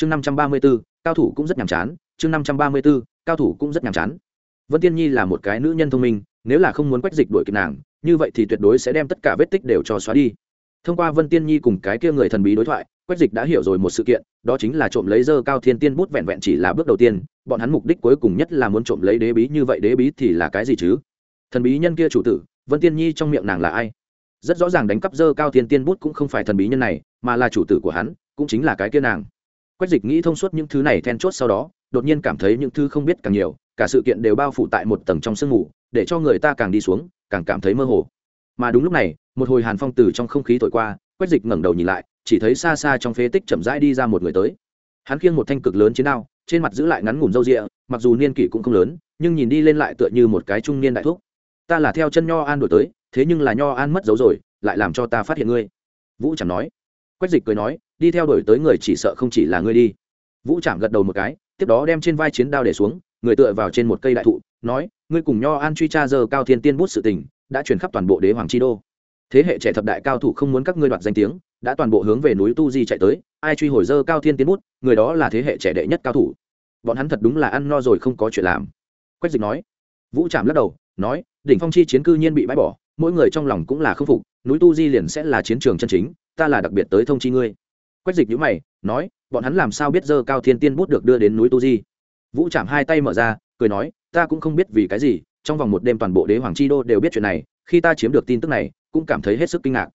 chương năm trăm ba mươi b ố cao thủ cũng rất nhàm chán. Chương năm trăm ba mươi b ố cao thủ cũng rất nhàm chán. Vân tiên nhi là một cái nữ nhân thông minh, nếu là không muốn quách dịch đuổi kịp nàng, như vậy thì tuyệt đối sẽ đem tất cả vết tích đều cho xóa đi. Thông qua vân tiên nhi cùng cái kia người thần bí đối thoại, quách dịch đã hiểu rồi một sự kiện, đó chính là trộm lấy dơ cao thiên tiên bút vẹn vẹn chỉ là bước đầu tiên, bọn hắn mục đích cuối cùng nhất là muốn trộm lấy đế bí, như vậy đế bí thì là cái gì chứ? Thần bí nhân kia chủ tử, vân tiên nhi trong miệng nàng là ai? Rất rõ ràng đánh cắp dơ cao thiên tiên bút cũng không phải thần bí nhân này, mà là chủ tử của hắn, cũng chính là cái kia nàng quách dịch nghĩ thông suốt những thứ này then chốt sau đó, đột nhiên cảm thấy những thứ không biết càng nhiều, cả sự kiện đều bao phủ tại một tầng trong sương mù, để cho người ta càng đi xuống, càng cảm thấy mơ hồ. Mà đúng lúc này, một hồi hàn phong từ trong không khí thổi qua, quách dịch ngẩng đầu nhìn lại, chỉ thấy xa xa trong phế tích chậm rãi đi ra một người tới. Hắn khiêng một thanh cực lớn chiến đao, trên mặt giữ lại ngắn ngủn râu rịa, mặc dù niên kỷ cũng không lớn, nhưng nhìn đi lên lại tựa như một cái trung niên đại thúc. Ta là theo chân nho an đổi tới, thế nhưng là nho an mất dấu rồi, lại làm cho ta phát hiện ngươi. Vũ chẳng nói quách dịch cười nói, đi theo đuổi tới người chỉ sợ không chỉ là ngươi đi. Vũ trạm gật đầu một cái, tiếp đó đem trên vai chiến đao để xuống, người tựa vào trên một cây đại thụ, nói, ngươi cùng nho an truy cha giờ cao thiên tiên bút sự tình, đã truyền khắp toàn bộ đế hoàng chi đô. Thế hệ trẻ thập đại cao thủ không muốn các ngươi đoạt danh tiếng, đã toàn bộ hướng về núi tu di chạy tới, ai truy hồi dơ cao thiên tiến bút, người đó là thế hệ trẻ đệ nhất cao thủ. Bọn hắn thật đúng là ăn no rồi không có chuyện làm. Quách dịch nói. Vũ trạm lắc đầu, nói, đỉnh phong chi chiến cư nhiên bị bãi bỏ, mỗi người trong lòng cũng là khâm phục, núi tu di liền sẽ là chiến trường chân chính ta là đặc biệt tới thông chi ngươi. Quách dịch nhữ mày, nói, bọn hắn làm sao biết dơ cao thiên tiên bút được đưa đến núi tu di? Vũ trạm hai tay mở ra, cười nói, ta cũng không biết vì cái gì, trong vòng một đêm toàn bộ đế hoàng chi đô đều biết chuyện này, khi ta chiếm được tin tức này, cũng cảm thấy hết sức kinh ngạc.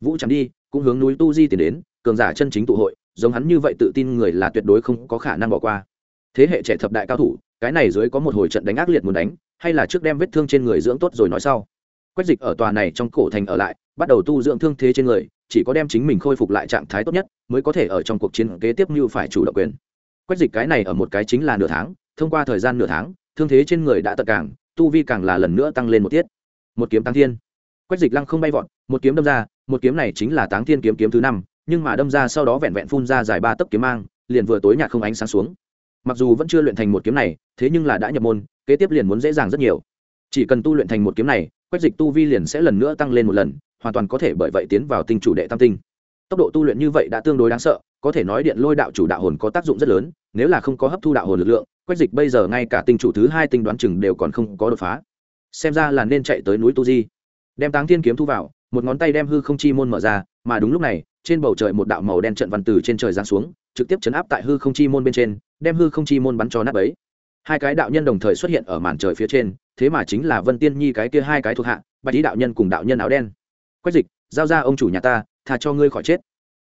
Vũ chạm đi, cũng hướng núi tu di tiến đến, cường giả chân chính tụ hội, giống hắn như vậy tự tin người là tuyệt đối không có khả năng bỏ qua. Thế hệ trẻ thập đại cao thủ, cái này dưới có một hồi trận đánh ác liệt muốn đánh, hay là trước đem vết thương trên người dưỡng tốt rồi nói sau. Quách dịch ở tòa này trong cổ thành ở lại bắt đầu tu dưỡng thương thế trên người, chỉ có đem chính mình khôi phục lại trạng thái tốt nhất, mới có thể ở trong cuộc chiến kế tiếp như phải chủ động quyền. Quách dịch cái này ở một cái chính là nửa tháng, thông qua thời gian nửa tháng, thương thế trên người đã tận càng, tu vi càng là lần nữa tăng lên một tiết. Một kiếm tăng thiên. Quách dịch lăng không bay vọt, một kiếm đâm ra, một kiếm này chính là táng thiên kiếm kiếm thứ năm, nhưng mà đâm ra sau đó vẹn vẹn phun ra dài ba tấc kiếm mang, liền vừa tối nhạt không ánh sáng xuống. Mặc dù vẫn chưa luyện thành một kiếm này, thế nhưng là đã nhập môn, kế tiếp liền muốn dễ dàng rất nhiều. Chỉ cần tu luyện thành một kiếm này quách dịch tu vi liền sẽ lần nữa tăng lên một lần, hoàn toàn có thể bởi vậy tiến vào tinh chủ đệ tam tinh. Tốc độ tu luyện như vậy đã tương đối đáng sợ, có thể nói điện lôi đạo chủ đạo hồn có tác dụng rất lớn, nếu là không có hấp thu đạo hồn lực lượng, quách dịch bây giờ ngay cả tinh chủ thứ hai tinh đoán chừng đều còn không có đột phá. Xem ra là nên chạy tới núi tu di. Đem táng thiên kiếm thu vào, một ngón tay đem hư không chi môn mở ra, mà đúng lúc này, trên bầu trời một đạo màu đen trận văn từ trên trời giáng xuống, trực tiếp chấn áp tại hư không chi môn bên trên, đem hư không chi môn bắn cho nát ấy hai cái đạo nhân đồng thời xuất hiện ở màn trời phía trên, thế mà chính là vân tiên nhi cái kia hai cái thuộc hạ, bạch lý đạo nhân cùng đạo nhân áo đen. Quách dịch, giao ra ông chủ nhà ta thà cho ngươi khỏi chết.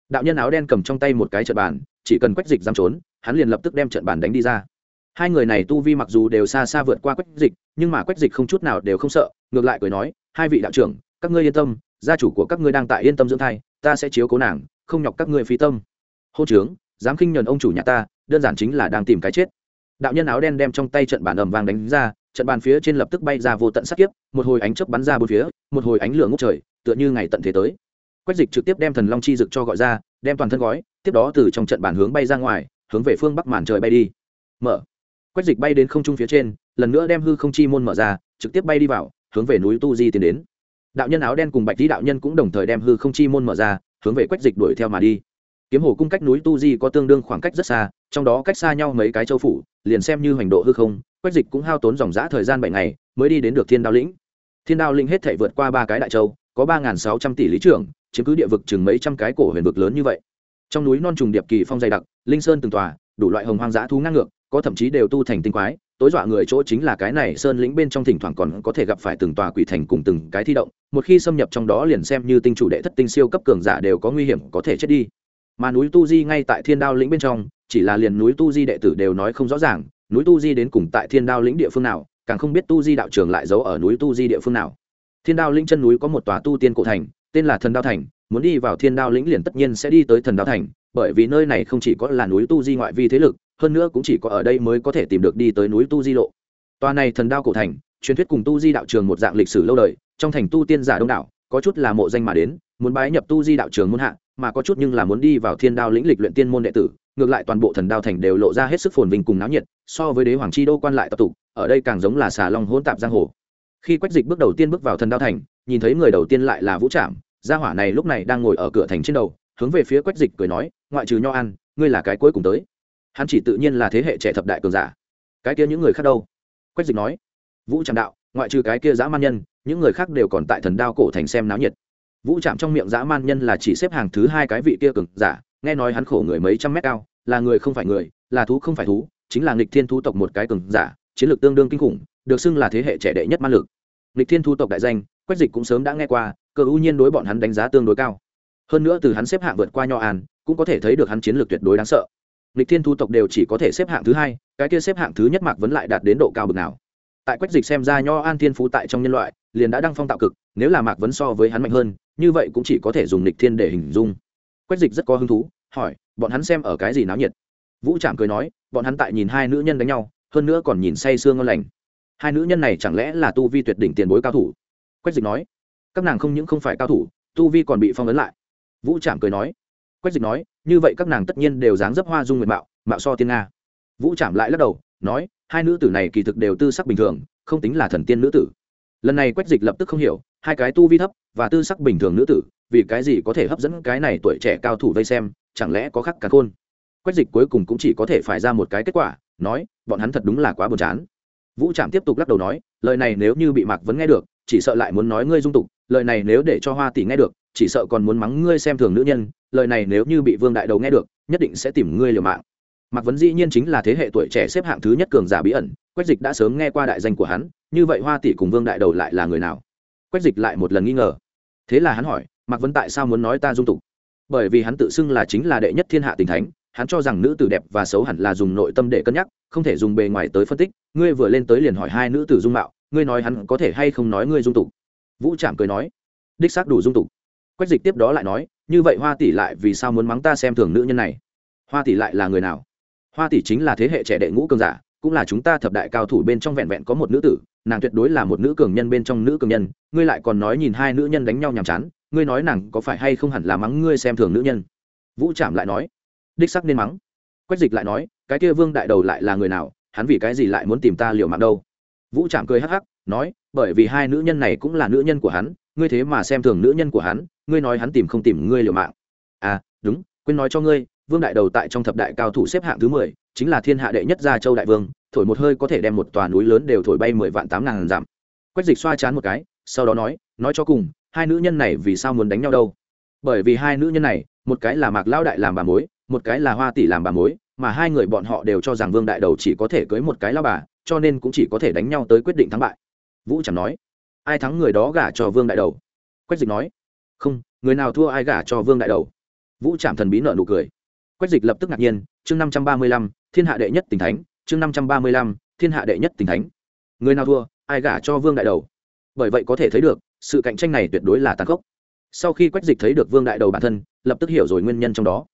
Đạo nhân áo đen cầm trong tay một cái trận bàn, chỉ cần quách dịch dám trốn, hắn liền lập tức đem trận bàn đánh đi ra. Hai người này tu vi mặc dù đều xa xa vượt qua quách dịch, nhưng mà quách dịch không chút nào đều không sợ, ngược lại cười nói, hai vị đạo trưởng, các ngươi yên tâm, gia chủ của các ngươi đang tại yên tâm dưỡng thai, ta sẽ chiếu cố nàng, không nhọc các ngươi phí tâm. Hô trướng, dám khinh nhuần ông chủ nhà ta, đơn giản chính là đang tìm cái chết đạo nhân áo đen đem trong tay trận bàn ầm vang đánh ra, trận bàn phía trên lập tức bay ra vô tận sát kiếp, một hồi ánh chớp bắn ra bốn phía, một hồi ánh lửa ngốc trời, tựa như ngày tận thế tới. Quách dịch trực tiếp đem thần long chi dực cho gọi ra, đem toàn thân gói, tiếp đó từ trong trận bàn hướng bay ra ngoài, hướng về phương bắc màn trời bay đi. Mở. Quách dịch bay đến không trung phía trên, lần nữa đem hư không chi môn mở ra, trực tiếp bay đi vào, hướng về núi tu di tiến đến. Đạo nhân áo đen cùng bạch lý đạo nhân cũng đồng thời đem hư không chi môn mở ra, hướng về quách dịch đuổi theo mà đi kiếm hồ cung cách núi tu di có tương đương khoảng cách rất xa, trong đó cách xa nhau mấy cái châu phủ, liền xem như hoành độ hư không, quách dịch cũng hao tốn dòng g thời gian bảy ngày, mới đi đến được thiên đao lĩnh. Thiên đao lĩnh hết thể vượt qua ba cái đại châu, có ba sáu trăm tỷ lý trưởng, chiếm cứ địa vực chừng mấy trăm cái cổ huyền vực lớn như vậy. Trong núi non trùng điệp kỳ phong dày đặc, linh sơn từng tòa, đủ loại hồng hoang dã thú ngang ngược, có thậm chí đều tu thành tinh quái, tối dọa người chỗ chính là cái này sơn lĩnh bên trong thỉnh thoảng còn có thể gặp phải từng tòa quỷ thành cùng từng cái thi động, một khi xâm nhập trong đó liền xem như tinh chủ đệ thất tinh siêu cấp cường giả đều có nguy hiểm có thể chết đi mà núi tu di ngay tại thiên đao lĩnh bên trong, chỉ là liền núi tu di đệ tử đều nói không rõ ràng, núi tu di đến cùng tại thiên đao lĩnh địa phương nào, càng không biết tu di đạo trường lại giấu ở núi tu di địa phương nào. Thiên đao lĩnh chân núi có một tòa tu tiên cổ thành, tên là thần đao thành, muốn đi vào thiên đao lĩnh liền tất nhiên sẽ đi tới thần đao thành, bởi vì nơi này không chỉ có là núi tu di ngoại vi thế lực, hơn nữa cũng chỉ có ở đây mới có thể tìm được đi tới núi tu di lộ. Tòa này thần đao cổ thành, truyền thuyết cùng tu di đạo trường một dạng lịch sử lâu đời, trong thành tu tiên giả đông đảo, có chút là mộ danh mà đến, muốn bái nhập tu di đạo trường muôn hạ mà có chút nhưng là muốn đi vào thiên đao lĩnh lịch luyện tiên môn đệ tử, ngược lại toàn bộ thần đao thành đều lộ ra hết sức phồn vinh cùng náo nhiệt, so với đế hoàng chi đô quan lại tập tục, ở đây càng giống là xà long hỗn tạp giang hồ. Khi quách dịch bước đầu tiên bước vào thần đao thành, nhìn thấy người đầu tiên lại là vũ trạm gia hỏa này lúc này đang ngồi ở cửa thành trên đầu, hướng về phía quách dịch cười nói, ngoại trừ nho an ngươi là cái cuối cùng tới. Hắn chỉ tự nhiên là thế hệ trẻ thập đại cường giả. Cái kia những người khác đâu? Quách dịch nói. Vũ trạm đạo, ngoại trừ cái kia dã man nhân, những người khác đều còn tại thần đao cổ thành xem náo nhiệt vũ trạm trong miệng dã man nhân là chỉ xếp hàng thứ hai cái vị kia cường giả, nghe nói hắn khổ người mấy trăm mét cao, là người không phải người, là thú không phải thú, chính là nghịch thiên thú tộc một cái cường giả, chiến lược tương đương kinh khủng, được xưng là thế hệ trẻ đệ nhất man lực. Nghịch thiên thú tộc đại danh, quách dịch cũng sớm đã nghe qua, cơ ưu nhiên đối bọn hắn đánh giá tương đối cao. Hơn nữa từ hắn xếp hạng vượt qua nho an, cũng có thể thấy được hắn chiến lược tuyệt đối đáng sợ. Nghịch thiên thú tộc đều chỉ có thể xếp hạng thứ hai, cái kia xếp hạng thứ nhất mạc vẫn lại đạt đến độ cao bực nào. Tại quách dịch xem ra nho an thiên phú tại trong nhân loại liền đã đăng phong tạo cực, nếu là mạc vấn so với hắn mạnh hơn, như vậy cũng chỉ có thể dùng nịch thiên để hình dung. Quách dịch rất có hứng thú, hỏi, bọn hắn xem ở cái gì náo nhiệt? Vũ trạm cười nói, bọn hắn tại nhìn hai nữ nhân đánh nhau, hơn nữa còn nhìn say sương ngon lành. Hai nữ nhân này chẳng lẽ là tu vi tuyệt đỉnh tiền bối cao thủ? Quách dịch nói, các nàng không những không phải cao thủ, tu vi còn bị phong ấn lại. Vũ trạm cười nói, quách dịch nói, như vậy các nàng tất nhiên đều dáng dấp hoa dung nguyện mạo mạo so tiên nga. Vũ trạm lại lắc đầu, nói, hai nữ tử này kỳ thực đều tư sắc bình thường, không tính là thần tiên nữ tử lần này quách dịch lập tức không hiểu, hai cái tu vi thấp và tư sắc bình thường nữ tử, vì cái gì có thể hấp dẫn cái này tuổi trẻ cao thủ vây xem, chẳng lẽ có khắc cả khôn? Quách dịch cuối cùng cũng chỉ có thể phải ra một cái kết quả, nói, bọn hắn thật đúng là quá buồn chán. Vũ trạm tiếp tục lắc đầu nói, lời này nếu như bị mạc vấn nghe được, chỉ sợ lại muốn nói ngươi dung tục, lời này nếu để cho hoa tỷ nghe được, chỉ sợ còn muốn mắng ngươi xem thường nữ nhân, lời này nếu như bị vương đại đầu nghe được, nhất định sẽ tìm ngươi liều mạng. Mạc vấn dĩ nhiên chính là thế hệ tuổi trẻ xếp hạng thứ nhất cường giả bí ẩn, quách dịch đã sớm nghe qua đại danh của hắn như vậy hoa tỷ cùng vương đại đầu lại là người nào? Quách dịch lại một lần nghi ngờ. Thế là hắn hỏi, mạc vấn tại sao muốn nói ta dung tục? Bởi vì hắn tự xưng là chính là đệ nhất thiên hạ tình thánh, hắn cho rằng nữ tử đẹp và xấu hẳn là dùng nội tâm để cân nhắc, không thể dùng bề ngoài tới phân tích. Ngươi vừa lên tới liền hỏi hai nữ tử dung mạo, ngươi nói hắn có thể hay không nói ngươi dung tục? Vũ trạm cười nói, đích xác đủ dung tục. Quách dịch tiếp đó lại nói, như vậy hoa tỷ lại vì sao muốn mắng ta xem thường nữ nhân này? Hoa tỷ lại là người nào? Hoa tỷ chính là thế hệ trẻ đệ ngũ cường giả, cũng là chúng ta thập đại cao thủ bên trong vẹn vẹn có một nữ tử nàng tuyệt đối là một nữ cường nhân bên trong nữ cường nhân, ngươi lại còn nói nhìn hai nữ nhân đánh nhau nhàm chán, ngươi nói nàng có phải hay không hẳn là mắng ngươi xem thường nữ nhân? Vũ trạm lại nói. Đích sắc nên mắng. Quách dịch lại nói, cái kia vương đại đầu lại là người nào, hắn vì cái gì lại muốn tìm ta liệu mạng đâu? Vũ trạm cười hắc hắc, nói, bởi vì hai nữ nhân này cũng là nữ nhân của hắn, ngươi thế mà xem thường nữ nhân của hắn, ngươi nói hắn tìm không tìm ngươi liều mạng. À đúng, quên nói cho ngươi, vương đại đầu tại trong thập đại cao thủ xếp hạng thứ mười chính là thiên hạ đệ nhất gia châu đại vương, thổi một hơi có thể đem một tòa núi lớn đều thổi bay mười vạn tám ngàn dặm. Quách dịch xoa chán một cái, sau đó nói nói cho cùng, hai nữ nhân này vì sao muốn đánh nhau đâu? Bởi vì hai nữ nhân này, một cái là mạc lão đại làm bà mối, một cái là hoa tỷ làm bà mối, mà hai người bọn họ đều cho rằng vương đại đầu chỉ có thể cưới một cái lao bà, cho nên cũng chỉ có thể đánh nhau tới quyết định thắng bại. Vũ chẳng nói, ai thắng người đó gả cho vương đại đầu? Quách dịch nói, không, người nào thua ai gả cho vương đại đầu? Vũ trạm thần bí nợ nụ cười. Quách dịch lập tức ngạc nhiên chương năm trăm ba mươi lăm, thiên hạ đệ nhất tình thánh, chương năm trăm ba mươi lăm, thiên hạ đệ nhất tình thánh. Người nào thua, ai gả cho vương đại đầu? Bởi vậy có thể thấy được, sự cạnh tranh này tuyệt đối là tàn khốc. Sau khi quách dịch thấy được vương đại đầu bản thân, lập tức hiểu rồi nguyên nhân trong đó.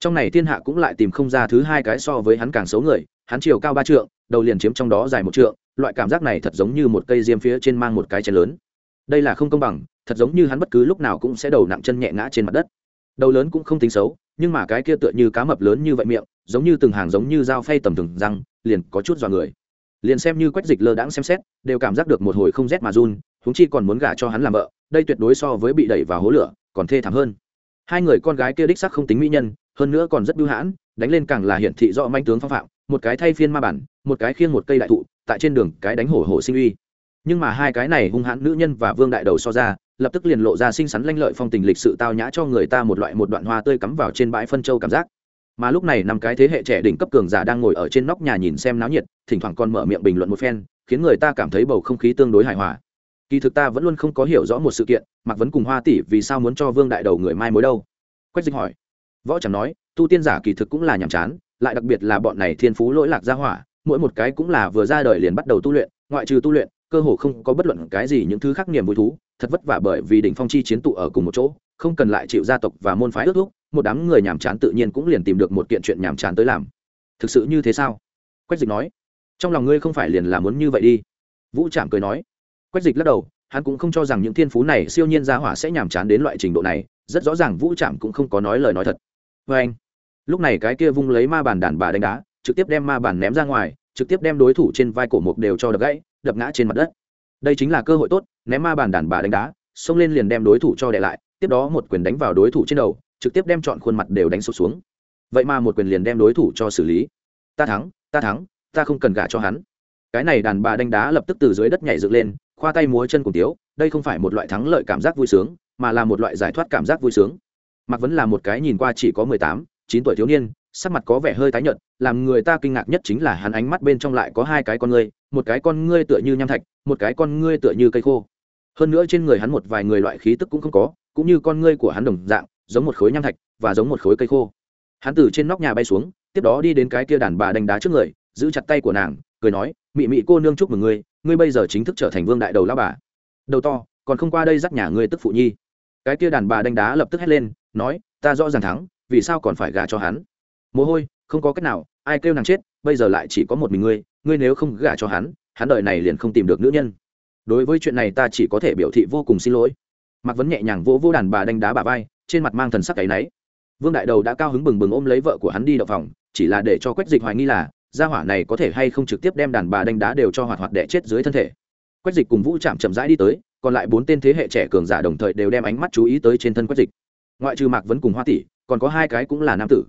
Trong này thiên hạ cũng lại tìm không ra thứ hai cái so với hắn càng xấu người, hắn chiều cao ba trượng, đầu liền chiếm trong đó dài một trượng, loại cảm giác này thật giống như một cây diêm phía trên mang một cái chén lớn. Đây là không công bằng, thật giống như hắn bất cứ lúc nào cũng sẽ đầu nặng chân nhẹ ngã trên mặt đất. Đầu lớn cũng không tính xấu nhưng mà cái kia tựa như cá mập lớn như vậy miệng, giống như từng hàng giống như dao phay tầm thường răng, liền có chút dọa người. Liền xem như quách dịch lơ đãng xem xét, đều cảm giác được một hồi không rét mà run húng chi còn muốn gả cho hắn làm vợ, đây tuyệt đối so với bị đẩy vào hố lửa, còn thê thảm hơn. Hai người con gái kia đích sắc không tính mỹ nhân, hơn nữa còn rất bưu hãn, đánh lên càng là hiển thị rõ manh tướng phong phạm, một cái thay phiên ma bản, một cái khiêng một cây đại thụ, tại trên đường cái đánh hổ hổ sinh uy. Nhưng mà hai cái này hung hãn nữ nhân và vương đại đầu so ra lập tức liền lộ ra xinh xắn lanh lợi phong tình lịch sự tao nhã cho người ta một loại một đoạn hoa tươi cắm vào trên bãi phân châu cảm giác. Mà lúc này năm cái thế hệ trẻ đỉnh cấp cường giả đang ngồi ở trên nóc nhà nhìn xem náo nhiệt, thỉnh thoảng còn mở miệng bình luận một phen, khiến người ta cảm thấy bầu không khí tương đối hài hòa. Kỳ thực ta vẫn luôn không có hiểu rõ một sự kiện, mạc vấn cùng hoa tỷ vì sao muốn cho vương đại đầu người mai mối đâu? Quách dịch hỏi. Võ chẳng nói, tu tiên giả kỳ thực cũng là nhàm chán, lại đặc biệt là bọn này thiên phú lỗi lạc gia hỏa, mỗi một cái cũng là vừa ra đời liền bắt đầu tu luyện, ngoại trừ tu luyện, cơ hồ không có bất luận cái gì những thứ khác niềm vui thú thật vất vả bởi vì đỉnh phong chi chiến tụ ở cùng một chỗ, không cần lại chịu gia tộc và môn phái ước thúc, một đám người nhàm chán tự nhiên cũng liền tìm được một kiện chuyện nhàm chán tới làm. Thực sự như thế sao? Quách dịch nói. Trong lòng ngươi không phải liền là muốn như vậy đi. Vũ trạm cười nói. Quách dịch lắc đầu, hắn cũng không cho rằng những thiên phú này siêu nhiên gia hỏa sẽ nhàm chán đến loại trình độ này, rất rõ ràng vũ trạm cũng không có nói lời nói thật. Vê anh, lúc này cái kia vung lấy ma bàn đàn bà đánh đá, trực tiếp đem ma bàn ném ra ngoài, trực tiếp đem đối thủ trên vai cổ mục đều cho đập gãy, đập ngã trên mặt đất đây chính là cơ hội tốt, ném ma bàn đàn bà đánh đá, xông lên liền đem đối thủ cho đè lại, tiếp đó một quyền đánh vào đối thủ trên đầu, trực tiếp đem chọn khuôn mặt đều đánh sụp xuống. Vậy mà một quyền liền đem đối thủ cho xử lý. Ta thắng ta thắng, ta không cần gả cho hắn. Cái này đàn bà đánh đá lập tức từ dưới đất nhảy dựng lên, khoa tay múa chân cùng tiếu, đây không phải một loại thắng lợi cảm giác vui sướng, mà là một loại giải thoát cảm giác vui sướng. Mặc vẫn là một cái nhìn qua chỉ có mười tám, chín tuổi thiếu niên, sắc mặt có vẻ hơi tái nhợt, làm người ta kinh ngạc nhất chính là hắn ánh mắt bên trong lại có hai cái con ngươi, một cái con ngươi tựa như nham thạch một cái con ngươi tựa như cây khô. Hơn nữa trên người hắn một vài người loại khí tức cũng không có, cũng như con ngươi của hắn đồng dạng, giống một khối nham thạch và giống một khối cây khô. Hắn từ trên nóc nhà bay xuống, tiếp đó đi đến cái kia đàn bà đánh đá trước người, giữ chặt tay của nàng, cười nói, mị mị cô nương chúc mừng ngươi ngươi bây giờ chính thức trở thành vương đại đầu lao bà. Đầu to, còn không qua đây dắt nhà ngươi tức phụ nhi. Cái kia đàn bà đánh đá lập tức hét lên, nói, ta rõ ràng thắng, vì sao còn phải gả cho hắn? Mồ hôi, không có cách nào, ai kêu nàng chết, bây giờ lại chỉ có một mình ngươi ngươi nếu không gả cho hắn hắn đời này liền không tìm được nữ nhân. Đối với chuyện này ta chỉ có thể biểu thị vô cùng xin lỗi. Mạc vấn nhẹ nhàng vỗ vỗ đàn bà đánh đá bà vai, trên mặt mang thần sắc cái náy vương đại đầu đã cao hứng bừng bừng ôm lấy vợ của hắn đi đậu phòng, chỉ là để cho quách dịch hoài nghi là, gia hỏa này có thể hay không trực tiếp đem đàn bà đánh đá đều cho hoạt hoạt đẻ chết dưới thân thể. Quách dịch cùng vũ chạm chậm rãi đi tới, còn lại bốn tên thế hệ trẻ cường giả đồng thời đều đem ánh mắt chú ý tới trên thân quách dịch. Ngoại trừ mạc vấn cùng hoa tỷ, còn có hai cái cũng là nam tử.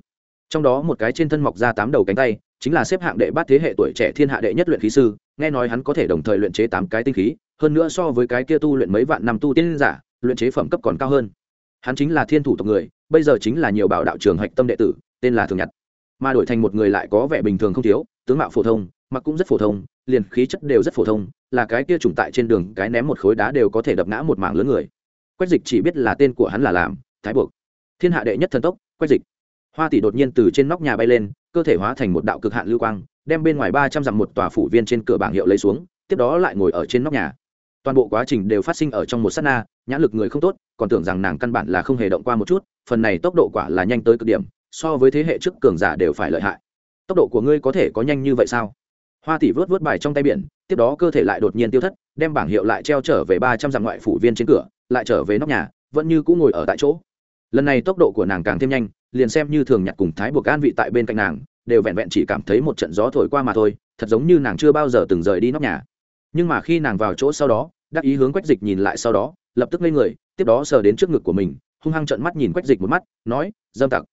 Trong đó một cái trên thân mọc ra tám đầu cánh tay chính là xếp hạng đệ bát thế hệ tuổi trẻ thiên hạ đệ nhất luyện khí sư, nghe nói hắn có thể đồng thời luyện chế tám cái tinh khí, hơn nữa so với cái kia tu luyện mấy vạn năm tu tiên giả, luyện chế phẩm cấp còn cao hơn. Hắn chính là thiên thủ tộc người, bây giờ chính là nhiều bảo đạo trường hạch tâm đệ tử, tên là thường nhật. Mà đổi thành một người lại có vẻ bình thường không thiếu, tướng mạo phổ thông, mặc cũng rất phổ thông, liền khí chất đều rất phổ thông, là cái kia trùng tại trên đường, cái ném một khối đá đều có thể đập ngã một mảng lớn người. Quách dịch chỉ biết là tên của hắn là làm, thái buộc thiên hạ đệ nhất thần tốc, quách dịch. Hoa tỷ đột nhiên từ trên nóc nhà bay lên cơ thể hóa thành một đạo cực hạn lưu quang, đem bên ngoài ba trăm dặm một tòa phủ viên trên cửa bảng hiệu lấy xuống, tiếp đó lại ngồi ở trên nóc nhà. Toàn bộ quá trình đều phát sinh ở trong một s á t na nhã lực người không tốt, còn tưởng rằng nàng căn bản là không hề động qua một chút, phần này tốc độ quả là nhanh tới cực điểm, so với thế hệ trước cường giả đều phải lợi hại. Tốc độ của ngươi có thể có nhanh như vậy sao? Hoa tỷ vớt vớt bài trong tay biển, tiếp đó cơ thể lại đột nhiên tiêu thất, đem bảng hiệu lại treo trở về ba trăm dặm ngoại phủ viên trên cửa, lại trở về nóc nhà, vẫn như cũng ngồi ở tại chỗ. Lần này tốc độ của nàng càng thêm nhanh liền xem như thường nhặt cùng thái buộc an vị tại bên cạnh nàng, đều vẹn vẹn chỉ cảm thấy một trận gió thổi qua mà thôi, thật giống như nàng chưa bao giờ từng rời đi nóc nhà. Nhưng mà khi nàng vào chỗ sau đó, đắc ý hướng quách dịch nhìn lại sau đó, lập tức lên người, tiếp đó sờ đến trước ngực của mình, hung hăng trận mắt nhìn quách dịch một mắt, nói, dâm tặc.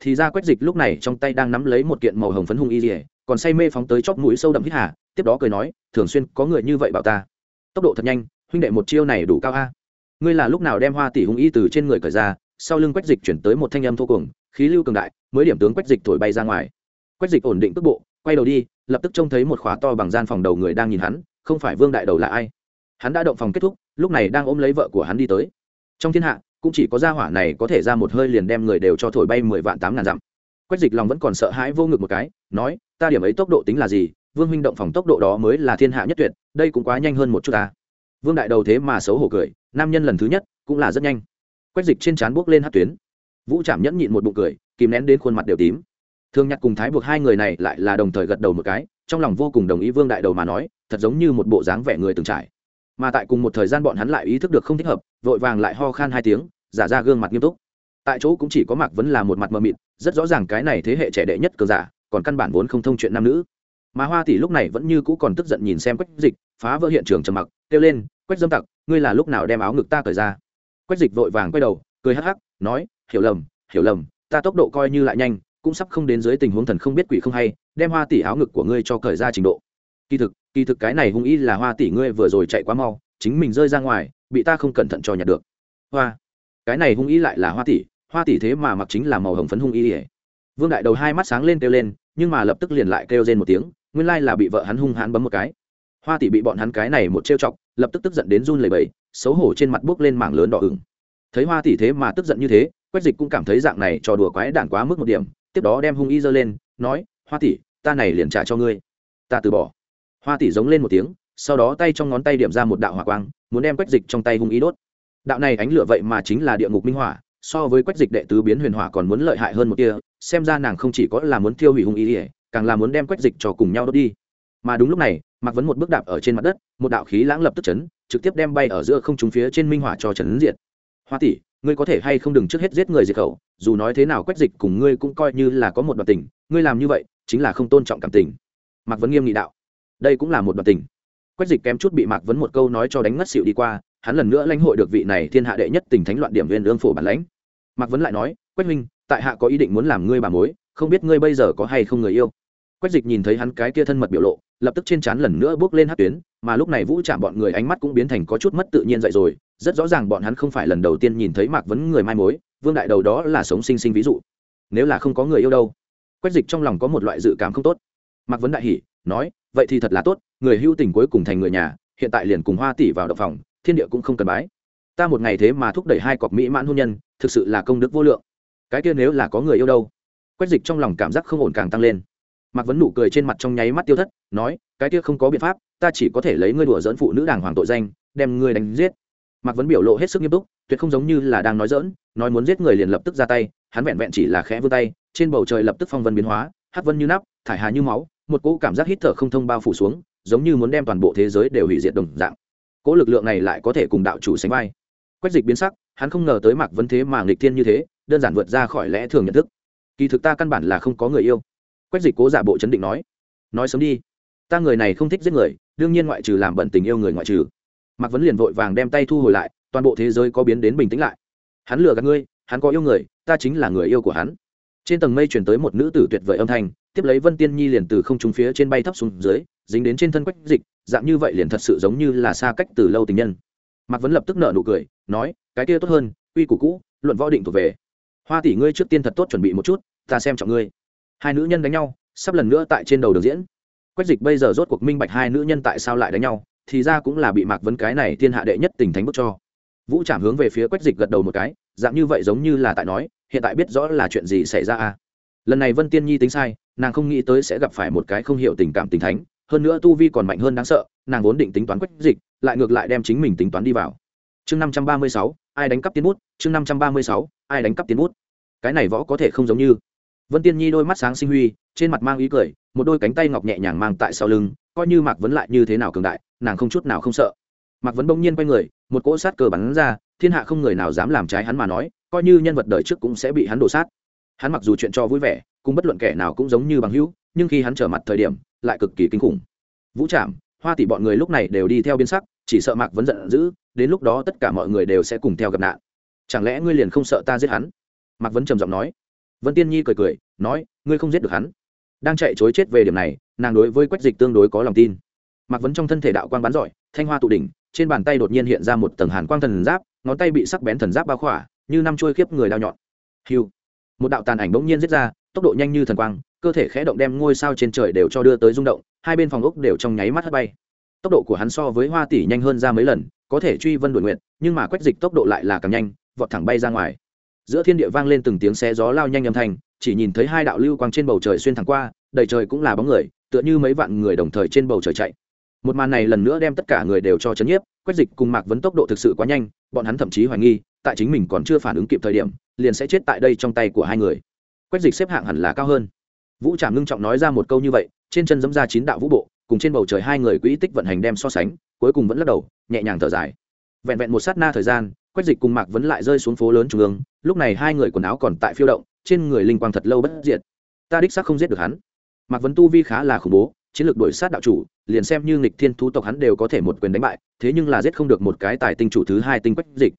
Thì ra quách dịch lúc này trong tay đang nắm lấy một kiện màu hồng phấn hung y dỉa còn say mê phóng tới chóp mũi sâu đậm hít hà, tiếp đó cười nói, thường xuyên có người như vậy bảo ta. Tốc độ thật nhanh, huynh đệ một chiêu này đủ cao a. Ngươi là lúc nào đem hoa tỷ hung y từ trên người cởi ra? Sau lưng quách dịch chuyển tới một thanh âm thô cùng khí lưu cường đại, mới điểm tướng quách dịch thổi bay ra ngoài. Quách dịch ổn định tức bộ, quay đầu đi, lập tức trông thấy một khóa to bằng gian phòng đầu người đang nhìn hắn, không phải vương đại đầu là ai? Hắn đã động phòng kết thúc, lúc này đang ôm lấy vợ của hắn đi tới. Trong thiên hạ, cũng chỉ có gia hỏa này có thể ra một hơi liền đem người đều cho thổi bay mười vạn tám ngàn dặm. Quách dịch lòng vẫn còn sợ hãi vô ngực một cái, nói, ta điểm ấy tốc độ tính là gì? Vương huynh động phòng tốc độ đó mới là thiên hạ nhất tuyệt, đây cũng quá nhanh hơn một chút ta. Vương đại đầu thế mà xấu hổ cười, nam nhân lần thứ nhất, cũng là rất nhanh. Quách dịch trên trán buốc lên hát tuyến vũ Trạm nhẫn nhịn một bụng cười, kìm nén đến khuôn mặt đều tím. Thương nhặt cùng thái buộc hai người này lại là đồng thời gật đầu một cái, trong lòng vô cùng đồng ý vương đại đầu mà nói, thật giống như một bộ dáng vẻ người từng trải. Mà tại cùng một thời gian bọn hắn lại ý thức được không thích hợp, vội vàng lại ho khan hai tiếng, giả ra gương mặt nghiêm túc. Tại chỗ cũng chỉ có mạc vẫn là một mặt mờ mịt, rất rõ ràng cái này thế hệ trẻ đệ nhất cờ giả, còn căn bản vốn không thông chuyện nam nữ. Mà hoa tỷ lúc này vẫn như cũ còn tức giận nhìn xem quách dịch, phá vỡ hiện trường trầm mặc, kêu lên, quách dâm tặc, ngươi là lúc nào đem áo ngực ta cởi ra? Quách dịch vội vàng quay đầu, cười hắc hắc, nói hiểu lầm hiểu lầm, ta tốc độ coi như lại nhanh, cũng sắp không đến dưới tình huống thần không biết quỷ không hay, đem hoa tỷ áo ngực của ngươi cho cởi ra trình độ. Kỳ thực kỳ thực cái này hung y là hoa tỷ ngươi vừa rồi chạy quá mau, chính mình rơi ra ngoài, bị ta không cẩn thận cho nhặt được. Hoa, cái này hung y lại là hoa tỷ hoa tỷ thế mà mặc chính là màu hồng phấn hung y ỉa vương đại đầu hai mắt sáng lên kêu lên, nhưng mà lập tức liền lại kêu lên một tiếng, nguyên lai là bị vợ hắn hung hãn bấm một cái. Hoa tỷ bị bọn hắn cái này một trêu chọc, lập tức tức giận đến run lẩy bẩy, xấu hổ trên mặt buốc lên mảng lớn đỏ ửng. Thấy hoa tỷ thế mà tức giận như thế quách dịch cũng cảm thấy dạng này trò đùa quái đản quá mức một điểm, tiếp đó đem hung y giơ lên, nói, hoa tỷ, ta này liền trả cho ngươi. Ta từ bỏ. Hoa tỷ giống lên một tiếng, sau đó tay trong ngón tay điểm ra một đạo hỏa quang, muốn đem quách dịch trong tay hung y đốt. Đạo này ánh lửa vậy mà chính là địa ngục minh hỏa, so với quách dịch đệ tứ biến huyền hỏa còn muốn lợi hại hơn một tia, xem ra nàng không chỉ có là muốn tiêu hủy hung y, càng là muốn đem quách dịch cho cùng nhau đốt đi. Mà đúng lúc này, mạc vấn một bước đạp ở trên mặt đất, một đạo khí lãng lập tức chấn, trực tiếp đem bay ở giữa không trúng phía trên minh hỏa cho trấn diệt. Hoa tỷ ngươi có thể hay không đừng trước hết giết người diệt khẩu, dù nói thế nào quách dịch cùng ngươi cũng coi như là có một đoạn tình, ngươi làm như vậy, chính là không tôn trọng cảm tình. Mạc vấn nghiêm nghị đạo. Đây cũng là một đoạn tình. Quách dịch kém chút bị mạc vấn một câu nói cho đánh ngất xịu đi qua, hắn lần nữa lãnh hội được vị này thiên hạ đệ nhất tình thánh loạn điểm viên lương phổ bản lãnh. Mạc vấn lại nói, quách minh tại hạ có ý định muốn làm ngươi bà mối, không biết ngươi bây giờ có hay không người yêu? Quách dịch nhìn thấy hắn cái kia thân mật biểu lộ, lập tức trên trán lần nữa bước lên hát tuyến, mà lúc này vũ chạm bọn người ánh mắt cũng biến thành có chút mất tự nhiên dậy rồi rất rõ ràng bọn hắn không phải lần đầu tiên nhìn thấy mạc vấn người mai mối, vương đại đầu đó là sống sinh sinh ví dụ. Nếu là không có người yêu đâu, quách dịch trong lòng có một loại dự cảm không tốt. Mạc vấn đại hỉ, nói, vậy thì thật là tốt, người hưu tình cuối cùng thành người nhà, hiện tại liền cùng hoa tỷ vào động phòng, thiên địa cũng không cần bái. Ta một ngày thế mà thúc đẩy hai cọc mỹ mãn hôn nhân, thực sự là công đức vô lượng. Cái kia nếu là có người yêu đâu? Quách dịch trong lòng cảm giác không ổn càng tăng lên. Mạc vấn nụ cười trên mặt trong nháy mắt tiêu thất, nói, cái kia không có biện pháp, ta chỉ có thể lấy ngươi đùa dẫn phụ nữ đàng hoàng tội danh, đem ngươi đánh giết mạc vấn biểu lộ hết sức nghiêm túc, tuyệt không giống như là đang nói dỡn nói muốn giết người liền lập tức ra tay, hắn vẹn vẹn chỉ là khẽ vươn tay, trên bầu trời lập tức phong vân biến hóa hát vân như nắp, thải hà như máu, một cỗ cảm giác hít thở không thông bao phủ xuống, giống như muốn đem toàn bộ thế giới đều hủy diệt đồng dạng. Cỗ lực lượng này lại có thể cùng đạo chủ sánh vai. Quách dịch biến sắc, hắn không ngờ tới mạc vấn thế mà nghịch thiên như thế, đơn giản vượt ra khỏi lẽ thường nhận thức. Kỳ thực ta căn bản là không có người yêu. Quách dịch cố giả bộ chấn định nói nói sớm đi, ta người này không thích giết người, đương nhiên ngoại trừ làm bận tình yêu người ngoại trừ mạc vấn liền vội vàng đem tay thu hồi lại, toàn bộ thế giới có biến đến bình tĩnh lại. Hắn lừa gạt ngươi, hắn có yêu người, ta chính là người yêu của hắn. Trên tầng mây chuyển tới một nữ tử tuyệt vời âm thanh, tiếp lấy vân tiên nhi liền từ không trung phía trên bay thấp xuống dưới, dính đến trên thân quách dịch, dạng như vậy liền thật sự giống như là xa cách từ lâu tình nhân. Mạc vấn lập tức nợ nụ cười, nói, cái kia tốt hơn uy củ cũ, luận võ định thuộc về. Hoa tỷ ngươi trước tiên thật tốt chuẩn bị một chút, ta xem trọng ngươi. Hai nữ nhân đánh nhau, sắp lần nữa tại trên đầu đường diễn. Quách dịch bây giờ rốt cuộc minh bạch hai nữ nhân tại sao lại đánh nhau thì ra cũng là bị mạc vấn cái này thiên hạ đệ nhất tình thánh bức cho. Vũ chạm hướng về phía quách dịch gật đầu một cái, dạng như vậy giống như là tại nói, hiện tại biết rõ là chuyện gì xảy ra à? Lần này vân tiên nhi tính sai, nàng không nghĩ tới sẽ gặp phải một cái không hiểu tình cảm tình thánh, hơn nữa tu vi còn mạnh hơn đáng sợ, nàng vốn định tính toán quách dịch, lại ngược lại đem chính mình tính toán đi vào. Chương năm trăm ba mươi sáu, ai đánh cắp tiến bút? Chương năm trăm ba mươi sáu, ai đánh cắp tiến bút? Cái này võ có thể không giống như vân tiên nhi đôi mắt sáng sinh huy, trên mặt mang ý cười, một đôi cánh tay ngọc nhẹ nhàng mang tại sau lưng, coi như mạc vấn lại như thế nào cường đại, nàng không chút nào không sợ. Mạc vấn bỗng nhiên quay người, một cỗ sát cờ bắn ra, thiên hạ không người nào dám làm trái hắn mà nói, coi như nhân vật đời trước cũng sẽ bị hắn đổ sát. Hắn mặc dù chuyện cho vui vẻ cũng bất luận kẻ nào cũng giống như bằng hữu, nhưng khi hắn trở mặt thời điểm, lại cực kỳ kinh khủng. Vũ trạm hoa tỷ bọn người lúc này đều đi theo biến sắc, chỉ sợ mạc vấn giận dữ, đến lúc đó tất cả mọi người đều sẽ cùng theo gặp nạn. Chẳng lẽ ngươi liền không sợ ta giết hắn? Mạc vấn trầm giọng nói vân tiên nhi cười cười, nói, ngươi không giết được hắn. Đang chạy chối chết về điểm này, nàng đối với quách dịch tương đối có lòng tin. Mặc vấn trong thân thể đạo quang bắn giỏi thanh hoa tụ đỉnh, trên bàn tay đột nhiên hiện ra một tầng hàn quang thần giáp, ngón tay bị sắc bén thần giáp bao khỏa, như năm trôi khiếp người đao nhọn. Hiu! Một đạo tàn ảnh bỗng nhiên giết ra, tốc độ nhanh như thần quang, cơ thể khẽ động đem ngôi sao trên trời đều cho đưa tới rung động, hai bên phòng ốc đều trong nháy mắt hất bay. Tốc độ của hắn so với hoa tỷ nhanh hơn ra mấy lần, có thể truy vân đuổi nguyện nhưng mà quách dịch tốc độ lại là càng nhanh, vọt thẳng bay ra ngoài giữa thiên địa vang lên từng tiếng xe gió lao nhanh âm thanh, chỉ nhìn thấy hai đạo lưu quang trên bầu trời xuyên thẳng qua, đầy trời cũng là bóng người, tựa như mấy vạn người đồng thời trên bầu trời chạy. Một màn này lần nữa đem tất cả người đều cho chấn nhiếp, quách dịch cùng mạc vấn tốc độ thực sự quá nhanh, bọn hắn thậm chí hoài nghi, tại chính mình còn chưa phản ứng kịp thời điểm, liền sẽ chết tại đây trong tay của hai người. Quách dịch xếp hạng hẳn là cao hơn. Vũ trảm ngưng trọng nói ra một câu như vậy, trên chân dẫm ra chín đạo vũ bộ, cùng trên bầu trời hai người quỹ tích vận hành đem so sánh, cuối cùng vẫn lắc đầu, nhẹ nhàng thở dài. Vẹn vẹn một sát na thời gian quách dịch cùng mạc vẫn lại rơi xuống phố lớn trung ương, lúc này hai người quần áo còn tại phiêu động, trên người linh quang thật lâu bất diệt. Ta đích xác không giết được hắn. Mạc vấn tu vi khá là khủng bố, chiến lược đuổi sát đạo chủ, liền xem như nghịch thiên thú tộc hắn đều có thể một quyền đánh bại, thế nhưng là giết không được một cái tài tinh chủ thứ hai tinh quách dịch.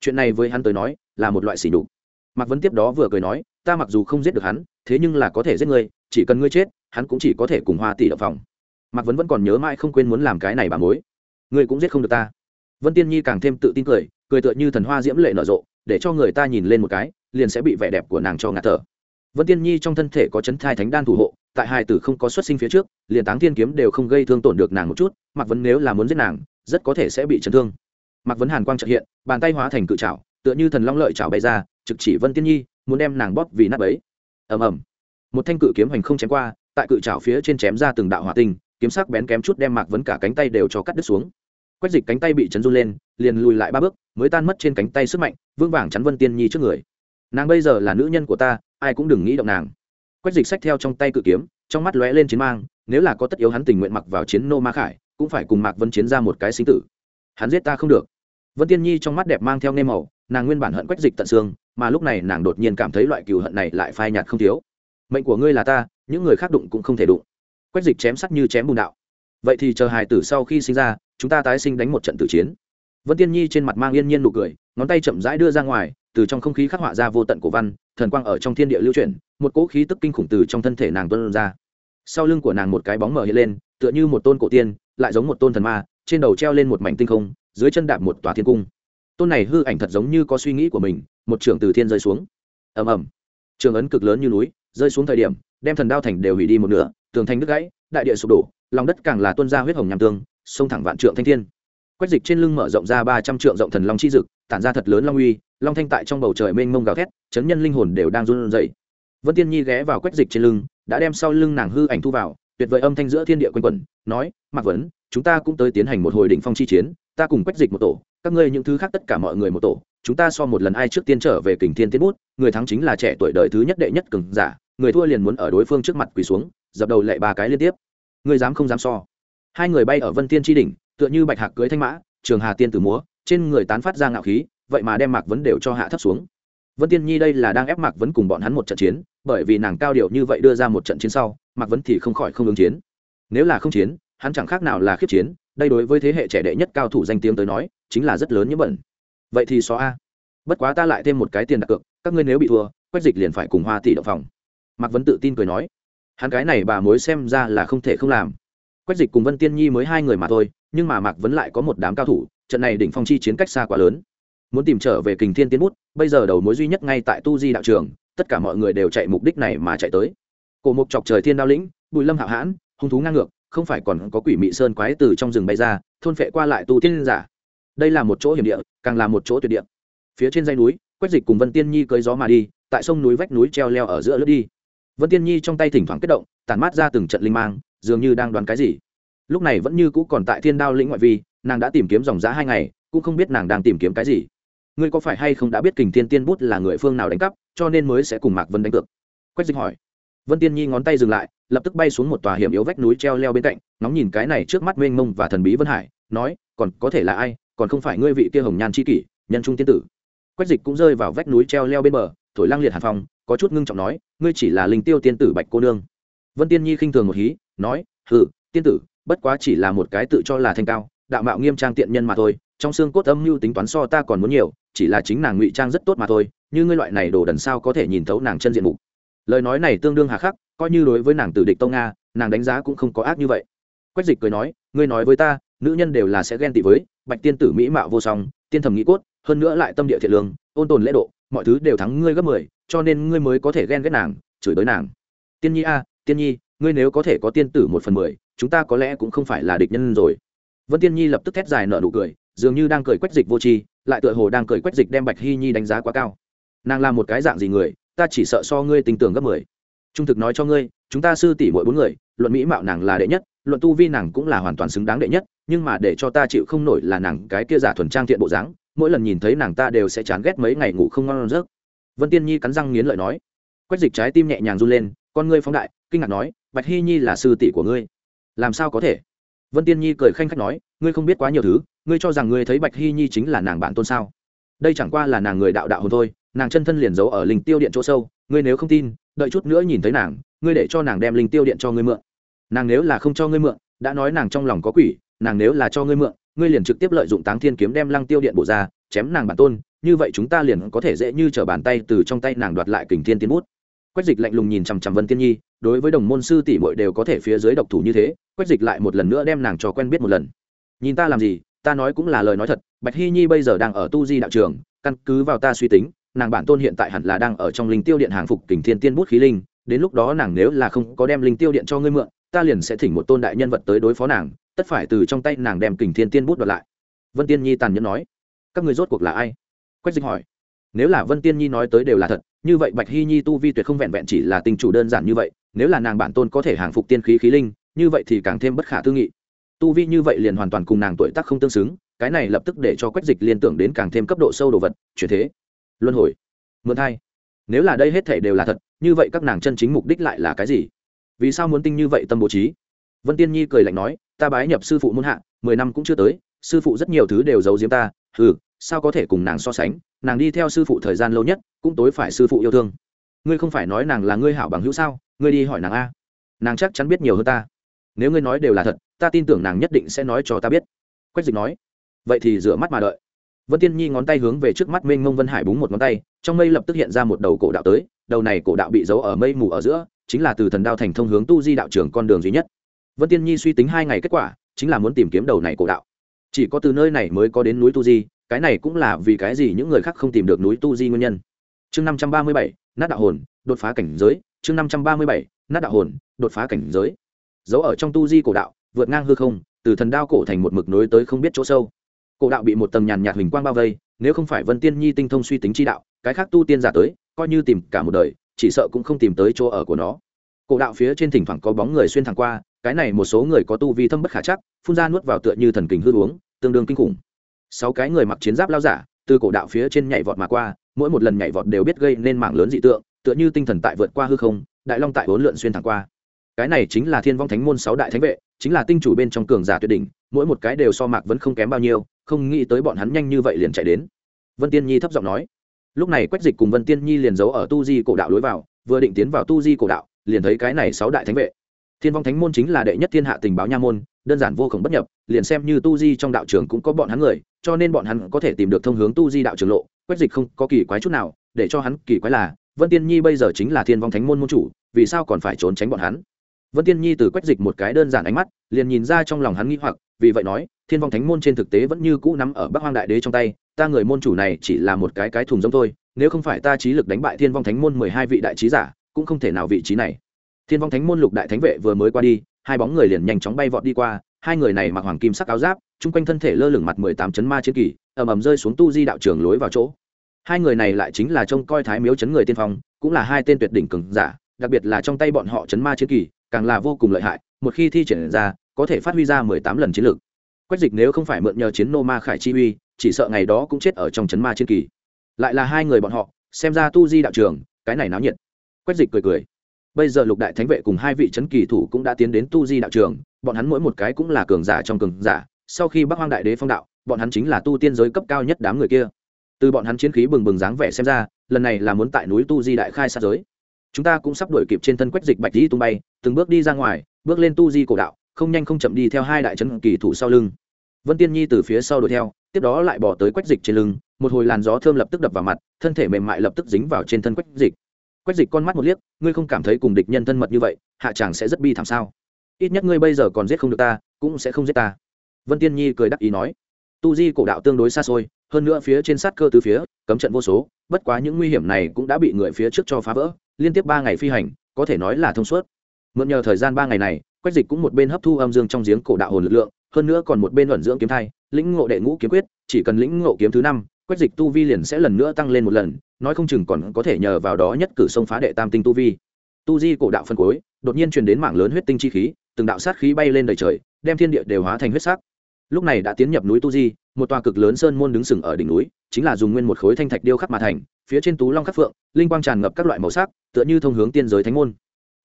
Chuyện này với hắn tới nói, là một loại xỉ đục mạc vấn tiếp đó vừa cười nói, ta mặc dù không giết được hắn, thế nhưng là có thể giết ngươi, chỉ cần ngươi chết, hắn cũng chỉ có thể cùng hoa tỷ đập phòng. Mạc vấn vẫn còn nhớ mãi không quên muốn làm cái này bà mối. Ngươi cũng giết không được ta. Vân tiên nhi càng thêm tự tin cười cười tựa như thần hoa diễm lệ nở rộ, để cho người ta nhìn lên một cái, liền sẽ bị vẻ đẹp của nàng cho ngạt thở. Vân tiên nhi trong thân thể có chấn thai thánh đan thủ hộ, tại hai tử không có xuất sinh phía trước, liền táng thiên kiếm đều không gây thương tổn được nàng một chút mặc vấn nếu là muốn giết nàng, rất có thể sẽ bị chấn thương. Mặc vấn hàn quang trợ hiện, bàn tay hóa thành cự trảo tựa như thần long lợi trảo bay ra, trực chỉ vân tiên nhi, muốn đem nàng bóp vì nát ấy ầm ầm. Một thanh cự kiếm hành không chém qua, tại cự trảo phía trên chém ra từng đạo hỏa tinh, kiếm sắc bén kém chút đem mạc vấn cả cánh tay đều cho cắt đứt xuống quách dịch cánh tay bị chấn run lên, liền lùi lại ba bước, mới tan mất trên cánh tay sức mạnh, vững vàng chắn vân tiên nhi trước người. Nàng bây giờ là nữ nhân của ta, ai cũng đừng nghĩ động nàng. Quách dịch sách theo trong tay cự kiếm, trong mắt lóe lên chiến mang, nếu là có tất yếu hắn tình nguyện mặc vào chiến nô ma khải, cũng phải cùng mạc vân chiến ra một cái sinh tử. Hắn giết ta không được. Vân tiên nhi trong mắt đẹp mang theo nêm màu, nàng nguyên bản hận quách dịch tận xương, mà lúc này nàng đột nhiên cảm thấy loại cừu hận này lại phai nhạt không thiếu. Mệnh của ngươi là ta, những người khác đụng cũng không thể đụng. Quách dịch chém sắt như chém bùn đạo vậy thì chờ hài tử sau khi sinh ra, chúng ta tái sinh đánh một trận tử chiến. Vân tiên nhi trên mặt mang yên nhiên nụ cười, ngón tay chậm rãi đưa ra ngoài, từ trong không khí khắc họa ra vô tận của văn, thần quang ở trong thiên địa lưu chuyển, một cỗ khí tức kinh khủng từ trong thân thể nàng tuân ra. Sau lưng của nàng một cái bóng mở hiện lên, tựa như một tôn cổ tiên, lại giống một tôn thần ma, trên đầu treo lên một mảnh tinh không, dưới chân đạp một tòa thiên cung. Tôn này hư ảnh thật giống như có suy nghĩ của mình, một trưởng từ thiên rơi xuống. Ầm ầm. Trường ấn cực lớn như núi, rơi xuống thời điểm, đem thần đao thành đều hủy đi một nửa, tường thành đứt gãy, đại địa sụp đổ lòng đất càng là tuôn ra huyết hồng nham tương, sông thẳng vạn trượng thanh thiên. Quách dịch trên lưng mở rộng ra ba trăm trượng rộng thần long chi dực, tản ra thật lớn long uy, long thanh tại trong bầu trời mênh mông gào thét, chấn nhân linh hồn đều đang run rẩy. Vân tiên nhi ghé vào quách dịch trên lưng, đã đem sau lưng nàng hư ảnh thu vào, tuyệt vời âm thanh giữa thiên địa quanh quẩn, nói, mạc vấn, chúng ta cũng tới tiến hành một hồi đỉnh phong chi chiến, ta cùng quách dịch một tổ, các ngươi những thứ khác tất cả mọi người một tổ, chúng ta so một lần ai trước tiên trở về kình thiên tiến bút, người thắng chính là trẻ tuổi đời thứ nhất đệ nhất cường giả, người thua liền muốn ở đối phương trước mặt quỳ xuống, dập đầu lệ ba cái liên tiếp người dám không dám so. Hai người bay ở vân tiên tri đỉnh, tựa như bạch hạc cưới thanh mã, trường hà tiên tử múa, trên người tán phát ra ngạo khí, vậy mà đem mạc vấn đều cho hạ thấp xuống. Vân tiên nhi đây là đang ép mạc vấn cùng bọn hắn một trận chiến, bởi vì nàng cao điệu như vậy đưa ra một trận chiến sau, mạc vấn thì không khỏi không ứng chiến. Nếu là không chiến, hắn chẳng khác nào là khiếp chiến, đây đối với thế hệ trẻ đệ nhất cao thủ danh tiếng tới nói, chính là rất lớn như bẩn vậy thì xóa a. Bất quá ta lại thêm một cái tiền đặt cược, các ngươi nếu bị thua, quách dịch liền phải cùng hoa tỷ động phòng. Mạc vấn tự tin cười nói hắn cái này bà mối xem ra là không thể không làm. Quách dịch cùng vân tiên nhi mới hai người mà thôi, nhưng mà mạc vấn lại có một đám cao thủ, trận này đỉnh phong chi chiến cách xa quá lớn. Muốn tìm trở về kình thiên tiến bút, bây giờ đầu mối duy nhất ngay tại tu di đạo trường, tất cả mọi người đều chạy mục đích này mà chạy tới. Cổ mục chọc trời thiên đao lĩnh, bùi lâm hạo hãn, hung thú ngang ngược, không phải còn có quỷ mị sơn quái từ trong rừng bay ra, thôn phệ qua lại tu tiên giả. Đây là một chỗ hiểm địa, càng là một chỗ tuyệt địa. Phía trên dây núi, quách dịch cùng vân tiên nhi cưới gió mà đi, tại sông núi vách núi treo leo ở giữa lướt đi vân tiên nhi trong tay thỉnh thoảng kết động, tản mát ra từng trận linh mang, dường như đang đoán cái gì. Lúc này vẫn như cũ còn tại thiên đao lĩnh ngoại vi, nàng đã tìm kiếm dòng giã hai ngày, cũng không biết nàng đang tìm kiếm cái gì. Ngươi có phải hay không đã biết kình thiên tiên bút là người phương nào đánh cắp, cho nên mới sẽ cùng mạc vân đánh cược? Quách dịch hỏi. Vân tiên nhi ngón tay dừng lại, lập tức bay xuống một tòa hiểm yếu vách núi treo leo bên cạnh nóng nhìn cái này trước mắt mênh mông và thần bí vân hải, nói, còn có thể là ai? Còn không phải ngươi vị kia hồng nhan c h i kỷ, nhân trung tiên tử. Quách dịch cũng rơi vào vách núi treo leo bên bờ thổi lang liệt hàn phong, có chút ngưng trọng nói, ngươi chỉ là linh tiêu tiên tử bạch cô nương. Vân tiên nhi khinh thường một hí, nói, hừ, tiên tử, bất quá chỉ là một cái tự cho là thanh cao, đạo mạo nghiêm trang tiện nhân mà thôi, trong xương cốt âm mưu tính toán so ta còn muốn nhiều, chỉ là chính nàng ngụy trang rất tốt mà thôi, như ngươi loại này đồ đần sao có thể nhìn thấu nàng chân diện mục? Lời nói này tương đương hà khắc, coi như đối với nàng tử địch tông nga, nàng đánh giá cũng không có ác như vậy. Quách dịch cười nói, ngươi nói với ta, nữ nhân đều là sẽ ghen tị với bạch tiên tử mỹ mạo vô song, tiên thầm nghĩ cốt, hơn nữa lại tâm địa thiện lương, ôn tồn lễ độ mọi thứ đều thắng ngươi gấp mười, cho nên ngươi mới có thể ghen ghét nàng, chửi bới nàng. Tiên nhi a, tiên nhi, ngươi nếu có thể có tiên tử một phần mười, chúng ta có lẽ cũng không phải là địch nhân rồi. Vân tiên nhi lập tức thét dài nở nụ cười, dường như đang cười quách dịch vô tri, lại tựa hồ đang cười quách dịch đem bạch hy nhi đánh giá quá cao. Nàng là một cái dạng gì người, ta chỉ sợ so ngươi tình tưởng gấp mười. Trung thực nói cho ngươi, chúng ta sư tỷ mỗi bốn người, luận mỹ mạo nàng là đệ nhất, luận tu vi nàng cũng là hoàn toàn xứng đáng đệ nhất, nhưng mà để cho ta chịu không nổi là nàng cái kia giả thuần trang thiện bộ dáng mỗi lần nhìn thấy nàng ta đều sẽ chán ghét mấy ngày ngủ không ngon giấc. Vân tiên nhi cắn răng nghiến lợi nói. Quách dịch trái tim nhẹ nhàng run lên, con ngươi phóng đại, kinh ngạc nói, bạch hy nhi là sư tỷ của ngươi. Làm sao có thể? Vân tiên nhi cười khanh khách nói, ngươi không biết quá nhiều thứ, ngươi cho rằng ngươi thấy bạch hy nhi chính là nàng bạn tôn sao? Đây chẳng qua là nàng người đạo đạo hồn thôi, nàng chân thân liền giấu ở linh tiêu điện chỗ sâu, ngươi nếu không tin, đợi chút nữa nhìn thấy nàng, ngươi để cho nàng đem linh tiêu điện cho ngươi mượn. Nàng nếu là không cho ngươi mượn, đã nói nàng trong lòng có quỷ, nàng nếu là cho ngươi mượn ngươi liền trực tiếp lợi dụng táng thiên kiếm đem lăng tiêu điện bổ ra, chém nàng bản tôn, như vậy chúng ta liền có thể dễ như trở bàn tay từ trong tay nàng đoạt lại kình thiên tiến bút. Quách dịch lạnh lùng nhìn chằm chằm vân tiên nhi, đối với đồng môn sư tỷ muội đều có thể phía dưới độc thủ như thế, quách dịch lại một lần nữa đem nàng cho quen biết một lần. Nhìn ta làm gì, ta nói cũng là lời nói thật, bạch hy nhi bây giờ đang ở tu di đạo trường, căn cứ vào ta suy tính, nàng bản tôn hiện tại hẳn là đang ở trong linh tiêu điện hàng phục kình thiên tiên bút khí linh đến lúc đó nàng nếu là không có đem linh tiêu điện cho ngươi mượn, ta liền sẽ thỉnh một tôn đại nhân vật tới đối phó nàng, tất phải từ trong tay nàng đem kình thiên tiên bút đoạt lại. Vân tiên nhi tàn nhẫn nói. Các người rốt cuộc là ai? Quách dịch hỏi. Nếu là vân tiên nhi nói tới đều là thật, như vậy bạch hy nhi tu vi tuyệt không vẹn vẹn chỉ là tình chủ đơn giản như vậy, nếu là nàng bản tôn có thể hàng phục tiên khí khí linh, như vậy thì càng thêm bất khả tư nghị. Tu vi như vậy liền hoàn toàn cùng nàng tuổi tác không tương xứng, cái này lập tức để cho quách dịch liên tưởng đến càng thêm cấp độ sâu đồ vật, chuyển thế. Luân hồi. Mượn thai. Nếu là đây hết thể đều là thật như vậy các nàng chân chính mục đích lại là cái gì? Vì sao muốn tinh như vậy tâm bố trí? Vân tiên nhi cười lạnh nói, ta bái nhập sư phụ muôn hạ, mười năm cũng chưa tới, sư phụ rất nhiều thứ đều giấu giếm ta ừ sao có thể cùng nàng so sánh? Nàng đi theo sư phụ thời gian lâu nhất, cũng tối phải sư phụ yêu thương. Ngươi không phải nói nàng là ngươi hảo bằng hữu sao? Ngươi đi hỏi nàng a. Nàng chắc chắn biết nhiều hơn ta. Nếu ngươi nói đều là thật, ta tin tưởng nàng nhất định sẽ nói cho ta biết. Quách dịch nói. Vậy thì rửa mắt mà đợi. Vân tiên nhi ngón tay hướng về trước mắt mênh mông vân hải búng một ngón tay, trong mây lập tức hiện ra một đầu cổ đạo tới đầu này cổ đạo bị giấu ở mây mù ở giữa, chính là từ thần đao thành thông hướng tu di đạo trường con đường duy nhất. Vân tiên nhi suy tính hai ngày kết quả, chính là muốn tìm kiếm đầu này cổ đạo. Chỉ có từ nơi này mới có đến núi tu di, cái này cũng là vì cái gì những người khác không tìm được núi tu di nguyên nhân. Chương năm trăm ba mươi bảy, nát đạo hồn, đột phá cảnh giới. Chương năm trăm ba mươi bảy, nát đạo hồn, đột phá cảnh giới. Giấu ở trong tu di cổ đạo, vượt ngang hư không, từ thần đao cổ thành một mực nối tới không biết chỗ sâu. Cổ đạo bị một tầng nhàn nhạt hình quang bao vây, nếu không phải vân tiên nhi tinh thông suy tính chi đạo, cái khác tu tiên giả tới coi như tìm cả một đời, chỉ sợ cũng không tìm tới chỗ ở của nó. Cổ đạo phía trên thỉnh thoảng có bóng người xuyên thẳng qua, cái này một số người có tu vi thâm bất khả chắc, phun ra nuốt vào tựa như thần kình hư uống, tương đương kinh khủng. Sáu cái người mặc chiến giáp lao giả, từ cổ đạo phía trên nhảy vọt mà qua, mỗi một lần nhảy vọt đều biết gây nên mạng lớn dị tượng, tựa như tinh thần tại vượt qua hư không, đại long tại bốn lượn xuyên thẳng qua. Cái này chính là thiên vong thánh môn sáu đại thánh vệ, chính là tinh chủ bên trong cường giả tuyệt đỉnh, mỗi một cái đều so mạc vẫn không kém bao nhiêu, không nghĩ tới bọn hắn nhanh như vậy liền chạy đến. Vân tiên nhi thấp giọng nói lúc này quách dịch cùng vân tiên nhi liền giấu ở tu di cổ đạo lối vào, vừa định tiến vào tu di cổ đạo, liền thấy cái này sáu đại thánh vệ. Thiên vong thánh môn chính là đệ nhất thiên hạ tình báo nha môn, đơn giản vô cùng bất nhập, liền xem như tu di trong đạo trường cũng có bọn hắn người, cho nên bọn hắn có thể tìm được thông hướng tu di đạo trường lộ. Quách dịch không có kỳ quái chút nào, để cho hắn kỳ quái là, vân tiên nhi bây giờ chính là thiên vong thánh môn môn chủ, vì sao còn phải trốn tránh bọn hắn? Vân tiên nhi từ quách dịch một cái đơn giản ánh mắt, liền nhìn ra trong lòng hắn nghĩ hoặc, vì vậy nói, thiên vong thánh môn trên thực tế vẫn như cũ nắm ở bắc hoang đại đế trong tay ta người môn chủ này chỉ là một cái cái thùng giống thôi, nếu không phải ta trí lực đánh bại thiên vong thánh môn mười hai vị đại trí giả, cũng không thể nào vị trí này. Thiên vong thánh môn lục đại thánh vệ vừa mới qua đi, hai bóng người liền nhanh chóng bay vọt đi qua, hai người này mặc hoàng kim sắc áo giáp, chung quanh thân thể lơ lửng mặt mười tám chấn ma chiến kỳ, ầm ầm rơi xuống tu di đạo trường lối vào chỗ. Hai người này lại chính là trông coi thái miếu chấn người tiên phong, cũng là hai tên tuyệt đỉnh cường giả, đặc biệt là trong tay bọn họ chấn ma chiến kỳ, càng là vô cùng lợi hại, một khi thi triển ra, có thể phát huy ra mười tám lần chiến lược quách dịch nếu không phải mượn nhờ chiến nô ma khải chi uy chỉ sợ ngày đó cũng chết ở trong chấn ma chiến kỳ. Lại là hai người bọn họ, xem ra tu di đạo trường, cái này náo nhiệt. Quách dịch cười cười. Bây giờ lục đại thánh vệ cùng hai vị c kỳ thủ cũng đã tiến đến tu di đạo trường, bọn hắn mỗi một cái cũng là cường giả trong cường giả. Sau khi bắc hoang đại đế phong đạo, bọn hắn chính là tu tiên giới cấp cao nhất đám người kia. Từ bọn hắn chiến khí bừng bừng dáng vẻ xem ra, lần này là muốn tại núi tu di đại khai sát giới. Chúng ta cũng sắp đuổi kịp trên thân quách dịch bạch tỷ tung bay, từng bước đi ra ngoài, bước lên tu di cổ đạo, không nhanh không chậm đi theo hai đại trấn kỳ thủ sau lưng vân tiên nhi từ phía sau đuổi theo, tiếp đó lại bỏ tới quách dịch trên lưng, một hồi làn gió thơm lập tức đập vào mặt, thân thể mềm mại lập tức dính vào trên thân quách dịch. Quách dịch con mắt một liếc, ngươi không cảm thấy cùng địch nhân thân mật như vậy, hạ chàng sẽ rất bi thảm sao? Ít nhất ngươi bây giờ còn giết không được ta, cũng sẽ không giết ta. Vân tiên nhi cười đắc ý nói. Tu di cổ đạo tương đối xa xôi, hơn nữa phía trên sát cơ từ phía, cấm trận vô số, bất quá những nguy hiểm này cũng đã bị người phía trước cho phá vỡ, liên tiếp ba ngày phi hành, có thể nói là thông suốt. Mượn nhờ thời gian ba ngày này, quách dịch cũng một bên hấp thu âm dương trong giếng cổ đạo hồn lực lượng hơn nữa còn một bên luận dưỡng kiếm thai, lĩnh ngộ đệ ngũ kiếm quyết, chỉ cần lĩnh ngộ kiếm thứ năm, quét dịch tu vi liền sẽ lần nữa tăng lên một lần, nói không chừng còn có thể nhờ vào đó nhất cử xông phá đệ tam tinh tu vi. Tu di cổ đạo phân cuối, đột nhiên truyền đến mảng lớn huyết tinh chi khí, từng đạo sát khí bay lên đầy trời, đem thiên địa đều hóa thành huyết sắc. Lúc này đã tiến nhập núi tu di, một tòa cực lớn sơn môn đứng sừng ở đỉnh núi, chính là dùng nguyên một khối thanh thạch điêu khắc mà thành, phía trên tú long khắc phượng, linh quang tràn ngập các loại màu sắc, tựa như thông hướng tiên giới thánh môn.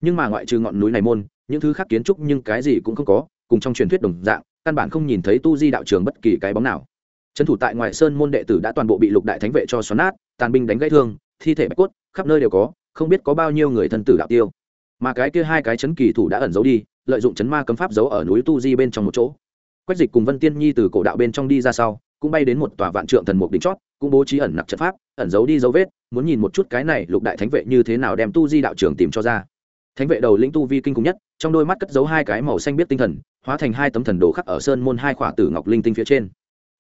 Nhưng mà ngoại trừ ngọn núi này môn, những thứ khác kiến trúc nhưng cái gì cũng không có, cùng trong truyền thuyết đồng dạng căn bản không nhìn thấy tu di đạo trường bất kỳ cái bóng nào. Trấn thủ tại ngoại sơn môn đệ tử đã toàn bộ bị lục đại thánh vệ cho xoắn nát, tàn binh đánh gãy thương, thi thể bạch cốt, khắp nơi đều có, không biết có bao nhiêu người thân tử đạo tiêu. Mà cái kia hai cái chấn kỳ thủ đã ẩn giấu đi, lợi dụng chấn ma cấm pháp giấu ở núi tu di bên trong một chỗ. Quách dịch cùng vân tiên nhi từ cổ đạo bên trong đi ra sau, cũng bay đến một tòa vạn trượng thần mục đỉnh chót, cũng bố trí ẩn nặc trận pháp, ẩn giấu đi dấu vết, muốn nhìn một chút cái này lục đại thánh vệ như thế nào đem tu di đạo trường tìm cho ra. Thánh vệ đầu lĩnh tu vi kinh khủng nhất, trong đôi mắt cất giấu hai cái màu xanh biết tinh thần hóa thành hai tấm thần đồ khắc ở sơn môn hai khỏa tử ngọc linh tinh phía trên.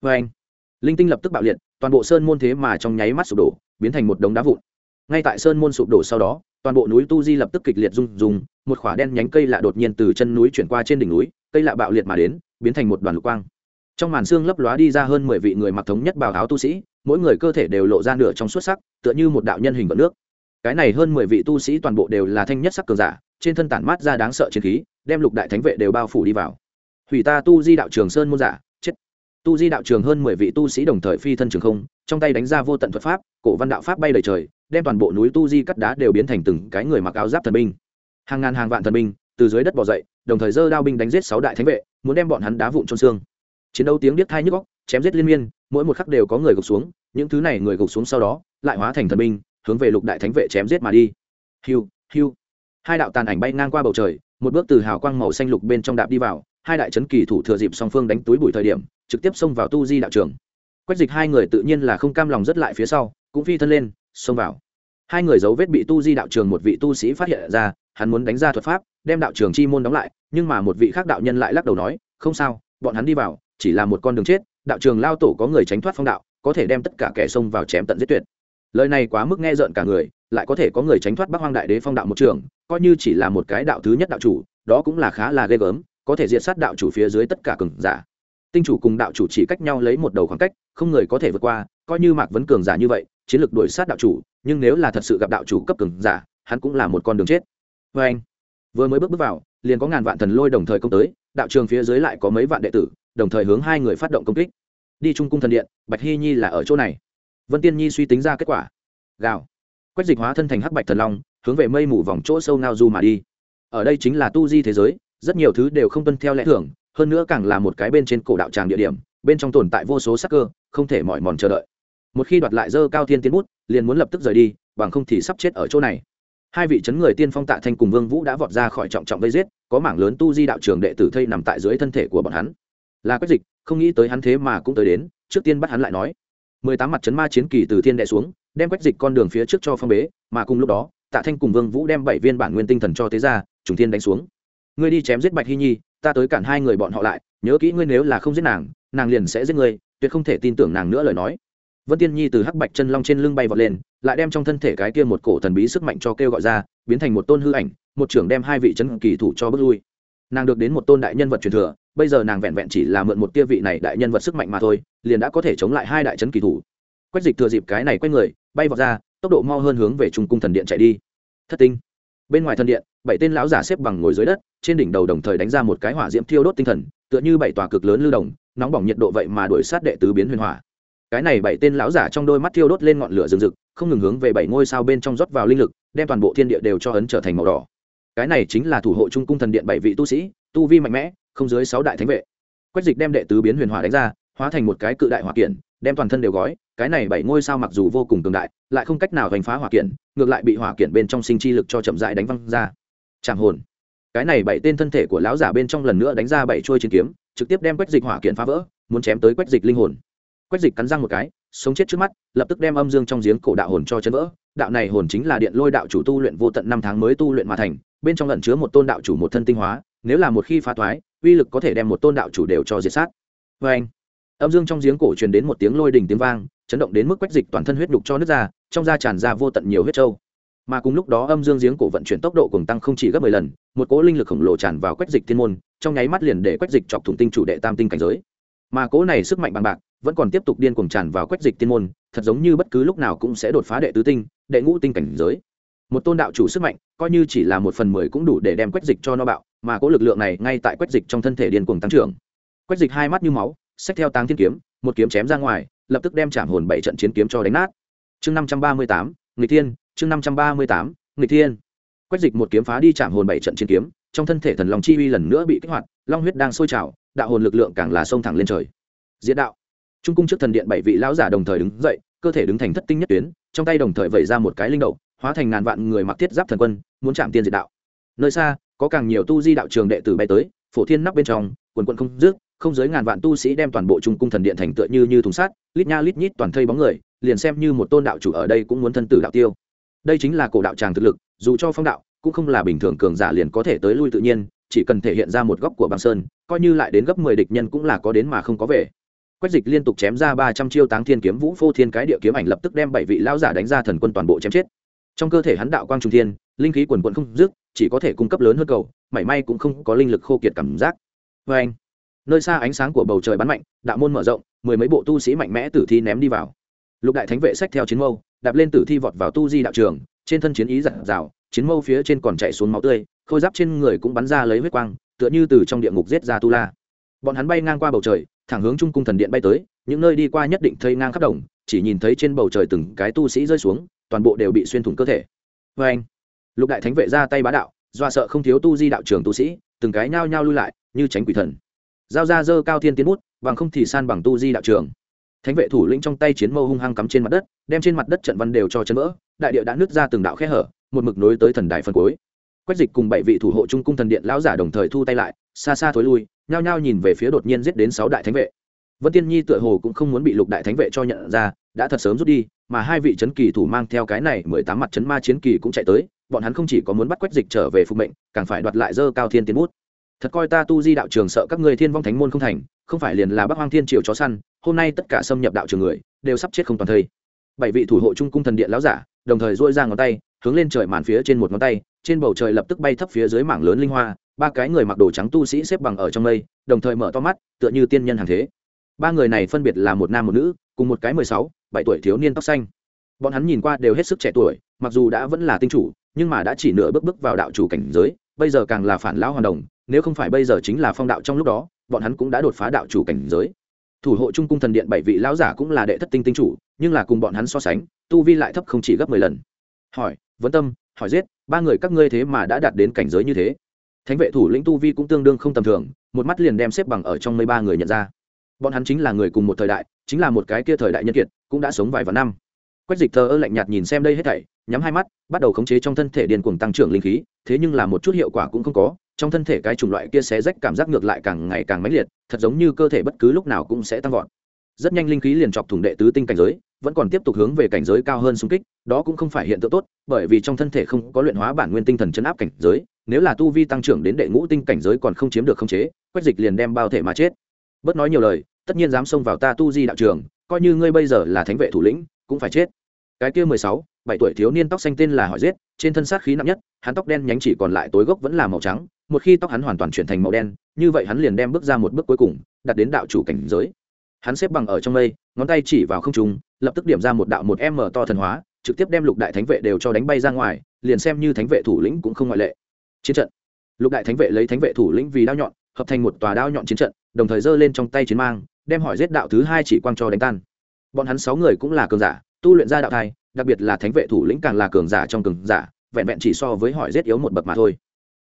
Vê anh, linh tinh lập tức bạo liệt, toàn bộ sơn môn thế mà trong nháy mắt sụp đổ, biến thành một đống đá vụn. Ngay tại sơn môn sụp đổ sau đó, toàn bộ núi tu di lập tức kịch liệt rung rung, một khỏa đen nhánh cây lạ đột nhiên từ chân núi chuyển qua trên đỉnh núi, cây lạ bạo liệt mà đến, biến thành một đoàn lục quang. Trong màn xương lấp lóa đi ra hơn mười vị người mặc thống nhất bào áo tu sĩ, mỗi người cơ thể đều lộ ra nửa trong suốt sắc, tựa như một đạo nhân hình vận nước. Cái này hơn mười vị tu sĩ toàn bộ đều là thanh nhất sắc cường giả, trên thân tản mát ra đáng sợ chiến khí đem lục đại thánh vệ đều bao phủ đi vào. Hủy ta tu di đạo trường sơn môn giả, chết. Tu di đạo trường hơn mười vị tu sĩ đồng thời phi thân trường không, trong tay đánh ra vô tận thuật pháp, cổ văn đạo pháp bay đầy trời, đem toàn bộ núi tu di cắt đá đều biến thành từng cái người mặc áo giáp thần binh. Hàng ngàn hàng vạn thần binh từ dưới đất bỏ dậy, đồng thời dơ đao binh đánh giết sáu đại thánh vệ, muốn đem bọn hắn đá vụn trôn xương. Chiến đấu tiếng biết thai nhức góc chém giết liên miên, mỗi một khắc đều có người gục xuống, những thứ này người gục xuống sau đó, lại hóa thành thần binh, hướng về lục đại thánh vệ chém giết mà đi. Hiu hiu. Hai đạo tàn ảnh bay ngang qua bầu trời một bước từ hào quang màu xanh lục bên trong đạp đi vào, hai đại trấn kỳ thủ thừa dịp song phương đánh túi bụi thời điểm, trực tiếp xông vào tu di đạo trường. Quách dịch hai người tự nhiên là không cam lòng rất lại phía sau, cũng phi thân lên, xông vào. Hai người dấu vết bị tu di đạo trường một vị tu sĩ phát hiện ra, hắn muốn đánh ra thuật pháp, đem đạo trường chi môn đóng lại, nhưng mà một vị khác đạo nhân lại lắc đầu nói, không sao, bọn hắn đi vào, chỉ là một con đường chết, đạo trường lao tổ có người tránh thoát phong đạo, có thể đem tất cả kẻ xông vào chém tận giết tuyệt. Lời này quá mức nghe rợn cả người lại có thể có người tránh thoát bắc hoang đại đế phong đạo một trường, coi như chỉ là một cái đạo thứ nhất đạo chủ, đó cũng là khá là ghê gớm, có thể diệt sát đạo chủ phía dưới tất cả cường giả. Tinh chủ cùng đạo chủ chỉ cách nhau lấy một đầu khoảng cách, không người có thể vượt qua, coi như mạc vấn cường giả như vậy, chiến lược đuổi sát đạo chủ, nhưng nếu là thật sự gặp đạo chủ cấp cường giả, hắn cũng là một con đường chết. Vê anh. Vừa mới bước bước vào, liền có ngàn vạn thần lôi đồng thời công tới, đạo trường phía dưới lại có mấy vạn đệ tử, đồng thời hướng hai người phát động công kích. Đi trung cung thần điện, bạch hy nhi là ở chỗ này. Vân tiên nhi suy tính ra kết quả. Gào quách dịch hóa thân thành hắc bạch thần long, hướng về mây mù vòng chỗ sâu ngao du mà đi. Ở đây chính là tu di thế giới, rất nhiều thứ đều không tuân theo lẽ thường, hơn nữa càng là một cái bên trên cổ đạo tràng địa điểm, bên trong tồn tại vô số sắc cơ, không thể mỏi mòn chờ đợi. Một khi đoạt lại dơ cao thiên tiến bút, liền muốn lập tức rời đi, bằng không thì sắp chết ở chỗ này. Hai vị chấn người tiên phong tạ thanh cùng vương vũ đã vọt ra khỏi trọng trọng vây giết, có mảng lớn tu di đạo trường đệ tử thây nằm tại dưới thân thể của bọn hắn. Là quách dịch, không nghĩ tới hắn thế mà cũng tới đến, trước tiên bắt hắn lại nói. Mười tám mặt chấn ma chiến kỳ từ thiên đệ xuống đem quách dịch con đường phía trước cho phong bế, mà cùng lúc đó, tạ thanh cùng vương vũ đem bảy viên bản nguyên tinh thần cho tế ra trùng thiên đánh xuống. Ngươi đi chém giết bạch hy nhi, ta tới cản hai người bọn họ lại, nhớ kỹ ngươi nếu là không giết nàng nàng liền sẽ giết ngươi, tuyệt không thể tin tưởng nàng nữa lời nói. Vân tiên nhi từ hắc bạch chân long trên lưng bay vọt lên, lại đem trong thân thể cái kia một cổ thần bí sức mạnh cho kêu gọi ra, biến thành một tôn hư ảnh, một trưởng đem hai vị chân kỳ thủ cho bước lui. Nàng được đến một tôn đại nhân vật truyền thừa, bây giờ nàng vẹn vẹn chỉ là mượn một tia vị này đại nhân vật sức mạnh mà thôi, liền đã có thể chống lại hai đại chân kỳ thủ. Quách dịch thừa dịp cái này quay người bay vọt ra, tốc độ mau hơn hướng về trung cung thần điện chạy đi. Thất tinh. Bên ngoài thần điện, bảy tên lão giả xếp bằng ngồi dưới đất, trên đỉnh đầu đồng thời đánh ra một cái hỏa diễm thiêu đốt tinh thần, tựa như bảy tòa cực lớn lưu đồng, nóng bỏng nhiệt độ vậy mà đuổi sát đệ tứ biến huyền hỏa. Cái này bảy tên lão giả trong đôi mắt thiêu đốt lên ngọn lửa rừng rực, không ngừng hướng về bảy ngôi sao bên trong rót vào linh lực, đem toàn bộ thiên địa đều cho ấn trở thành màu đỏ. Cái này chính là thủ hộ trung cung thần điện bảy vị tu sĩ, tu vi mạnh mẽ, không dưới sáu đại thánh vệ. Quách dịch đem đệ tứ biến huyền hỏa đánh ra hóa thành một cái cự đại hỏa kiện, đem toàn thân đều gói, cái này bảy ngôi sao mặc dù vô cùng cường đại, lại không cách nào hành phá hỏa kiện, ngược lại bị hỏa kiện bên trong sinh chi lực cho chậm rãi đánh văng ra. Tràng hồn. Cái này bảy tên thân thể của lão giả bên trong lần nữa đánh ra bảy trôi chiến kiếm, trực tiếp đem quách dịch hỏa kiện phá vỡ, muốn chém tới quách dịch linh hồn. Quách dịch cắn răng một cái, sống chết trước mắt, lập tức đem âm dương trong giếng cổ đạo hồn cho chấn vỡ. Đạo này hồn chính là điện lôi đạo chủ tu luyện vô tận năm tháng mới tu luyện mà thành, bên trong lẩn chứa một tôn đạo chủ một thân tinh hóa, nếu là một khi phá thoái, uy lực có thể đem một tôn đạo chủ đều cho diệt sát. Vê anh âm dương trong giếng cổ truyền đến một tiếng lôi đình tiếng vang, chấn động đến mức quách dịch toàn thân huyết đục cho nước ra, trong da tràn ra vô tận nhiều huyết trâu. Mà cùng lúc đó âm dương giếng cổ vận chuyển tốc độ cùng tăng không chỉ gấp mười lần, một cỗ linh lực khổng lồ tràn vào quách dịch thiên môn, trong nháy mắt liền để quách dịch chọc thủng tinh chủ đệ tam tinh cảnh giới. Mà cỗ này sức mạnh bằng bạc, vẫn còn tiếp tục điên cuồng tràn vào quách dịch thiên môn, thật giống như bất cứ lúc nào cũng sẽ đột phá đệ tứ tinh, đệ ngũ tinh cảnh giới. Một tôn đạo chủ sức mạnh, coi như chỉ là một phần mười cũng đủ để đem quách dịch cho nó bạo, mà cỗ lực lượng này ngay tại quách dịch trong thân thể điên cuồng tăng trưởng. Quách dịch hai mắt như máu xách theo táng thiên kiếm một kiếm chém ra ngoài lập tức đem chạm hồn bảy trận chiến kiếm cho đánh nát. Chương năm trăm ba mươi tám người thiên chương năm trăm ba mươi tám người thiên. Quách dịch một kiếm phá đi chạm hồn bảy trận chiến kiếm trong thân thể thần long chi uy lần nữa bị kích hoạt long huyết đang sôi trào đạo hồn lực lượng càng là sông thẳng lên trời. Diễn đạo. Trung cung trước thần điện bảy vị lão giả đồng thời đứng dậy cơ thể đứng thành thất tinh nhất tuyến trong tay đồng thời vẩy ra một cái linh đầu, hóa thành ngàn vạn người mặc thiết giáp thần quân muốn chạm tiên diệt đạo. Nơi xa có càng nhiều tu di đạo trường đệ tử bay tới phổ thiên nắp bên trong quần quận không dứt không giới ngàn vạn tu sĩ đem toàn bộ trung cung thần điện thành tựa như như thùng sắt, lít nha lít nhít toàn thây bóng người, liền xem như một tôn đạo chủ ở đây cũng muốn thân tử đạo tiêu. Đây chính là cổ đạo tràng thực lực, dù cho phong đạo, cũng không là bình thường cường giả liền có thể tới lui tự nhiên, chỉ cần thể hiện ra một góc của băng sơn, coi như lại đến gấp mười địch nhân cũng là có đến mà không có về. Quách dịch liên tục chém ra ba trăm chiêu táng thiên kiếm, vũ phô thiên cái địa kiếm ảnh lập tức đem bảy vị lão giả đánh ra thần quân toàn bộ chém chết. Trong cơ thể hắn đạo quang trung thiên, linh khí quần quận không dứt, chỉ có thể cung cấp lớn hơn cầu, mảy may cũng không có linh lực khô kiệt cảm giác. Vê anh nơi xa ánh sáng của bầu trời bắn mạnh, đạo môn mở rộng, mười mấy bộ tu sĩ mạnh mẽ tử thi ném đi vào. Lục đại thánh vệ sách theo chiến mâu, đạp lên tử thi vọt vào tu di đạo trường, trên thân chiến ý giặt rào, chiến mâu phía trên còn chạy xuống máu tươi, khôi giáp trên người cũng bắn ra lấy huyết quang, tựa như từ trong địa ngục giết ra tu la. Bọn hắn bay ngang qua bầu trời, thẳng hướng trung cung thần điện bay tới, những nơi đi qua nhất định thây ngang khắp đồng, chỉ nhìn thấy trên bầu trời từng cái tu sĩ rơi xuống, toàn bộ đều bị xuyên thủng cơ thể. Vê anh, lục đại thánh vệ ra tay bá đạo, do sợ không thiếu tu di đạo trường tu sĩ, từng cái nhao nhao lui lại, như tránh quỷ thần giao ra dơ cao thiên tiến bút, bằng không thì san bằng tu di đạo trường. Thánh vệ thủ lĩnh trong tay chiến mâu hung hăng cắm trên mặt đất, đem trên mặt đất trận văn đều cho chân vỡ, đại địa đã nứt ra từng đạo khe hở, một mực nối tới thần đại phần cuối. Quách dịch cùng bảy vị thủ hộ trung cung thần điện lão giả đồng thời thu tay lại, xa xa thối lui, nhao nhao nhìn về phía đột nhiên giết đến sáu đại thánh vệ. Vân tiên nhi tựa hồ cũng không muốn bị lục đại thánh vệ cho nhận ra, đã thật sớm rút đi, mà hai vị c kỳ thủ mang theo cái này mười tám mặt c ma chiến kỳ cũng chạy tới, bọn hắn không chỉ có muốn bắt quách dịch trở về phục mệnh, càng phải đoạt lại dơ cao thiên tiến bút thật coi ta tu di đạo trường sợ các người thiên vong thánh môn không thành, không phải liền là bắc hoang thiên triều chó săn, hôm nay tất cả xâm nhập đạo trường người, đều sắp chết không toàn thây. Bảy vị thủ hộ trung cung thần điện lão giả, đồng thời dỗi ra ngón tay, hướng lên trời màn phía trên một ngón tay, trên bầu trời lập tức bay thấp phía dưới mảng lớn linh hoa, ba cái người mặc đồ trắng tu sĩ xếp bằng ở trong mây, đồng thời mở to mắt, tựa như tiên nhân hàng thế. Ba người này phân biệt là một nam một nữ, cùng một cái mười sáu, bảy tuổi thiếu niên tóc xanh. Bọn hắn nhìn qua đều hết sức trẻ tuổi, mặc dù đã vẫn là tinh chủ, nhưng mà đã chỉ nửa bước bước vào đạo chủ cảnh giới, bây giờ càng là phản lão hoàn đồng nếu không phải bây giờ chính là phong đạo trong lúc đó, bọn hắn cũng đã đột phá đạo chủ cảnh giới. Thủ hộ trung cung thần điện bảy vị lão giả cũng là đệ thất tinh tinh chủ, nhưng là cùng bọn hắn so sánh, tu vi lại thấp không chỉ gấp mười lần. Hỏi vấn tâm, hỏi giết, ba người các ngươi thế mà đã đạt đến cảnh giới như thế? Thánh vệ thủ lĩnh tu vi cũng tương đương không tầm thường, một mắt liền đem xếp bằng ở trong mấy ba người nhận ra. Bọn hắn chính là người cùng một thời đại, chính là một cái kia thời đại nhân kiệt, cũng đã sống vài vạn năm. Quách dịch thờ ơ lạnh nhạt nhìn xem đây hết thảy, nhắm hai mắt, bắt đầu khống chế trong thân thể điền cuồng tăng trưởng linh khí, thế nhưng là một chút hiệu quả cũng không có trong thân thể cái chủng loại kia xé rách cảm giác ngược lại càng ngày càng mãnh liệt, thật giống như cơ thể bất cứ lúc nào cũng sẽ tăng vọt. Rất nhanh linh khí liền chọc thủng đệ tứ tinh cảnh giới, vẫn còn tiếp tục hướng về cảnh giới cao hơn xung kích, đó cũng không phải hiện tượng tốt, bởi vì trong thân thể không có luyện hóa bản nguyên tinh thần chấn áp cảnh giới, nếu là tu vi tăng trưởng đến đệ ngũ tinh cảnh giới còn không chiếm được khống chế, quách dịch liền đem bao thể mà chết. Bớt nói nhiều lời, tất nhiên dám xông vào ta tu di đạo trường, coi như ngươi bây giờ là thánh vệ thủ lĩnh, cũng phải chết. Cái kia mười sáu bảy tuổi thiếu niên tóc xanh tên là hỏi giết, trên thân sát khí nặng nhất, hắn tóc đen nhánh chỉ còn lại tối gốc vẫn là màu trắng, một khi tóc hắn hoàn toàn chuyển thành màu đen, như vậy hắn liền đem bước ra một bước cuối cùng, đặt đến đạo chủ cảnh giới. Hắn xếp bằng ở trong mây, ngón tay chỉ vào không trung, lập tức điểm ra một đạo một m to thần hóa, trực tiếp đem lục đại thánh vệ đều cho đánh bay ra ngoài, liền xem như thánh vệ thủ lĩnh cũng không ngoại lệ. Chiến trận. Lục đại thánh vệ lấy thánh vệ thủ lĩnh vì đao nhọn, hợp thành một tòa đao nhọn chiến trận, đồng thời giơ lên trong tay chiến mang, đem hỏi giết đạo thứ hai chỉ quang cho đánh tan. Bọn hắn sáu người cũng là cường giả tu luyện ra đạo thai, đặc biệt là thánh vệ thủ lĩnh càng là cường giả trong cường giả, vẹn vẹn chỉ so với hỏi rất yếu một bậc mà thôi.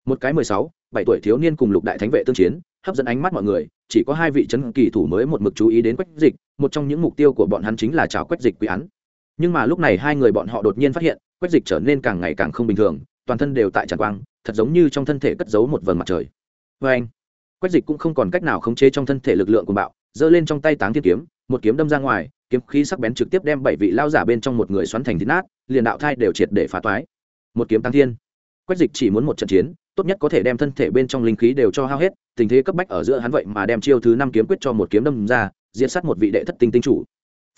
Một cái mười sáu, bảy tuổi thiếu niên cùng lục đại thánh vệ tương chiến, hấp dẫn ánh mắt mọi người, chỉ có hai vị c kỳ thủ mới một mực chú ý đến quách dịch, một trong những mục tiêu của bọn hắn chính là chào quách dịch quý án. Nhưng mà lúc này hai người bọn họ đột nhiên phát hiện, quách dịch trở nên càng ngày càng không bình thường, toàn thân đều tại tràn quang, thật giống như trong thân thể cất giấu một vầng mặt trời. Vê anh, quách dịch cũng không còn cách nào khống chế trong thân thể lực lượng của bạo, giơ lên trong tay táng thiên kiếm, một kiếm đâm ra ngoài kiếm khí sắc bén trực tiếp đem bảy vị lao giả bên trong một người xoắn thành thịt nát, liền đạo thai đều triệt để phá toái. Một kiếm tăng thiên. Quách dịch chỉ muốn một trận chiến, tốt nhất có thể đem thân thể bên trong linh khí đều cho hao hết, tình thế cấp bách ở giữa hắn vậy mà đem chiêu thứ năm kiếm quyết cho một kiếm đâm ra diễn sát một vị đệ thất tinh tinh chủ.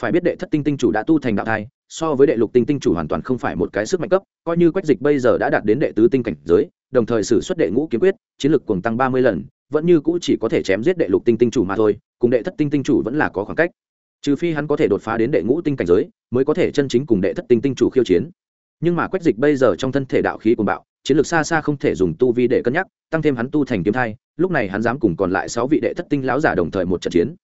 Phải biết đệ thất tinh tinh chủ đã tu thành đạo thai, so với đệ lục tinh tinh chủ hoàn toàn không phải một cái sức mạnh cấp, coi như quách dịch bây giờ đã đạt đến đệ tứ tinh cảnh giới, đồng thời xử suất đệ ngũ kiếm quyết, chiến lực cuồng tăng ba mươi lần, vẫn như cũ chỉ có thể chém giết đệ lục tinh tinh chủ mà thôi, cùng đệ thất tinh tinh chủ vẫn là có khoảng cách trừ phi hắn có thể đột phá đến đệ ngũ tinh cảnh giới, mới có thể chân chính cùng đệ thất tinh tinh chủ khiêu chiến. Nhưng mà quách dịch bây giờ trong thân thể đạo khí cùng bạo, chiến lược xa xa không thể dùng tu vi để cân nhắc, tăng thêm hắn tu thành kiếm thai, lúc này hắn dám cùng còn lại sáu vị đệ thất tinh lão giả đồng thời một trận chiến.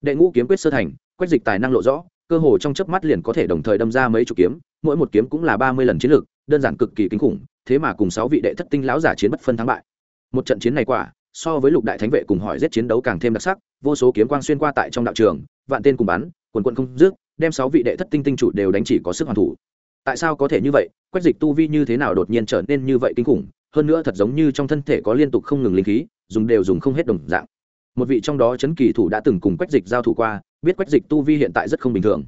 Đệ ngũ kiếm quyết sơ thành, quách dịch tài năng lộ rõ, cơ hồ trong chớp mắt liền có thể đồng thời đâm ra mấy chục kiếm, mỗi một kiếm cũng là ba mươi lần chiến lược, đơn giản cực kỳ kinh khủng, thế mà cùng sáu vị đệ thất tinh lão giả chiến bất phân thắng bại. Một trận chiến này quả, so với lục đại thánh vệ cùng hỏi giết chiến đấu càng thêm đặc sắc, vô số kiếm quang xuyên qua tại trong đạo trường vạn tên cùng bắn, quần quận không dứt, đem sáu vị đệ thất tinh tinh chủ đều đánh chỉ có sức hoàn thủ. Tại sao có thể như vậy? Quách dịch tu vi như thế nào đột nhiên trở nên như vậy kinh khủng? Hơn nữa thật giống như trong thân thể có liên tục không ngừng linh khí, dùng đều dùng không hết đồng dạng. Một vị trong đó chấn kỳ thủ đã từng cùng quách dịch giao thủ qua, biết quách dịch tu vi hiện tại rất không bình thường.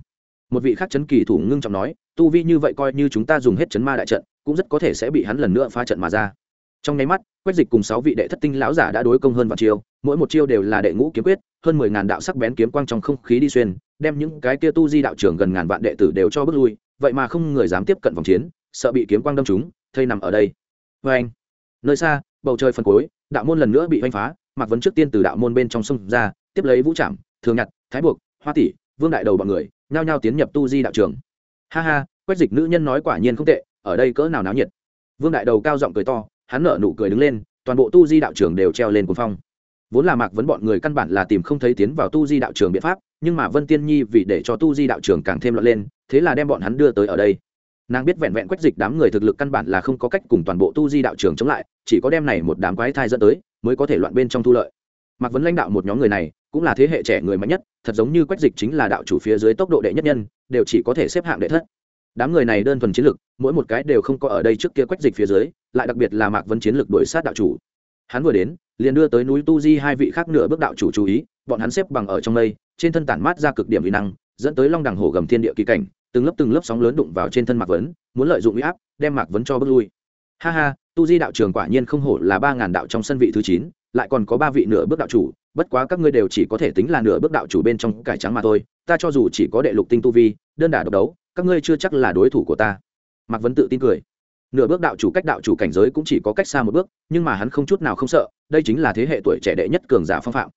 Một vị khác chấn kỳ thủ ngưng trọng nói, tu vi như vậy coi như chúng ta dùng hết chấn ma đại trận, cũng rất có thể sẽ bị hắn lần nữa phá trận mà ra. Trong nháy mắt, quách dịch cùng sáu vị đệ thất tinh lão giả đã đối công hơn vạn chiều mỗi một chiêu đều là đệ ngũ kiếm quyết, hơn mười ngàn đạo sắc bén kiếm quang trong không khí đi xuyên, đem những cái kia tu di đạo trưởng gần ngàn vạn đệ tử đều cho bước lui, vậy mà không người dám tiếp cận vòng chiến, sợ bị kiếm quang đâm trúng, thây nằm ở đây. Vê anh nơi xa, bầu trời phần cuối, đạo môn lần nữa bị oanh phá, mạc vấn trước tiên từ đạo môn bên trong sông ra, tiếp lấy vũ trạm thường nhặt thái buộc, hoa tỷ, vương đại đầu bọn người, nhao nhao tiến nhập tu di đạo trường ha ha, quách dịch nữ nhân nói quả nhiên không tệ, ở đây cỡ nào náo nhiệt. Vương đại đầu cao giọng cười to, hắn nở nụ cười đứng lên, toàn bộ tu di đạo trường đều treo lên cuồng phong vốn là mạc vấn bọn người căn bản là tìm không thấy tiến vào tu di đạo trường biện pháp, nhưng mà vân tiên nhi vì để cho tu di đạo trường càng thêm loạn lên, thế là đem bọn hắn đưa tới ở đây. Nàng biết vẹn vẹn quách dịch đám người thực lực căn bản là không có cách cùng toàn bộ tu di đạo trường chống lại, chỉ có đem này một đám quái thai dẫn tới, mới có thể loạn bên trong thu lợi. Mạc vấn lãnh đạo một nhóm người này, cũng là thế hệ trẻ người mạnh nhất, thật giống như quách dịch chính là đạo chủ phía dưới tốc độ đệ nhất nhân, đều chỉ có thể xếp hạng đệ thất. Đám người này đơn thuần chiến lực, mỗi một cái đều không có ở đây trước kia quách dịch phía dưới, lại đặc biệt là mạc vấn chiến lực đuổi sát đạo chủ. Hắn vừa đến liền đưa tới núi tu di hai vị khác nửa bước đạo chủ chú ý, bọn hắn xếp bằng ở trong mây, trên thân tản mát ra cực điểm uy năng, dẫn tới long đằng hổ gầm thiên địa kỳ cảnh, từng lớp từng lớp sóng lớn đụng vào trên thân mạc vấn, muốn lợi dụng uy áp, đem mạc vấn cho bước lui. Ha ha, tu di đạo trường quả nhiên không hổ là ba ngàn đạo trong sân vị thứ chín, lại còn có ba vị nửa bước đạo chủ, bất quá các ngươi đều chỉ có thể tính là nửa bước đạo chủ bên trong cải trắng mà thôi, ta cho dù chỉ có đệ lục tinh tu vi, đơn đả độc đấu, các ngươi chưa chắc là đối thủ của ta. Mạc vấn tự tin cười nửa bước đạo chủ cách đạo chủ cảnh giới cũng chỉ có cách xa một bước, nhưng mà hắn không chút nào không sợ, đây chính là thế hệ tuổi trẻ đệ nhất cường giả phong phạm.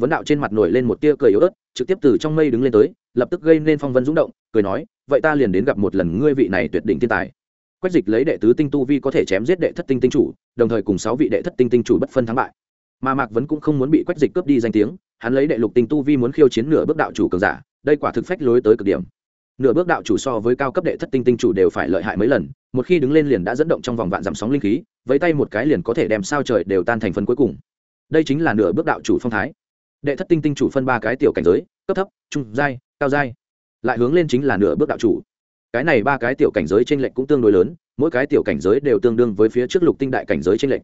Vấn đạo trên mặt nổi lên một tia cười yếu ớt, trực tiếp từ trong mây đứng lên tới, lập tức gây nên phong vân rúng động, cười nói, vậy ta liền đến gặp một lần ngươi vị này tuyệt đỉnh thiên tài. Quách dịch lấy đệ tứ tinh tu vi có thể chém giết đệ thất tinh tinh chủ, đồng thời cùng sáu vị đệ thất tinh tinh chủ bất phân thắng bại. Mà mạc vấn cũng không muốn bị quách dịch cướp đi danh tiếng, hắn lấy đệ lục tinh tu vi muốn khiêu chiến nửa bước đạo chủ cường giả, đây quả thực phách lối tới cực điểm. Nửa bước đạo chủ so với cao cấp đệ thất tinh tinh chủ đều phải lợi hại mấy lần một khi đứng lên liền đã dẫn động trong vòng vạn dặm sóng linh khí với tay một cái liền có thể đem sao trời đều tan thành phần cuối cùng. Đây chính là nửa bước đạo chủ phong thái. Đệ thất tinh tinh chủ phân ba cái tiểu cảnh giới, cấp thấp, trung giai, cao giai. Lại hướng lên chính là nửa bước đạo chủ. Cái này ba cái tiểu cảnh giới trên lệnh cũng tương đối lớn, mỗi cái tiểu cảnh giới đều tương đương với phía trước lục tinh đại cảnh giới trên lệnh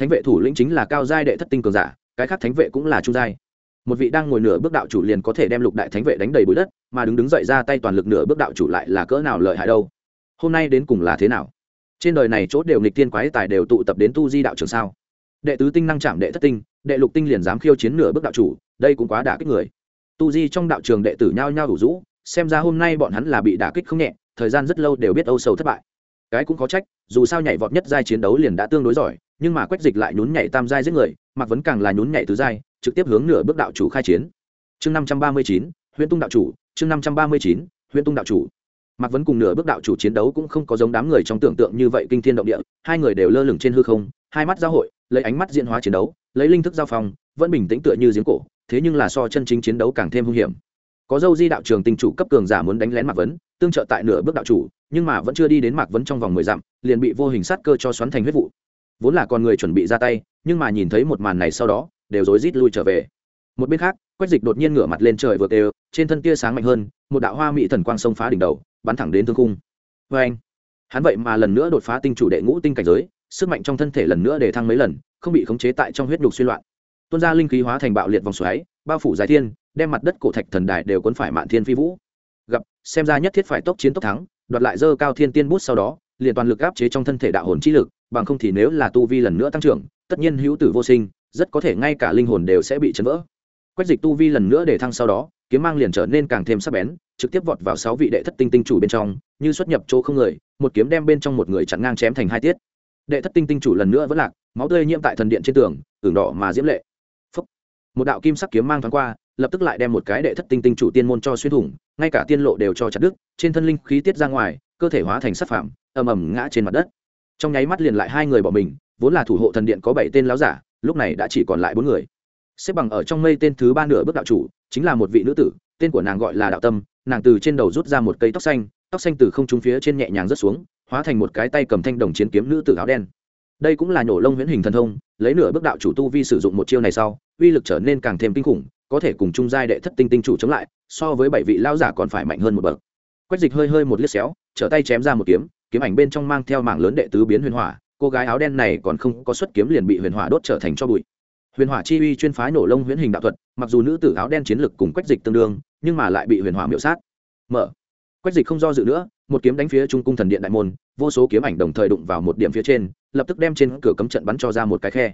thánh vệ thủ lĩnh chính là cao giai đệ thất tinh cường giả, cái khác thánh vệ cũng là trung giai. Một vị đang ngồi nửa bước đạo chủ liền có thể đem lục đại thánh vệ đánh đầy bụi đất, mà đứng đứng dậy ra tay toàn lực nửa bước đạo chủ lại là cỡ nào lợi hại đâu hôm nay đến cùng là thế nào? Trên đời này chốt đều nghịch tiên quái tài đều tụ tập đến tu di đạo trường sao? Đệ tứ tinh năng chạm đệ thất tinh, đệ lục tinh liền dám khiêu chiến nửa bước đạo chủ, đây cũng quá đả kích người. Tu di trong đạo trường đệ tử nhao nhao đủ rũ, xem ra hôm nay bọn hắn là bị đả kích không nhẹ, thời gian rất lâu đều biết âu sầu thất bại. Cái cũng có trách, dù sao nhảy vọt nhất giai chiến đấu liền đã tương đối giỏi, nhưng mà quách dịch lại nhún nhảy tam giai giết người, mặc vẫn càng là nhún nhảy tứ giai, trực tiếp hướng nửa bước đạo chủ khai chiến. Chương năm trăm ba mươi chín huyện tung đạo chủ, chương năm trăm ba mươi chín huyện tung đạo chủ mạc vấn cùng nửa bước đạo chủ chiến đấu cũng không có giống đám người trong tưởng tượng như vậy kinh thiên động địa, hai người đều lơ lửng trên hư không, hai mắt giao hội, lấy ánh mắt diễn hóa chiến đấu, lấy linh thức giao phong, vẫn bình tĩnh tựa như giếng cổ, thế nhưng là so chân chính chiến đấu càng thêm hung hiểm. Có dâu di đạo trường tinh chủ cấp cường giả muốn đánh lén mạc vấn, tương trợ tại nửa bước đạo chủ, nhưng mà vẫn chưa đi đến mạc vấn trong vòng mười dặm, liền bị vô hình sát cơ cho xoắn thành huyết vụ. Vốn là con người chuẩn bị ra tay, nhưng mà nhìn thấy một màn này sau đó, đều rối rít lui trở về. Một bên khác, quách dịch đột nhiên ngửa mặt lên trời vượt đều trên thân tia sáng mạnh hơn, một đạo hoa mỹ thần quang sông phá đỉnh đầu bắn thẳng đến thương cung vê anh, hắn vậy mà lần nữa đột phá tinh chủ đệ ngũ tinh cảnh giới, sức mạnh trong thân thể lần nữa để thăng mấy lần, không bị khống chế tại trong huyết nhục suy loạn. Tuôn ra linh khí hóa thành bạo liệt vòng xoáy, bao phủ dài thiên, đem mặt đất cổ thạch thần đài đều cuốn phải mạn thiên phi vũ. Gặp, xem ra nhất thiết phải tốc chiến tốc thắng, đoạt lại dơ cao thiên tiên bút sau đó, liền toàn lực áp chế trong thân thể đạo hồn chi lực, bằng không thì nếu là tu vi lần nữa tăng trưởng, tất nhiên hữu tử vô sinh, rất có thể ngay cả linh hồn đều sẽ bị chấn vỡ quách dịch tu vi lần nữa để thăng sau đó, kiếm mang liền trở nên càng thêm sắc bén, trực tiếp vọt vào sáu vị đệ thất tinh tinh chủ bên trong, như xuất nhập chỗ không người, một kiếm đem bên trong một người chặn ngang chém thành hai tiết. Đệ thất tinh tinh chủ lần nữa vẫn lạc, máu tươi nhiễm tại thần điện trên tường tường đỏ mà diễm lệ. Phúc. một đạo kim sắc kiếm mang thoáng qua, lập tức lại đem một cái đệ thất tinh tinh chủ tiên môn cho xuyên thủng, ngay cả tiên lộ đều cho chặt đứt, trên thân linh khí tiết ra ngoài, cơ thể hóa thành sắc phạm ầm ầm ngã trên mặt đất. Trong nháy mắt liền lại hai người bỏ mình, vốn là thủ hộ thần điện có bảy tên láo giả, lúc này đã chỉ còn lại bốn người xếp bằng ở trong mây tên thứ ba nửa bước đạo chủ, chính là một vị nữ tử, tên của nàng gọi là đạo tâm, nàng từ trên đầu rút ra một cây tóc xanh tóc xanh từ không trung phía trên nhẹ nhàng rớt xuống, hóa thành một cái tay cầm thanh đồng chiến kiếm nữ tử áo đen. Đây cũng là nhổ lông huyễn hình thần thông, lấy nửa bước đạo chủ tu vi sử dụng một chiêu này sau, uy lực trở nên càng thêm kinh khủng, có thể cùng chung giai đệ thất tinh tinh chủ chống lại, so với bảy vị lao giả còn phải mạnh hơn một bậc. Quách dịch hơi hơi một liếc xéo, trở tay chém ra một kiếm kiếm ảnh bên trong mang theo mảng lớn đệ tứ biến huyền hỏa, cô gái áo đen này còn không có xuất kiếm liền bị huyền hỏa đốt trở thành cho bụi huyền hỏa chi uy chuyên phái nổ lông huyễn hình đạo thuật, mặc dù nữ tử áo đen chiến lực cùng quách dịch tương đương, nhưng mà lại bị huyền hỏa miệu sát. Mở. Quách dịch không do dự nữa, một kiếm đánh phía trung cung thần điện đại môn, vô số kiếm ảnh đồng thời đụng vào một điểm phía trên, lập tức đem trên cửa cấm trận bắn cho ra một cái khe.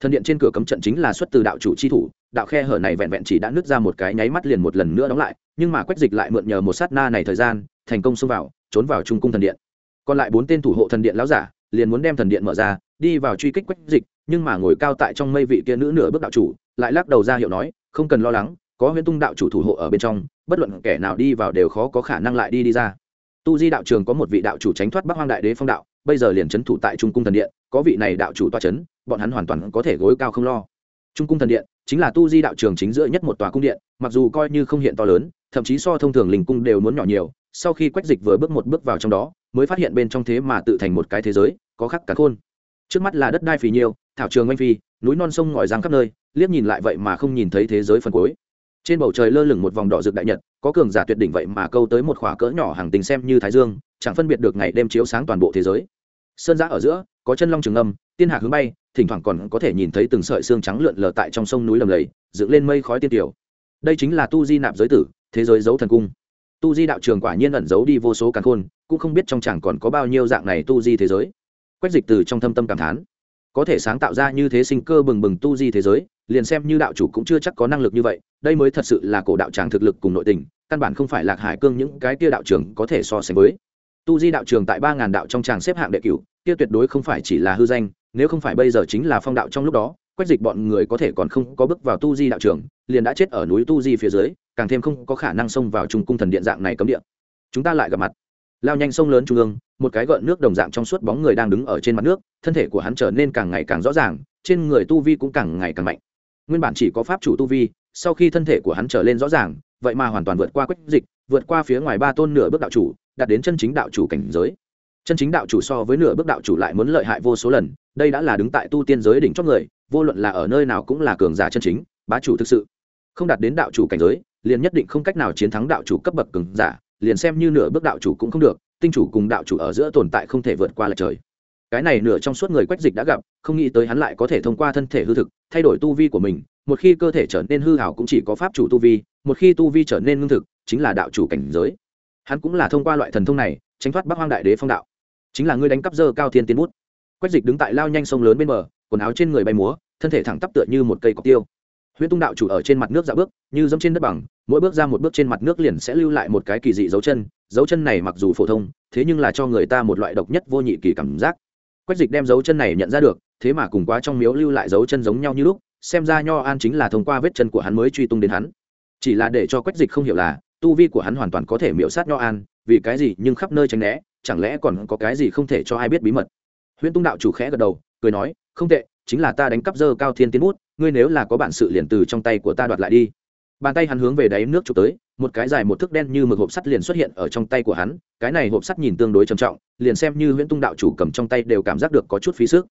Thần điện trên cửa cấm trận chính là xuất từ đạo chủ chi thủ, đạo khe hở này vẹn vẹn chỉ đã nứt ra một cái nháy mắt liền một lần nữa đóng lại, nhưng mà quách dịch lại mượn nhờ một sát na này thời gian, thành công xông vào, trốn vào trung cung thần điện. Còn lại bốn tên thủ hộ thần điện lão giả, liền muốn đem thần điện mở ra, đi vào truy kích quách dịch nhưng mà ngồi cao tại trong mây vị kia nữ nửa bước đạo chủ, lại lắc đầu ra hiệu nói, không cần lo lắng, có huyễn tung đạo chủ thủ hộ ở bên trong, bất luận kẻ nào đi vào đều khó có khả năng lại đi đi ra. Tu di đạo trường có một vị đạo chủ tránh thoát bắc hoang đại đế phong đạo, bây giờ liền trấn thủ tại trung cung thần điện, có vị này đạo chủ toa trấn bọn hắn hoàn toàn có thể gối cao không lo. Trung cung thần điện chính là tu di đạo trường chính giữa nhất một tòa cung điện, mặc dù coi như không hiện to lớn, thậm chí so thông thường linh cung đều muốn nhỏ nhiều, sau khi quách dịch vừa bước một bước vào trong đó, mới phát hiện bên trong thế mà tự thành một cái thế giới, có khắc cả khôn trước mắt là đất đai phì nhiêu, thảo trường oanh phi, núi non sông ngòi giang khắp nơi, liếc nhìn lại vậy mà không nhìn thấy thế giới phần cuối. Trên bầu trời lơ lửng một vòng đỏ rực đại nhật, có cường giả tuyệt đỉnh vậy mà câu tới một khỏa cỡ nhỏ hàng tình xem như thái dương, chẳng phân biệt được ngày đêm chiếu sáng toàn bộ thế giới. Sơn giã ở giữa, có chân long trường âm, tiên hạc hướng bay, thỉnh thoảng còn có thể nhìn thấy từng sợi xương trắng lượn lờ tại trong sông núi lầm lầy, dựng lên mây khói tiên tiểu. Đây chính là tu di nạp giới tử, thế giới giấu thần cung. Tu di đạo trường quả nhiên ẩn giấu đi vô số càn khôn, cũng không biết trong chẳng còn có bao nhiêu dạng này tu di thế giới quách dịch từ trong thâm tâm cảm thán. Có thể sáng tạo ra như thế sinh cơ bừng bừng tu di thế giới, liền xem như đạo chủ cũng chưa chắc có năng lực như vậy, đây mới thật sự là cổ đạo tràng thực lực cùng nội tình, căn bản không phải lạc hải cương những cái kia đạo trường có thể so sánh với. Tu di đạo trường tại ba ngàn đạo trong tràng xếp hạng đệ cửu, kia tuyệt đối không phải chỉ là hư danh, nếu không phải bây giờ chính là phong đạo trong lúc đó, quách dịch bọn người có thể còn không có bước vào tu di đạo trường, liền đã chết ở núi tu di phía dưới, càng thêm không có khả năng xông vào trung cung thần điện dạng này cấm điện chúng ta lại gặp mặt. Lao nhanh sông lớn trung ương một cái gợn nước đồng dạng trong suốt bóng người đang đứng ở trên mặt nước, thân thể của hắn trở nên càng ngày càng rõ ràng, trên người tu vi cũng càng ngày càng mạnh. Nguyên bản chỉ có pháp chủ tu vi, sau khi thân thể của hắn trở lên rõ ràng, vậy mà hoàn toàn vượt qua quách dịch, vượt qua phía ngoài ba tôn nửa bước đạo chủ, đạt đến chân chính đạo chủ cảnh giới. Chân chính đạo chủ so với nửa bước đạo chủ lại muốn lợi hại vô số lần, đây đã là đứng tại tu tiên giới đỉnh chót người, vô luận là ở nơi nào cũng là cường giả chân chính, bá chủ thực sự. Không đạt đến đạo chủ cảnh giới, liền nhất định không cách nào chiến thắng đạo chủ cấp bậc cường giả, liền xem như nửa bước đạo chủ cũng không được tinh chủ cùng đạo chủ ở giữa tồn tại không thể vượt qua lệch trời. Cái này nửa trong suốt người quách dịch đã gặp, không nghĩ tới hắn lại có thể thông qua thân thể hư thực, thay đổi tu vi của mình, một khi cơ thể trở nên hư hảo cũng chỉ có pháp chủ tu vi, một khi tu vi trở nên ngưng thực, chính là đạo chủ cảnh giới. Hắn cũng là thông qua loại thần thông này, tránh thoát bắc hoang đại đế phong đạo. Chính là ngươi đánh cắp dơ cao thiên tiến bút. Quách dịch đứng tại lao nhanh sông lớn bên bờ, quần áo trên người bay múa, thân thể thẳng tắp tựa như một cây cọc tiêu huyễn tung đạo chủ ở trên mặt nước dạo bước, như dẫm trên đất bằng, mỗi bước ra một bước trên mặt nước liền sẽ lưu lại một cái kỳ dị dấu chân dấu chân này mặc dù phổ thông, thế nhưng là cho người ta một loại độc nhất vô nhị kỳ cảm giác. Quách dịch đem dấu chân này nhận ra được, thế mà cùng quá trong miếu lưu lại dấu chân giống nhau như lúc, xem ra nho an chính là thông qua vết chân của hắn mới truy tung đến hắn. Chỉ là để cho quách dịch không hiểu là, tu vi của hắn hoàn toàn có thể miễu sát nho an, vì cái gì nhưng khắp nơi tránh né, chẳng lẽ còn có cái gì không thể cho ai biết bí mật? Huyễn tung đạo chủ khẽ gật đầu, cười nói, không tệ, chính là ta đánh cắp dơ cao thiên tiến bút ngươi nếu là có bản sự liền từ trong tay của ta đoạt lại đi. Bàn tay hắn hướng về đáy nước chụp tới, một cái dài một thước đen như mực hộp sắt liền xuất hiện ở trong tay của hắn, cái này hộp sắt nhìn tương đối trầm trọng, liền xem như huyễn tung đạo chủ cầm trong tay đều cảm giác được có chút phí sức.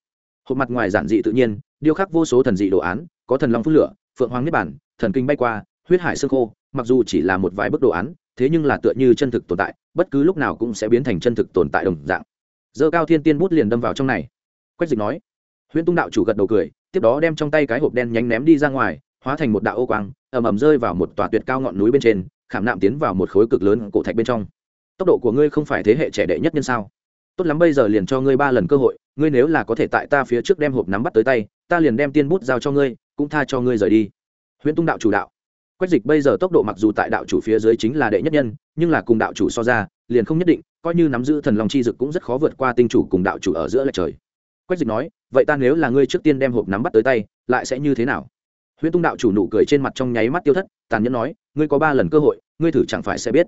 Hộp mặt ngoài giản dị tự nhiên, điêu khắc vô số thần dị đồ án, có thần long phước lửa, phượng hoàng niết bản thần kinh bay qua, huyết hải sương khô, mặc dù chỉ là một vài bức đồ án, thế nhưng là tựa như chân thực tồn tại, bất cứ lúc nào cũng sẽ biến thành chân thực tồn tại đồng dạng. Dơ cao thiên tiên bút liền đâm vào trong này. Quách dịch nói huyễn tung đạo chủ gật đầu cười, tiếp đó đem trong tay cái hộp đen nhánh ném đi ra ngoài, hóa thành một đạo ô quang, ầm ầm rơi vào một tòa tuyệt cao ngọn núi bên trên, khảm nạm tiến vào một khối cực lớn cổ thạch bên trong. Tốc độ của ngươi không phải thế hệ trẻ đệ nhất nhân sao? Tốt lắm, bây giờ liền cho ngươi ba lần cơ hội, ngươi nếu là có thể tại ta phía trước đem hộp nắm bắt tới tay, ta liền đem tiên bút giao cho ngươi, cũng tha cho ngươi rời đi. Huyễn tung đạo chủ đạo. Quách dịch bây giờ tốc độ mặc dù tại đạo chủ phía dưới chính là đệ nhất nhân, nhưng là cùng đạo chủ so ra, liền không nhất định, coi như nắm giữ thần long chi dực cũng rất khó vượt qua tinh chủ cùng đạo chủ ở giữa lệch trời quách dịch nói, vậy ta nếu là ngươi trước tiên đem hộp nắm bắt tới tay, lại sẽ như thế nào? Huyễn tung đạo chủ nụ cười trên mặt trong nháy mắt tiêu thất, tàn nhẫn nói, ngươi có ba lần cơ hội, ngươi thử chẳng phải sẽ biết.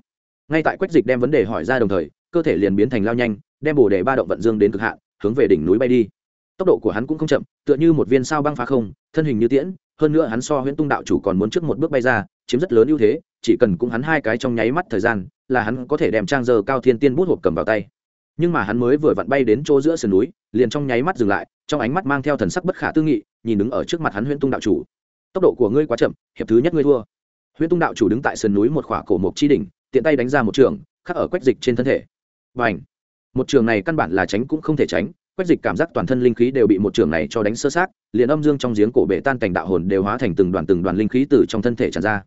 Ngay tại quách dịch đem vấn đề hỏi ra đồng thời, cơ thể liền biến thành lao nhanh, đem bồ đề ba động vận dương đến cực hạn, hướng về đỉnh núi bay đi. Tốc độ của hắn cũng không chậm, tựa như một viên sao băng phá không, thân hình như tiễn, hơn nữa hắn so huyễn tung đạo chủ còn muốn trước một bước bay ra, chiếm rất lớn ưu thế, chỉ cần cũng hắn hai cái trong nháy mắt thời gian, là hắn có thể đem trang giờ cao thiên tiên bút hộp cầm vào tay nhưng mà hắn mới vừa vặn bay đến chỗ giữa sườn núi, liền trong nháy mắt dừng lại, trong ánh mắt mang theo thần sắc bất khả tư nghị, nhìn đứng ở trước mặt hắn huyễn tung đạo chủ. Tốc độ của ngươi quá chậm, hiệp thứ nhất ngươi thua. Huyễn tung đạo chủ đứng tại sườn núi một khỏa cổ mộc chi đỉnh, tiện tay đánh ra một trường, khắc ở quách dịch trên thân thể. Và ảnh một trường này căn bản là tránh cũng không thể tránh, quách dịch cảm giác toàn thân linh khí đều bị một trường này cho đánh sơ sát liền âm dương trong giếng cổ bể tan cảnh đạo hồn đều hóa thành từng đoàn từng đoàn linh khí từ trong thân thể tràn ra.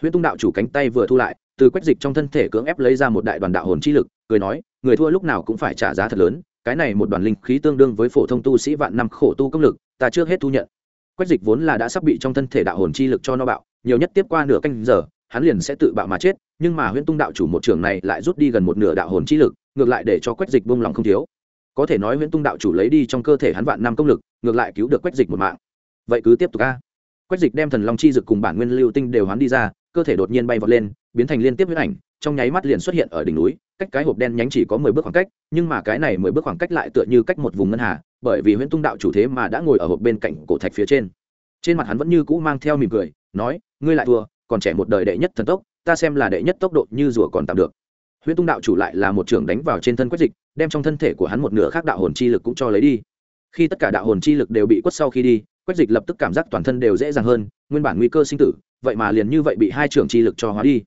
Huyễn tung đạo chủ cánh tay vừa thu lại từ quách dịch trong thân thể cưỡng ép lấy ra một đại đoàn đạo hồn chi lực, cười nói, người thua lúc nào cũng phải trả giá thật lớn, cái này một đoàn linh khí tương đương với phổ thông tu sĩ vạn năm khổ tu công lực, ta trước hết thu nhận. Quách dịch vốn là đã sắp bị trong thân thể đạo hồn chi lực cho nó bạo, nhiều nhất tiếp qua nửa canh giờ, hắn liền sẽ tự bạo mà chết, nhưng mà huyễn tung đạo chủ một trường này lại rút đi gần một nửa đạo hồn chi lực, ngược lại để cho quách dịch buông lòng không thiếu. Có thể nói huyễn tung đạo chủ lấy đi trong cơ thể hắn vạn năm công lực, ngược lại cứu được quách dịch một mạng. Vậy cứ tiếp tục a. Quách dịch đem thần long chi dực cùng bản nguyên lưu tinh đều hoán đi ra cơ thể đột nhiên bay vọt lên, biến thành liên tiếp huyết ảnh, trong nháy mắt liền xuất hiện ở đỉnh núi, cách cái hộp đen nhánh chỉ có mười bước khoảng cách, nhưng mà cái này mười bước khoảng cách lại tựa như cách một vùng ngân hà, bởi vì huyễn tung đạo chủ thế mà đã ngồi ở hộp bên cạnh cổ thạch phía trên. Trên mặt hắn vẫn như cũ mang theo mỉm cười, nói, ngươi lại thua, còn trẻ một đời đệ nhất thần tốc, ta xem là đệ nhất tốc độ như rùa còn tạm được. Huyễn tung đạo chủ lại là một trưởng đánh vào trên thân quách dịch, đem trong thân thể của hắn một nửa khác đạo hồn chi lực cũng cho lấy đi. Khi tất cả đạo hồn chi lực đều bị quất sau khi đi quách dịch lập tức cảm giác toàn thân đều dễ dàng hơn, nguyên bản nguy cơ sinh tử, vậy mà liền như vậy bị hai trưởng chi lực cho hóa đi.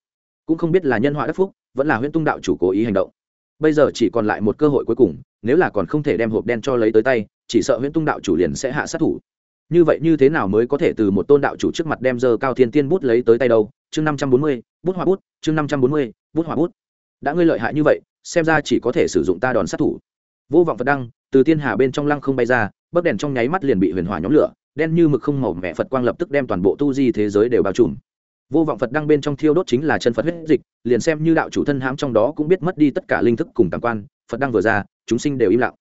Cũng không biết là nhân họa đắc phúc, vẫn là huyễn tung đạo chủ cố ý hành động. Bây giờ chỉ còn lại một cơ hội cuối cùng, nếu là còn không thể đem hộp đen cho lấy tới tay, chỉ sợ huyễn tung đạo chủ liền sẽ hạ sát thủ. Như vậy như thế nào mới có thể từ một tôn đạo chủ trước mặt đem dơ cao thiên tiên bút lấy tới tay đâu? Chương năm trăm bốn mươi, bút hoa bút, chương năm trăm bốn mươi, bút hoa bút. Đã ngươi lợi hại như vậy, xem ra chỉ có thể sử dụng ta đòn sát thủ. Vô vọng phật đăng, từ thiên hà bên trong lăng không bay ra bấc đèn trong nháy mắt liền bị huyền hỏa nhóm lửa đen như mực không màu mẹ phật quang lập tức đem toàn bộ tu di thế giới đều bao trùm. Vô vọng phật đang bên trong thiêu đốt chính là chân phật huyết dịch, liền xem như đạo chủ thân hãm trong đó cũng biết mất đi tất cả linh thức cùng cảm quan, phật đang vừa ra, chúng sinh đều im lặng.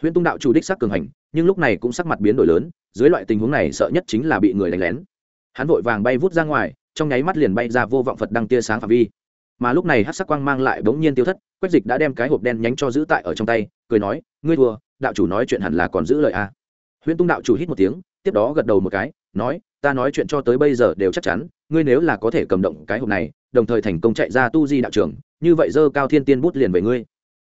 Huyễn tung đạo chủ đích sắc cường hành, nhưng lúc này cũng sắc mặt biến đổi lớn, dưới loại tình huống này sợ nhất chính là bị người đánh lén. Hắn vội vàng bay vút ra ngoài, trong nháy mắt liền bay ra vô vọng phật đang tia sáng phạm vi. Mà lúc này hát sắc quang mang lại bỗng nhiên tiêu thất, quách dịch đã đem cái hộp đen nhánh cho giữ tại ở trong tay, cười nói, ngươi thua, đạo chủ nói chuyện hẳn là còn giữ lời a. À. huyễn tung đạo chủ hít một tiếng tiếp đó gật đầu một cái nói ta nói chuyện cho tới bây giờ đều chắc chắn ngươi nếu là có thể cầm động cái hộp này đồng thời thành công chạy ra tu di đạo trường, như vậy dơ cao thiên tiên bút liền về ngươi.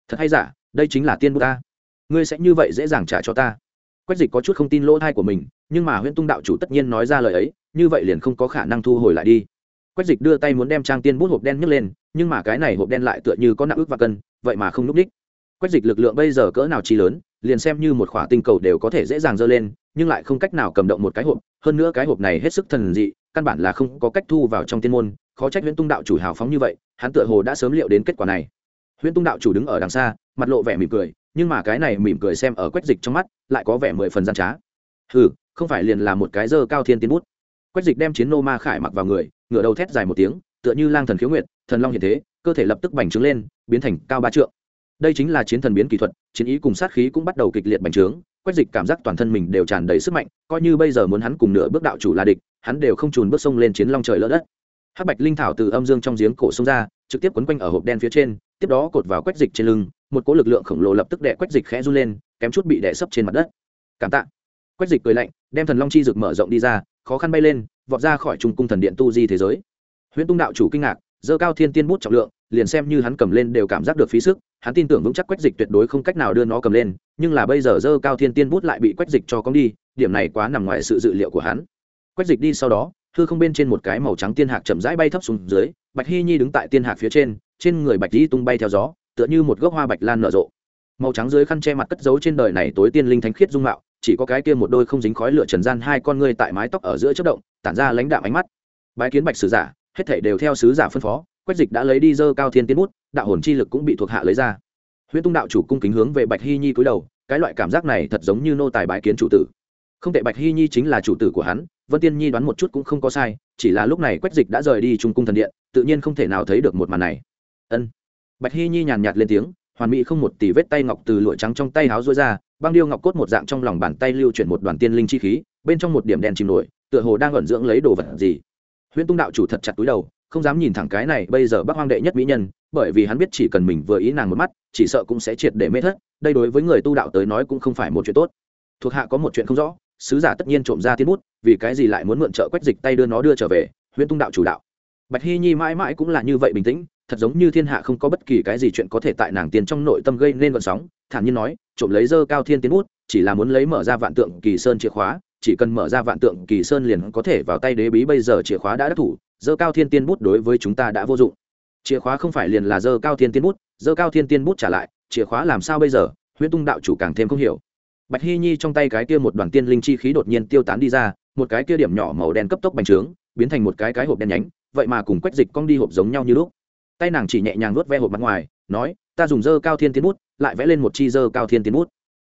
Thật hay giả đây chính là tiên bút ta. Ngươi sẽ như vậy dễ dàng trả cho ta. Quách dịch có chút không tin lỗ thai của mình nhưng mà huyễn tung đạo chủ tất nhiên nói ra lời ấy như vậy liền không có khả năng thu hồi lại đi. Quách dịch đưa tay muốn đem trang tiên bút hộp đen nhấc lên nhưng mà cái này hộp đen lại tựa như có nặng ước và cân vậy mà không núp đích. Quách dịch lực lượng bây giờ cỡ nào chi lớn liền xem như một khỏa tinh cầu đều có thể dễ dàng dơ lên nhưng lại không cách nào cầm động một cái hộp, hơn nữa cái hộp này hết sức thần dị, căn bản là không có cách thu vào trong tiên môn, khó trách huyễn tung đạo chủ hào phóng như vậy, hắn tựa hồ đã sớm liệu đến kết quả này. Huyễn tung đạo chủ đứng ở đằng xa, mặt lộ vẻ mỉm cười, nhưng mà cái này mỉm cười xem ở quách dịch trong mắt, lại có vẻ mười phần gian trá. Ừ không phải liền là một cái dơ cao thiên tiến bút. Quách dịch đem chiến nô ma khải mặc vào người ngựa đầu thét dài một tiếng, tựa như lang thần khiếu nguyệt, thần long hiện thế, cơ thể lập tức bành trướng lên, biến thành cao ba trượng. Đây chính là chiến thần biến kỹ thuật, chiến ý cùng sát khí cũng bắt đầu kịch liệt bành trướng quách dịch cảm giác toàn thân mình đều tràn đầy sức mạnh, coi như bây giờ muốn hắn cùng nửa bước đạo chủ là địch, hắn đều không trùn bước sông lên chiến long trời lỡ đất. Hắc bạch linh thảo từ âm dương trong giếng cổ sông ra, trực tiếp quấn quanh ở hộp đen phía trên, tiếp đó cột vào quách dịch trên lưng, một cỗ lực lượng khổng lồ lập tức đè quách dịch khẽ run lên, kém chút bị đè sấp trên mặt đất. Cảm tạ. Quách dịch cười lạnh, đem thần long chi rực mở rộng đi ra, khó khăn bay lên, vọt ra khỏi trung cung thần điện tu di thế giới. Huyễn tung đạo chủ kinh ngạc dơ cao thiên tiên bút trọng lượng, liền xem như hắn cầm lên đều cảm giác được phí sức, hắn tin tưởng vững chắc quách dịch tuyệt đối không cách nào đưa nó cầm lên, nhưng là bây giờ dơ cao thiên tiên bút lại bị quách dịch cho cong đi, điểm này quá nằm ngoài sự dự liệu của hắn. Quách dịch đi sau đó thư không bên trên một cái màu trắng tiên hạc chậm rãi bay thấp xuống dưới, bạch hy nhi đứng tại tiên hạc phía trên trên người bạch di tung bay theo gió, tựa như một gốc hoa bạch lan nở rộ. Màu trắng dưới khăn che mặt cất giấu trên đời này tối tiên linh thánh khiết dung mạo, chỉ có cái kia một đôi không dính khói lửa trần gian hai con ngươi tại mái tóc ở giữa chất động, tản ra lãnh đạm ánh mắt. Bái kiến bạch sử giả hết thảy đều theo sứ giả phân phó, quách dịch đã lấy đi dơ cao thiên tiên bút, đạo hồn chi lực cũng bị thuộc hạ lấy ra. Huyễn tung đạo chủ cung kính hướng về bạch hy nhi cúi đầu, cái loại cảm giác này thật giống như nô tài bái kiến chủ tử. Không tệ bạch hy nhi chính là chủ tử của hắn, vân tiên nhi đoán một chút cũng không có sai, chỉ là lúc này quách dịch đã rời đi trung cung thần điện, tự nhiên không thể nào thấy được một màn này. Ân. Bạch hy nhi nhàn nhạt lên tiếng, hoàn mỹ không một tỷ vết tay ngọc từ lụa trắng trong tay háo rối ra, băng điêu ngọc cốt một dạng trong lòng bàn tay lưu chuyển một đoàn tiên linh chi khí, bên trong một điểm đèn chìm nổi, tựa hồ đang ẩn dưỡng lấy đồ vật gì huyễn tung đạo chủ thật chặt túi đầu, không dám nhìn thẳng cái này bây giờ bác hoang đệ nhất mỹ nhân, bởi vì hắn biết chỉ cần mình vừa ý nàng một mắt, chỉ sợ cũng sẽ triệt để mê thất, đây đối với người tu đạo tới nói cũng không phải một chuyện tốt. Thuộc hạ có một chuyện không rõ, sứ giả tất nhiên trộm ra tiên bút, vì cái gì lại muốn mượn trợ quách dịch tay đưa nó đưa trở về, huyễn tung đạo chủ đạo. Bạch hy nhi mãi mãi cũng là như vậy bình tĩnh, thật giống như thiên hạ không có bất kỳ cái gì chuyện có thể tại nàng tiền trong nội tâm gây nên vận sóng, thản nhiên nói, trộm lấy dơ cao thiên tiến bút, chỉ là muốn lấy mở ra vạn tượng kỳ sơn chìa khóa chỉ cần mở ra vạn tượng kỳ sơn liền có thể vào tay đế bí bây giờ chìa khóa đã đắc thủ, dơ cao thiên tiên bút đối với chúng ta đã vô dụng. Chìa khóa không phải liền là dơ cao thiên tiên bút, dơ cao thiên tiên bút trả lại, chìa khóa làm sao bây giờ? Huyễn tung đạo chủ càng thêm không hiểu. Bạch hy nhi trong tay cái kia một đoàn tiên linh chi khí đột nhiên tiêu tán đi ra, một cái kia điểm nhỏ màu đen cấp tốc bành trướng, biến thành một cái cái hộp đen nhánh, vậy mà cùng quách dịch cong đi hộp giống nhau như lúc. Tay nàng chỉ nhẹ nhàng nuốt ve hộp mặt ngoài, nói, ta dùng dơ cao thiên tiên bút, lại vẽ lên một chi dơ cao thiên tiên bút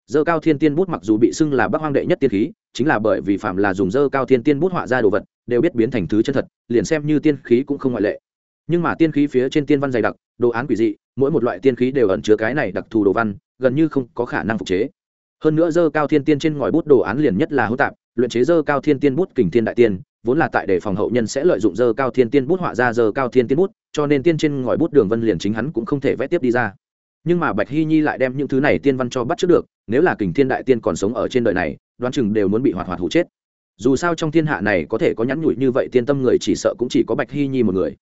dơ cao thiên tiên bút mặc dù bị xưng là bác hoang đệ nhất tiên khí, chính là bởi vì phạm là dùng dơ cao thiên tiên bút họa ra đồ vật, đều biết biến thành thứ chân thật, liền xem như tiên khí cũng không ngoại lệ. Nhưng mà tiên khí phía trên tiên văn dày đặc, đồ án quỷ dị, mỗi một loại tiên khí đều ẩn chứa cái này đặc thù đồ văn, gần như không có khả năng phục chế. Hơn nữa dơ cao thiên tiên trên ngòi bút đồ án liền nhất là hữu tạp, luyện chế dơ cao thiên tiên bút kình thiên đại tiên, vốn là tại để phòng hậu nhân sẽ lợi dụng dơ cao thiên tiên bút họa ra dơ cao thiên tiên bút, cho nên tiên trên ngòi bút đường vân liền chính hắn cũng không thể vẽ tiếp đi ra nhưng mà bạch hy nhi lại đem những thứ này tiên văn cho bắt trước được, nếu là kình thiên đại tiên còn sống ở trên đời này, đoán chừng đều muốn bị hoạt hoạt hụ chết. Dù sao trong thiên hạ này có thể có nhắn nhủi như vậy tiên tâm người chỉ sợ cũng chỉ có bạch hy nhi một người.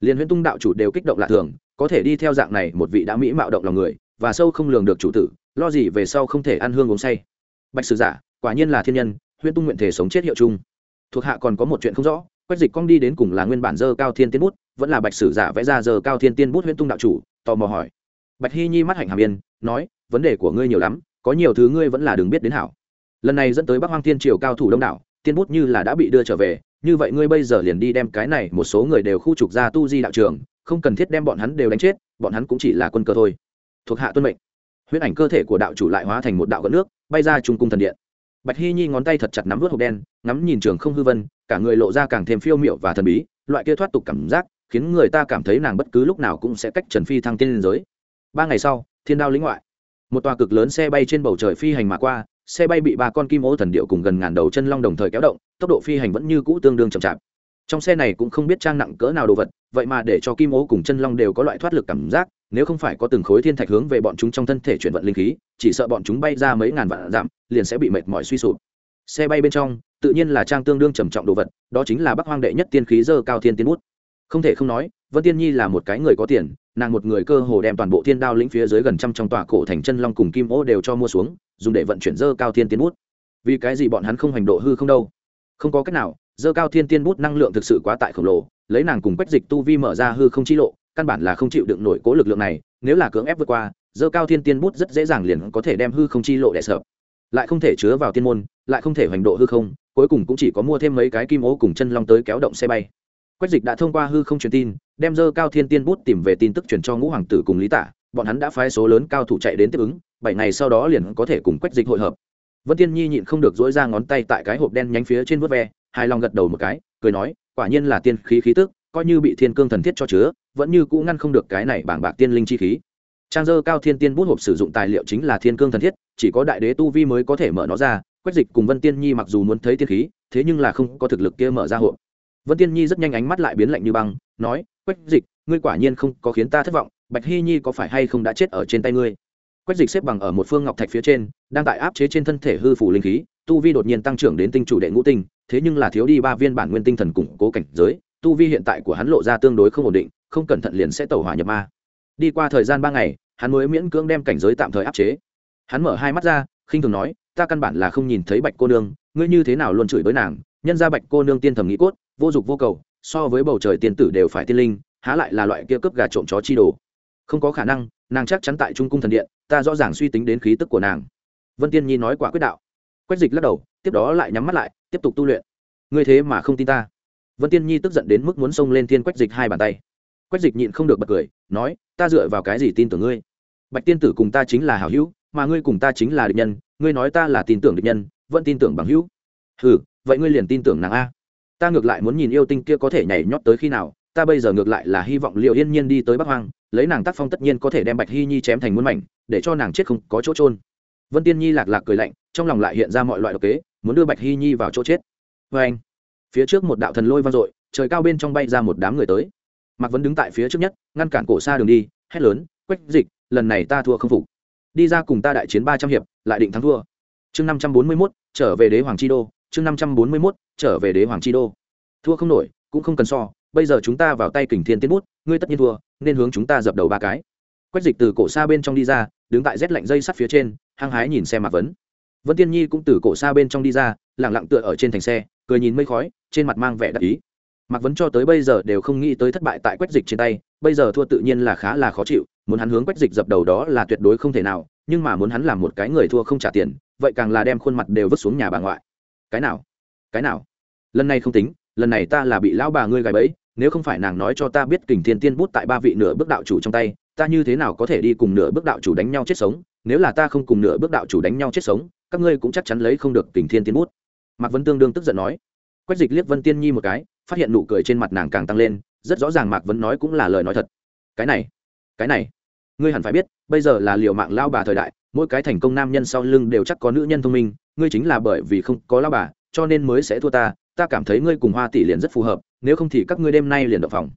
Liền huyễn tung đạo chủ đều kích động lạ thường, có thể đi theo dạng này một vị đã mỹ mạo động lòng người, và sâu không lường được chủ tử, lo gì về sau không thể ăn hương uống say. Bạch sử giả, quả nhiên là thiên nhân, huyễn tung nguyện thể sống chết hiệu chung. Thuộc hạ còn có một chuyện không rõ, quách dịch cong đi đến cùng là nguyên bản dơ cao thiên tiên bút, vẫn là bạch sử giả vẽ ra dơ cao thiên tiên bút huyễn tung đạo chủ, tò mò hỏi bạch hy nhi mắt hạnh hàm yên, nói, vấn đề của ngươi nhiều lắm, có nhiều thứ ngươi vẫn là đừng biết đến hảo. Lần này dẫn tới bắc hoang thiên triều cao thủ đông đảo, tiên bút như là đã bị đưa trở về, như vậy ngươi bây giờ liền đi đem cái này một số người đều khu trục ra tu di đạo trường, không cần thiết đem bọn hắn đều đánh chết, bọn hắn cũng chỉ là quân cơ thôi. Thuộc hạ tuân mệnh. Huyễn ảnh cơ thể của đạo chủ lại hóa thành một đạo gợn nước, bay ra trung cung thần điện. Bạch hy nhi ngón tay thật chặt nắm vớt hộp đen, ngắm nhìn trường không hư vân, cả người lộ ra càng thêm phiêu miệu và thần bí, loại kia thoát tục cảm giác, khiến người ta cảm thấy nàng bất cứ lúc nào cũng sẽ cách trần phi thăng tiên liên giới ba ngày sau, thiên đao lĩnh ngoại. Một tòa cực lớn xe bay trên bầu trời phi hành mà qua, xe bay bị ba con kim ô thần điệu cùng gần ngàn đầu chân long đồng thời kéo động, tốc độ phi hành vẫn như cũ tương đương chậm chạp. Trong xe này cũng không biết trang nặng cỡ nào đồ vật, vậy mà để cho kim ô cùng chân long đều có loại thoát lực cảm giác, nếu không phải có từng khối thiên thạch hướng về bọn chúng trong thân thể chuyển vận linh khí, chỉ sợ bọn chúng bay ra mấy ngàn vạn dặm, liền sẽ bị mệt mỏi suy sụp. Xe bay bên trong, tự nhiên là trang tương đương trầm trọng đồ vật, đó chính là bắc hoang đệ nhất tiên khí dơ cao thiên tiên bút. Không thể không nói vân tiên nhi là một cái người có tiền, nàng một người cơ hồ đem toàn bộ thiên đao lĩnh phía dưới gần trăm trong tòa cổ thành chân long cùng kim ô đều cho mua xuống, dùng để vận chuyển dơ cao thiên tiên bút. Vì cái gì bọn hắn không hành độ hư không đâu? Không có cách nào, dơ cao thiên tiên bút năng lượng thực sự quá tại khổng lồ, lấy nàng cùng quách dịch tu vi mở ra hư không chi lộ, căn bản là không chịu đựng nổi cố lực lượng này, nếu là cưỡng ép vượt qua, dơ cao thiên tiên bút rất dễ dàng liền có thể đem hư không chi lộ đẻ sợ lại không thể chứa vào tiên môn, lại không thể hoành độ hư không, cuối cùng cũng chỉ có mua thêm mấy cái kim ô cùng chân long tới kéo động xe bay quách dịch đã thông qua hư không truyền tin, đem dơ cao thiên tiên bút tìm về tin tức truyền cho ngũ hoàng tử cùng lý tả. Bọn hắn đã phái số lớn cao thủ chạy đến tiếp ứng, bảy ngày sau đó liền có thể cùng quách dịch hội hợp. Vân tiên nhi nhịn không được dỗi ra ngón tay tại cái hộp đen nhánh phía trên vớt ve hai lòng gật đầu một cái, cười nói, quả nhiên là tiên khí khí tức, coi như bị thiên cương thần thiết cho chứa, vẫn như cũ ngăn không được cái này bảng bạc tiên linh chi khí. Trang dơ cao thiên tiên bút hộp sử dụng tài liệu chính là thiên cương thần thiết, chỉ có đại đế tu vi mới có thể mở nó ra, quách dịch cùng vân tiên nhi mặc dù muốn thấy tiên khí, thế nhưng là không có thực lực kia mở ra hộp vân tiên nhi rất nhanh ánh mắt lại biến lạnh như băng, nói, quách dịch, ngươi quả nhiên không có khiến ta thất vọng, bạch hy nhi có phải hay không đã chết ở trên tay ngươi? Quách dịch xếp bằng ở một phương ngọc thạch phía trên, đang tại áp chế trên thân thể hư phủ linh khí, tu vi đột nhiên tăng trưởng đến tinh chủ đệ ngũ tinh, thế nhưng là thiếu đi ba viên bản nguyên tinh thần củng cố cảnh giới, tu vi hiện tại của hắn lộ ra tương đối không ổn định, không cẩn thận liền sẽ tẩu hỏa nhập ma. Đi qua thời gian ba ngày, hắn mới miễn cưỡng đem cảnh giới tạm thời áp chế. Hắn mở hai mắt ra, khinh thường nói, ta căn bản là không nhìn thấy bạch cô nương, ngươi như thế nào luôn chửi với nàng? Nhân ra bạch cô nương tiên thầm nghĩ cốt vô dụng vô cầu, so với bầu trời tiên tử đều phải tiên linh, há lại là loại kia cướp gà trộm chó chi đồ. Không có khả năng, nàng chắc chắn tại trung cung thần điện, ta rõ ràng suy tính đến khí tức của nàng. Vân tiên nhi nói quả quyết đạo. Quách dịch lắc đầu, tiếp đó lại nhắm mắt lại, tiếp tục tu luyện. Ngươi thế mà không tin ta. Vân tiên nhi tức giận đến mức muốn xông lên thiên quách dịch hai bàn tay. Quách dịch nhịn không được bật cười, nói, ta dựa vào cái gì tin tưởng ngươi? Bạch tiên tử cùng ta chính là hảo hữu, mà ngươi cùng ta chính là địch nhân, ngươi nói ta là tin tưởng địch nhân, vẫn tin tưởng bằng hữu. Ừ vậy ngươi liền tin tưởng nàng a? Ta ngược lại muốn nhìn yêu tinh kia có thể nhảy nhót tới khi nào, ta bây giờ ngược lại là hy vọng liệu yên nhiên đi tới bắc hoang, lấy nàng tác phong tất nhiên có thể đem bạch hy nhi chém thành muôn mảnh, để cho nàng chết không có chỗ trôn vân tiên nhi lạc lạc cười lạnh, trong lòng lại hiện ra mọi loại độc kế, muốn đưa bạch hy nhi vào chỗ chết. Vê anh, phía trước một đạo thần lôi vang dội, trời cao bên trong bay ra một đám người tới. Mạc vẫn đứng tại phía trước nhất, ngăn cản cổ xa đường đi, hét lớn, quách dịch, lần này ta thua không phục. Đi ra cùng ta đại chiến ba trăm hiệp, lại định thắng thua. Chương năm trăm bốn mươi mốt, trở về đế hoàng chi đô chương năm trăm bốn mươi mốt, trở về đế hoàng chi đô. Thua không nổi, cũng không cần so, bây giờ chúng ta vào tay kình thiên tiến bút, ngươi tất nhiên thua, nên hướng chúng ta dập đầu ba cái. Quách dịch từ cổ xa bên trong đi ra, đứng tại rét lạnh dây sắt phía trên, hăng hái nhìn xem mạc vấn. Vân tiên nhi cũng từ cổ xa bên trong đi ra lẳng lặng tựa ở trên thành xe, cười nhìn mây khói, trên mặt mang vẻ đặc ý. Mạc vấn cho tới bây giờ đều không nghĩ tới thất bại tại quách dịch trên tay, bây giờ thua tự nhiên là khá là khó chịu, muốn hắn hướng quách dịch dập đầu đó là tuyệt đối không thể nào, nhưng mà muốn hắn làm một cái người thua không trả tiền, vậy càng là đem khuôn mặt đều vứt xuống nhà bà ngoại cái nào? Cái nào? Lần này không tính, lần này ta là bị lão bà ngươi gài bẫy, nếu không phải nàng nói cho ta biết kình thiên tiên bút tại ba vị nửa bước đạo chủ trong tay, ta như thế nào có thể đi cùng nửa bước đạo chủ đánh nhau chết sống? Nếu là ta không cùng nửa bước đạo chủ đánh nhau chết sống, các ngươi cũng chắc chắn lấy không được kình thiên tiên bút. Mạc vấn tương đương tức giận nói. Quách dịch liếc vân tiên nhi một cái, phát hiện nụ cười trên mặt nàng càng tăng lên, rất rõ ràng mạc vấn nói cũng là lời nói thật. Cái này cái này, ngươi hẳn phải biết, bây giờ là liệu mạng lao bà thời đại mỗi cái thành công nam nhân sau lưng đều chắc có nữ nhân thông minh, ngươi chính là bởi vì không có lao bà, cho nên mới sẽ thua ta ta cảm thấy ngươi cùng hoa tỷ liền rất phù hợp, nếu không thì các ngươi đêm nay liền đập phòng.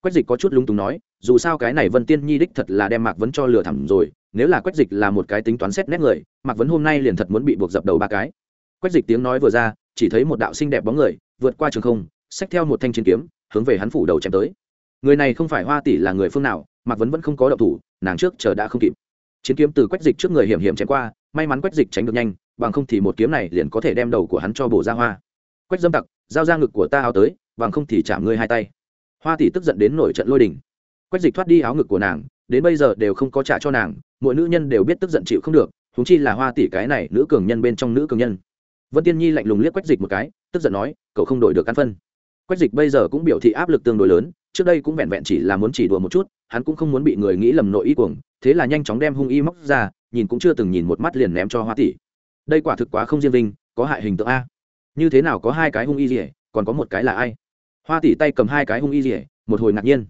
Quách dịch có chút lúng túng nói, dù sao cái này vân tiên nhi đích thật là đem mạc vấn cho lừa thẳm rồi, nếu là quách dịch là một cái tính toán xét nét người, mạc vấn hôm nay liền thật muốn bị buộc dập đầu ba cái. Quách dịch tiếng nói vừa ra, chỉ thấy một đạo xinh đẹp bóng người, vượt qua trường không, xách theo một thanh chiến kiếm, hướng về hắn phủ đầu chém tới. Người này không phải hoa tỷ là người phương nào, mạc vấn vẫn không có động thủ, nàng trước chờ đã không kịp chiến kiếm từ quách dịch trước người hiểm hiểm chém qua, may mắn quách dịch tránh được nhanh, bằng không thì một kiếm này liền có thể đem đầu của hắn cho bổ ra hoa. Quách dâm tặc, giao ra ngực của ta áo tới, bằng không thì chạm ngươi hai tay. Hoa tỷ tức giận đến nổi trận lôi đình. Quách dịch thoát đi áo ngực của nàng, đến bây giờ đều không có trả cho nàng, mỗi nữ nhân đều biết tức giận chịu không được thúng chi là hoa tỷ cái này nữ cường nhân bên trong nữ cường nhân. Vân tiên nhi lạnh lùng liếc quách dịch một cái, tức giận nói, cậu không đổi được căn phân. Quách dịch bây giờ cũng biểu thị áp lực tương đối lớn, trước đây cũng vẹn vẹn chỉ là muốn chỉ đùa một chút hắn cũng không muốn bị người nghĩ lầm nội y cuồng, thế là nhanh chóng đem hung y móc ra, nhìn cũng chưa từng nhìn một mắt liền ném cho hoa tỷ. Đây quả thực quá không diên vinh có hại hình tượng a. Như thế nào có hai cái hung y rỉa còn có một cái là ai? Hoa tỷ tay cầm hai cái hung y rỉa một hồi ngạc nhiên.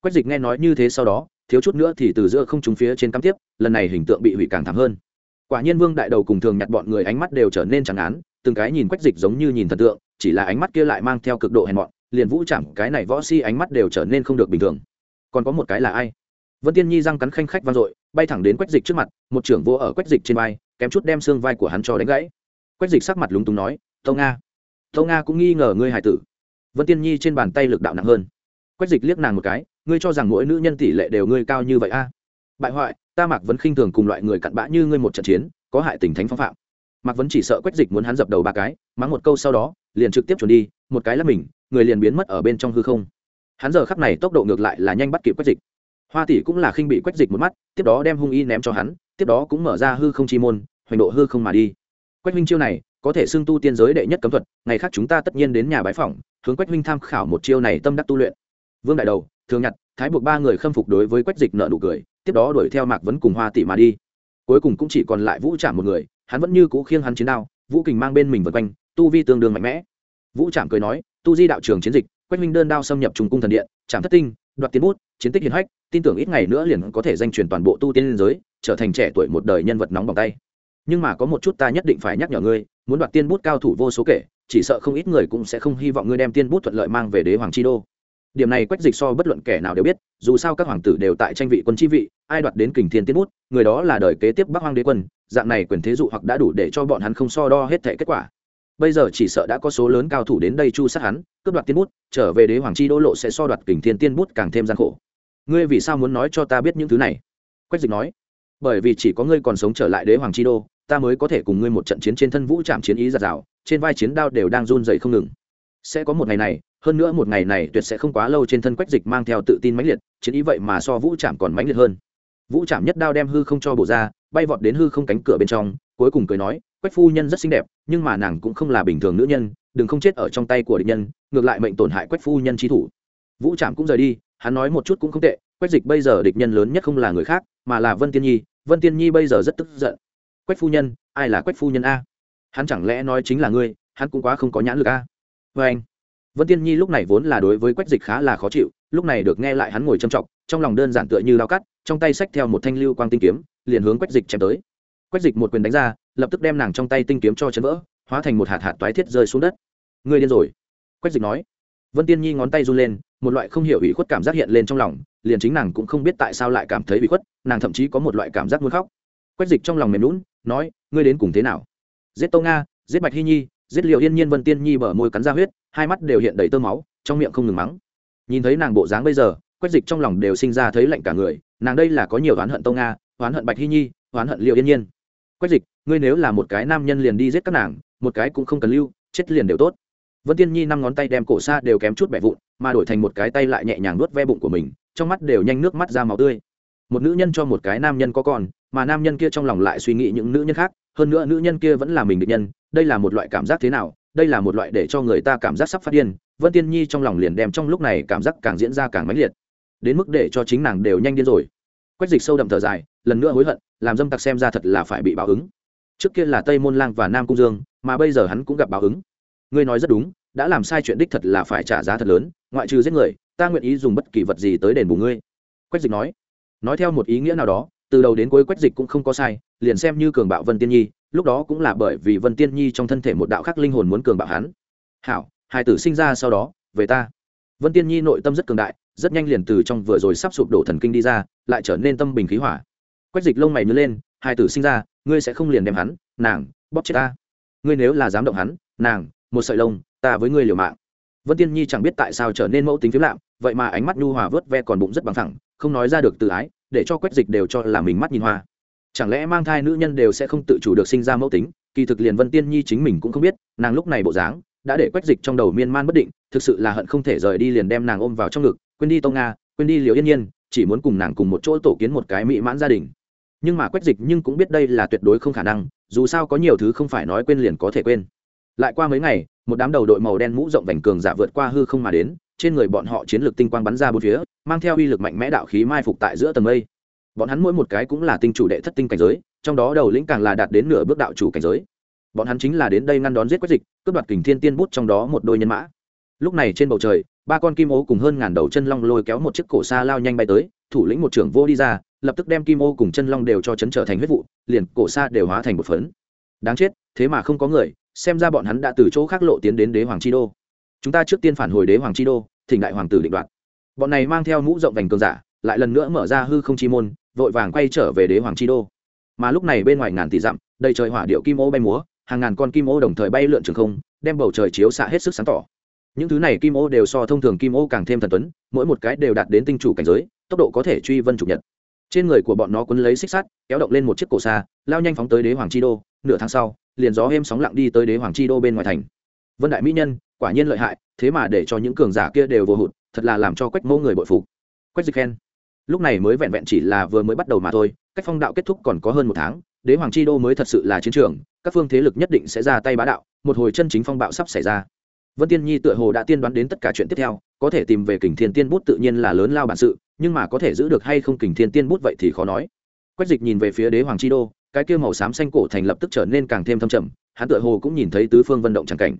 Quách dịch nghe nói như thế sau đó, thiếu chút nữa thì từ giữa không trúng phía trên cắm tiếp, lần này hình tượng bị hủy càng thảm hơn. Quả nhiên vương đại đầu cùng thường nhặt bọn người ánh mắt đều trở nên chẳng án từng cái nhìn quách dịch giống như nhìn thần tượng, chỉ là ánh mắt kia lại mang theo cực độ hèn mọn, liền vũ chạm, cái này võ si ánh mắt đều trở nên không được bình thường còn có một cái là ai? Vân tiên nhi răng cắn khanh khách vang dội, bay thẳng đến quách dịch trước mặt, một trưởng vô ở quách dịch trên vai, kém chút đem xương vai của hắn cho đánh gãy. Quách dịch sắc mặt lúng túng nói tâu nga tâu nga cũng nghi ngờ ngươi hải tử. Vân tiên nhi trên bàn tay lực đạo nặng hơn. Quách dịch liếc nàng một cái, ngươi cho rằng mỗi nữ nhân tỷ lệ đều ngươi cao như vậy a? À? bại hoại, ta mạc vẫn khinh thường cùng loại người cặn bã như ngươi một trận chiến, có hại tình thánh phong phạm. Mạc vẫn chỉ sợ quách dịch muốn hắn dập đầu ba cái, mắng một câu sau đó, liền trực tiếp chuẩn đi, một cái là mình, người liền biến mất ở bên trong hư không hắn giờ khắc này tốc độ ngược lại là nhanh bắt kịp quách dịch. Hoa tỷ cũng là khinh bị quách dịch một mắt, tiếp đó đem hung y ném cho hắn, tiếp đó cũng mở ra hư không chi môn, hoành độ hư không mà đi. Quách huynh chiêu này, có thể xưng tu tiên giới đệ nhất cấm thuật, ngày khác chúng ta tất nhiên đến nhà bái phỏng, hướng quách huynh tham khảo một chiêu này tâm đắc tu luyện. Vương đại đầu, thường nhặt thái buộc ba người khâm phục đối với quách dịch nợ nụ cười, tiếp đó đuổi theo mạc vấn cùng hoa tỷ mà đi. Cuối cùng cũng chỉ còn lại vũ trạm một người, hắn vẫn như cũ khiêng hắn chiến đao, vũ kình mang bên mình vượt quanh, tu vi tương đương mạnh mẽ. Vũ trạm cười nói, tu di đạo trường chiến dịch quách minh đơn đao xâm nhập trùng cung thần điện trạm thất tinh, đoạt tiến bút, chiến tích hiển hách, tin tưởng ít ngày nữa liền có thể danh truyền toàn bộ tu tiên liên giới, trở thành trẻ tuổi một đời nhân vật nóng bỏng tay. Nhưng mà có một chút ta nhất định phải nhắc nhở ngươi, muốn đoạt tiên bút cao thủ vô số kể, chỉ sợ không ít người cũng sẽ không hy vọng ngươi đem tiên bút thuận lợi mang về đế hoàng chi đô. Điểm này quách dịch so bất luận kẻ nào đều biết, dù sao các hoàng tử đều tại tranh vị quân chi vị, ai đoạt đến kình thiên tiên bút, người đó là đời kế tiếp bắc hoàng đế quân, dạng này quyền thế dụ hoặc đã đủ để cho bọn hắn không so đo hết thể kết quả bây giờ chỉ sợ đã có số lớn cao thủ đến đây chu sát hắn, cướp đoạt tiên bút, trở về đế hoàng chi đô lộ sẽ so đoạt kình thiên tiên bút càng thêm gian khổ. Ngươi vì sao muốn nói cho ta biết những thứ này? Quách dịch nói. Bởi vì chỉ có ngươi còn sống trở lại đế hoàng chi đô, ta mới có thể cùng ngươi một trận chiến trên thân vũ trạm chiến ý giạt rào, trên vai chiến đao đều đang run dậy không ngừng. Sẽ có một ngày này, hơn nữa một ngày này tuyệt sẽ không quá lâu trên thân quách dịch mang theo tự tin mãnh liệt, chiến ý vậy mà so vũ trạm còn mãnh liệt hơn. Vũ trạm nhất đao đem hư không cho bổ ra, bay vọt đến hư không cánh cửa bên trong cuối cùng cười nói, quách phu nhân rất xinh đẹp, nhưng mà nàng cũng không là bình thường nữ nhân, đừng không chết ở trong tay của địch nhân, ngược lại mệnh tổn hại quách phu nhân trí thủ. Vũ trạm cũng rời đi, hắn nói một chút cũng không tệ, quách dịch bây giờ địch nhân lớn nhất không là người khác, mà là vân tiên nhi, vân tiên nhi bây giờ rất tức giận. Quách phu nhân, ai là quách phu nhân a? Hắn chẳng lẽ nói chính là ngươi, hắn cũng quá không có nhãn lực a? Vê anh, vân tiên nhi lúc này vốn là đối với quách dịch khá là khó chịu, lúc này được nghe lại hắn ngồi trầm trọng trong lòng đơn giản tựa như lao cắt, trong tay xách theo một thanh lưu quang tinh kiếm, liền hướng quách dịch chém tới quách dịch một quyền đánh ra, lập tức đem nàng trong tay tinh kiếm cho chấn vỡ, hóa thành một hạt hạt toái thiết rơi xuống đất. Ngươi điên rồi. Quách dịch nói. Vân tiên nhi ngón tay run lên, một loại không hiểu ủy khuất cảm giác hiện lên trong lòng, liền chính nàng cũng không biết tại sao lại cảm thấy ủy khuất, nàng thậm chí có một loại cảm giác muốn khóc. Quách dịch trong lòng mềm lún nói, ngươi đến cùng thế nào? Giết tô nga, giết bạch hy nhi, giết liệu yên nhiên. Vân tiên nhi bở môi cắn ra huyết, hai mắt đều hiện đầy tơ máu, trong miệng không ngừng mắng. Nhìn thấy nàng bộ dáng bây giờ, quách dịch trong lòng đều sinh ra thấy lạnh cả người, nàng đây là có nhiều oán hận tô nga, oán hận bạch hy nhi, oán hận liệu yên nhiên quách dịch, ngươi nếu là một cái nam nhân liền đi giết các nàng, một cái cũng không cần lưu, chết liền đều tốt. Vân tiên nhi năm ngón tay đem cổ xa đều kém chút bẻ vụn, mà đổi thành một cái tay lại nhẹ nhàng nuốt ve bụng của mình, trong mắt đều nhanh nước mắt ra màu tươi. Một nữ nhân cho một cái nam nhân có con, mà nam nhân kia trong lòng lại suy nghĩ những nữ nhân khác, hơn nữa nữ nhân kia vẫn là mình định nhân, đây là một loại cảm giác thế nào, đây là một loại để cho người ta cảm giác sắp phát điên. Vân tiên nhi trong lòng liền đem trong lúc này cảm giác càng diễn ra càng mãnh liệt, đến mức để cho chính nàng đều nhanh điên rồi. Quách dịch sâu đậm thở dài, lần nữa hối hận làm dâm tặc xem ra thật là phải bị báo ứng. Trước kia là tây môn lang và nam cung dương, mà bây giờ hắn cũng gặp báo ứng. Ngươi nói rất đúng, đã làm sai chuyện đích thật là phải trả giá thật lớn, ngoại trừ giết người, ta nguyện ý dùng bất kỳ vật gì tới đền bù ngươi. Quách dịch nói. Nói theo một ý nghĩa nào đó, từ đầu đến cuối quách dịch cũng không có sai, liền xem như cường bạo vân tiên nhi, lúc đó cũng là bởi vì vân tiên nhi trong thân thể một đạo khắc linh hồn muốn cường bạo hắn. Hảo, hai tử sinh ra sau đó, về ta. Vân tiên nhi nội tâm rất cường đại, rất nhanh liền từ trong vừa rồi sắp sụp đổ thần kinh đi ra, lại trở nên tâm bình khí hỏa quách dịch lông mày nhớ lên, hai tử sinh ra, ngươi sẽ không liền đem hắn, nàng, bóp chết ta. Ngươi nếu là dám động hắn, nàng, một sợi lông, ta với ngươi liều mạng. Vân tiên nhi chẳng biết tại sao trở nên mẫu tính phiếm lạm vậy mà ánh mắt nhu hòa vớt ve còn bụng rất bằng thẳng không nói ra được tự ái, để cho quách dịch đều cho là mình mắt nhìn hoa. Chẳng lẽ mang thai nữ nhân đều sẽ không tự chủ được sinh ra mẫu tính? Kỳ thực liền vân tiên nhi chính mình cũng không biết, nàng lúc này bộ dáng, đã để quách dịch trong đầu miên man bất định, thực sự là hận không thể rời đi liền đem nàng ôm vào trong ngực, quên đi tông nga, quên đi liều yên nhiên, chỉ muốn cùng nàng cùng một chỗ tổ kiến một cái mỹ mãn gia đình nhưng mà quách dịch nhưng cũng biết đây là tuyệt đối không khả năng, dù sao có nhiều thứ không phải nói quên liền có thể quên. Lại qua mấy ngày, một đám đầu đội màu đen mũ rộng vành cường giả vượt qua hư không mà đến, trên người bọn họ chiến lược tinh quang bắn ra bốn phía, mang theo uy lực mạnh mẽ đạo khí mai phục tại giữa tầng mây. Bọn hắn mỗi một cái cũng là tinh chủ đệ thất tinh cảnh giới, trong đó đầu lĩnh càng là đạt đến nửa bước đạo chủ cảnh giới. Bọn hắn chính là đến đây ngăn đón giết quách dịch, cướp đoạt kình thiên tiên bút trong đó một đôi nhân mã. Lúc này trên bầu trời ba con kim ô cùng hơn ngàn đầu chân long lôi kéo một chiếc cổ xa lao nhanh bay tới, thủ lĩnh một trưởng vô đi ra, lập tức đem kim ô cùng chân long đều cho chấn trở thành huyết vụ, liền cổ xa đều hóa thành một phấn. Đáng chết, thế mà không có người, xem ra bọn hắn đã từ chỗ khác lộ tiến đến đế hoàng chi đô. Chúng ta trước tiên phản hồi đế hoàng chi đô, thỉnh đại hoàng tử định đoạt. Bọn này mang theo mũ rộng vành cường giả, lại lần nữa mở ra hư không chi môn, vội vàng quay trở về đế hoàng chi đô. Mà lúc này bên ngoài ngàn tỷ dặm, đầy trời hỏa điệu kim ô bay múa, hàng ngàn con kim ô đồng thời bay lượn trường không, đem bầu trời chiếu xạ hết sức sáng tỏ những thứ này kim ô đều so thông thường kim ô càng thêm thần tuấn, mỗi một cái đều đạt đến tinh chủ cảnh giới, tốc độ có thể truy vân chủ nhật. Trên người của bọn nó quấn lấy xích sắt, kéo động lên một chiếc cổ xa lao nhanh phóng tới đế hoàng chi đô, nửa tháng sau, liền gió êm sóng lặng đi tới đế hoàng chi đô bên ngoài thành. Vân đại mỹ nhân, quả nhiên lợi hại, thế mà để cho những cường giả kia đều vô hụt, thật là làm cho quách mẫu người bội phục. Quách dịch khen. Lúc này mới vẹn vẹn chỉ là vừa mới bắt đầu mà thôi, cách phong đạo kết thúc còn có hơn một tháng, đế hoàng chi đô mới thật sự là chiến trường, các phương thế lực nhất định sẽ ra tay bá đạo, một hồi chân chính phong bạo sắp xảy ra vân tiên nhi tựa hồ đã tiên đoán đến tất cả chuyện tiếp theo, có thể tìm về kình thiên tiên bút tự nhiên là lớn lao bản sự, nhưng mà có thể giữ được hay không kình thiên tiên bút vậy thì khó nói. Quách dịch nhìn về phía đế hoàng chi đô, cái kia màu xám xanh cổ thành lập tức trở nên càng thêm thâm trầm, hắn tựa hồ cũng nhìn thấy tứ phương vận động chẳng cảnh.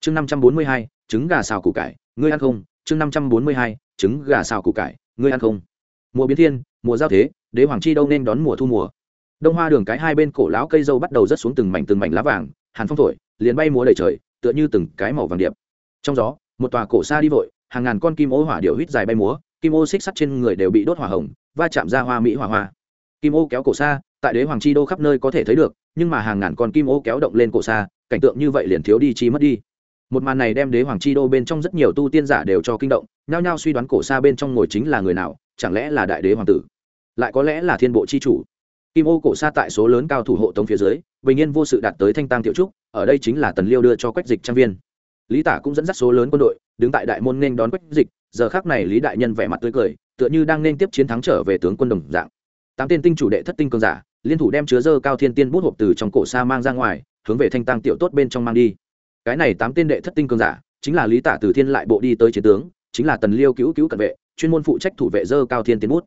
Chương năm trăm bốn mươi hai, trứng gà xào củ cải, ngươi ăn không? Chương năm trăm bốn mươi hai, trứng gà xào củ cải, ngươi ăn không? Mùa biến thiên, mùa giao thế, đế hoàng chi đâu nên đón mùa thu mùa. Đông hoa đường cái hai bên cổ lão cây dâu bắt đầu rớt xuống từng mảnh từng mảnh lá vàng, hàn phong thổi, liền bay múa đầy trời tựa như từng cái màu vàng điệp. Trong gió, một tòa cổ xa đi vội, hàng ngàn con kim ô hỏa điệu hít dài bay múa, kim ô xích sắt trên người đều bị đốt hỏa hồng, va chạm ra hoa mỹ hỏa hoa. Kim ô kéo cổ xa, tại đế hoàng chi đô khắp nơi có thể thấy được, nhưng mà hàng ngàn con kim ô kéo động lên cổ xa, cảnh tượng như vậy liền thiếu đi chi mất đi. Một màn này đem đế hoàng chi đô bên trong rất nhiều tu tiên giả đều cho kinh động, nhao nhao suy đoán cổ xa bên trong ngồi chính là người nào, chẳng lẽ là đại đế hoàng tử? Lại có lẽ là thiên bộ chi chủ? Kim ô cổ xa tại số lớn cao thủ hộ tống phía dưới bình yên vô sự đạt tới thanh tang tiểu trúc, ở đây chính là tần liêu đưa cho quách dịch trang viên. Lý tả cũng dẫn dắt số lớn quân đội, đứng tại đại môn nên đón quách dịch, giờ khác này lý đại nhân vẻ mặt tươi cười, tựa như đang nên tiếp chiến thắng trở về tướng quân đồng dạng. Tám tên tinh chủ đệ thất tinh cường giả, liên thủ đem chứa dơ cao thiên tiên bút hộp từ trong cổ xa mang ra ngoài, hướng về thanh tăng tiểu tốt bên trong mang đi. Cái này tám tên đệ thất tinh cường giả, chính là lý tả từ thiên lại bộ đi tới chiến tướng, chính là tần liêu cứu cứu cận vệ, chuyên môn phụ trách thủ vệ dơ cao thiên tiên bút.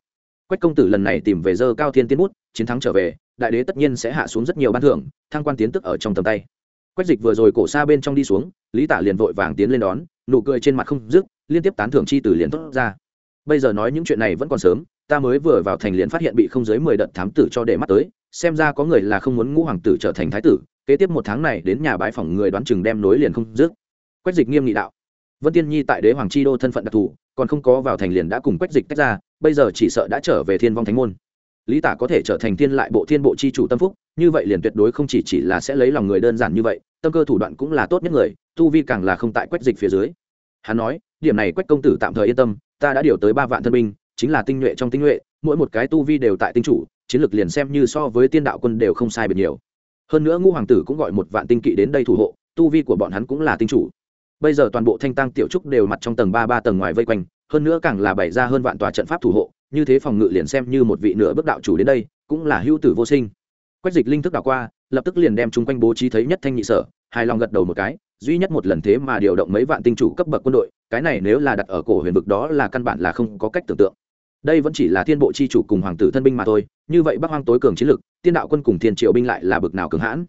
Quách công tử lần này tìm về dơ cao thiên tiên bút, chiến thắng trở về đại đế tất nhiên sẽ hạ xuống rất nhiều ban thưởng, thăng quan tiến tức ở trong tầm tay. Quách dịch vừa rồi cổ xa bên trong đi xuống, lý tả liền vội vàng tiến lên đón, nụ cười trên mặt không dứt, liên tiếp tán thưởng chi từ liền tốt ra. Bây giờ nói những chuyện này vẫn còn sớm, ta mới vừa vào thành liền phát hiện bị không dưới mười đợt thám tử cho để mắt tới, xem ra có người là không muốn ngũ hoàng tử trở thành thái tử, kế tiếp một tháng này đến nhà bãi phòng người đoán chừng đem nối liền không dứt. Quách dịch nghiêm nghị đạo. Vân tiên nhi tại đế hoàng chi đô thân phận đặc thù, còn không có vào thành liền đã cùng quách dịch tách ra, bây giờ chỉ sợ đã trở về thiên vong thánh môn lý tả có thể trở thành thiên lại bộ thiên bộ chi chủ tâm phúc, như vậy liền tuyệt đối không chỉ chỉ là sẽ lấy lòng người đơn giản như vậy, tâm cơ thủ đoạn cũng là tốt nhất người, tu vi càng là không tại quách dịch phía dưới. Hắn nói, điểm này quách công tử tạm thời yên tâm, ta đã điều tới ba vạn thân binh, chính là tinh nhuệ trong tinh nhuệ, mỗi một cái tu vi đều tại tinh chủ, chiến lược liền xem như so với tiên đạo quân đều không sai biệt nhiều. Hơn nữa ngũ hoàng tử cũng gọi một vạn tinh kỵ đến đây thủ hộ, tu vi của bọn hắn cũng là tinh chủ. Bây giờ toàn bộ thanh tăng tiểu trúc đều mặt trong tầng ba ba tầng ngoài vây quanh, hơn nữa càng là bày ra hơn vạn tòa trận pháp thủ hộ như thế phòng ngự liền xem như một vị nửa bước đạo chủ đến đây, cũng là hữu tử vô sinh. Quách dịch linh thức đảo qua, lập tức liền đem chung quanh bố trí thấy nhất thanh nhị sở, hài lòng gật đầu một cái, duy nhất một lần thế mà điều động mấy vạn tinh chủ cấp bậc quân đội, cái này nếu là đặt ở cổ huyền vực đó là căn bản là không có cách tưởng tượng. Đây vẫn chỉ là thiên bộ chi chủ cùng hoàng tử thân binh mà thôi, như vậy bắc hoang tối cường chiến lực, tiên đạo quân cùng thiên triệu binh lại là bực nào cường hãn.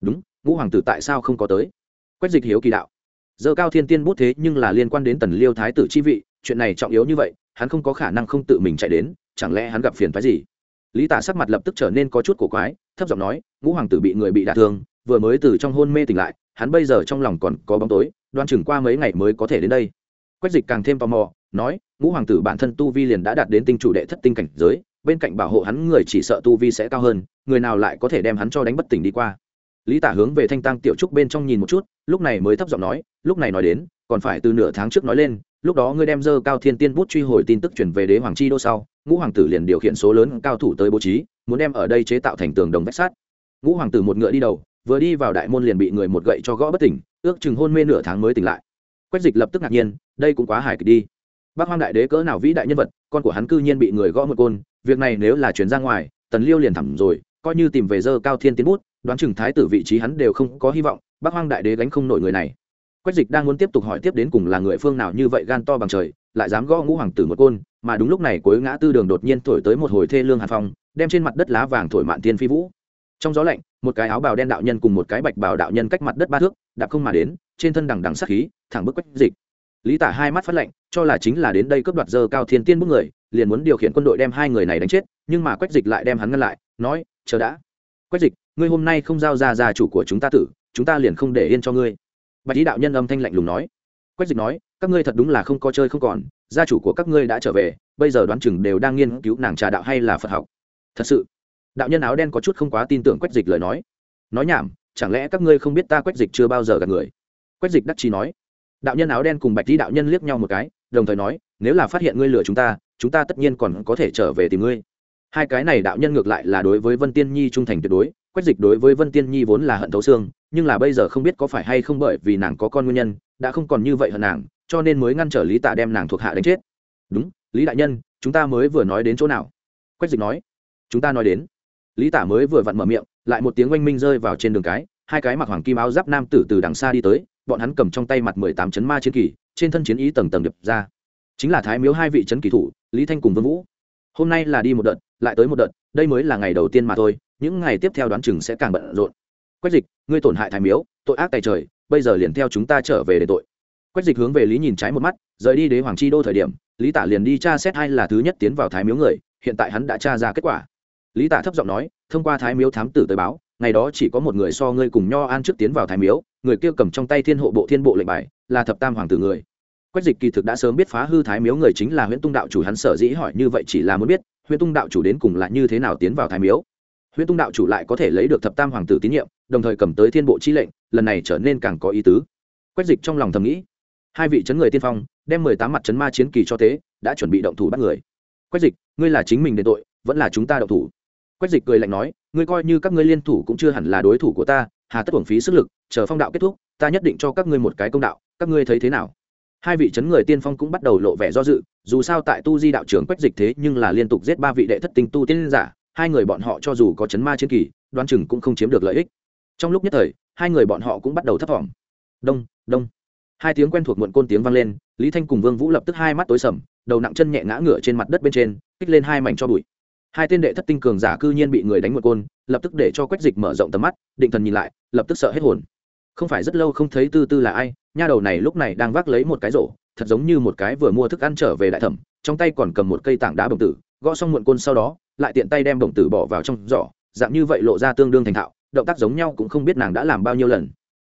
Đúng, ngũ hoàng tử tại sao không có tới? Quách dịch hiếu kỳ đạo. Giờ cao thiên tiên bút thế nhưng là liên quan đến tần liêu thái tử chi vị, chuyện này trọng yếu như vậy hắn không có khả năng không tự mình chạy đến, chẳng lẽ hắn gặp phiền phái gì? Lý tả sắc mặt lập tức trở nên có chút cổ quái, thấp giọng nói, ngũ hoàng tử bị người bị đả thương, vừa mới từ trong hôn mê tỉnh lại, hắn bây giờ trong lòng còn có bóng tối, đoan chừng qua mấy ngày mới có thể đến đây. Quách dịch càng thêm tò mò, nói, ngũ hoàng tử bản thân tu vi liền đã đạt đến tinh chủ đệ thất tinh cảnh giới, bên cạnh bảo hộ hắn người chỉ sợ tu vi sẽ cao hơn, người nào lại có thể đem hắn cho đánh bất tỉnh đi qua? Lý tả hướng về thanh tăng tiểu trúc bên trong nhìn một chút, lúc này mới thấp giọng nói, lúc này nói đến, còn phải từ nửa tháng trước nói lên lúc đó ngươi đem dơ cao thiên tiên bút truy hồi tin tức chuyển về đế hoàng chi đô sau, ngũ hoàng tử liền điều khiển số lớn cao thủ tới bố trí, muốn đem ở đây chế tạo thành tường đồng vách sát ngũ hoàng tử một ngựa đi đầu, vừa đi vào đại môn liền bị người một gậy cho gõ bất tỉnh, ước chừng hôn mê nửa tháng mới tỉnh lại. Quách dịch lập tức ngạc nhiên, đây cũng quá hài kịch đi. Bác hoang đại đế cỡ nào vĩ đại nhân vật, con của hắn cư nhiên bị người gõ một côn, việc này nếu là chuyển ra ngoài, tần liêu liền thẳm rồi, coi như tìm về dơ cao thiên tiến bút, đoán chừng thái tử vị trí hắn đều không có hy vọng, bác hoang đại đế gánh không nổi người này quách dịch đang muốn tiếp tục hỏi tiếp đến cùng là người phương nào như vậy gan to bằng trời, lại dám gõ ngũ hoàng tử một côn, mà đúng lúc này cuối ngã tư đường đột nhiên thổi tới một hồi thê lương hàn phong, đem trên mặt đất lá vàng thổi mạn tiên phi vũ. Trong gió lạnh, một cái áo bào đen đạo nhân cùng một cái bạch bào đạo nhân cách mặt đất ba thước, đạp không mà đến, trên thân đằng đằng sát khí, thẳng bức quách dịch. Lý tả hai mắt phát lạnh, cho là chính là đến đây cướp đoạt dơ cao thiên tiên bức người, liền muốn điều khiển quân đội đem hai người này đánh chết, nhưng mà quách dịch lại đem hắn ngăn lại, nói, chờ đã. Quách dịch, ngươi hôm nay không giao ra gia chủ của chúng ta tử, chúng ta liền không để yên cho ngươi bạch lý đạo nhân âm thanh lạnh lùng nói. Quách dịch nói, các ngươi thật đúng là không có chơi không còn, gia chủ của các ngươi đã trở về, bây giờ đoán chừng đều đang nghiên cứu nàng trà đạo hay là phật học. Thật sự, đạo nhân áo đen có chút không quá tin tưởng quách dịch lời nói. Nói nhảm, chẳng lẽ các ngươi không biết ta quách dịch chưa bao giờ gặp người? Quách dịch đắc chí nói. Đạo nhân áo đen cùng bạch lý đạo nhân liếc nhau một cái, đồng thời nói, nếu là phát hiện ngươi lừa chúng ta chúng ta tất nhiên còn có thể trở về tìm ngươi. Hai cái này đạo nhân ngược lại là đối với vân tiên nhi trung thành tuyệt đối quách dịch đối với vân tiên nhi vốn là hận thấu xương, nhưng là bây giờ không biết có phải hay không bởi vì nàng có con nguyên nhân, đã không còn như vậy hận nàng, cho nên mới ngăn trở lý tạ đem nàng thuộc hạ đánh chết. Đúng, lý đại nhân, chúng ta mới vừa nói đến chỗ nào? Quách dịch nói. Chúng ta nói đến. Lý tả mới vừa vặn mở miệng, lại một tiếng oanh minh rơi vào trên đường cái, hai cái mặc hoàng kim áo giáp nam tử từ đằng xa đi tới, bọn hắn cầm trong tay mặt mười tám chấn ma chiến kỳ, trên thân chiến ý tầng tầng đập ra. Chính là thái miếu hai vị trấn kỳ thủ, lý thanh cùng vương vũ. Hôm nay là đi một đợt lại tới một đợt, đây mới là ngày đầu tiên mà thôi, những ngày tiếp theo đoán chừng sẽ càng bận rộn. Quách dịch, ngươi tổn hại thái miếu, tội ác tài trời, bây giờ liền theo chúng ta trở về để tội. Quách dịch hướng về lý nhìn trái một mắt, rời đi đế hoàng chi đô thời điểm, lý tả liền đi tra xét hai là thứ nhất tiến vào thái miếu người, hiện tại hắn đã tra ra kết quả. Lý tả thấp giọng nói, thông qua thái miếu thám tử tới báo, ngày đó chỉ có một người so ngươi cùng nho an trước tiến vào thái miếu, người kia cầm trong tay thiên hộ bộ thiên bộ lệnh bài, là thập tam hoàng tử người. Quách dịch kỳ thực đã sớm biết phá hư thái miếu người chính là huyễn tung đạo chủ, hắn sở dĩ hỏi như vậy chỉ là muốn biết huyễn tung đạo chủ đến cùng là như thế nào tiến vào thái miếu? Huyễn tung đạo chủ lại có thể lấy được thập tam hoàng tử tín nhiệm, đồng thời cầm tới thiên bộ chi lệnh, lần này trở nên càng có ý tứ. Quách dịch trong lòng thầm nghĩ, hai vị chấn người tiên phong, đem mười tám mặt chấn ma chiến kỳ cho thế, đã chuẩn bị động thủ bắt người. Quách dịch, ngươi là chính mình đền tội, vẫn là chúng ta động thủ? Quách dịch cười lạnh nói, ngươi coi như các ngươi liên thủ cũng chưa hẳn là đối thủ của ta, hà tất uổng phí sức lực, chờ phong đạo kết thúc, ta nhất định cho các ngươi một cái công đạo, các ngươi thấy thế nào? Hai vị chấn người tiên phong cũng bắt đầu lộ vẻ do dự, dù sao tại tu di đạo trưởng quách dịch thế nhưng là liên tục giết ba vị đệ thất tinh tu tiên giả, hai người bọn họ cho dù có chấn ma chiến kỳ đoan chừng cũng không chiếm được lợi ích. Trong lúc nhất thời, hai người bọn họ cũng bắt đầu thấp vọng đông đông. Hai tiếng quen thuộc muộn côn tiếng vang lên, lý thanh cùng vương vũ lập tức hai mắt tối sầm, đầu nặng chân nhẹ ngã ngửa trên mặt đất bên trên, kích lên hai mảnh cho bụi. Hai tên đệ thất tinh cường giả cư nhiên bị người đánh một côn, lập tức để cho quách dịch mở rộng tầm mắt, định thần nhìn lại, lập tức sợ hết hồn không phải rất lâu không thấy tư tư là ai, nha đầu này lúc này đang vác lấy một cái rổ, thật giống như một cái vừa mua thức ăn trở về đại thẩm, trong tay còn cầm một cây tảng đá bồng tử, gõ xong muộn côn sau đó, lại tiện tay đem bồng tử bỏ vào trong giỏ, dạng như vậy lộ ra tương đương thành thạo, động tác giống nhau cũng không biết nàng đã làm bao nhiêu lần.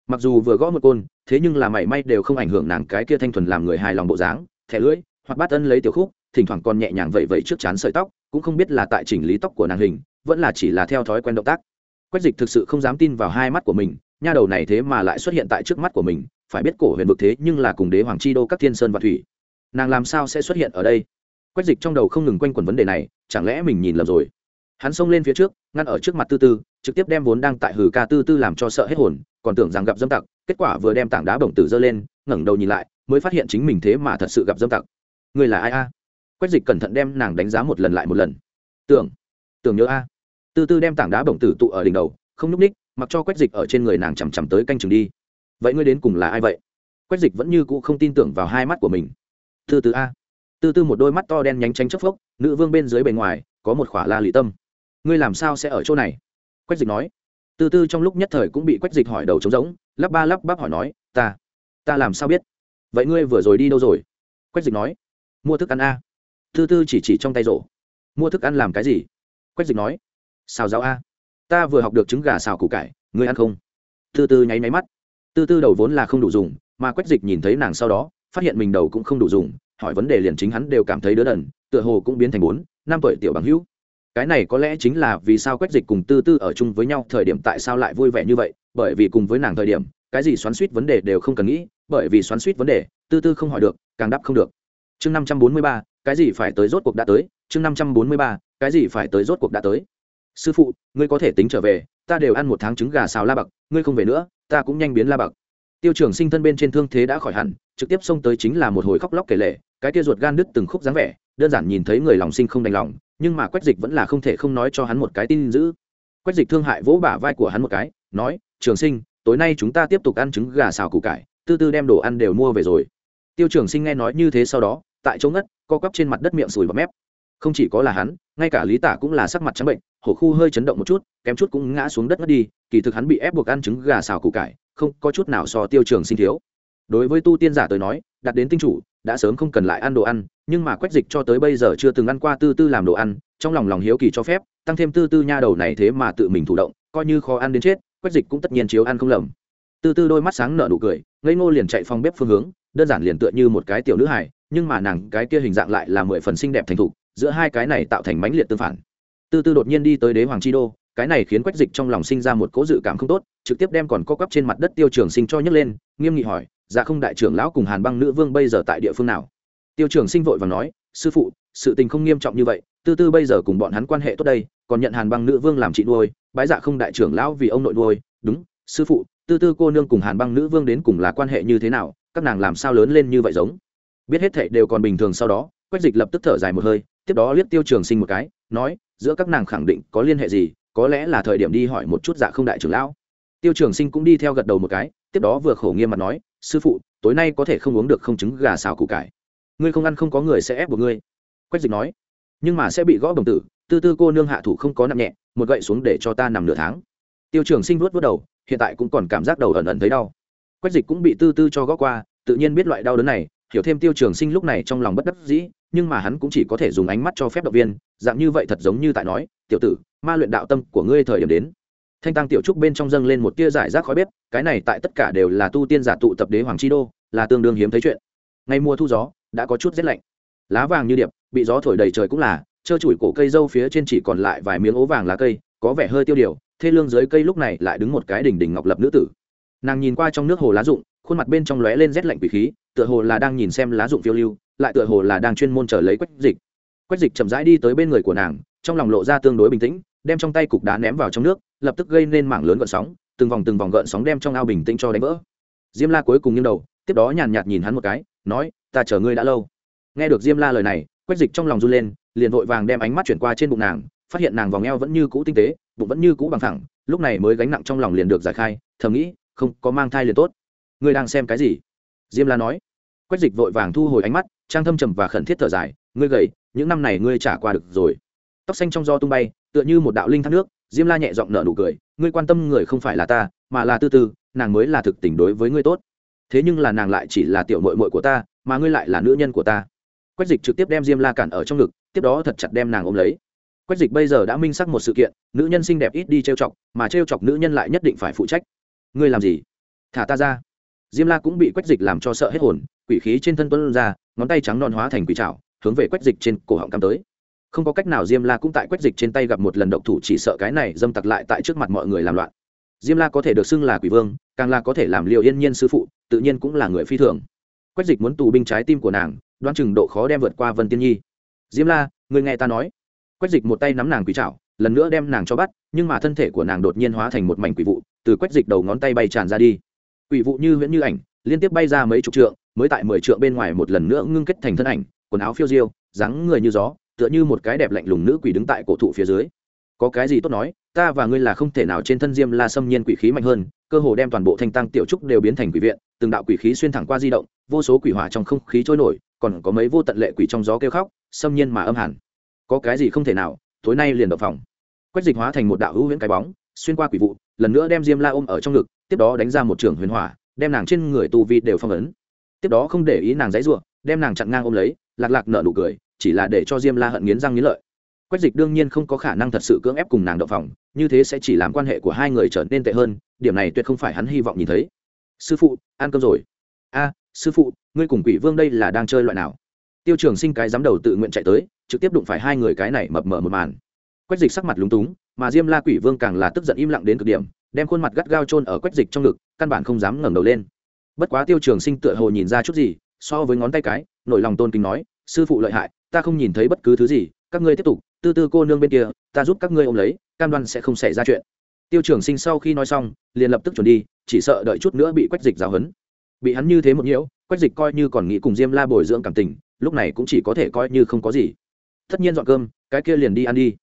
Mặc dù vừa gõ một côn, thế nhưng là mảy may đều không ảnh hưởng nàng cái kia thanh thuần làm người hài lòng bộ dáng, thẻ lưỡi, hoặc bát ân lấy tiểu khúc, thỉnh thoảng còn nhẹ nhàng vậy vậy trước chán sợi tóc, cũng không biết là tại chỉnh lý tóc của nàng hình, vẫn là chỉ là theo thói quen động tác. Quách dịch thực sự không dám tin vào hai mắt của mình nha đầu này thế mà lại xuất hiện tại trước mắt của mình, phải biết cổ huyền vực thế nhưng là cùng đế hoàng chi đô các thiên sơn và thủy. Nàng làm sao sẽ xuất hiện ở đây? Quách dịch trong đầu không ngừng quanh quẩn vấn đề này, chẳng lẽ mình nhìn lầm rồi? Hắn xông lên phía trước, ngăn ở trước mặt tư tư, trực tiếp đem vốn đang tại hử ca tư tư làm cho sợ hết hồn, còn tưởng rằng gặp dâm tặc, kết quả vừa đem tảng đá bổng tử giơ lên, ngẩng đầu nhìn lại, mới phát hiện chính mình thế mà thật sự gặp dâm tặc. Người là ai a? Quách dịch cẩn thận đem nàng đánh giá một lần lại một lần. Tưởng tưởng nhớ a. Tư tư đem tảng đá bổng tử tụ ở đỉnh đầu, không nhúc ních mặc cho quách dịch ở trên người nàng chằm chằm tới canh chừng đi. Vậy ngươi đến cùng là ai vậy? Quách dịch vẫn như cũ không tin tưởng vào hai mắt của mình. Tư tư a. Tư tư một đôi mắt to đen nhánh tránh chấp phốc, nữ vương bên dưới bề ngoài, có một khỏa la lụy tâm. Ngươi làm sao sẽ ở chỗ này? Quách dịch nói. Tư tư trong lúc nhất thời cũng bị quách dịch hỏi đầu trống rỗng, lắp ba lắp bắp hỏi nói, ta ta làm sao biết? Vậy ngươi vừa rồi đi đâu rồi? Quách dịch nói. Mua thức ăn a. Tư tư chỉ chỉ trong tay rổ. Mua thức ăn làm cái gì? Quách dịch nói. Xào rau a ta vừa học được trứng gà xào củ cải, ngươi ăn không? Tư tư nháy máy mắt. Tư tư đầu vốn là không đủ dùng, mà quách dịch nhìn thấy nàng sau đó, phát hiện mình đầu cũng không đủ dùng, hỏi vấn đề liền chính hắn đều cảm thấy đỡ đần, tựa hồ cũng biến thành bốn, năm tuổi tiểu bằng hữu. Cái này có lẽ chính là vì sao quách dịch cùng tư tư ở chung với nhau thời điểm tại sao lại vui vẻ như vậy, bởi vì cùng với nàng thời điểm, cái gì xoắn suýt vấn đề đều không cần nghĩ, bởi vì xoắn suýt vấn đề, tư tư không hỏi được, càng đáp không được. Chương năm trăm bốn mươi ba, cái gì phải tới rốt cuộc đã tới? Chương năm trăm bốn mươi ba, cái gì phải tới rốt cuộc đã tới? Sư phụ ngươi có thể tính trở về ta đều ăn một tháng trứng gà xào la bạc, ngươi không về nữa ta cũng nhanh biến la bạc. tiêu trưởng sinh thân bên trên thương thế đã khỏi hẳn trực tiếp xông tới chính là một hồi khóc lóc kể lệ cái tia ruột gan đứt từng khúc dáng vẻ đơn giản nhìn thấy người lòng sinh không đành lòng nhưng mà quách dịch vẫn là không thể không nói cho hắn một cái tin giữ. Quách dịch thương hại vỗ bả vai của hắn một cái nói trường sinh tối nay chúng ta tiếp tục ăn trứng gà xào củ cải tư tư đem đồ ăn đều mua về rồi. Tiêu trường sinh nghe nói như thế sau đó tại chỗ ngất co quắp trên mặt đất miệng sùi bọt mép. Không chỉ có là hắn ngay cả lý tả cũng là sắc mặt trắng bệnh hổ khu hơi chấn động một chút, kém chút cũng ngã xuống đất mất đi, kỳ thực hắn bị ép buộc ăn trứng gà xào củ cải, không, có chút nào so tiêu trường sinh thiếu. Đối với tu tiên giả tới nói, đặt đến tinh chủ, đã sớm không cần lại ăn đồ ăn, nhưng mà quách dịch cho tới bây giờ chưa từng ăn qua tư tư làm đồ ăn, trong lòng lòng hiếu kỳ cho phép, tăng thêm tư tư nha đầu này thế mà tự mình thủ động, coi như khó ăn đến chết, quách dịch cũng tất nhiên chiếu ăn không lầm. Tư tư đôi mắt sáng nở nụ cười, ngây ngô liền chạy phòng bếp phương hướng, đơn giản liền tựa như một cái tiểu nữ hài, nhưng mà nàng cái kia hình dạng lại là mười phần xinh đẹp thành thục, giữa hai cái này tạo thành mãnh liệt tương phản tư tư đột nhiên đi tới đế hoàng chi đô, cái này khiến quách dịch trong lòng sinh ra một cố dự cảm không tốt, trực tiếp đem còn co quắp trên mặt đất tiêu trường sinh cho nhấc lên, nghiêm nghị hỏi dạ không đại trưởng lão cùng hàn băng nữ vương bây giờ tại địa phương nào? Tiêu trường sinh vội và nói, sư phụ, sự tình không nghiêm trọng như vậy, tư tư bây giờ cùng bọn hắn quan hệ tốt đây, còn nhận hàn băng nữ vương làm chị nuôi, bái dạ không đại trưởng lão vì ông nội nuôi. Đúng, sư phụ, tư tư cô nương cùng hàn băng nữ vương đến cùng là quan hệ như thế nào, các nàng làm sao lớn lên như vậy giống? Biết hết thệ đều còn bình thường sau đó, quách dịch lập tức thở dài một hơi, tiếp đó liếc tiêu trường sinh một cái nói, giữa các nàng khẳng định có liên hệ gì, có lẽ là thời điểm đi hỏi một chút dạ không đại trưởng lão. Tiêu trường sinh cũng đi theo gật đầu một cái, tiếp đó vừa khổ nghiêm mặt nói, sư phụ, tối nay có thể không uống được không trứng gà xào củ cải. Ngươi không ăn không có người sẽ ép buộc ngươi. Quách dịch nói, nhưng mà sẽ bị gõ đồng tử, tư tư cô nương hạ thủ không có nặng nhẹ, một gậy xuống để cho ta nằm nửa tháng. Tiêu trường sinh vuốt vớt đầu, hiện tại cũng còn cảm giác đầu ẩn ẩn thấy đau. Quách dịch cũng bị tư tư cho gõ qua, tự nhiên biết loại đau đớn này, hiểu thêm tiêu trường sinh lúc này trong lòng bất đắc dĩ, nhưng mà hắn cũng chỉ có thể dùng ánh mắt cho phép động viên dạng như vậy thật giống như tại nói, tiểu tử, ma luyện đạo tâm của ngươi thời điểm đến. Thanh tăng tiểu trúc bên trong dâng lên một tia giải rác khói bếp, cái này tại tất cả đều là tu tiên giả tụ tập đế hoàng chi đô, là tương đương hiếm thấy chuyện. Ngay mùa thu gió, đã có chút rét lạnh. Lá vàng như điệp, bị gió thổi đầy trời cũng là, trơ trụi cổ cây dâu phía trên chỉ còn lại vài miếng ố vàng lá cây, có vẻ hơi tiêu điều, thê lương dưới cây lúc này lại đứng một cái đỉnh đỉnh ngọc lập nữ tử. Nàng nhìn qua trong nước hồ lá rụng, khuôn mặt bên trong lóe lên rét lạnh quỷ khí, tựa hồ là đang nhìn xem lá rụng phiêu lưu, lại tựa hồ là đang chuyên môn chờ lấy quách dịch quách dịch chậm rãi đi tới bên người của nàng, trong lòng lộ ra tương đối bình tĩnh, đem trong tay cục đá ném vào trong nước, lập tức gây nên mảng lớn gợn sóng, từng vòng từng vòng gợn sóng đem trong ao bình tĩnh cho đánh vỡ. Diêm la cuối cùng nghiêng đầu, tiếp đó nhàn nhạt nhìn hắn một cái, nói, ta chờ ngươi đã lâu. Nghe được diêm la lời này, quách dịch trong lòng run lên, liền vội vàng đem ánh mắt chuyển qua trên bụng nàng, phát hiện nàng vòng eo vẫn như cũ tinh tế, bụng vẫn như cũ bằng thẳng, lúc này mới gánh nặng trong lòng liền được giải khai, thầm nghĩ, không, có mang thai liền tốt. Ngươi đang xem cái gì? Diêm la nói. Quách dịch vội vàng thu hồi ánh mắt, trang thâm trầm và khẩn thiết thở dài, ngươi gầy những năm này ngươi trả qua được rồi. Tóc xanh trong gió tung bay, tựa như một đạo linh thác nước, diêm la nhẹ giọng nở nụ cười, ngươi quan tâm người không phải là ta, mà là tư tư, nàng mới là thực tình đối với ngươi tốt. Thế nhưng là nàng lại chỉ là tiểu mội mội của ta, mà ngươi lại là nữ nhân của ta. Quách dịch trực tiếp đem diêm la cản ở trong ngực, tiếp đó thật chặt đem nàng ôm lấy. Quách dịch bây giờ đã minh xác một sự kiện, nữ nhân xinh đẹp ít đi trêu chọc, mà trêu chọc nữ nhân lại nhất định phải phụ trách. Ngươi làm gì? Thả ta ra. Diêm la cũng bị quách dịch làm cho sợ hết hồn, quỷ khí trên thân tuân ra, ngón tay trắng non hóa thành quỷ trào hướng về quách dịch trên cổ họng cắm tới. Không có cách nào, diêm la cũng tại quách dịch trên tay gặp một lần độc thủ, chỉ sợ cái này dâm tặc lại tại trước mặt mọi người làm loạn. Diêm la có thể được xưng là quỷ vương, càng là có thể làm liệu yên nhiên sư phụ, tự nhiên cũng là người phi thường. Quách dịch muốn tù binh trái tim của nàng, đoán chừng độ khó đem vượt qua vân tiên nhi. Diêm la, người nghe ta nói. Quách dịch một tay nắm nàng quỷ trảo, lần nữa đem nàng cho bắt, nhưng mà thân thể của nàng đột nhiên hóa thành một mảnh quỷ vụ, từ quách dịch đầu ngón tay bay tràn ra đi. Quỷ vụ như huyễn như ảnh, liên tiếp bay ra mấy chục trượng, mới tại mười trượng bên ngoài một lần nữa ngưng kết thành thân ảnh quần áo phiêu diêu, dáng người như gió, tựa như một cái đẹp lạnh lùng nữ quỷ đứng tại cổ thụ phía dưới. Có cái gì tốt nói, ta và ngươi là không thể nào trên thân diêm la xâm nhiên quỷ khí mạnh hơn, cơ hồ đem toàn bộ thanh tăng tiểu trúc đều biến thành quỷ viện, từng đạo quỷ khí xuyên thẳng qua di động, vô số quỷ hỏa trong không khí trôi nổi, còn có mấy vô tận lệ quỷ trong gió kêu khóc, xâm nhiên mà âm hẳn. Có cái gì không thể nào, tối nay liền đập phòng. Quách dịch hóa thành một đạo hữu huyễn cái bóng, xuyên qua quỷ vụ, lần nữa đem diêm la ôm ở trong ngực, tiếp đó đánh ra một trường huyền hỏa, đem nàng trên người tu vi đều phong ấn. Tiếp đó không để ý nàng dãy ruộng đem nàng chặn ngang ôm lấy lạc lạc nợ nụ cười, chỉ là để cho diêm la hận nghiến răng nghiến lợi. Quách dịch đương nhiên không có khả năng thật sự cưỡng ép cùng nàng đậu phòng, như thế sẽ chỉ làm quan hệ của hai người trở nên tệ hơn, điểm này tuyệt không phải hắn hy vọng nhìn thấy. Sư phụ, ăn cơm rồi. A, sư phụ, ngươi cùng quỷ vương đây là đang chơi loại nào? Tiêu trường sinh cái dám đầu tự nguyện chạy tới, trực tiếp đụng phải hai người cái này mập mờ một màn. Quách dịch sắc mặt lúng túng, mà diêm la quỷ vương càng là tức giận im lặng đến cực điểm, đem khuôn mặt gắt gao chôn ở quách dịch trong ngực, căn bản không dám ngẩng đầu lên. Bất quá tiêu trường sinh tựa hồ nhìn ra chút gì, so với ngón tay cái nổi lòng tôn kính nói, sư phụ lợi hại, ta không nhìn thấy bất cứ thứ gì, các ngươi tiếp tục, tư tư cô nương bên kia, ta giúp các ngươi ôm lấy, cam đoan sẽ không xảy ra chuyện. Tiêu trường sinh sau khi nói xong, liền lập tức chuẩn đi, chỉ sợ đợi chút nữa bị quách dịch giáo hấn bị hắn như thế một nhiễu, quách dịch coi như còn nghĩ cùng diêm la bồi dưỡng cảm tình, lúc này cũng chỉ có thể coi như không có gì. Tất nhiên dọn cơm, cái kia liền đi ăn đi.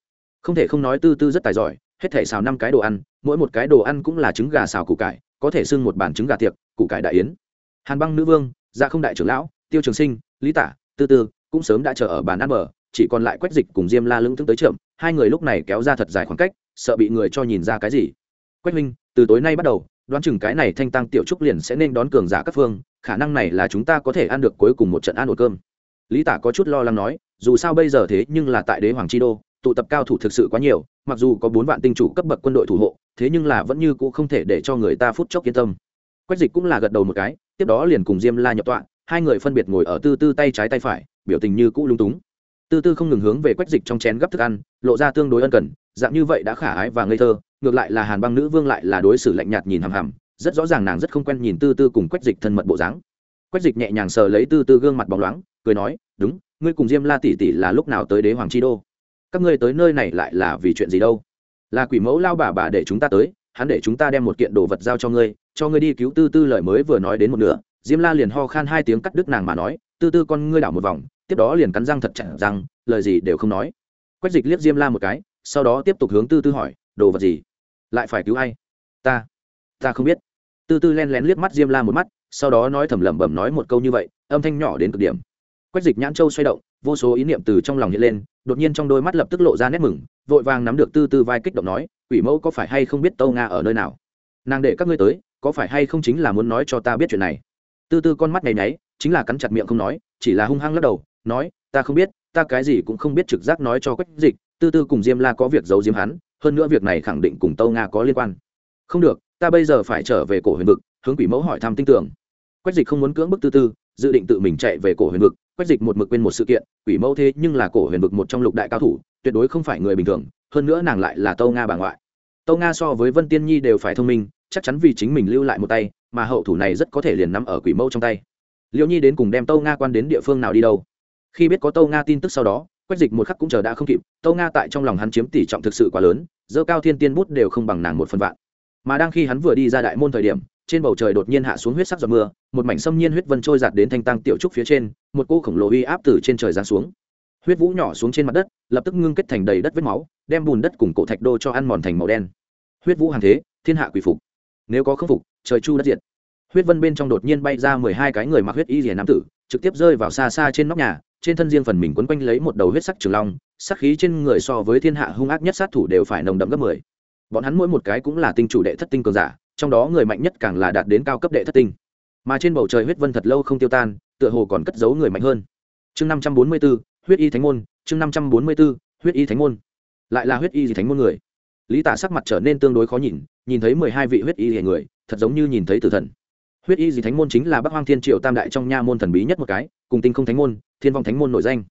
Không thể không nói tư tư rất tài giỏi, hết thể xào năm cái đồ ăn, mỗi một cái đồ ăn cũng là trứng gà xào củ cải, có thể xưng một bản trứng gà tiệc, củ cải đại yến. Hàn băng nữ vương dạ không đại trưởng lão tiêu trường sinh, lý tả, tư tư cũng sớm đã chờ ở bàn ăn bờ, chỉ còn lại quách dịch cùng diêm la lưng thương tới trượm hai người lúc này kéo ra thật dài khoảng cách, sợ bị người cho nhìn ra cái gì. Quách minh, từ tối nay bắt đầu, đoán chừng cái này thanh tăng tiểu trúc liền sẽ nên đón cường giả các phương, khả năng này là chúng ta có thể ăn được cuối cùng một trận ăn ổ cơm. Lý tả có chút lo lắng nói, dù sao bây giờ thế nhưng là tại đế hoàng chi đô, tụ tập cao thủ thực sự quá nhiều, mặc dù có bốn vạn tinh chủ cấp bậc quân đội thủ hộ, thế nhưng là vẫn như cũ không thể để cho người ta phút chốc yên tâm. Quách dịch cũng là gật đầu một cái, tiếp đó liền cùng diêm la nhập tọa hai người phân biệt ngồi ở tư tư tay trái tay phải, biểu tình như cũ lung túng. Tư tư không ngừng hướng về quách dịch trong chén gấp thức ăn, lộ ra tương đối ân cần, dạng như vậy đã khả ái và ngây thơ, ngược lại là hàn băng nữ vương lại là đối xử lạnh nhạt nhìn hằm hằm, rất rõ ràng nàng rất không quen nhìn tư tư cùng quách dịch thân mật bộ dáng. Quách dịch nhẹ nhàng sờ lấy tư tư gương mặt bóng loáng, cười nói, đúng, ngươi cùng diêm la tỷ tỷ là lúc nào tới đế hoàng chi đô? Các ngươi tới nơi này lại là vì chuyện gì đâu? Là quỷ mẫu lao bà bà để chúng ta tới, hắn để chúng ta đem một kiện đồ vật giao cho ngươi cho ngươi đi cứu tư tư lời mới vừa nói đến một nửa diêm la liền ho khan hai tiếng cắt đứt nàng mà nói, tư tư con ngươi đảo một vòng, tiếp đó liền cắn răng thật chặt rằng, lời gì đều không nói. Quách dịch liếc diêm la một cái, sau đó tiếp tục hướng tư tư hỏi, đồ vật gì? Lại phải cứu ai? Ta ta không biết. Tư tư len lén liếc mắt diêm la một mắt, sau đó nói thầm lẩm bẩm nói một câu như vậy, âm thanh nhỏ đến cực điểm. Quách dịch nhãn châu xoay động, vô số ý niệm từ trong lòng hiện lên, đột nhiên trong đôi mắt lập tức lộ ra nét mừng, vội vàng nắm được tư tư vai kích động nói, quỷ mẫu có phải hay không biết tâu nga ở nơi nào? Nàng để các ngươi tới, có phải hay không chính là muốn nói cho ta biết chuyện này? Tư tư con mắt nháy nháy, chính là cắn chặt miệng không nói, chỉ là hung hăng lắc đầu, nói, ta không biết, ta cái gì cũng không biết trực giác nói cho quách dịch, tư tư cùng diêm la có việc giấu diêm hắn, hơn nữa việc này khẳng định cùng tâu nga có liên quan. Không được, ta bây giờ phải trở về cổ huyền vực, hướng quỷ mẫu hỏi thăm tin tưởng quách dịch không muốn cưỡng bức tư tư, dự định tự mình chạy về cổ huyền vực. Quách dịch một mực quên một sự kiện, quỷ mẫu thế nhưng là cổ huyền vực một trong lục đại cao thủ, tuyệt đối không phải người bình thường, hơn nữa nàng lại là tâu nga bà ngoại. Tâu nga so với vân tiên nhi đều phải thông minh chắc chắn vì chính mình lưu lại một tay, mà hậu thủ này rất có thể liền nằm ở quỷ mâu trong tay. Liễu nhi đến cùng đem tâu nga quan đến địa phương nào đi đâu? Khi biết có tâu nga tin tức sau đó, quách dịch một khắc cũng chờ đã không kịp, tâu nga tại trong lòng hắn chiếm tỷ trọng thực sự quá lớn, dơ cao thiên tiên bút đều không bằng nàng một phần vạn. Mà đang khi hắn vừa đi ra đại môn thời điểm, trên bầu trời đột nhiên hạ xuống huyết sắc giọt mưa, một mảnh xâm nhiên huyết vân trôi giạt đến thanh tăng tiểu trúc phía trên, một cô khổng lồ uy áp từ trên trời giáng xuống. Huyết vũ nhỏ xuống trên mặt đất, lập tức ngưng kết thành đầy đất vết máu, đem bùn đất cùng cổ thạch đô cho ăn mòn thành màu đen. Huyết vũ hàng thế, thiên hạ quỷ phục nếu có khâm phục, trời chu đất diệt. Huyết vân bên trong đột nhiên bay ra mười hai cái người mặc huyết y rìa nam tử, trực tiếp rơi vào xa xa trên nóc nhà, trên thân riêng phần mình quấn quanh lấy một đầu huyết sắc trường long, sắc khí trên người so với thiên hạ hung ác nhất sát thủ đều phải nồng đậm gấp mười. Bọn hắn mỗi một cái cũng là tinh chủ đệ thất tinh cường giả, trong đó người mạnh nhất càng là đạt đến cao cấp đệ thất tinh. Mà trên bầu trời huyết vân thật lâu không tiêu tan, tựa hồ còn cất giấu người mạnh hơn. Chương năm trăm bốn mươi b ố huyết y thánh môn, chương năm trăm bốn mươi b ố huyết y thánh môn. Lại là huyết y gì thánh môn người? Lý tả sắc mặt trở nên tương đối khó nhìn nhìn thấy mười hai vị huyết y hề người, thật giống như nhìn thấy tử thần. Huyết y gì thánh môn chính là bắc hoang thiên triệu tam đại trong nha môn thần bí nhất một cái, cùng tinh không thánh môn, thiên vong thánh môn nổi danh.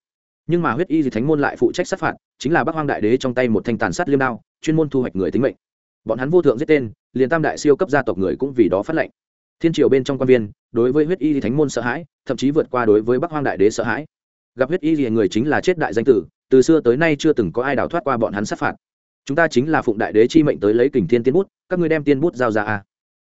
Nhưng mà huyết y gì thánh môn lại phụ trách sát phạt, chính là bắc hoang đại đế trong tay một thanh tàn sát liêm đao, chuyên môn thu hoạch người tính mệnh. Bọn hắn vô thượng giết tên, liền tam đại siêu cấp gia tộc người cũng vì đó phát lệnh. Thiên triều bên trong quan viên, đối với huyết y thì thánh môn sợ hãi, thậm chí vượt qua đối với bắc hoang đại đế sợ hãi. Gặp huyết y thì người chính là chết đại danh tử, từ xưa tới nay chưa từng có ai đào thoát qua bọn hắn sát phạt chúng ta chính là phụng đại đế chi mệnh tới lấy kình thiên tiên bút, các ngươi đem tiên bút giao ra a.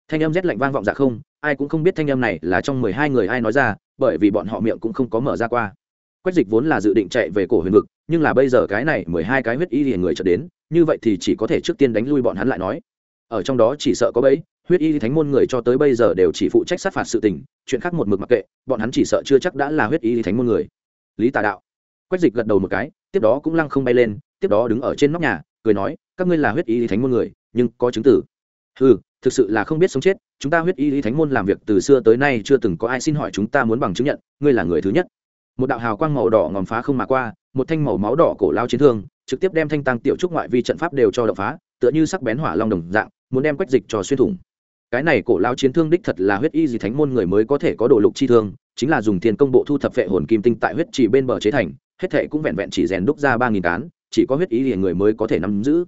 Thanh âm rét lạnh vang vọng dạ không, ai cũng không biết thanh âm này là trong mười hai người ai nói ra, bởi vì bọn họ miệng cũng không có mở ra qua. Quách dịch vốn là dự định chạy về cổ huyền vực, nhưng là bây giờ cái này mười hai cái huyết y liền người trở đến, như vậy thì chỉ có thể trước tiên đánh lui bọn hắn lại nói. Ở trong đó chỉ sợ có bấy huyết y thánh môn người cho tới bây giờ đều chỉ phụ trách sát phạt sự tình, chuyện khác một mực mặc kệ, bọn hắn chỉ sợ chưa chắc đã là huyết y thánh môn người. Lý tà đạo. Quách dịch gật đầu một cái, tiếp đó cũng lăng không bay lên, tiếp đó đứng ở trên nóc nhà cười nói, các ngươi là huyết y thánh môn người, nhưng có chứng tử. Ừ thực sự là không biết sống chết, chúng ta huyết y lý thánh môn làm việc từ xưa tới nay chưa từng có ai xin hỏi chúng ta muốn bằng chứng nhận, ngươi là người thứ nhất. Một đạo hào quang màu đỏ ngòm phá không mà qua, một thanh màu máu đỏ cổ lao chiến thương, trực tiếp đem thanh tăng tiểu trúc ngoại vi trận pháp đều cho đập phá, tựa như sắc bén hỏa long đồng dạng, muốn đem quách dịch cho xuyên thủng. Cái này cổ lao chiến thương đích thật là huyết y gì thánh môn người mới có thể có đồ lục chi thương, chính là dùng tiền công bộ thu thập vệ hồn kim tinh tại huyết chỉ bên bờ chế thành, hết thệ cũng vẹn vẹn chỉ rèn đúc ra ba nghìn cán chỉ có huyết y gì người mới có thể nắm giữ.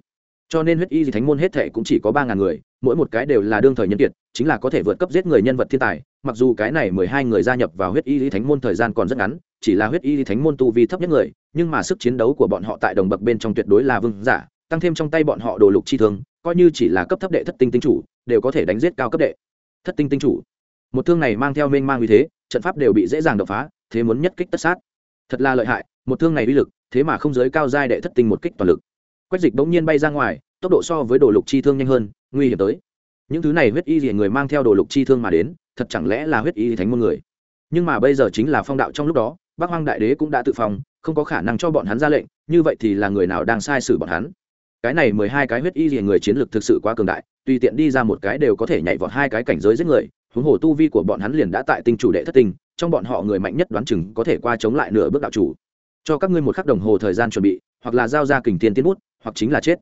Cho nên huyết y gì thánh môn hết thệ cũng chỉ có ba ngàn người, mỗi một cái đều là đương thời nhân kiệt, chính là có thể vượt cấp giết người nhân vật thiên tài. Mặc dù cái này mười hai người gia nhập vào huyết y lý thánh môn thời gian còn rất ngắn, chỉ là huyết y lý thánh môn tu vi thấp nhất người, nhưng mà sức chiến đấu của bọn họ tại đồng bậc bên trong tuyệt đối là vương giả, tăng thêm trong tay bọn họ đồ lục chi thương, coi như chỉ là cấp thấp đệ thất tinh tinh chủ, đều có thể đánh giết cao cấp đệ thất tinh tinh chủ. Một thương này mang theo mênh mang uy thế, trận pháp đều bị dễ dàng đập phá, thế muốn nhất kích tất sát. Thật là lợi hại, một thương này uy lực thế mà không giới cao giai đệ thất tinh một kích toàn lực. Quách dịch bỗng nhiên bay ra ngoài, tốc độ so với đồ lục chi thương nhanh hơn, nguy hiểm tới. Những thứ này huyết y gì người mang theo đồ lục chi thương mà đến, thật chẳng lẽ là huyết y thánh môn người? Nhưng mà bây giờ chính là phong đạo trong lúc đó bác hoang đại đế cũng đã tự phòng không có khả năng cho bọn hắn ra lệnh, như vậy thì là người nào đang sai sử bọn hắn? Cái này mười hai cái huyết y gì người chiến lược thực sự quá cường đại, tùy tiện đi ra một cái đều có thể nhảy vọt hai cái cảnh giới giết người, huống hồ tu vi của bọn hắn liền đã tại tinh chủ đệ thất tinh, trong bọn họ người mạnh nhất đoán chừng có thể qua chống lại nửa bước đạo chủ cho các ngươi một khắc đồng hồ thời gian chuẩn bị, hoặc là giao ra kình tiên tiến bút, hoặc chính là chết.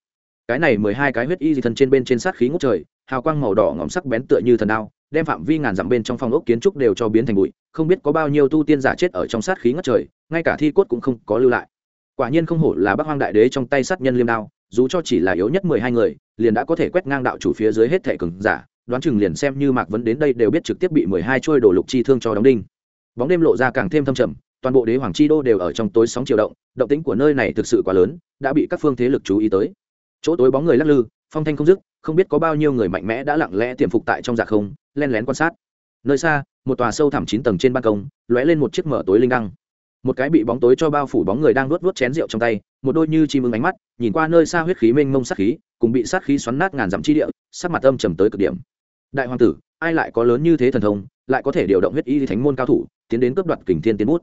Cái này mười hai cái huyết y dị thân trên bên trên sát khí ngút trời, hào quang màu đỏ ngóng sắc bén tựa như thần đao, đem phạm vi ngàn dặm bên trong phòng ốc kiến trúc đều cho biến thành bụi, không biết có bao nhiêu tu tiên giả chết ở trong sát khí ngất trời, ngay cả thi cốt cũng không có lưu lại. Quả nhiên không hổ là bác hoang đại đế trong tay sát nhân liêm đao, dù cho chỉ là yếu nhất mười hai người, liền đã có thể quét ngang đạo chủ phía dưới hết thể cường giả, đoán chừng liền xem như mạc vấn đến đây đều biết trực tiếp bị mười hai trôi đổ lục chi thương cho đóng đinh. Bóng đêm lộ ra càng thêm thâm trầm toàn bộ đế hoàng chi đô đều ở trong tối sóng chiều động động tĩnh của nơi này thực sự quá lớn, đã bị các phương thế lực chú ý tới. Chỗ tối bóng người lắc lư, phong thanh không dứt, không biết có bao nhiêu người mạnh mẽ đã lặng lẽ tiềm phục tại trong dạ không, len lén quan sát. Nơi xa, một tòa sâu thẳm chín tầng trên ban công, lóe lên một chiếc mở tối linh đăng. Một cái bị bóng tối cho bao phủ bóng người đang nuốt nuốt chén rượu trong tay, một đôi như chim ưng ánh mắt, nhìn qua nơi xa huyết khí mênh mông sát khí, cùng bị sát khí xoắn nát ngàn dặm chi địa, sắc mặt âm trầm tới cực điểm. Đại hoàng tử, ai lại có lớn như thế thần thông, lại có thể điều động huyết y thánh môn cao thủ, tiến đến cướp đoạt kình thiên tiến bút?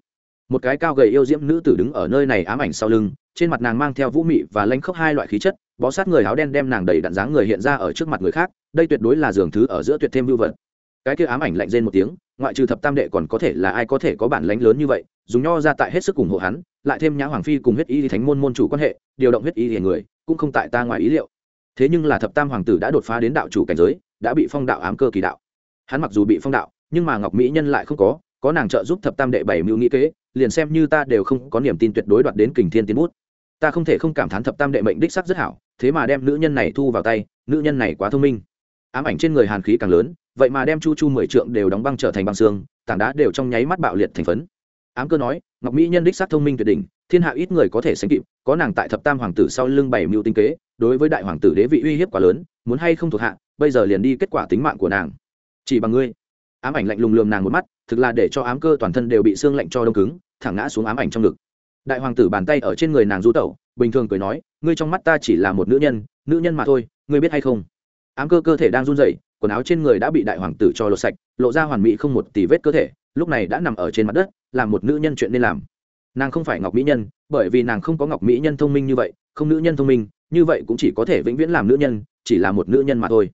Một cái cao gầy yêu diễm nữ tử đứng ở nơi này ám ảnh sau lưng, trên mặt nàng mang theo vũ mị và lanh khốc hai loại khí chất, bó sát người áo đen đem nàng đầy đạn dáng người hiện ra ở trước mặt người khác, đây tuyệt đối là giường thứ ở giữa tuyệt thêm vưu vật. Cái kia ám ảnh lạnh rên một tiếng, ngoại trừ thập tam đệ còn có thể là ai có thể có bản lánh lớn như vậy, dùng nho ra tại hết sức ủng hộ hắn, lại thêm nhã hoàng phi cùng huyết y thánh môn môn chủ quan hệ, điều động huyết y thì người, cũng không tại ta ngoài ý liệu. Thế nhưng là thập tam hoàng tử đã đột phá đến đạo chủ cảnh giới, đã bị phong đạo ám cơ kỳ đạo. Hắn mặc dù bị phong đạo, nhưng mà ngọc mỹ nhân lại không có có nàng trợ giúp thập tam đệ bảy mưu nghĩ kế liền xem như ta đều không có niềm tin tuyệt đối đoạt đến kình thiên tiến bút. Ta không thể không cảm thán thập tam đệ mệnh đích sắc rất hảo, thế mà đem nữ nhân này thu vào tay, nữ nhân này quá thông minh. Ám ảnh trên người hàn khí càng lớn, vậy mà đem chu chu mười trượng đều đóng băng trở thành băng xương, tảng đá đều trong nháy mắt bạo liệt thành phấn. Ám cơ nói, ngọc mỹ nhân đích sắc thông minh tuyệt đỉnh, thiên hạ ít người có thể sánh kịp, có nàng tại thập tam hoàng tử sau lưng bảy mưu tinh kế, đối với đại hoàng tử đế vị uy hiếp quá lớn, muốn hay không thuộc hạ, bây giờ liền đi kết quả tính mạng của nàng. Chỉ bằng ngươi ám ảnh lạnh lùng lườm nàng một mắt, thực là để cho ám cơ toàn thân đều bị xương lạnh cho đông cứng, thẳng ngã xuống ám ảnh trong ngực. Đại hoàng tử bàn tay ở trên người nàng du tẩu, bình thường cười nói, ngươi trong mắt ta chỉ là một nữ nhân nữ nhân mà thôi, ngươi biết hay không? Ám cơ cơ thể đang run rẩy, quần áo trên người đã bị đại hoàng tử cho lột sạch, lộ ra hoàn mỹ không một tỷ vết cơ thể, lúc này đã nằm ở trên mặt đất, làm một nữ nhân chuyện nên làm. Nàng không phải ngọc mỹ nhân, bởi vì nàng không có ngọc mỹ nhân thông minh như vậy, không nữ nhân thông minh, như vậy cũng chỉ có thể vĩnh viễn làm nữ nhân, chỉ là một nữ nhân mà thôi.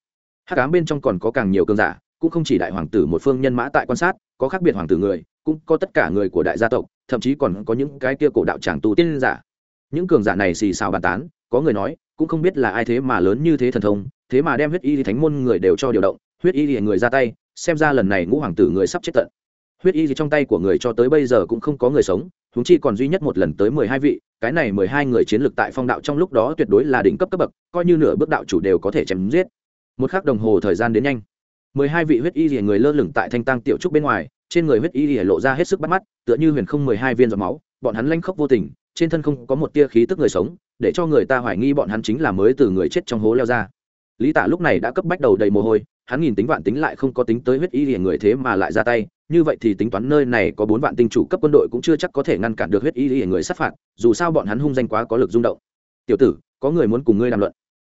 Hát cám bên trong còn có càng nhiều cơn giả cũng không chỉ đại hoàng tử một phương nhân mã tại quan sát, có khác biệt hoàng tử người, cũng có tất cả người của đại gia tộc, thậm chí còn có những cái kia cổ đạo tràng tu tiên giả. Những cường giả này xì xào bàn tán, có người nói, cũng không biết là ai thế mà lớn như thế thần thông, thế mà đem huyết y thánh môn người đều cho điều động, huyết y thì người ra tay, xem ra lần này ngũ hoàng tử người sắp chết tận. Huyết y trong tay của người cho tới bây giờ cũng không có người sống húng chi còn duy nhất một lần tới mười hai vị, cái này mười hai người chiến lược tại phong đạo trong lúc đó tuyệt đối là đỉnh cấp cấp bậc, coi như nửa bước đạo chủ đều có thể chém giết. Một k h ắ c đồng hồ thời gian đến nhanh mười hai vị huyết y rìa người lơ lửng tại thanh tăng tiểu trúc bên ngoài, trên người huyết y rìa lộ ra hết sức bắt mắt, tựa như huyền không mười hai viên giọt máu, bọn hắn lanh khóc vô tình, trên thân không có một tia khí tức người sống, để cho người ta hoài nghi bọn hắn chính là mới từ người chết trong hố leo ra. Lý tả lúc này đã cấp bách đầu đầy mồ hôi, hắn nhìn tính vạn tính lại không có tính tới huyết y rìa người thế mà lại ra tay, như vậy thì tính toán nơi này có bốn vạn tinh chủ cấp quân đội cũng chưa chắc có thể ngăn cản được huyết y rìa người sát phạt, dù sao bọn hắn hung danh quá có lực rung động. Tiểu tử, có người muốn cùng ngươi làm luận.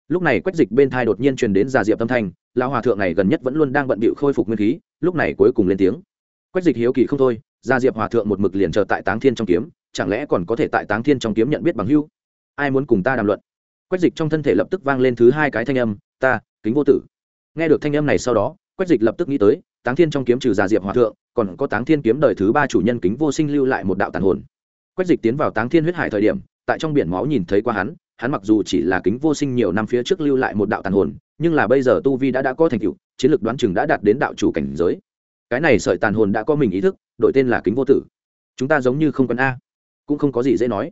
Lúc này quách dịch bên thai đột nhiên truyền đến già diệp tâm thanh lão hòa thượng này gần nhất vẫn luôn đang bận bịu khôi phục nguyên khí, lúc này cuối cùng lên tiếng. Quách dịch hiếu kỳ không thôi, gia diệp hòa thượng một mực liền chờ tại táng thiên trong kiếm, chẳng lẽ còn có thể tại táng thiên trong kiếm nhận biết bằng hưu ai muốn cùng ta đàm luận? Quách dịch trong thân thể lập tức vang lên thứ hai cái thanh âm, ta, kính vô tử. Nghe được thanh âm này sau đó, quách dịch lập tức nghĩ tới, táng thiên trong kiếm trừ gia diệp hòa thượng, còn có táng thiên kiếm đời thứ ba chủ nhân kính vô sinh lưu lại một đạo tàn hồn. Quách dịch tiến vào táng thiên huyết hải thời điểm, tại trong biển máu nhìn thấy qua hắn hắn mặc dù chỉ là kính vô sinh nhiều năm phía trước lưu lại một đạo tàn hồn nhưng là bây giờ tu vi đã đã có thành tựu, chiến lược đoán chừng đã đạt đến đạo chủ cảnh giới. Cái này sợi tàn hồn đã có mình ý thức, đổi tên là kính vô tử. Chúng ta giống như không cần a. Cũng không có gì dễ nói.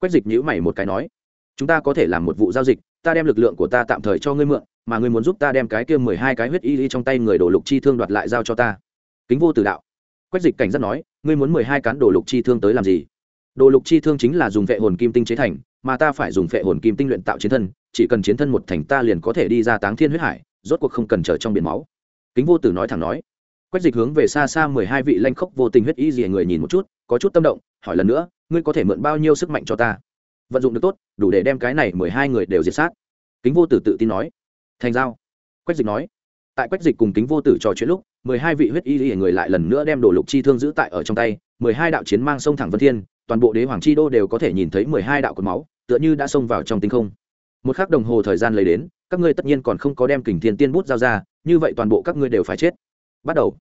Quách dịch nhữ mày một cái nói, chúng ta có thể làm một vụ giao dịch, ta đem lực lượng của ta tạm thời cho ngươi mượn, mà ngươi muốn giúp ta đem cái kia mười hai cái huyết y y trong tay người đổ lục chi thương đoạt lại giao cho ta. Kính vô tử đạo. Quách dịch cảnh giác nói, ngươi muốn mười hai cán đổ lục chi thương tới làm gì? Đồ lục chi thương chính là dùng vệ hồn kim tinh chế thành, mà ta phải dùng vệ hồn kim tinh luyện tạo chiến thân, chỉ cần chiến thân một thành ta liền có thể đi ra táng thiên huyết hải, rốt cuộc không cần chờ trong biển máu. Kính vô tử nói thẳng nói. Quách dịch hướng về xa xa mười hai vị lanh khốc vô tình huyết y gì người nhìn một chút, có chút tâm động, hỏi lần nữa, ngươi có thể mượn bao nhiêu sức mạnh cho ta? Vận dụng được tốt, đủ để đem cái này mười hai người đều diệt sát. Kính vô tử tự tin nói. Thành giao. Quách dịch nói. Tại quách dịch cùng kính vô tử trò chuyện lúc, mười hai vị huyết y gì người lại lần nữa đem đồ lục chi thương giữ tại ở trong tay, mười hai đạo chiến mang sông thẳng vân thiên toàn bộ đế hoàng chi đô đều có thể nhìn thấy mười hai đạo cột máu, tựa như đã xông vào trong tinh không. Một k h ắ c đồng hồ thời gian lấy đến, các ngươi tất nhiên còn không có đem kình thiên tiên bút giao ra, như vậy toàn bộ các ngươi đều phải chết. Bắt đầu.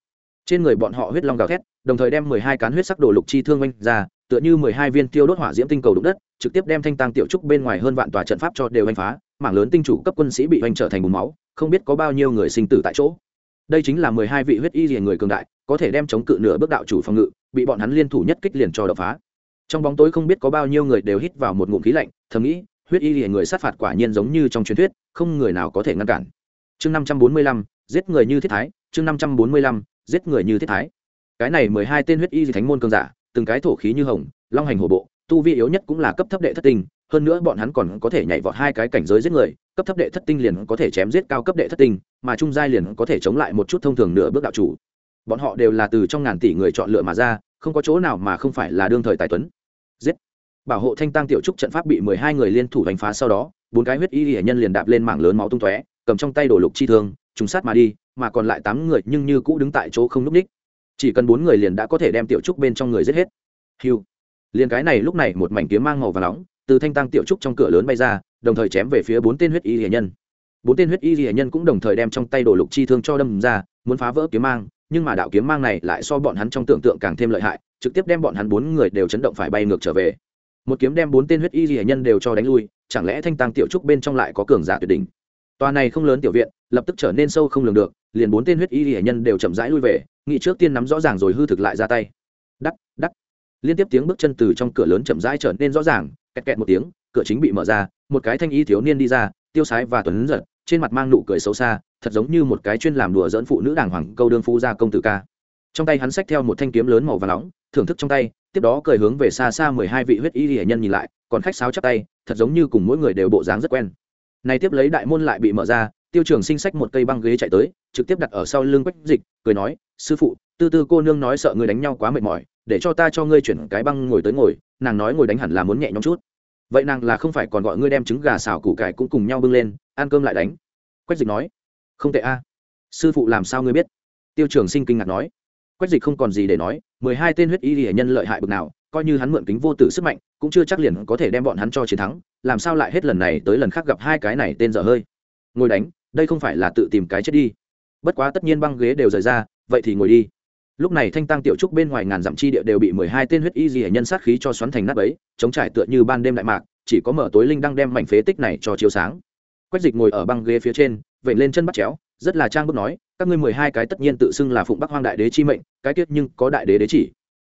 Trên người bọn họ huyết long gào thét, đồng thời đem mười hai cán huyết sắc đồ lục chi thương oanh ra, tựa như mười hai viên tiêu đốt hỏa diễm tinh cầu đụng đất, trực tiếp đem thanh tăng tiểu trúc bên ngoài hơn vạn tòa trận pháp cho đều oanh phá, mảng lớn tinh chủ cấp quân sĩ bị oanh trở thành bùn máu, không biết có bao nhiêu người sinh tử tại chỗ. Đây chính là mười hai vị huyết y liền người cường đại, có thể đem chống cự nửa bước đạo chủ phòng ngự, bị bọn hắn liên thủ nhất kích liền cho đập phá trong bóng tối không biết có bao nhiêu người đều hít vào một ngụm khí lạnh, thầm nghĩ, huyết y lìa người sát phạt quả nhiên giống như trong truyền thuyết, không người nào có thể ngăn cản. Chương năm trăm bốn mươi lăm, giết người như thiết thái, chương năm trăm bốn mươi lăm, giết người như thiết thái. Cái này mười hai tên huyết y thánh môn cường giả, từng cái thổ khí như hồng, long hành hổ bộ, tu vi yếu nhất cũng là cấp thấp đệ thất tinh, hơn nữa bọn hắn còn có thể nhảy vọt hai cái cảnh giới giết người, cấp thấp đệ thất tinh liền có thể chém giết cao cấp đệ thất tinh, mà trung giai liền có thể chống lại một chút thông thường nửa bước đạo chủ. Bọn họ đều là từ trong ngàn tỷ người chọn lựa mà ra không có chỗ nào mà không phải là đương thời tài tuấn. Giết. Bảo hộ thanh tăng tiểu trúc trận pháp bị mười hai người liên thủ đánh phá sau đó, bốn cái huyết y hệ nhân liền đạp lên mảng lớn máu tung tóe, cầm trong tay đổ lục chi thương, trùng sát mà đi, mà còn lại tám người nhưng như cũ đứng tại chỗ không núp ních. Chỉ cần bốn người liền đã có thể đem tiểu trúc bên trong người giết hết. Hiu liền cái này lúc này một mảnh kiếm mang màu và nóng, từ thanh tăng tiểu trúc trong cửa lớn bay ra, đồng thời chém về phía bốn tên huyết y hiền nhân. Bốn tên huyết y hiền nhân cũng đồng thời đem trong tay đồ lục chi thương cho đâm ra, muốn phá vỡ kiếm mang nhưng mà đạo kiếm mang này lại so bọn hắn trong tưởng tượng càng thêm lợi hại, trực tiếp đem bọn hắn bốn người đều chấn động phải bay ngược trở về. Một kiếm đem bốn tên huyết y hiền nhân đều cho đánh lui, chẳng lẽ thanh tăng tiểu trúc bên trong lại có cường giả tuyệt đỉnh? Tòa này không lớn tiểu viện, lập tức trở nên sâu không lường được, liền bốn tên huyết y hiền nhân đều chậm rãi lui về nghị trước tiên nắm rõ ràng rồi hư thực lại ra tay. Đắc đắc. Liên tiếp tiếng bước chân từ trong cửa lớn chậm rãi trở nên rõ ràng, kẹt kẹt một tiếng, cửa chính bị mở ra, một cái thanh y thiếu niên đi ra, tiêu sái và tuấn giật, trên mặt mang nụ cười xấu xa thật giống như một cái chuyên làm đùa dỡn phụ nữ đàng hoàng câu đương phu gia công tử ca. Trong tay hắn xách theo một thanh kiếm lớn màu và nóng, thưởng thức trong tay, tiếp đó cười hướng về xa xa mười hai vị huyết y hệ nhân nhìn lại, còn khách sáo chắp tay, thật giống như cùng mỗi người đều bộ dáng rất quen. Này tiếp lấy đại môn lại bị mở ra, tiêu trường sinh sách một cây băng ghế chạy tới, trực tiếp đặt ở sau lưng quách dịch, cười nói, sư phụ, tư tư cô nương nói sợ người đánh nhau quá mệt mỏi, để cho ta cho ngươi chuyển cái băng ngồi tới ngồi, nàng nói ngồi đánh hẳn là muốn nhẹ nhõm chút. Vậy nàng là không phải còn gọi ngươi đem trứng gà xào củ cải cũng cùng nhau bưng lên, ăn cơm lại đánh. Quách dịch nói không tệ a. Sư phụ làm sao ngươi biết? Tiêu trường sinh kinh ngạc nói. Quách dịch không còn gì để nói, mười hai tên huyết y hiển nhân lợi hại bực nào, coi như hắn mượn kính vô tử sức mạnh, cũng chưa chắc liền có thể đem bọn hắn cho chiến thắng, làm sao lại hết lần này tới lần khác gặp hai cái này tên dở hơi. Ngồi đánh, đây không phải là tự tìm cái chết đi. Bất quá tất nhiên băng ghế đều rời ra, vậy thì ngồi đi. Lúc này thanh tăng tiểu trúc bên ngoài ngàn dặm chi địa đều bị mười hai tên huyết y gì nhân sát khí cho xoắn thành nắp ấy chống trải tựa như ban đêm đại mạc, chỉ có mở tối linh đang đem mảnh phế tích này cho chiếu sáng quách dịch ngồi ở băng ghế phía trên vậy lên chân bắt chéo, rất là trang bức nói, các ngươi mười hai cái tất nhiên tự xưng là phụng bắc hoang đại đế chi mệnh, cái tiết nhưng có đại đế đế chỉ.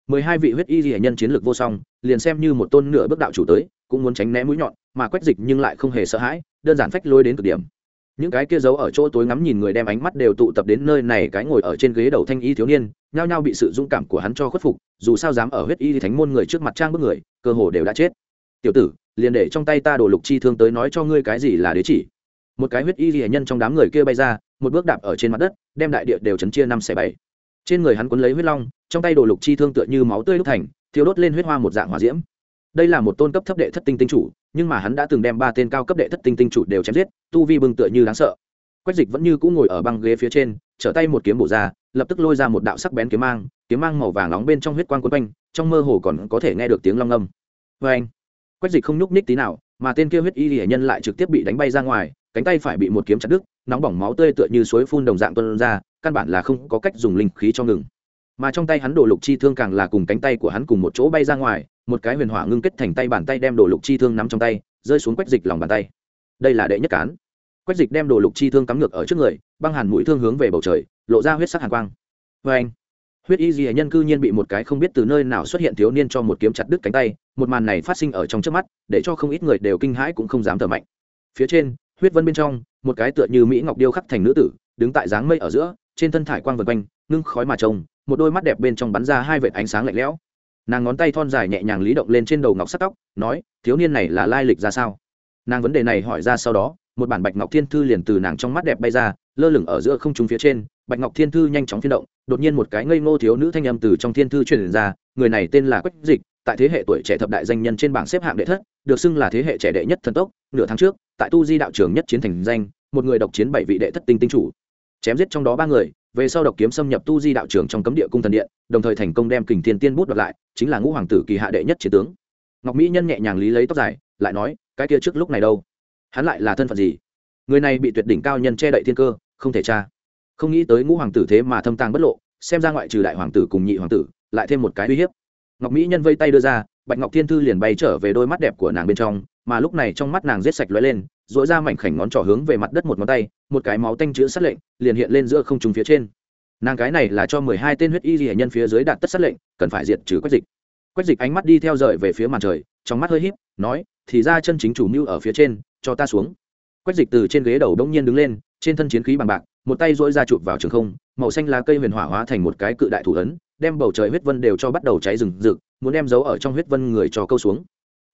Mười hai vị huyết y hệ nhân chiến lược vô song, liền xem như một tôn nửa bước đạo chủ tới, cũng muốn tránh né mũi nhọn, mà quách dịch nhưng lại không hề sợ hãi, đơn giản phách lôi đến cực điểm. Những cái kia giấu ở chỗ tối ngắm nhìn người đem ánh mắt đều tụ tập đến nơi này cái ngồi ở trên ghế đầu thanh y thiếu niên, nhao nhao bị sự dũng cảm của hắn cho khuất phục, dù sao dám ở huyết y thánh môn người trước mặt trang bức người, cơ hồ đều đã chết tiểu tử, liền để trong tay ta đổ lục chi thương tới nói cho ngươi cái gì là đế chỉ. Một cái huyết y hệ nhân trong đám người kia bay ra, một bước đạp ở trên mặt đất, đem đại địa đều chấn chia năm xẻ bảy. Trên người hắn quấn lấy huyết long, trong tay đồ lục chi thương tựa như máu tươi lúc thành thiếu đốt lên huyết hoa một dạng hỏa diễm. Đây là một tôn cấp thấp đệ thất tinh tinh chủ, nhưng mà hắn đã từng đem ba tên cao cấp đệ thất tinh tinh chủ đều chém giết, tu vi bừng tựa như đáng sợ. Quách dịch vẫn như cũng ngồi ở băng ghế phía trên, trở tay một kiếm bổ ra, lập tức lôi ra một đạo sắc bén kiếm mang kiếm mang màu vàng nóng bên trong huyết quang quấn quanh, trong mơ hồ còn có thể nghe được tiếng long âm. vê anh quách dịch không nhúc ních tí nào, mà tên kia huyết y hiển nhân lại trực tiếp bị đánh bay ra ngoài, cánh tay phải bị một kiếm chặt đứt, nóng bỏng máu tươi tựa như suối phun đồng dạng tuôn ra, căn bản là không có cách dùng linh khí cho ngừng. Mà trong tay hắn đổ lục chi thương càng là cùng cánh tay của hắn cùng một chỗ bay ra ngoài, một cái huyền hỏa ngưng kết thành tay bàn tay đem đổ lục chi thương nắm trong tay, rơi xuống quách dịch lòng bàn tay. Đây là đệ nhất cán. Quách dịch đem đổ lục chi thương cắm ngược ở trước người, băng hàn mũi thương hướng về bầu trời, lộ ra huyết sắc hàn quang. Vê anh huyết y dì nhân cư nhiên bị một cái không biết từ nơi nào xuất hiện thiếu niên cho một kiếm chặt đứt cánh tay, một màn này phát sinh ở trong trước mắt, để cho không ít người đều kinh hãi cũng không dám thở mạnh. Phía trên, huyết vân bên trong, một cái tựa như mỹ ngọc điêu khắc thành nữ tử, đứng tại dáng mây ở giữa, trên thân thải quang vần quanh, ngưng khói mà trông, một đôi mắt đẹp bên trong bắn ra hai vệt ánh sáng lạnh lẽo. Nàng ngón tay thon dài nhẹ nhàng lý động lên trên đầu ngọc sắt tóc, nói, thiếu niên này là lai lịch ra sao? Nàng vấn đề này hỏi ra sau đó, một bản bạch ngọc thiên thư liền từ nàng trong mắt đẹp bay ra, lơ lửng ở giữa không trung phía trên, bạch ngọc thiên thư nhanh chóng phiên động đột nhiên một cái ngây ngô thiếu nữ thanh âm từ trong thiên thư truyền ra, người này tên là quách dịch, tại thế hệ tuổi trẻ thập đại danh nhân trên bảng xếp hạng đệ thất, được xưng là thế hệ trẻ đệ nhất thần tốc, nửa tháng trước, tại tu di đạo trường nhất chiến thành danh, một người độc chiến bảy vị đệ thất tinh tinh chủ. Chém giết trong đó ba người, về sau độc kiếm xâm nhập tu di đạo trường trong cấm địa cung thần điện, đồng thời thành công đem kình thiên tiên bút đoạt lại, chính là ngũ hoàng tử kỳ hạ đệ nhất chiến tướng. Ngọc mỹ nhân nhẹ nhàng lý lấy tóc dài, lại nói, cái kia trước lúc này đâu? Hắn lại là thân phận gì? Người này bị tuyệt đỉnh cao nhân che đậy thiên cơ, không thể tra không nghĩ tới ngũ hoàng tử thế mà thâm tàng bất lộ, xem ra ngoại trừ đại hoàng tử cùng nhị hoàng tử, lại thêm một cái uy hiếp. Ngọc mỹ nhân vây tay đưa ra, bạch ngọc thiên thư liền bay trở về đôi mắt đẹp của nàng bên trong, mà lúc này trong mắt nàng rết sạch lóe lên dội ra mảnh khảnh ngón trỏ hướng về mặt đất một ngón tay, một cái máu tanh chữ sát lệnh liền hiện lên giữa không trùng phía trên. Nàng cái này là cho mười hai tên huyết y ghi nhân phía dưới đạt tất sát lệnh, cần phải diệt trừ quách dịch. Quách dịch ánh mắt đi theo rời về phía màn trời, trong mắt hơi híp, nói, thì ra chân chính chủ mưu ở phía trên, cho ta xuống. Quách dịch từ trên ghế đầu đông nhiên đứng lên, trên thân chiến khí bằng bạc một tay dỗi ra chụp vào trường không, màu xanh lá cây huyền hỏa hóa thành một cái cự đại thủ ấn, đem bầu trời huyết vân đều cho bắt đầu cháy rừng rực, muốn đem giấu ở trong huyết vân người cho câu xuống.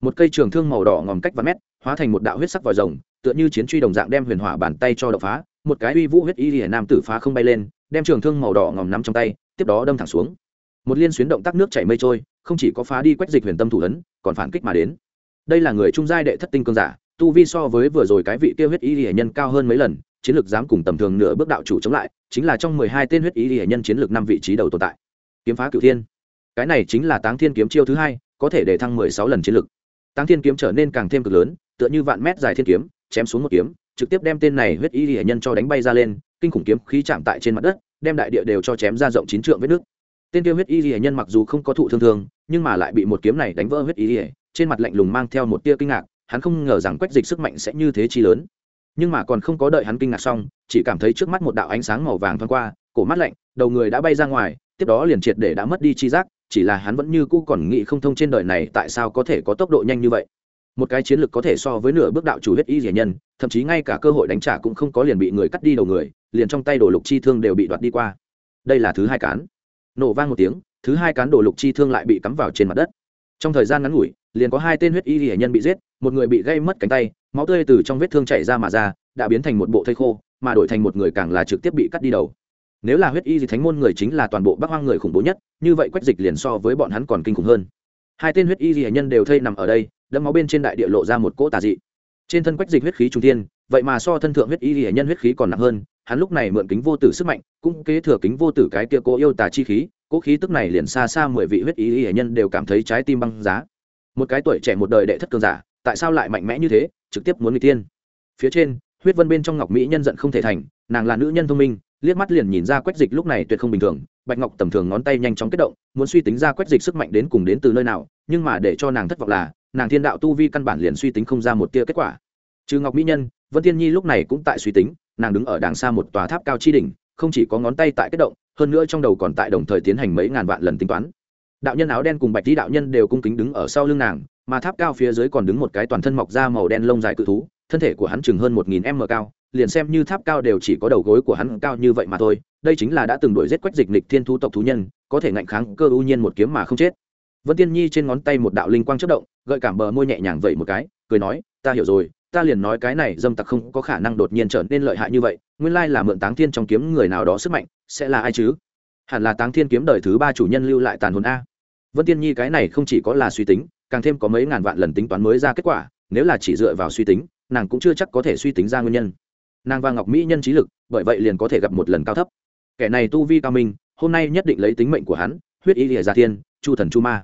Một cây trường thương màu đỏ ngòm cách vài mét, hóa thành một đạo huyết sắc vòi rồng, tựa như chiến truy đồng dạng đem huyền hỏa bàn tay cho đập phá, một cái uy vũ huyết y hiển nam tử phá không bay lên, đem trường thương màu đỏ ngòm nắm trong tay, tiếp đó đâm thẳng xuống. Một liên xuyến động tác nước chảy mây trôi, không chỉ có phá đi quách dịch huyền tâm thủ ấn, còn phản kích mà đến. Đây là người trung giai đệ thất tinh cương giả, tu vi so với vừa rồi cái vị kia huyết y hiển nhân cao hơn mấy lần chiến lược dám cùng tầm thường nửa bước đạo chủ chống lại, chính là trong mười hai tên huyết ý hệ nhân chiến lược năm vị trí đầu tồn tại. Kiếm phá cửu thiên. Cái này chính là táng thiên kiếm chiêu thứ hai, có thể để thăng mười sáu lần chiến lược. Táng thiên kiếm trở nên càng thêm cực lớn, tựa như vạn mét dài thiên kiếm, chém xuống một kiếm, trực tiếp đem tên này huyết y hệ nhân cho đánh bay ra lên, kinh khủng kiếm khí chạm tại trên mặt đất, đem đại địa đều cho chém ra rộng chín trượng vết nước tên tiêu huyết y hệ nhân mặc dù không có thụ thương thương, nhưng mà lại bị một kiếm này đánh vỡ huyết y hệ trên mặt lạnh lùng mang theo một tia kinh ngạc, hắn không ngờ rằng quách dịch sức mạnh sẽ như thế chi lớn nhưng mà còn không có đợi hắn kinh ngạc xong, chỉ cảm thấy trước mắt một đạo ánh sáng màu vàng thoáng qua, cổ mắt lạnh, đầu người đã bay ra ngoài, tiếp đó liền triệt để đã mất đi chi giác, chỉ là hắn vẫn như cũ còn nghĩ không thông trên đời này tại sao có thể có tốc độ nhanh như vậy. Một cái chiến lược có thể so với nửa bước đạo chủ huyết y rỉa nhân, thậm chí ngay cả cơ hội đánh trả cũng không có liền bị người cắt đi đầu người, liền trong tay đồ lục chi thương đều bị đoạt đi qua. Đây là thứ hai cán. Nổ vang một tiếng, thứ hai cán đồ lục chi thương lại bị cắm vào trên mặt đất. Trong thời gian ngắn ngủi, liền có hai tên huyết y rỉa nhân bị giết, một người bị gây mất cánh tay máu tươi từ trong vết thương chảy ra mà ra, đã biến thành một bộ thây khô, mà đổi thành một người càng là trực tiếp bị cắt đi đầu. Nếu là huyết y thì thánh môn người chính là toàn bộ bắc hoang người khủng bố nhất, như vậy quách dịch liền so với bọn hắn còn kinh khủng hơn. Hai tên huyết y di nhân đều thây nằm ở đây, đẫm máu bên trên đại địa lộ ra một cỗ tà dị. Trên thân quách dịch huyết khí trung tiên vậy mà so thân thượng huyết y di nhân huyết khí còn nặng hơn, hắn lúc này mượn kính vô tử sức mạnh, cũng kế thừa kính vô tử cái kia cố yêu tà chi khí, cố khí tức này liền xa xa mười vị huyết y di nhân đều cảm thấy trái tim băng giá. Một cái tuổi trẻ một đời đệ thất cường giả tại sao lại mạnh mẽ như thế, trực tiếp muốn người tiên phía trên, huyết vân bên trong ngọc mỹ nhân giận không thể thành, nàng là nữ nhân thông minh, liếc mắt liền nhìn ra quách dịch lúc này tuyệt không bình thường, bạch ngọc tầm thường ngón tay nhanh chóng kết động, muốn suy tính ra quách dịch sức mạnh đến cùng đến từ nơi nào, nhưng mà để cho nàng thất vọng là, nàng thiên đạo tu vi căn bản liền suy tính không ra một tia kết quả. Trừ ngọc mỹ nhân, vân thiên nhi lúc này cũng tại suy tính, nàng đứng ở đàng xa một tòa tháp cao chi đỉnh, không chỉ có ngón tay tại kết động, hơn nữa trong đầu còn tại đồng thời tiến hành mấy ngàn vạn lần tính toán đạo nhân áo đen cùng bạch tí đạo nhân đều cung kính đứng ở sau lưng nàng, mà tháp cao phía dưới còn đứng một cái toàn thân mọc da màu đen lông dài cự thú, thân thể của hắn chừng hơn một nghìn m cao, liền xem như tháp cao đều chỉ có đầu gối của hắn cao như vậy mà thôi, đây chính là đã từng đuổi giết quách dịch nịch thiên thu tộc thú nhân, có thể ngạnh kháng cơ ưu nhiên một kiếm mà không chết. Vân tiên nhi trên ngón tay một đạo linh quang chất động, gợi cảm bờ môi nhẹ nhàng vậy một cái, cười nói, ta hiểu rồi, ta liền nói cái này dâm tặc không có khả năng đột nhiên trở nên lợi hại như vậy, nguyên lai là mượn táng thiên trong kiếm người nào đó sức mạnh, sẽ là ai chứ? Hẳn là táng thiên kiếm đời thứ ba chủ nhân lưu lại tàn hồn a. Vân tiên nhi cái này không chỉ có là suy tính, càng thêm có mấy ngàn vạn lần tính toán mới ra kết quả, nếu là chỉ dựa vào suy tính, nàng cũng chưa chắc có thể suy tính ra nguyên nhân. Nàng và ngọc mỹ nhân trí lực, bởi vậy liền có thể gặp một lần cao thấp. Kẻ này tu vi cao minh, hôm nay nhất định lấy tính mệnh của hắn, huyết y lìa gia tiên chu thần chu ma.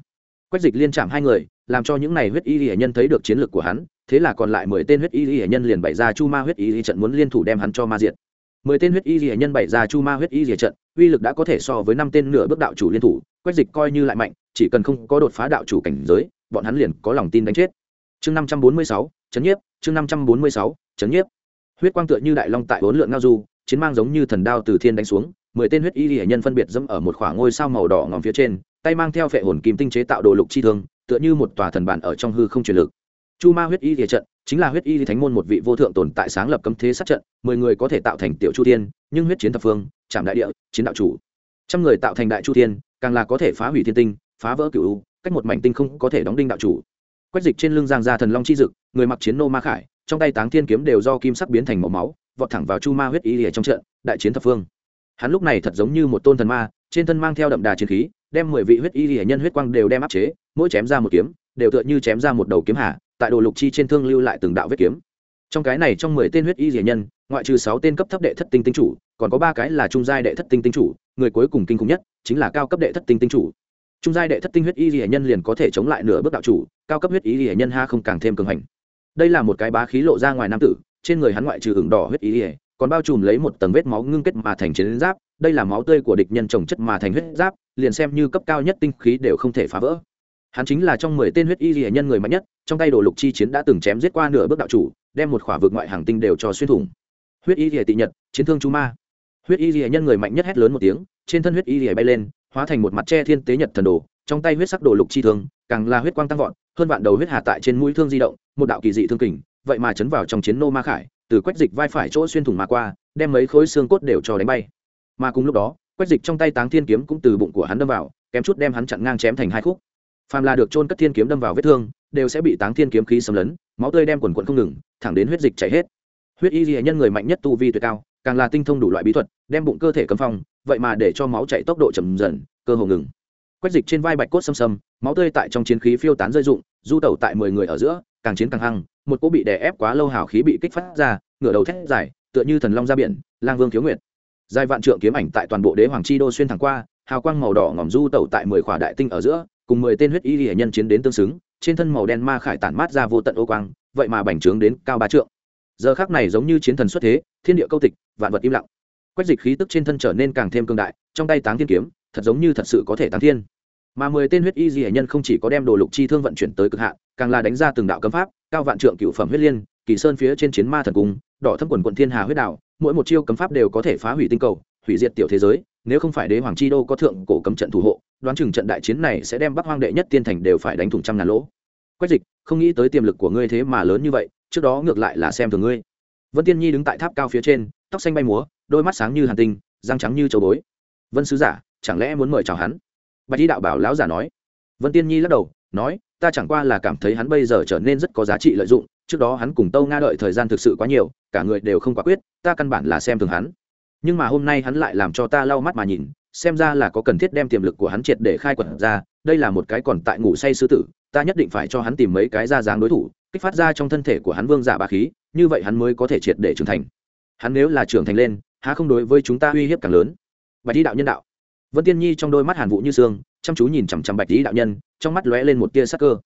Quách dịch liên chạm hai người, làm cho những này huyết y lìa nhân thấy được chiến lược của hắn, thế là còn lại mười tên huyết y lìa nhân liền bày ra chu ma huyết y trận muốn liên thủ đem hắn cho ma diệt mười tên huyết y rìa nhân bày ra chu ma huyết y rìa trận, uy lực đã có thể so với năm tên nửa bước đạo chủ liên thủ, quách dịch coi như lại mạnh, chỉ cần không có đột phá đạo chủ cảnh giới, bọn hắn liền có lòng tin đánh chết. Chương năm trăm bốn mươi sáu, chấn nhiếp, chương năm trăm bốn mươi sáu, chấn nhiếp. Huyết quang tựa như đại long tại bốn lượng ngao du, chiến mang giống như thần đao từ thiên đánh xuống, mười tên huyết y rìa nhân phân biệt dẫm ở một khoảng ngôi sao màu đỏ ngòm phía trên, tay mang theo phệ hồn kim tinh chế tạo đồ lục chi thương, tựa như một tòa thần bản ở trong hư không truyền lực. Chu ma huyết y rìa trận chính là huyết y thánh môn một vị vô thượng tồn tại sáng lập cấm thế sát trận, mười người có thể tạo thành tiểu chu tiên nhưng huyết chiến thập phương chạm đại địa, chiến đạo chủ. Trăm người tạo thành đại chu tiên càng là có thể phá hủy thiên tinh, phá vỡ cựu cách một mảnh tinh không có thể đóng đinh đạo chủ. Quách dịch trên lưng giang ra thần long chi dực, người mặc chiến nô ma khải, trong tay táng thiên kiếm đều do kim sắc biến thành màu máu, vọt thẳng vào chu ma huyết y lìa trong trận, đại chiến thập phương. Hắn lúc này thật giống như một tôn thần ma, trên thân mang theo đậm đà chiến khí, đem mười vị huyết y lìa nhân huyết quang đều đem áp chế, mỗi chém ra một kiếm, đều tựa như chém ra một đầu kiếm hạ tại đồ lục chi trên thương lưu lại từng đạo vết kiếm. Trong cái này trong mười tên huyết y dị nhân, ngoại trừ sáu tên cấp thấp đệ thất tinh tinh chủ, còn có ba cái là trung giai đệ thất tinh tinh chủ, người cuối cùng kinh khủng nhất chính là cao cấp đệ thất tinh tinh chủ. Trung giai đệ thất tinh huyết y dị nhân liền có thể chống lại nửa bước đạo chủ, cao cấp huyết y dị nhân ha không càng thêm cường hành. Đây là một cái bá khí lộ ra ngoài nam tử, trên người hắn ngoại trừ ửng đỏ huyết y hệ còn bao trùm lấy một tầng vết máu ngưng kết mà thành chiến giáp, đây là máu tươi của địch nhân trồng chất mà thành huyết giáp, liền xem như cấp cao nhất tinh khí đều không thể phá vỡ hắn chính là trong mười tên huyết y hệ nhân người mạnh nhất, trong tay đồ lục chi chiến đã từng chém giết qua nửa bước đạo chủ, đem một khỏa vực ngoại hàng tinh đều cho xuyên thủng. Huyết y hệ tị nhật, chiến thương chú ma. Huyết y hệ nhân người mạnh nhất hét lớn một tiếng, trên thân huyết y hệ bay lên, hóa thành một mặt tre thiên tế nhật thần đồ, trong tay huyết sắc đồ lục chi thương, càng là huyết quang tăng vọt, hơn vạn đầu huyết hà tại trên mũi thương di động, một đạo kỳ dị thương kình, vậy mà chấn vào trong chiến nô ma khải, từ quách dịch vai phải chỗ xuyên thủng mà qua, đem mấy khối xương cốt đều cho đánh bay. Mà cùng lúc đó, quách dịch trong tay táng thiên kiếm cũng từ bụng của hắn đâm vào, kém chút đem hắn chặn ngang chém thành hai khúc phàm là được trôn cất thiên kiếm đâm vào vết thương, đều sẽ bị táng thiên kiếm khí xâm lấn, máu tươi đem quần quận không ngừng, thẳng đến huyết dịch chảy hết. Huyết y ghi nhân người mạnh nhất tu vi tuyệt cao, càng là tinh thông đủ loại bí thuật, đem bụng cơ thể cấm phong, vậy mà để cho máu chạy tốc độ chậm dần, cơ hồ ngừng. Quét dịch trên vai bạch cốt xâm xâm, máu tươi tại trong chiến khí phiêu tán rơi rụng, du tẩu tại mười người ở giữa, càng chiến càng hăng, một cỗ bị đè ép quá lâu hào khí bị kích phát ra, ngửa đầu thét dài, tựa như thần long ra biển, lang vương thiếu nguyệt. Giai vạn trượng kiếm ảnh tại toàn bộ đế hoàng chi đô xuyên thẳng qua, hào quang màu đỏ ngòm du tẩu tại mười khỏa đại tinh ở giữa cùng mười tên huyết y hệ nhân chiến đến tương xứng, trên thân màu đen ma khải tản mát ra vô tận ô quang, vậy mà bành trướng đến cao ba trượng. Giờ khác này giống như chiến thần xuất thế, thiên địa câu tịch, vạn vật im lặng. Quách dịch khí tức trên thân trở nên càng thêm cương đại, trong tay táng thiên kiếm, thật giống như thật sự có thể táng thiên. Mà mười tên huyết y dị hệ nhân không chỉ có đem đồ lục chi thương vận chuyển tới cực hạn, càng là đánh ra từng đạo cấm pháp, cao vạn trượng cựu phẩm huyết liên, kỳ sơn phía trên chiến ma thần cung, đỏ thâm quần quận thiên hà huyết đạo, mỗi một chiêu cấm pháp đều có thể phá hủy tinh cầu, hủy diệt tiểu thế giới, nếu không phải đế hoàng chi đô có thượng cổ cấm trận thủ hộ đoán chừng trận đại chiến này sẽ đem bắc hoang đệ nhất tiên thành đều phải đánh thủng trăm ngàn lỗ. Quách dịch, không nghĩ tới tiềm lực của ngươi thế mà lớn như vậy, trước đó ngược lại là xem thường ngươi. Vân tiên nhi đứng tại tháp cao phía trên, tóc xanh bay múa, đôi mắt sáng như hàn tinh, răng trắng như châu bối. Vân sứ giả, chẳng lẽ muốn mời chào hắn? Bạch đi đạo bảo lão giả nói. Vân tiên nhi lắc đầu, nói, ta chẳng qua là cảm thấy hắn bây giờ trở nên rất có giá trị lợi dụng, trước đó hắn cùng tâu nga đợi thời gian thực sự quá nhiều, cả người đều không quả quyết, ta căn bản là xem thường hắn. Nhưng mà hôm nay hắn lại làm cho ta lau mắt mà nhìn xem ra là có cần thiết đem tiềm lực của hắn triệt để khai quật ra, đây là một cái còn tại ngủ say sư tử, ta nhất định phải cho hắn tìm mấy cái ra dáng đối thủ, kích phát ra trong thân thể của hắn vương giả bá khí, như vậy hắn mới có thể triệt để trưởng thành. Hắn nếu là trưởng thành lên, há không đối với chúng ta uy hiếp càng lớn. Bạch lý đạo nhân đạo. Vân tiên nhi trong đôi mắt hàn vụ như sương, chăm chú nhìn chằm chằm bạch lý đạo nhân, trong mắt lóe lên một tia sắc cơ.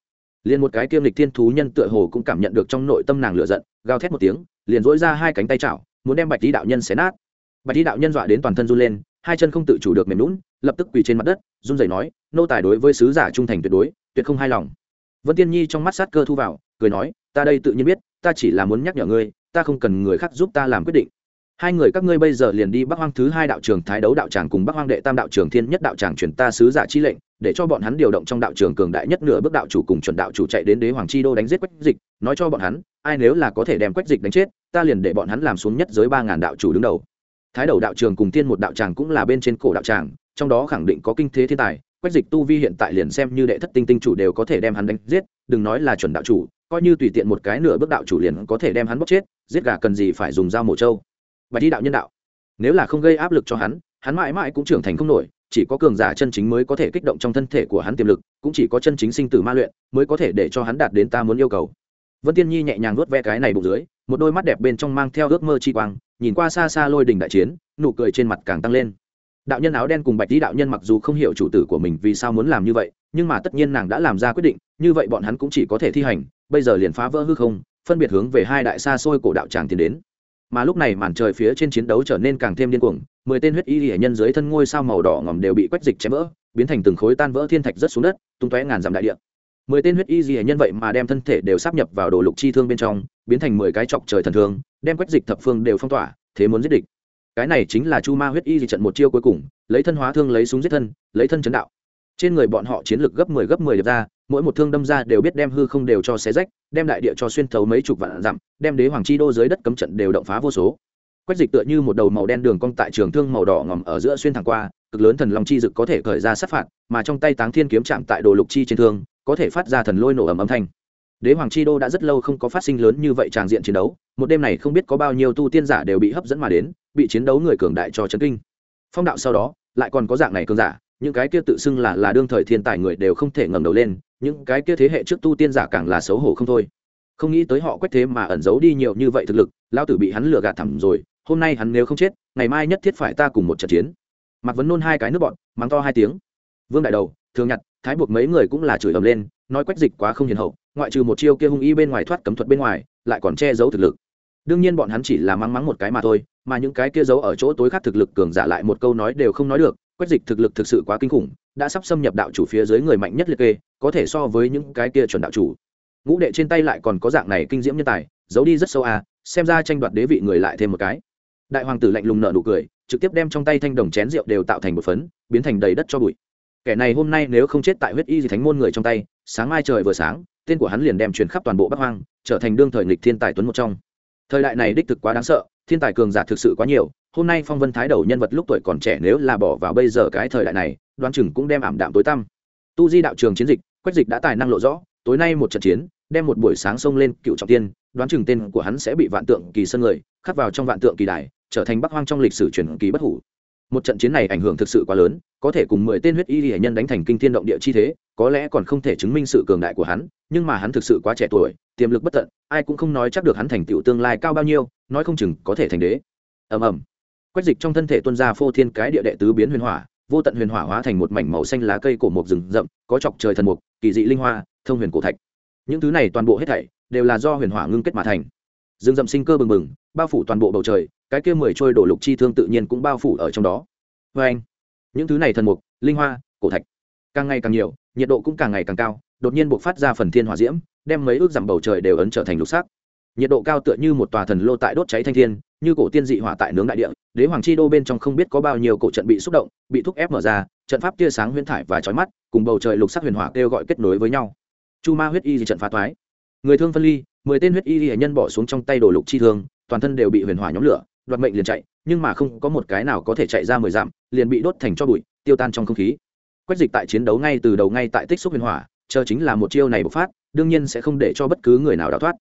Liền một cái kiêm lịch thiên thú nhân tựa hồ cũng cảm nhận được trong nội tâm nàng lựa giận, gào thét một tiếng, liền dỗi ra hai cánh tay chảo, muốn đem bạch lý đạo nhân xé nát. Bạch lý đạo nhân dọa đến toàn thân run lên hai chân không tự chủ được mềm lún, lập tức quỳ trên mặt đất, run rẩy nói, nô tài đối với sứ giả trung thành tuyệt đối, tuyệt không hài lòng. Vân tiên nhi trong mắt sát cơ thu vào, cười nói, ta đây tự nhiên biết, ta chỉ là muốn nhắc nhở ngươi, ta không cần người khác giúp ta làm quyết định. Hai người các ngươi bây giờ liền đi bắc hoang thứ hai đạo trường thái đấu đạo tràng cùng bắc hoang đệ tam đạo trường thiên nhất đạo tràng chuyển ta sứ giả chi lệnh, để cho bọn hắn điều động trong đạo trường cường đại nhất nửa bước đạo chủ cùng chuẩn đạo chủ chạy đến đế hoàng chi đô đánh giết quách dịch, nói cho bọn hắn, ai nếu là có thể đem quách dịch đánh chết, ta liền để bọn hắn làm xuống nhất giới ba ngàn đạo chủ đứng đầu thái đầu đạo trường cùng Tiên một đạo tràng cũng là bên trên cổ đạo tràng, trong đó khẳng định có kinh thế thiên tài, quách dịch tu vi hiện tại liền xem như đệ thất tinh tinh chủ đều có thể đem hắn đánh giết, đừng nói là chuẩn đạo chủ, coi như tùy tiện một cái nửa bước đạo chủ liền có thể đem hắn bóc chết, giết gà cần gì phải dùng dao mổ trâu. Bạch đi đạo nhân đạo. Nếu là không gây áp lực cho hắn hắn mãi mãi cũng trưởng thành không nổi, chỉ có cường giả chân chính mới có thể kích động trong thân thể của hắn tiềm lực, cũng chỉ có chân chính sinh tử ma luyện mới có thể để cho hắn đạt đến ta muốn yêu cầu. Vân tiên nhi nhẹ nhàng nuốt ve cái này bụng dưới, một đôi mắt đẹp bên trong mang theo ước mơ chi quang nhìn qua xa xa lôi đình đại chiến, nụ cười trên mặt càng tăng lên. Đạo nhân áo đen cùng bạch lý đạo nhân mặc dù không hiểu chủ tử của mình vì sao muốn làm như vậy, nhưng mà tất nhiên nàng đã làm ra quyết định, như vậy bọn hắn cũng chỉ có thể thi hành, bây giờ liền phá vỡ hư không, phân biệt hướng về hai đại xa xôi cổ đạo tràng tiến đến. Mà lúc này màn trời phía trên chiến đấu trở nên càng thêm điên cuồng, mười tên huyết y hệ nhân dưới thân ngôi sao màu đỏ ngòm đều bị quách dịch chém vỡ, biến thành từng khối tan vỡ thiên thạch rất xuống đất, tung tóe ngàn dặm đại địa. Mười tên huyết y hệ nhân vậy mà đem thân thể đều sắp nhập vào đồ lục chi thương bên trong, biến thành mười cái chọc trời thần thương đem quách dịch thập phương đều phong tỏa, thế muốn giết địch. Cái này chính là chu ma huyết y di trận một chiêu cuối cùng, lấy thân hóa thương lấy súng giết thân, lấy thân chấn đạo. Trên người bọn họ chiến lược gấp mười 10 gấp mười 10 ra, mỗi một thương đâm ra đều biết đem hư không đều cho xé rách, đem đại địa cho xuyên thấu mấy chục vạn dặm, đem đế hoàng chi đô dưới đất cấm trận đều động phá vô số. Quách dịch tựa như một đầu màu đen đường cong tại trường thương màu đỏ ngòm ở giữa xuyên thẳng qua, cực lớn thần long chi dực có thể khởi ra sát phạt, mà trong tay táng thiên kiếm chạm tại đồ lục chi trên thương, có thể phát ra thần lôi nổ ầm âm thanh đế hoàng chi đô đã rất lâu không có phát sinh lớn như vậy tràng diện chiến đấu, một đêm này không biết có bao nhiêu tu tiên giả đều bị hấp dẫn mà đến, bị chiến đấu người cường đại cho chấn kinh. Phong đạo sau đó, lại còn có dạng này cường giả, những cái kia tự xưng là là đương thời thiên tài người đều không thể ngẩng đầu lên, những cái kia thế hệ trước tu tiên giả càng là xấu hổ không thôi. Không nghĩ tới họ quét thế mà ẩn giấu đi nhiều như vậy thực lực lao tử bị hắn lừa gạt thẳm rồi, hôm nay hắn nếu không chết, ngày mai nhất thiết phải ta cùng một trận chiến. Mạc vấn nôn hai cái nước bọn, mắng to hai tiếng. Vương đại đầu, thường nhặt thái buộc mấy người cũng là chửi ầm lên nói quách dịch quá không hiền hậu, ngoại trừ một chiêu kia hung y bên ngoài thoát cấm thuật bên ngoài, lại còn che giấu thực lực. Đương nhiên bọn hắn chỉ là mắng mắng một cái mà thôi, mà những cái kia giấu ở chỗ tối khác thực lực cường giả lại một câu nói đều không nói được, quách dịch thực lực thực sự quá kinh khủng, đã sắp xâm nhập đạo chủ phía dưới người mạnh nhất liệt kê, có thể so với những cái kia chuẩn đạo chủ. Ngũ đệ trên tay lại còn có dạng này kinh diễm nhân tài, giấu đi rất sâu à xem ra tranh đoạt đế vị người lại thêm một cái. Đại hoàng tử lạnh lùng nợ nụ cười, trực tiếp đem trong tay thanh đồng chén rượu đều tạo thành một phấn, biến thành đầy đất cho bụi. Kẻ này hôm nay nếu không chết tại huyết y gì thánh môn người trong tay sáng mai trời vừa sáng, tên của hắn liền đem truyền khắp toàn bộ bắc hoang, trở thành đương thời nghịch thiên tài tuấn một trong. Thời đại này đích thực quá đáng sợ, thiên tài cường giả thực sự quá nhiều, hôm nay phong vân thái đầu nhân vật lúc tuổi còn trẻ nếu là bỏ vào bây giờ cái thời đại này đoan chừng cũng đem ảm đạm tối tăm. Tu di đạo trường chiến dịch, quách dịch đã tài năng lộ rõ, tối nay một trận chiến, đem một buổi sáng xông lên cựu trọng tiên, đoán chừng tên của hắn sẽ bị vạn tượng kỳ sân người, khắc vào trong vạn tượng kỳ đài, trở thành bắc hoang trong lịch sử truyền kỳ bất hủ một trận chiến này ảnh hưởng thực sự quá lớn, có thể cùng mười tên huyết y hệ nhân đánh thành kinh thiên động địa chi thế, có lẽ còn không thể chứng minh sự cường đại của hắn, nhưng mà hắn thực sự quá trẻ tuổi, tiềm lực bất tận, ai cũng không nói chắc được hắn thành tựu tương lai cao bao nhiêu, nói không chừng có thể thành đế. Ầm ầm. Quách dịch trong thân thể tuân ra phô thiên cái địa đệ tứ biến huyền hỏa, vô tận huyền hỏa hóa thành một mảnh màu xanh lá cây cổ mộc rừng rậm, có chọc trời thần mục, kỳ dị linh hoa, thông huyền cổ thạch. Những thứ này toàn bộ hết thảy đều là do huyền hỏa ngưng kết mà thành rừng rậm sinh cơ bừng bừng, bao phủ toàn bộ bầu trời, cái kia mười trôi đổ lục chi thương tự nhiên cũng bao phủ ở trong đó. Vê anh, những thứ này thần mục, linh hoa, cổ thạch, càng ngày càng nhiều, nhiệt độ cũng càng ngày càng cao, đột nhiên buộc phát ra phần thiên hỏa diễm, đem mấy ước dặm bầu trời đều ấn trở thành lục sắc. Nhiệt độ cao tựa như một tòa thần lô tại đốt cháy thanh thiên, như cổ tiên dị hỏa tại nướng đại địa, đế hoàng chi đô bên trong không biết có bao nhiêu cổ trận bị xúc động, bị thúc ép mở ra, trận pháp tia sáng huyễn thải và chói mắt, cùng bầu trời lục sắc huyền hỏa kêu gọi kết nối với nhau. Chu ma huyết y di trận phá toái người thương phân ly, mười tên huyết y hệ nhân bỏ xuống trong tay đồ lục chi thương, toàn thân đều bị huyền hỏa nhóm lửa, đoạt mệnh liền chạy, nhưng mà không có một cái nào có thể chạy ra mười dặm, liền bị đốt thành cho bụi, tiêu tan trong không khí. Quách dịch tại chiến đấu ngay từ đầu ngay tại tích xúc huyền hỏa, chờ chính là một chiêu này bộc phát, đương nhiên sẽ không để cho bất cứ người nào đào thoát.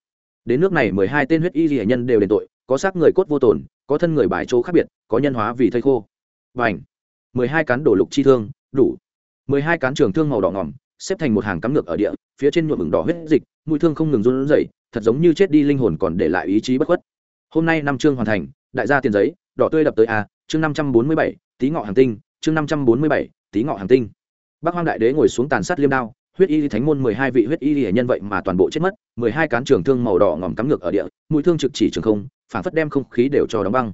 Đến nước này mười hai tên huyết y hệ nhân đều đền tội, có xác người cốt vô tổn có thân người bài chỗ khác biệt, có nhân hóa vì thây khô. Và ảnh mười hai cán đổ lục chi thương, đủ. mười hai cán trường thương màu đỏ ngỏm, xếp thành một hàng cắm ngược ở địa, phía trên nhuộm ửng đỏ huyết dịch mũi thương không ngừng run rẩy, thật giống như chết đi linh hồn còn để lại ý chí bất khuất. Hôm nay năm chương hoàn thành, đại gia tiền giấy, đỏ tươi đập tới a, chương năm trăm bốn mươi bảy, tí ngọ hàng tinh, chương năm trăm bốn mươi bảy, tí ngọ hàng tinh. Bác hoang đại đế ngồi xuống tàn sát liêm đao, huyết y thánh môn mười hai vị huyết y hệ nhân vậy mà toàn bộ chết mất, mười hai cán trường thương màu đỏ ngòm cắm ngược ở địa, mũi thương trực chỉ trường không phản phất đem không khí đều cho đóng băng.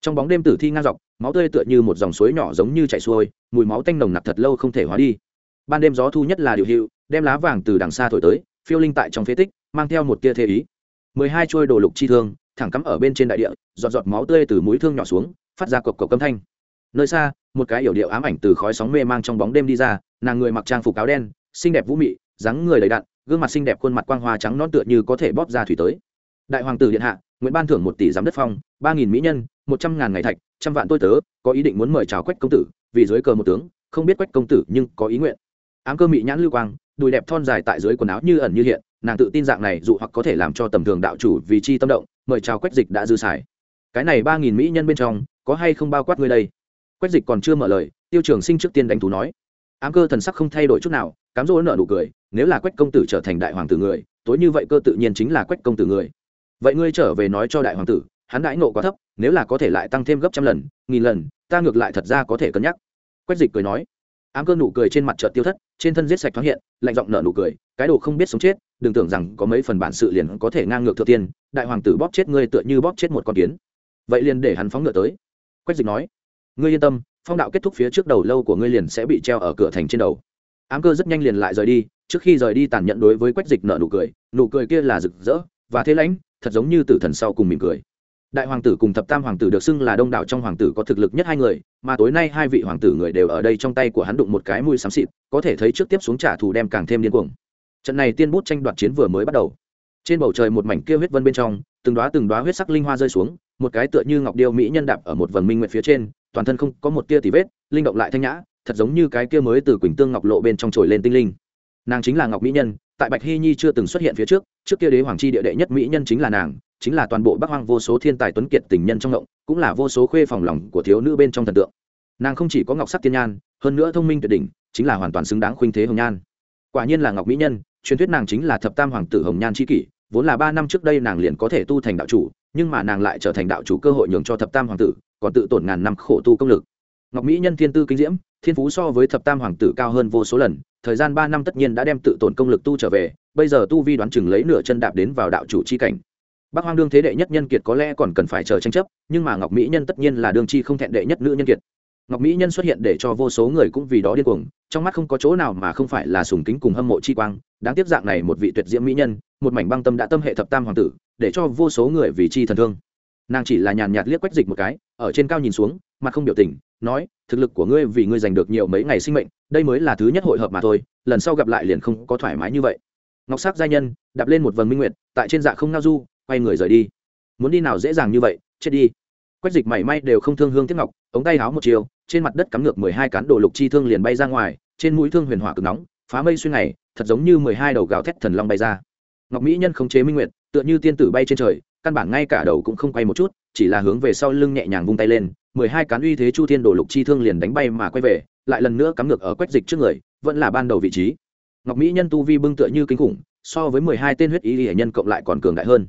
Trong bóng đêm tử thi ngang dọc, máu tươi tựa như một dòng suối nhỏ giống như chảy xuôi, mùi máu tanh nồng nặc thật lâu không thể hóa đi. Ban đêm gió thu nhất là điều hiệu, đem lá vàng từ đằng xa thổi tới phiêu linh tại trong phế tích, mang theo một tia thế ý. Mười hai chuôi đồ lục chi thương, thẳng cắm ở bên trên đại địa, giọt giọt máu tươi từ mũi thương nhỏ xuống, phát ra cộc cộc câm thanh. Nơi xa, một cái yểu điệu ám ảnh từ khói sóng mê mang trong bóng đêm đi ra, nàng người mặc trang phục áo đen, xinh đẹp vũ mị, dáng người đầy đặn, gương mặt xinh đẹp khuôn mặt quang hoa trắng non tựa như có thể bóp ra thủy tới. Đại hoàng tử điện hạ nguyễn ban thưởng một tỷ giám đất phong, ba nghìn mỹ nhân, một trăm ngàn ngày thạch, trăm vạn tôi tớ, có ý định muốn mời chào quách công tử, vì dưới cờ một tướng, không biết quách công tử nhưng có ý nguyện. Ám cơ mị nhãn lưu quang đùi đẹp thon dài tại dưới quần áo như ẩn như hiện, nàng tự tin dạng này dụ hoặc có thể làm cho tầm thường đạo chủ vì chi tâm động, mời chào quách dịch đã dư xài. Cái này ba nghìn mỹ nhân bên trong, có hay không bao quát ngươi đây? Quách dịch còn chưa mở lời, tiêu trường sinh trước tiên đánh thú nói. Ám cơ thần sắc không thay đổi chút nào, cám dỗ nợ nụ cười, nếu là quách công tử trở thành đại hoàng tử người, tối như vậy cơ tự nhiên chính là quách công tử người. Vậy ngươi trở về nói cho đại hoàng tử, hắn đãi nộ quá thấp, nếu là có thể lại tăng thêm gấp trăm lần, nghìn lần, ta ngược lại thật ra có thể cân nhắc. Quách dịch cười nói ám cơ nụ cười trên mặt chợt tiêu thất, trên thân giết sạch thoáng hiện, lạnh giọng nở nụ cười, cái đồ không biết sống chết, đừng tưởng rằng có mấy phần bản sự liền có thể ngang ngược thượng tiên, đại hoàng tử bóp chết ngươi tựa như bóp chết một con kiến. Vậy liền để hắn phóng ngựa tới. Quách dịch nói, ngươi yên tâm, phong đạo kết thúc phía trước đầu lâu của ngươi liền sẽ bị treo ở cửa thành trên đầu. Ám cơ rất nhanh liền lại rời đi, trước khi rời đi tàn nhẫn đối với quách dịch nở nụ cười nụ cười kia là rực rỡ và thế lãnh, thật giống như tử thần sau cùng mỉm cười đại hoàng tử cùng thập tam hoàng tử được xưng là đông đảo trong hoàng tử có thực lực nhất hai người, mà tối nay hai vị hoàng tử người đều ở đây trong tay của hắn đụng một cái mùi xám xịt, có thể thấy trước tiếp xuống trả thù đem càng thêm điên cuồng. Trận này tiên bút tranh đoạt chiến vừa mới bắt đầu. Trên bầu trời một mảnh kia huyết vân bên trong, từng đoá từng đoá huyết sắc linh hoa rơi xuống, một cái tựa như ngọc điêu mỹ nhân đạp ở một vần minh nguyện phía trên, toàn thân không có một tia tì vết, linh động lại thanh nhã, thật giống như cái kia mới từ quỳnh tương ngọc lộ bên trong trồi lên tinh linh. Nàng chính là ngọc mỹ nhân, tại bạch hy nhi chưa từng xuất hiện phía trước trước kia đế hoàng chi địa đệ nhất mỹ nhân chính là nàng chính là toàn bộ bắc hoang vô số thiên tài tuấn kiệt tình nhân trong ngộng, cũng là vô số khuê phòng lòng của thiếu nữ bên trong thần tượng. Nàng không chỉ có ngọc sắc tiên nhan, hơn nữa thông minh tuyệt đỉnh, chính là hoàn toàn xứng đáng khuynh thế hồng nhan. Quả nhiên là ngọc mỹ nhân, truyền thuyết nàng chính là thập tam hoàng tử hồng nhan c kỷ, vốn là ba năm trước đây nàng liền có thể tu thành đạo chủ, nhưng mà nàng lại trở thành đạo chủ cơ hội nhường cho thập tam hoàng tử, còn tự tổn ngàn năm khổ tu công lực. Ngọc mỹ nhân thiên tư kinh diễm, thiên phú so với thập tam hoàng tử cao hơn vô số lần, thời gian ba năm tất nhiên đã đem tự tổn công lực tu trở về, bây giờ tu vi đoán chừng lấy nửa chân đạp đến vào đạo chủ chi cảnh bác hoang đương thế đệ nhất nhân kiệt có lẽ còn cần phải chờ tranh chấp, nhưng mà ngọc mỹ nhân tất nhiên là đương chi không thẹn đệ nhất nữ nhân kiệt. Ngọc mỹ nhân xuất hiện để cho vô số người cũng vì đó điên cuồng, trong mắt không có chỗ nào mà không phải là sùng kính cùng hâm mộ chi quang. Đáng tiếc dạng này một vị tuyệt diễm mỹ nhân, một mảnh băng tâm đã tâm hệ thập tam hoàng tử, để cho vô số người vì chi thần thương. Nàng chỉ là nhàn nhạt liếc quách dịch một cái, ở trên cao nhìn xuống, mặt không biểu tình, nói, thực lực của ngươi vì ngươi giành được nhiều mấy ngày sinh mệnh, đây mới là thứ nhất hội hợp mà thôi, lần sau gặp lại liền không có thoải mái như vậy. Ngọc sắc gia nhân, đạp lên một vầng minh nguyệt, tại trên dạ không ngao du quay người rời đi. Muốn đi nào dễ dàng như vậy, chết đi. Quách dịch mảy may đều không thương hương tiếp ngọc, ống tay háo một chiều, trên mặt đất cắm ngược mười hai cán đồ lục chi thương liền bay ra ngoài, trên mũi thương huyền hỏa cực nóng, phá mây xuyên ngày, thật giống như mười hai đầu gào thét thần long bay ra. Ngọc mỹ nhân khống chế minh nguyệt, tựa như tiên tử bay trên trời, căn bản ngay cả đầu cũng không quay một chút, chỉ là hướng về sau lưng nhẹ nhàng vung tay lên, mười hai cán uy thế chu thiên đồ lục chi thương liền đánh bay mà quay về, lại lần nữa cắm ngược ở quách dịch trước người, vẫn là ban đầu vị trí. Ngọc mỹ nhân tu vi bưng tựa như kinh khủng, so với mười hai tên huyết ý hệ nhân cộng lại còn cường đại hơn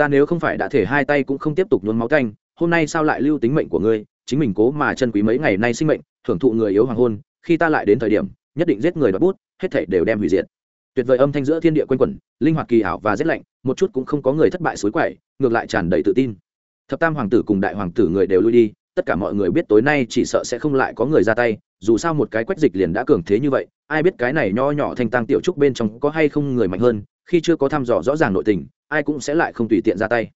ta nếu không phải đã thể hai tay cũng không tiếp tục nhuốm máu canh, hôm nay sao lại lưu tính mệnh của ngươi? Chính mình cố mà chân quý mấy ngày nay sinh mệnh, thưởng thụ người yếu hoàng hôn, khi ta lại đến thời điểm, nhất định giết người đoạt bút, hết thảy đều đem hủy diệt. Tuyệt vời âm thanh giữa thiên địa quanh quẩn, linh hoạt kỳ ảo và rét lạnh, một chút cũng không có người thất bại suối quậy, ngược lại tràn đầy tự tin. Thập tam hoàng tử cùng đại hoàng tử người đều lui đi, tất cả mọi người biết tối nay chỉ sợ sẽ không lại có người ra tay, dù sao một cái quách dịch liền đã cường thế như vậy, ai biết cái này nho nhỏ thanh tăng tiểu trúc bên trong có hay không người mạnh hơn khi chưa có thăm dò rõ ràng nội tình, ai cũng sẽ lại không tùy tiện ra tay.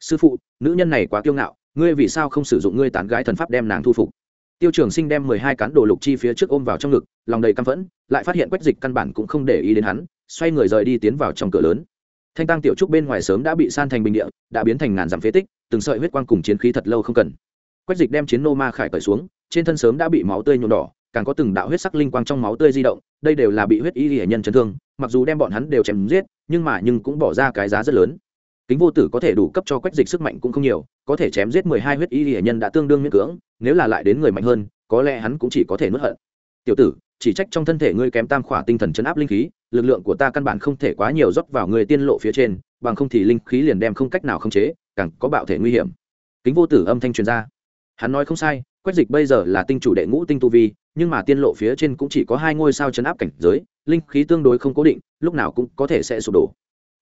Sư phụ, nữ nhân này quá kiêu ngạo, ngươi vì sao không sử dụng ngươi tán gái thần pháp đem nàng thu phục? Tiêu trường sinh đem mười hai cán đồ lục chi phía trước ôm vào trong ngực, lòng đầy căm phẫn, lại phát hiện quách dịch căn bản cũng không để ý đến hắn, xoay người rời đi tiến vào trong cửa lớn. Thanh tăng tiểu trúc bên ngoài sớm đã bị san thành bình địa, đã biến thành ngàn dặm phế tích, từng sợi huyết quang cùng chiến khí thật lâu không cần. Quách dịch đem chiến nô ma khải cởi xuống, trên thân sớm đã bị máu tươi nhuộm đỏ, càng có từng đạo huyết sắc linh quang trong máu tươi di động, đây đều là bị huyết y hệ nhân chấn thương, mặc dù đem bọn hắn đều chém giết nhưng mà nhưng cũng bỏ ra cái giá rất lớn. Kính vô tử có thể đủ cấp cho quách dịch sức mạnh cũng không nhiều, có thể chém giết mười hai huyết y hệ nhân đã tương đương miễn cưỡng, nếu là lại đến người mạnh hơn, có lẽ hắn cũng chỉ có thể nuốt hận. Tiểu tử, chỉ trách trong thân thể ngươi kém tam khỏa tinh thần chấn áp linh khí, lực lượng của ta căn bản không thể quá nhiều rót vào người tiên lộ phía trên, bằng không thì linh khí liền đem không cách nào khống chế, càng có bạo thể nguy hiểm. Kính vô tử âm thanh truyền ra. Hắn nói không sai quách dịch bây giờ là tinh chủ đệ ngũ tinh tu vi, nhưng mà tiên lộ phía trên cũng chỉ có hai ngôi sao chấn áp cảnh giới, linh khí tương đối không cố định, lúc nào cũng có thể sẽ sụp đổ.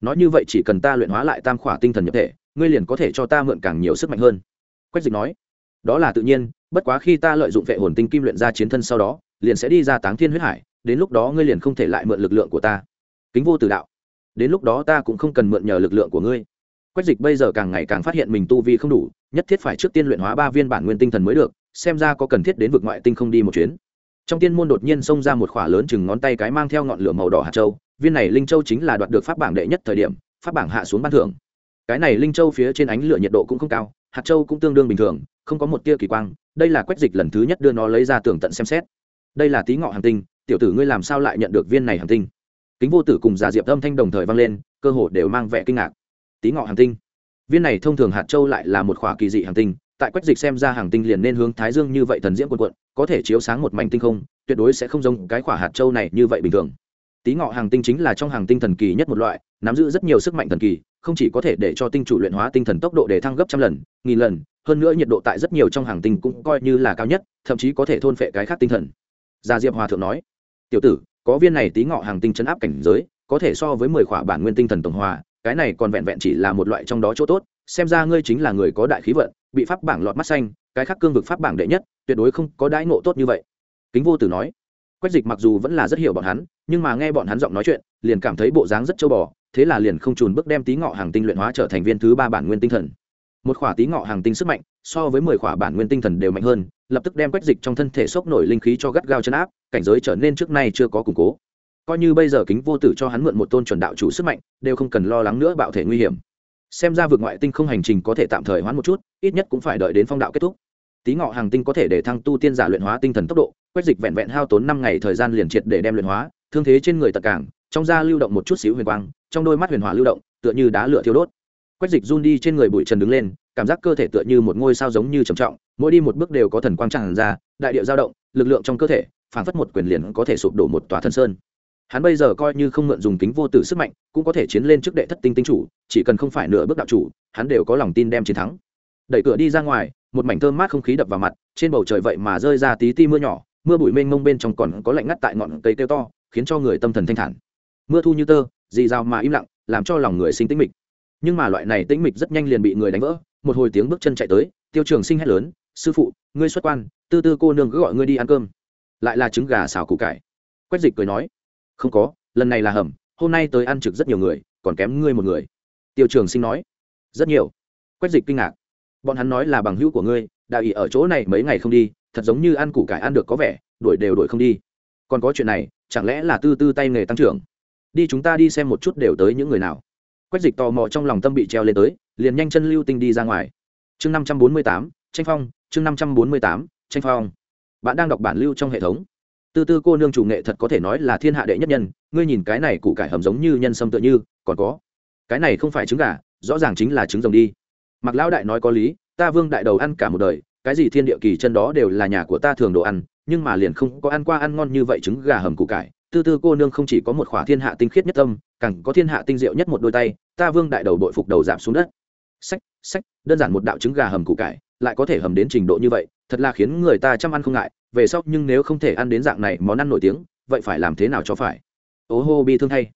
Nói như vậy chỉ cần ta luyện hóa lại tam khỏa tinh thần nhập thể, ngươi liền có thể cho ta mượn càng nhiều sức mạnh hơn. Quách dịch nói. Đó là tự nhiên, bất quá khi ta lợi dụng vệ hồn tinh kim luyện ra chiến thân sau đó, liền sẽ đi ra táng thiên huyết hải, đến lúc đó ngươi liền không thể lại mượn lực lượng của ta. Kính vô tử đạo. Đến lúc đó ta cũng không cần mượn nhờ lực lượng của ngươi. Quách dịch bây giờ càng ngày càng phát hiện mình tu vi không đủ, nhất thiết phải trước tiên luyện hóa ba viên bản nguyên tinh thần mới được xem ra có cần thiết đến vực ngoại tinh không đi một chuyến. Trong tiên môn đột nhiên xông ra một khỏa lớn chừng ngón tay cái mang theo ngọn lửa màu đỏ hạt châu, viên này linh châu chính là đoạt được pháp bảng đệ nhất thời điểm, pháp bảng hạ xuống ban thưởng. Cái này linh châu phía trên ánh lửa nhiệt độ cũng không cao, hạt châu cũng tương đương bình thường, không có một tia kỳ quang, đây là quách dịch lần thứ nhất đưa nó lấy ra tường tận xem xét. Đây là tí ngọ hàng tinh, tiểu tử ngươi làm sao lại nhận được viên này hàng tinh? Kính vô tử cùng giả diệp âm thanh đồng thời vang lên, cơ hồ đều mang vẻ kinh ngạc. Tí ngọ hàng tinh. Viên này thông thường hạt châu lại là một khỏa kỳ dị hàng tinh tại quách dịch xem ra hàng tinh liền nên hướng thái dương như vậy thần diễm quần quận, có thể chiếu sáng một mảnh tinh không, tuyệt đối sẽ không giống cái khỏa hạt châu này như vậy bình thường. Tí ngọ hàng tinh chính là trong hàng tinh thần kỳ nhất một loại, nắm giữ rất nhiều sức mạnh thần kỳ, không chỉ có thể để cho tinh chủ luyện hóa tinh thần tốc độ để thăng gấp trăm lần, nghìn lần, hơn nữa nhiệt độ tại rất nhiều trong hàng tinh cũng coi như là cao nhất, thậm chí có thể thôn phệ cái khác tinh thần. Gia diệp hòa thượng nói, tiểu tử, có viên này tí ngọ hàng tinh chấn áp cảnh giới, có thể so với mười khỏa bản nguyên tinh thần tổng hòa, cái này còn vẹn vẹn chỉ là một loại trong đó chỗ tốt xem ra ngươi chính là người có đại khí vận, bị pháp bảng lọt mắt xanh, cái khác cương vực pháp bảng đệ nhất, tuyệt đối không có đãi ngộ tốt như vậy. Kính vô tử nói. Quách dịch mặc dù vẫn là rất hiểu bọn hắn, nhưng mà nghe bọn hắn giọng nói chuyện, liền cảm thấy bộ dáng rất châu bò, thế là liền không trùn bước đem tí ngọ hàng tinh luyện hóa trở thành viên thứ ba bản nguyên tinh thần. Một khỏa tí ngọ hàng tinh sức mạnh, so với mười khỏa bản nguyên tinh thần đều mạnh hơn, lập tức đem quách dịch trong thân thể sốc nổi linh khí cho gắt gao chấn áp, cảnh giới trở nên trước nay chưa có củng cố. Coi như bây giờ kính vô tử cho hắn mượn một tôn chuẩn đạo chủ sức mạnh, đều không cần lo lắng nữa bạo thể nguy hiểm xem ra vượt ngoại tinh không hành trình có thể tạm thời hoãn một chút, ít nhất cũng phải đợi đến phong đạo kết thúc. Tí ngọ hàng tinh có thể để thăng tu tiên giả luyện hóa tinh thần tốc độ, quét dịch vẹn vẹn hao tốn năm ngày thời gian liền triệt để đem luyện hóa, thương thế trên người tật cảng, trong da lưu động một chút xíu huyền quang, trong đôi mắt huyền hỏa lưu động, tựa như đá lửa thiêu đốt. Quét dịch run đi trên người bụi trần đứng lên, cảm giác cơ thể tựa như một ngôi sao giống như trầm trọng, mỗi đi một bước đều có thần quang tràn ra, đại điệu dao động, lực lượng trong cơ thể phản phất một quyền liền có thể sụp đổ một tòa thân sơn hắn bây giờ coi như không mượn dùng kính vô tử sức mạnh, cũng có thể chiến lên trước đệ thất tinh tinh chủ, chỉ cần không phải nửa bước đạo chủ, hắn đều có lòng tin đem chiến thắng. Đẩy cửa đi ra ngoài, một mảnh thơm mát không khí đập vào mặt, trên bầu trời vậy mà rơi ra tí ti mưa nhỏ, mưa bụi mênh mông bên trong còn có lạnh ngắt tại ngọn cây kêu to, khiến cho người tâm thần thanh thản. Mưa thu như tơ, dì rào mà im lặng, làm cho lòng người sinh tĩnh mịch. Nhưng mà loại này tĩnh mịch rất nhanh liền bị người đánh vỡ, một hồi tiếng bước chân chạy tới, tiêu trường sinh hét lớn, sư phụ, ngươi xuất quan, tư tư cô nương cứ gọi ngươi đi ăn cơm. Lại là trứng gà xào củ cải. Quách dịch cười nói không có, lần này là hầm, hôm nay tới ăn trực rất nhiều người, còn kém ngươi một người. Tiêu trường sinh nói. Rất nhiều. Quách dịch kinh ngạc. Bọn hắn nói là bằng hữu của ngươi đạo ý ở chỗ này mấy ngày không đi, thật giống như ăn củ cải ăn được có vẻ, đuổi đều đuổi không đi. Còn có chuyện này, chẳng lẽ là tư tư tay nghề tăng trưởng? Đi chúng ta đi xem một chút đều tới những người nào. Quách dịch tò mò trong lòng tâm bị treo lên tới, liền nhanh chân lưu tinh đi ra ngoài. Chương năm trăm bốn mươi tám, tranh phong, chương năm trăm bốn mươi tám, tranh phong. Bạn đang đọc bản lưu trong hệ thống tư tư cô nương chủ nghệ thật có thể nói là thiên hạ đệ nhất nhân, ngươi nhìn cái này củ cải hầm giống như nhân sâm tựa như, còn có. Cái này không phải trứng gà, rõ ràng chính là trứng rồng đi. Mặc lão đại nói có lý, ta vương đại đầu ăn cả một đời, cái gì thiên địa kỳ chân đó đều là nhà của ta thường đồ ăn, nhưng mà liền không có ăn qua ăn ngon như vậy trứng gà hầm củ cải. Tư tư cô nương không chỉ có một khỏa thiên hạ tinh khiết nhất tâm, càng có thiên hạ tinh diệu nhất một đôi tay, ta vương đại đầu bội phục đầu giảm xuống đất. Sách sách, đơn giản một đạo trứng gà hầm củ cải, lại có thể hầm đến trình độ như vậy, thật là khiến người ta chăm ăn không ngại về sau nhưng nếu không thể ăn đến dạng này món ăn nổi tiếng, vậy phải làm thế nào cho phải? Ố hô, bi thương thay.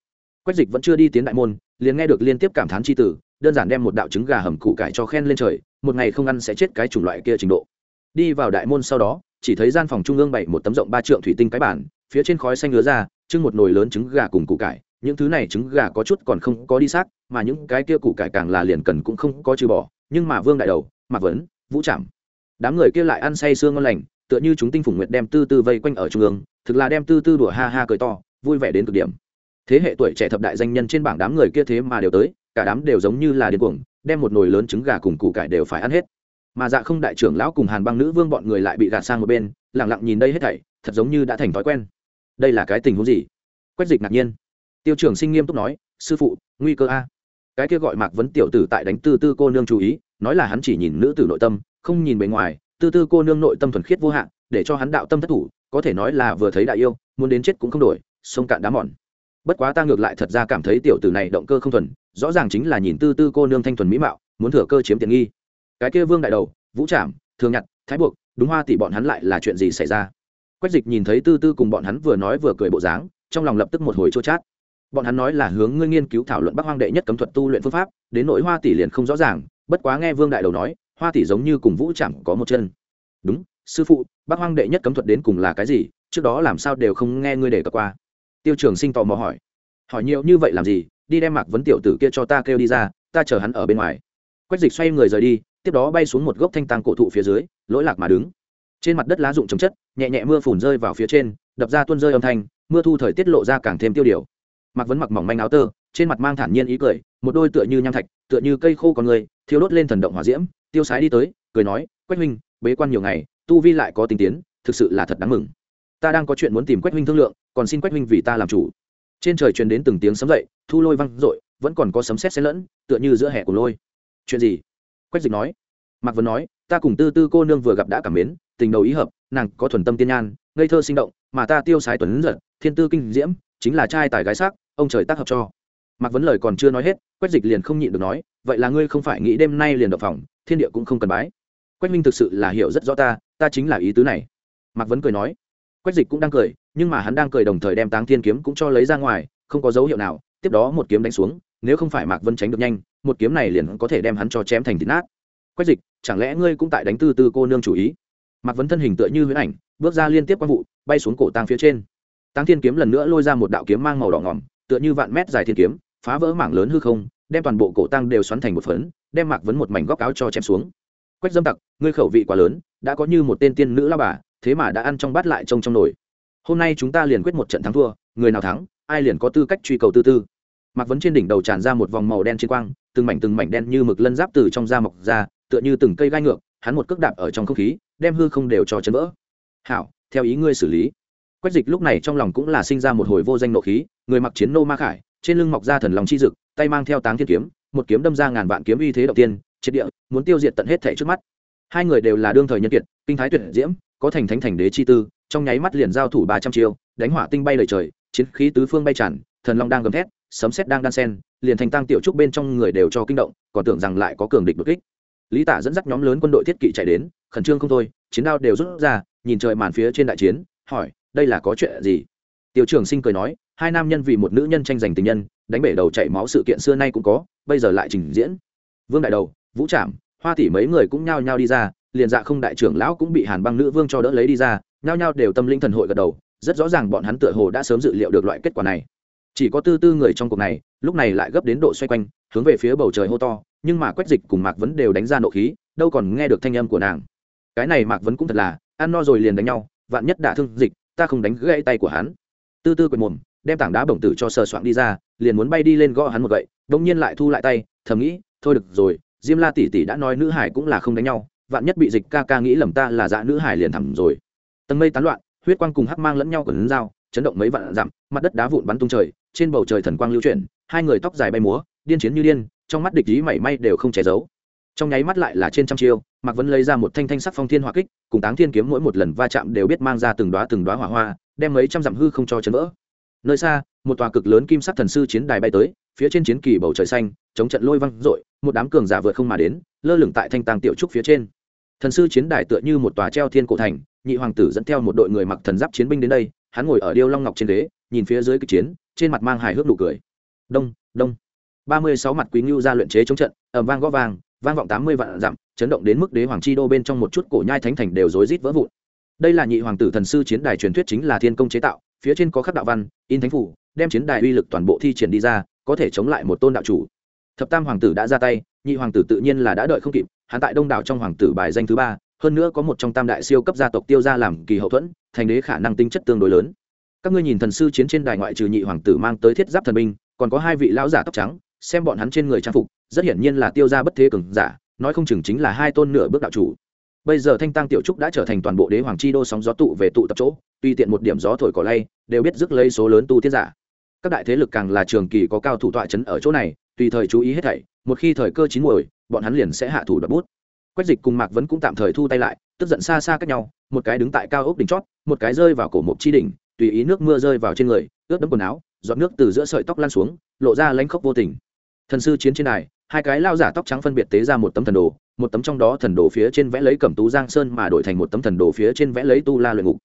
Quách dịch vẫn chưa đi tiến đại môn, liền nghe được liên tiếp cảm thán c h i tử đơn giản đem một đạo trứng gà hầm củ cải cho khen lên trời, một ngày không ăn sẽ chết cái chủng loại kia trình độ. Đi vào đại môn sau đó, chỉ thấy gian phòng trung ương bày một tấm rộng ba trượng thủy tinh cái bản phía trên khói xanh lứa ra, trưng một nồi lớn trứng gà cùng củ cải, những thứ này trứng gà có chút còn không có đi xác, mà những cái kia củ cải càng là liền cần cũng không có trừ bỏ, nhưng mà vương đại đầu, mạc vấn, vũ trảm, đám người kia lại ăn say sương ngon lành tựa như chúng tinh phủng nguyệt đem tư tư vây quanh ở trung ương, thực là đem tư tư đùa ha ha cười to, vui vẻ đến cực điểm. Thế hệ tuổi trẻ thập đại danh nhân trên bảng đám người kia thế mà đều tới, cả đám đều giống như là điên cuồng, đem một nồi lớn trứng gà cùng củ cải đều phải ăn hết. Mà dạ không đại trưởng lão cùng hàn băng nữ vương bọn người lại bị gạt sang một bên lẳng lặng nhìn đây hết thảy, thật giống như đã thành thói quen. Đây là cái tình huống gì? Quách dịch ngạc nhiên. Tiêu trưởng sinh nghiêm túc nói, sư phụ, nguy cơ a. Cái kia gọi mạc vấn tiểu tử tại đánh tư tư cô nương chú ý, nói là hắn chỉ nhìn nữ tử nội tâm, không nhìn bề ngoài tư tư cô nương nội tâm thuần khiết vô hạn, để cho hắn đạo tâm thất thủ, có thể nói là vừa thấy đại yêu, muốn đến chết cũng không đổi, sông cạn đá mòn. Bất quá ta ngược lại thật ra cảm thấy tiểu tử này động cơ không thuần, rõ ràng chính là nhìn tư tư cô nương thanh thuần mỹ mạo, muốn thừa cơ chiếm tiện nghi. Cái kia vương đại đầu, vũ trảm, thường nhặt, thái buộc, đúng hoa tỷ bọn hắn lại là chuyện gì xảy ra? Quách dịch nhìn thấy tư tư cùng bọn hắn vừa nói vừa cười bộ dáng, trong lòng lập tức một hồi chua chát. Bọn hắn nói là hướng ngươi nghiên cứu thảo luận bắc hoang đệ nhất cấm thuật tu luyện phương pháp, đến nỗi hoa tỷ liền không rõ ràng, bất quá nghe vương đại đầu nói hoa tỷ giống như cùng vũ chẳng có một chân. Đúng, sư phụ, bác hoang đệ nhất cấm thuật đến cùng là cái gì? Trước đó làm sao đều không nghe ngươi đề cập qua. Tiêu trường sinh tò mò hỏi. Hỏi nhiều như vậy làm gì? Đi đem mạc vấn tiểu tử kia cho ta kêu đi ra, ta chờ hắn ở bên ngoài. Quách dịch xoay người rời đi, tiếp đó bay xuống một gốc thanh tăng cổ thụ phía dưới, lỗi lạc mà đứng. Trên mặt đất lá rụng trồng chất, nhẹ nhẹ mưa phùn rơi vào phía trên, đập ra tuôn rơi âm thanh, mưa thu thời tiết lộ ra càng thêm tiêu điều. Mạc vấn mặc mỏng manh áo tơ, trên mặt mang thản nhiên ý cười, một đôi tựa như nham thạch, tựa như cây khô con người thiếu đốt lên thần động hỏa diễm tiêu sái đi tới, cười nói, quách huynh, bế quan nhiều ngày, tu vi lại có tinh tiến, thực sự là thật đáng mừng. Ta đang có chuyện muốn tìm quách huynh thương lượng, còn xin quách huynh vì ta làm chủ. Trên trời truyền đến từng tiếng sấm dậy, thu lôi văng r vẫn còn có sấm sét xen lẫn, tựa như giữa hè của lôi. Chuyện gì? Quách dịch nói. Mạc vấn nói, ta cùng tư tư cô nương vừa gặp đã cảm mến, tình đầu ý hợp, nàng có thuần tâm tiên nhan, ngây thơ sinh động, mà ta tiêu sái tuấn giật, thiên tư kinh diễm, chính là trai tài gái sắc, ông trời tác hợp cho. Mạc vấn lời còn chưa nói hết, quách dịch liền không nhịn được nói, vậy là ngươi không phải nghĩ đêm nay liền đập phòng thiên địa cũng không cần bái. Quách minh thực sự là hiểu rất rõ ta ta chính là ý tứ này. Mạc vấn cười nói. Quách dịch cũng đang cười, nhưng mà hắn đang cười đồng thời đem táng thiên kiếm cũng cho lấy ra ngoài, không có dấu hiệu nào, tiếp đó một kiếm đánh xuống, nếu không phải mạc vân tránh được nhanh, một kiếm này liền có thể đem hắn cho chém thành thịt nát. Quách dịch, chẳng lẽ ngươi cũng tại đánh tư tư cô nương chủ ý? Mạc vấn thân hình tựa như huyễn ảnh, bước ra liên tiếp quang vụ, bay xuống cổ tang phía trên. Táng thiên kiếm lần nữa lôi ra một đạo kiếm mang màu đỏ ngỏm, tựa như vạn mét dài thiên kiếm, phá vỡ mảng lớn hư không đem toàn bộ cổ tăng đều xoắn thành một phấn, đem mạc vấn một mảnh góc áo cho chém xuống. Quách dâm tặc, ngươi khẩu vị quá lớn, đã có như một tên tiên nữ lao bà, thế mà đã ăn trong bát lại trông trong nồi hôm nay chúng ta liền quyết một trận thắng thua, người nào thắng, ai liền có tư cách truy cầu tư tư. Mạc vấn trên đỉnh đầu tràn ra một vòng màu đen trên quang, từng mảnh từng mảnh đen như mực lân giáp từ trong da mọc ra, tựa như từng cây gai ngược, hắn một cước đạp ở trong không khí, đem hư không đều cho chấn vỡ. Hảo, theo ý ngươi xử lý. Quách dịch lúc này trong lòng cũng là sinh ra một hồi vô danh nộ khí, người mặc chiến nô ma khải, trên lưng mọc ra thần lòng chi dực tay mang theo táng thiên kiếm, một kiếm đâm ra ngàn vạn kiếm uy thế đầu tiên, triệt địa, muốn tiêu diệt tận hết thể trước mắt. Hai người đều là đương thời nhân kiệt, kinh thái tuyệt diễm, có thành thánh thành đế chi tư, trong nháy mắt liền giao thủ ba trăm chiêu, đánh hỏa tinh bay lời trời, chiến khí tứ phương bay tràn, thần long đang gầm thét, sấm sét đang đan sen, liền thành tăng tiểu trúc bên trong người đều cho kinh động, còn tưởng rằng lại có cường địch đột kích. Lý tả dẫn dắt nhóm lớn quân đội thiết kỵ chạy đến, khẩn trương không thôi, chiến đao đều rút ra, nhìn trời màn phía trên đại chiến, hỏi, đây là có chuyện gì? Tiểu trưởng sinh cười nói, hai nam nhân vì một nữ nhân tranh giành tình nhân đánh bể đầu chảy máu sự kiện xưa nay cũng có, bây giờ lại trình diễn. Vương đại đầu, vũ trạm hoa tỷ mấy người cũng nhao nhao đi ra, liền dạ không đại trưởng lão cũng bị hàn băng nữ vương cho đỡ lấy đi ra, nhao nhao đều tâm linh thần hội gật đầu, rất rõ ràng bọn hắn tựa hồ đã sớm dự liệu được loại kết quả này. Chỉ có tư tư người trong cuộc này, lúc này lại gấp đến độ xoay quanh, hướng về phía bầu trời hô to, nhưng mà quách dịch cùng mạc vấn đều đánh ra nộ khí, đâu còn nghe được thanh âm của nàng. Cái này mạc vấn cũng thật là, ăn no rồi liền đánh nhau, vạn nhất đả thương dịch, ta không đánh gãy tay của hắn. Tư tư quệt mồm đem tảng đá bổng tử cho sờ soạng đi ra, liền muốn bay đi lên gõ hắn một gậy, bỗng nhiên lại thu lại tay, thầm nghĩ, thôi được rồi, diêm la tỷ tỷ đã nói nữ hải cũng là không đánh nhau, vạn nhất bị dịch ca ca nghĩ lầm ta là dạ nữ hải liền thẳng rồi. Tầng mây tán loạn, huyết quang cùng hắc mang lẫn nhau của lấn dao, chấn động mấy vạn dặm, mặt đất đá vụn bắn tung trời, trên bầu trời thần quang lưu chuyển, hai người tóc dài bay múa, điên chiến như điên, trong mắt địch ý mảy may đều không che giấu. Trong nháy mắt lại là trên trăm chiêu, mạc vẫn lấy ra một thanh thanh sắc phong thiên hỏa kích, cùng táng thiên kiếm mỗi một lần va chạm đều biết mang ra từng đoá từng đoá hỏa hoa, đem mấy trăm dặm hư không cho chấn vỡ nơi xa một tòa cực lớn kim sắc thần sư chiến đài bay tới phía trên chiến kỳ bầu trời xanh chống trận lôi văng dội một đám cường giả vượt không mà đến lơ lửng tại thanh tàng tiểu trúc phía trên. Thần sư chiến đài tựa như một tòa treo thiên cổ thành nhị hoàng tử dẫn theo một đội người mặc thần giáp chiến binh đến đây hắn ngồi ở điêu long ngọc trên đế, nhìn phía dưới kịch chiến trên mặt mang hài hước nụ cười. Đông đông. Ba mươi sáu mặt quý ngưu ra luyện chế chống trận ẩm vang gõ vàng vang vọng tám mươi vạn dặm chấn động đến mức đế hoàng chi đô bên trong một chút cổ nhai thánh thành đều rối rít vỡ vụn. Đây là nhị hoàng tử thần sư chiến đài truyền thuyết chính là thiên công chế tạo phía trên có khắc đạo văn, in thánh phủ, đem chiến đài uy lực toàn bộ thi triển đi ra, có thể chống lại một tôn đạo chủ. Thập tam hoàng tử đã ra tay, nhị hoàng tử tự nhiên là đã đợi không kịp, hắn tại đông đảo trong hoàng tử bài danh thứ ba, hơn nữa có một trong tam đại siêu cấp gia tộc tiêu ra làm kỳ hậu thuẫn, thành đế khả năng tính chất tương đối lớn. Các ngươi nhìn thần sư chiến trên đài ngoại trừ nhị hoàng tử mang tới thiết giáp thần binh, còn có hai vị lão giả tóc trắng, xem bọn hắn trên người trang phục, rất hiển nhiên là tiêu ra bất thế cường giả, nói không chừng chính là hai tôn nửa bước đạo chủ bây giờ thanh tăng tiểu trúc đã trở thành toàn bộ đế hoàng chi đô sóng gió tụ về tụ tập chỗ, tuy tiện một điểm gió thổi cỏ lay, đều biết rước lấy số lớn tu tiết giả các đại thế lực càng là trường kỳ có cao thủ tọa chấn ở chỗ này, tùy thời chú ý hết thảy, một khi thời cơ chín muồi, bọn hắn liền sẽ hạ thủ đoạt bút quách dịch cùng mạc vẫn cũng tạm thời thu tay lại, tức giận xa xa cách nhau, một cái đứng tại cao ốc đỉnh chót, một cái rơi vào cổ mộc chi đỉnh, tùy ý nước mưa rơi vào trên người, ướt đẫm quần áo, giọt nước từ giữa sợi tóc lan xuống, lộ ra lánh khốc vô tình thần sư chiến trên này hai cái lao giả tóc trắng phân biệt tế ra một tấm thần đồ, một tấm trong đó thần đồ phía trên vẽ lấy cẩm tú giang sơn mà đổi thành một tấm thần đồ phía trên vẽ lấy tu la luyện ngục.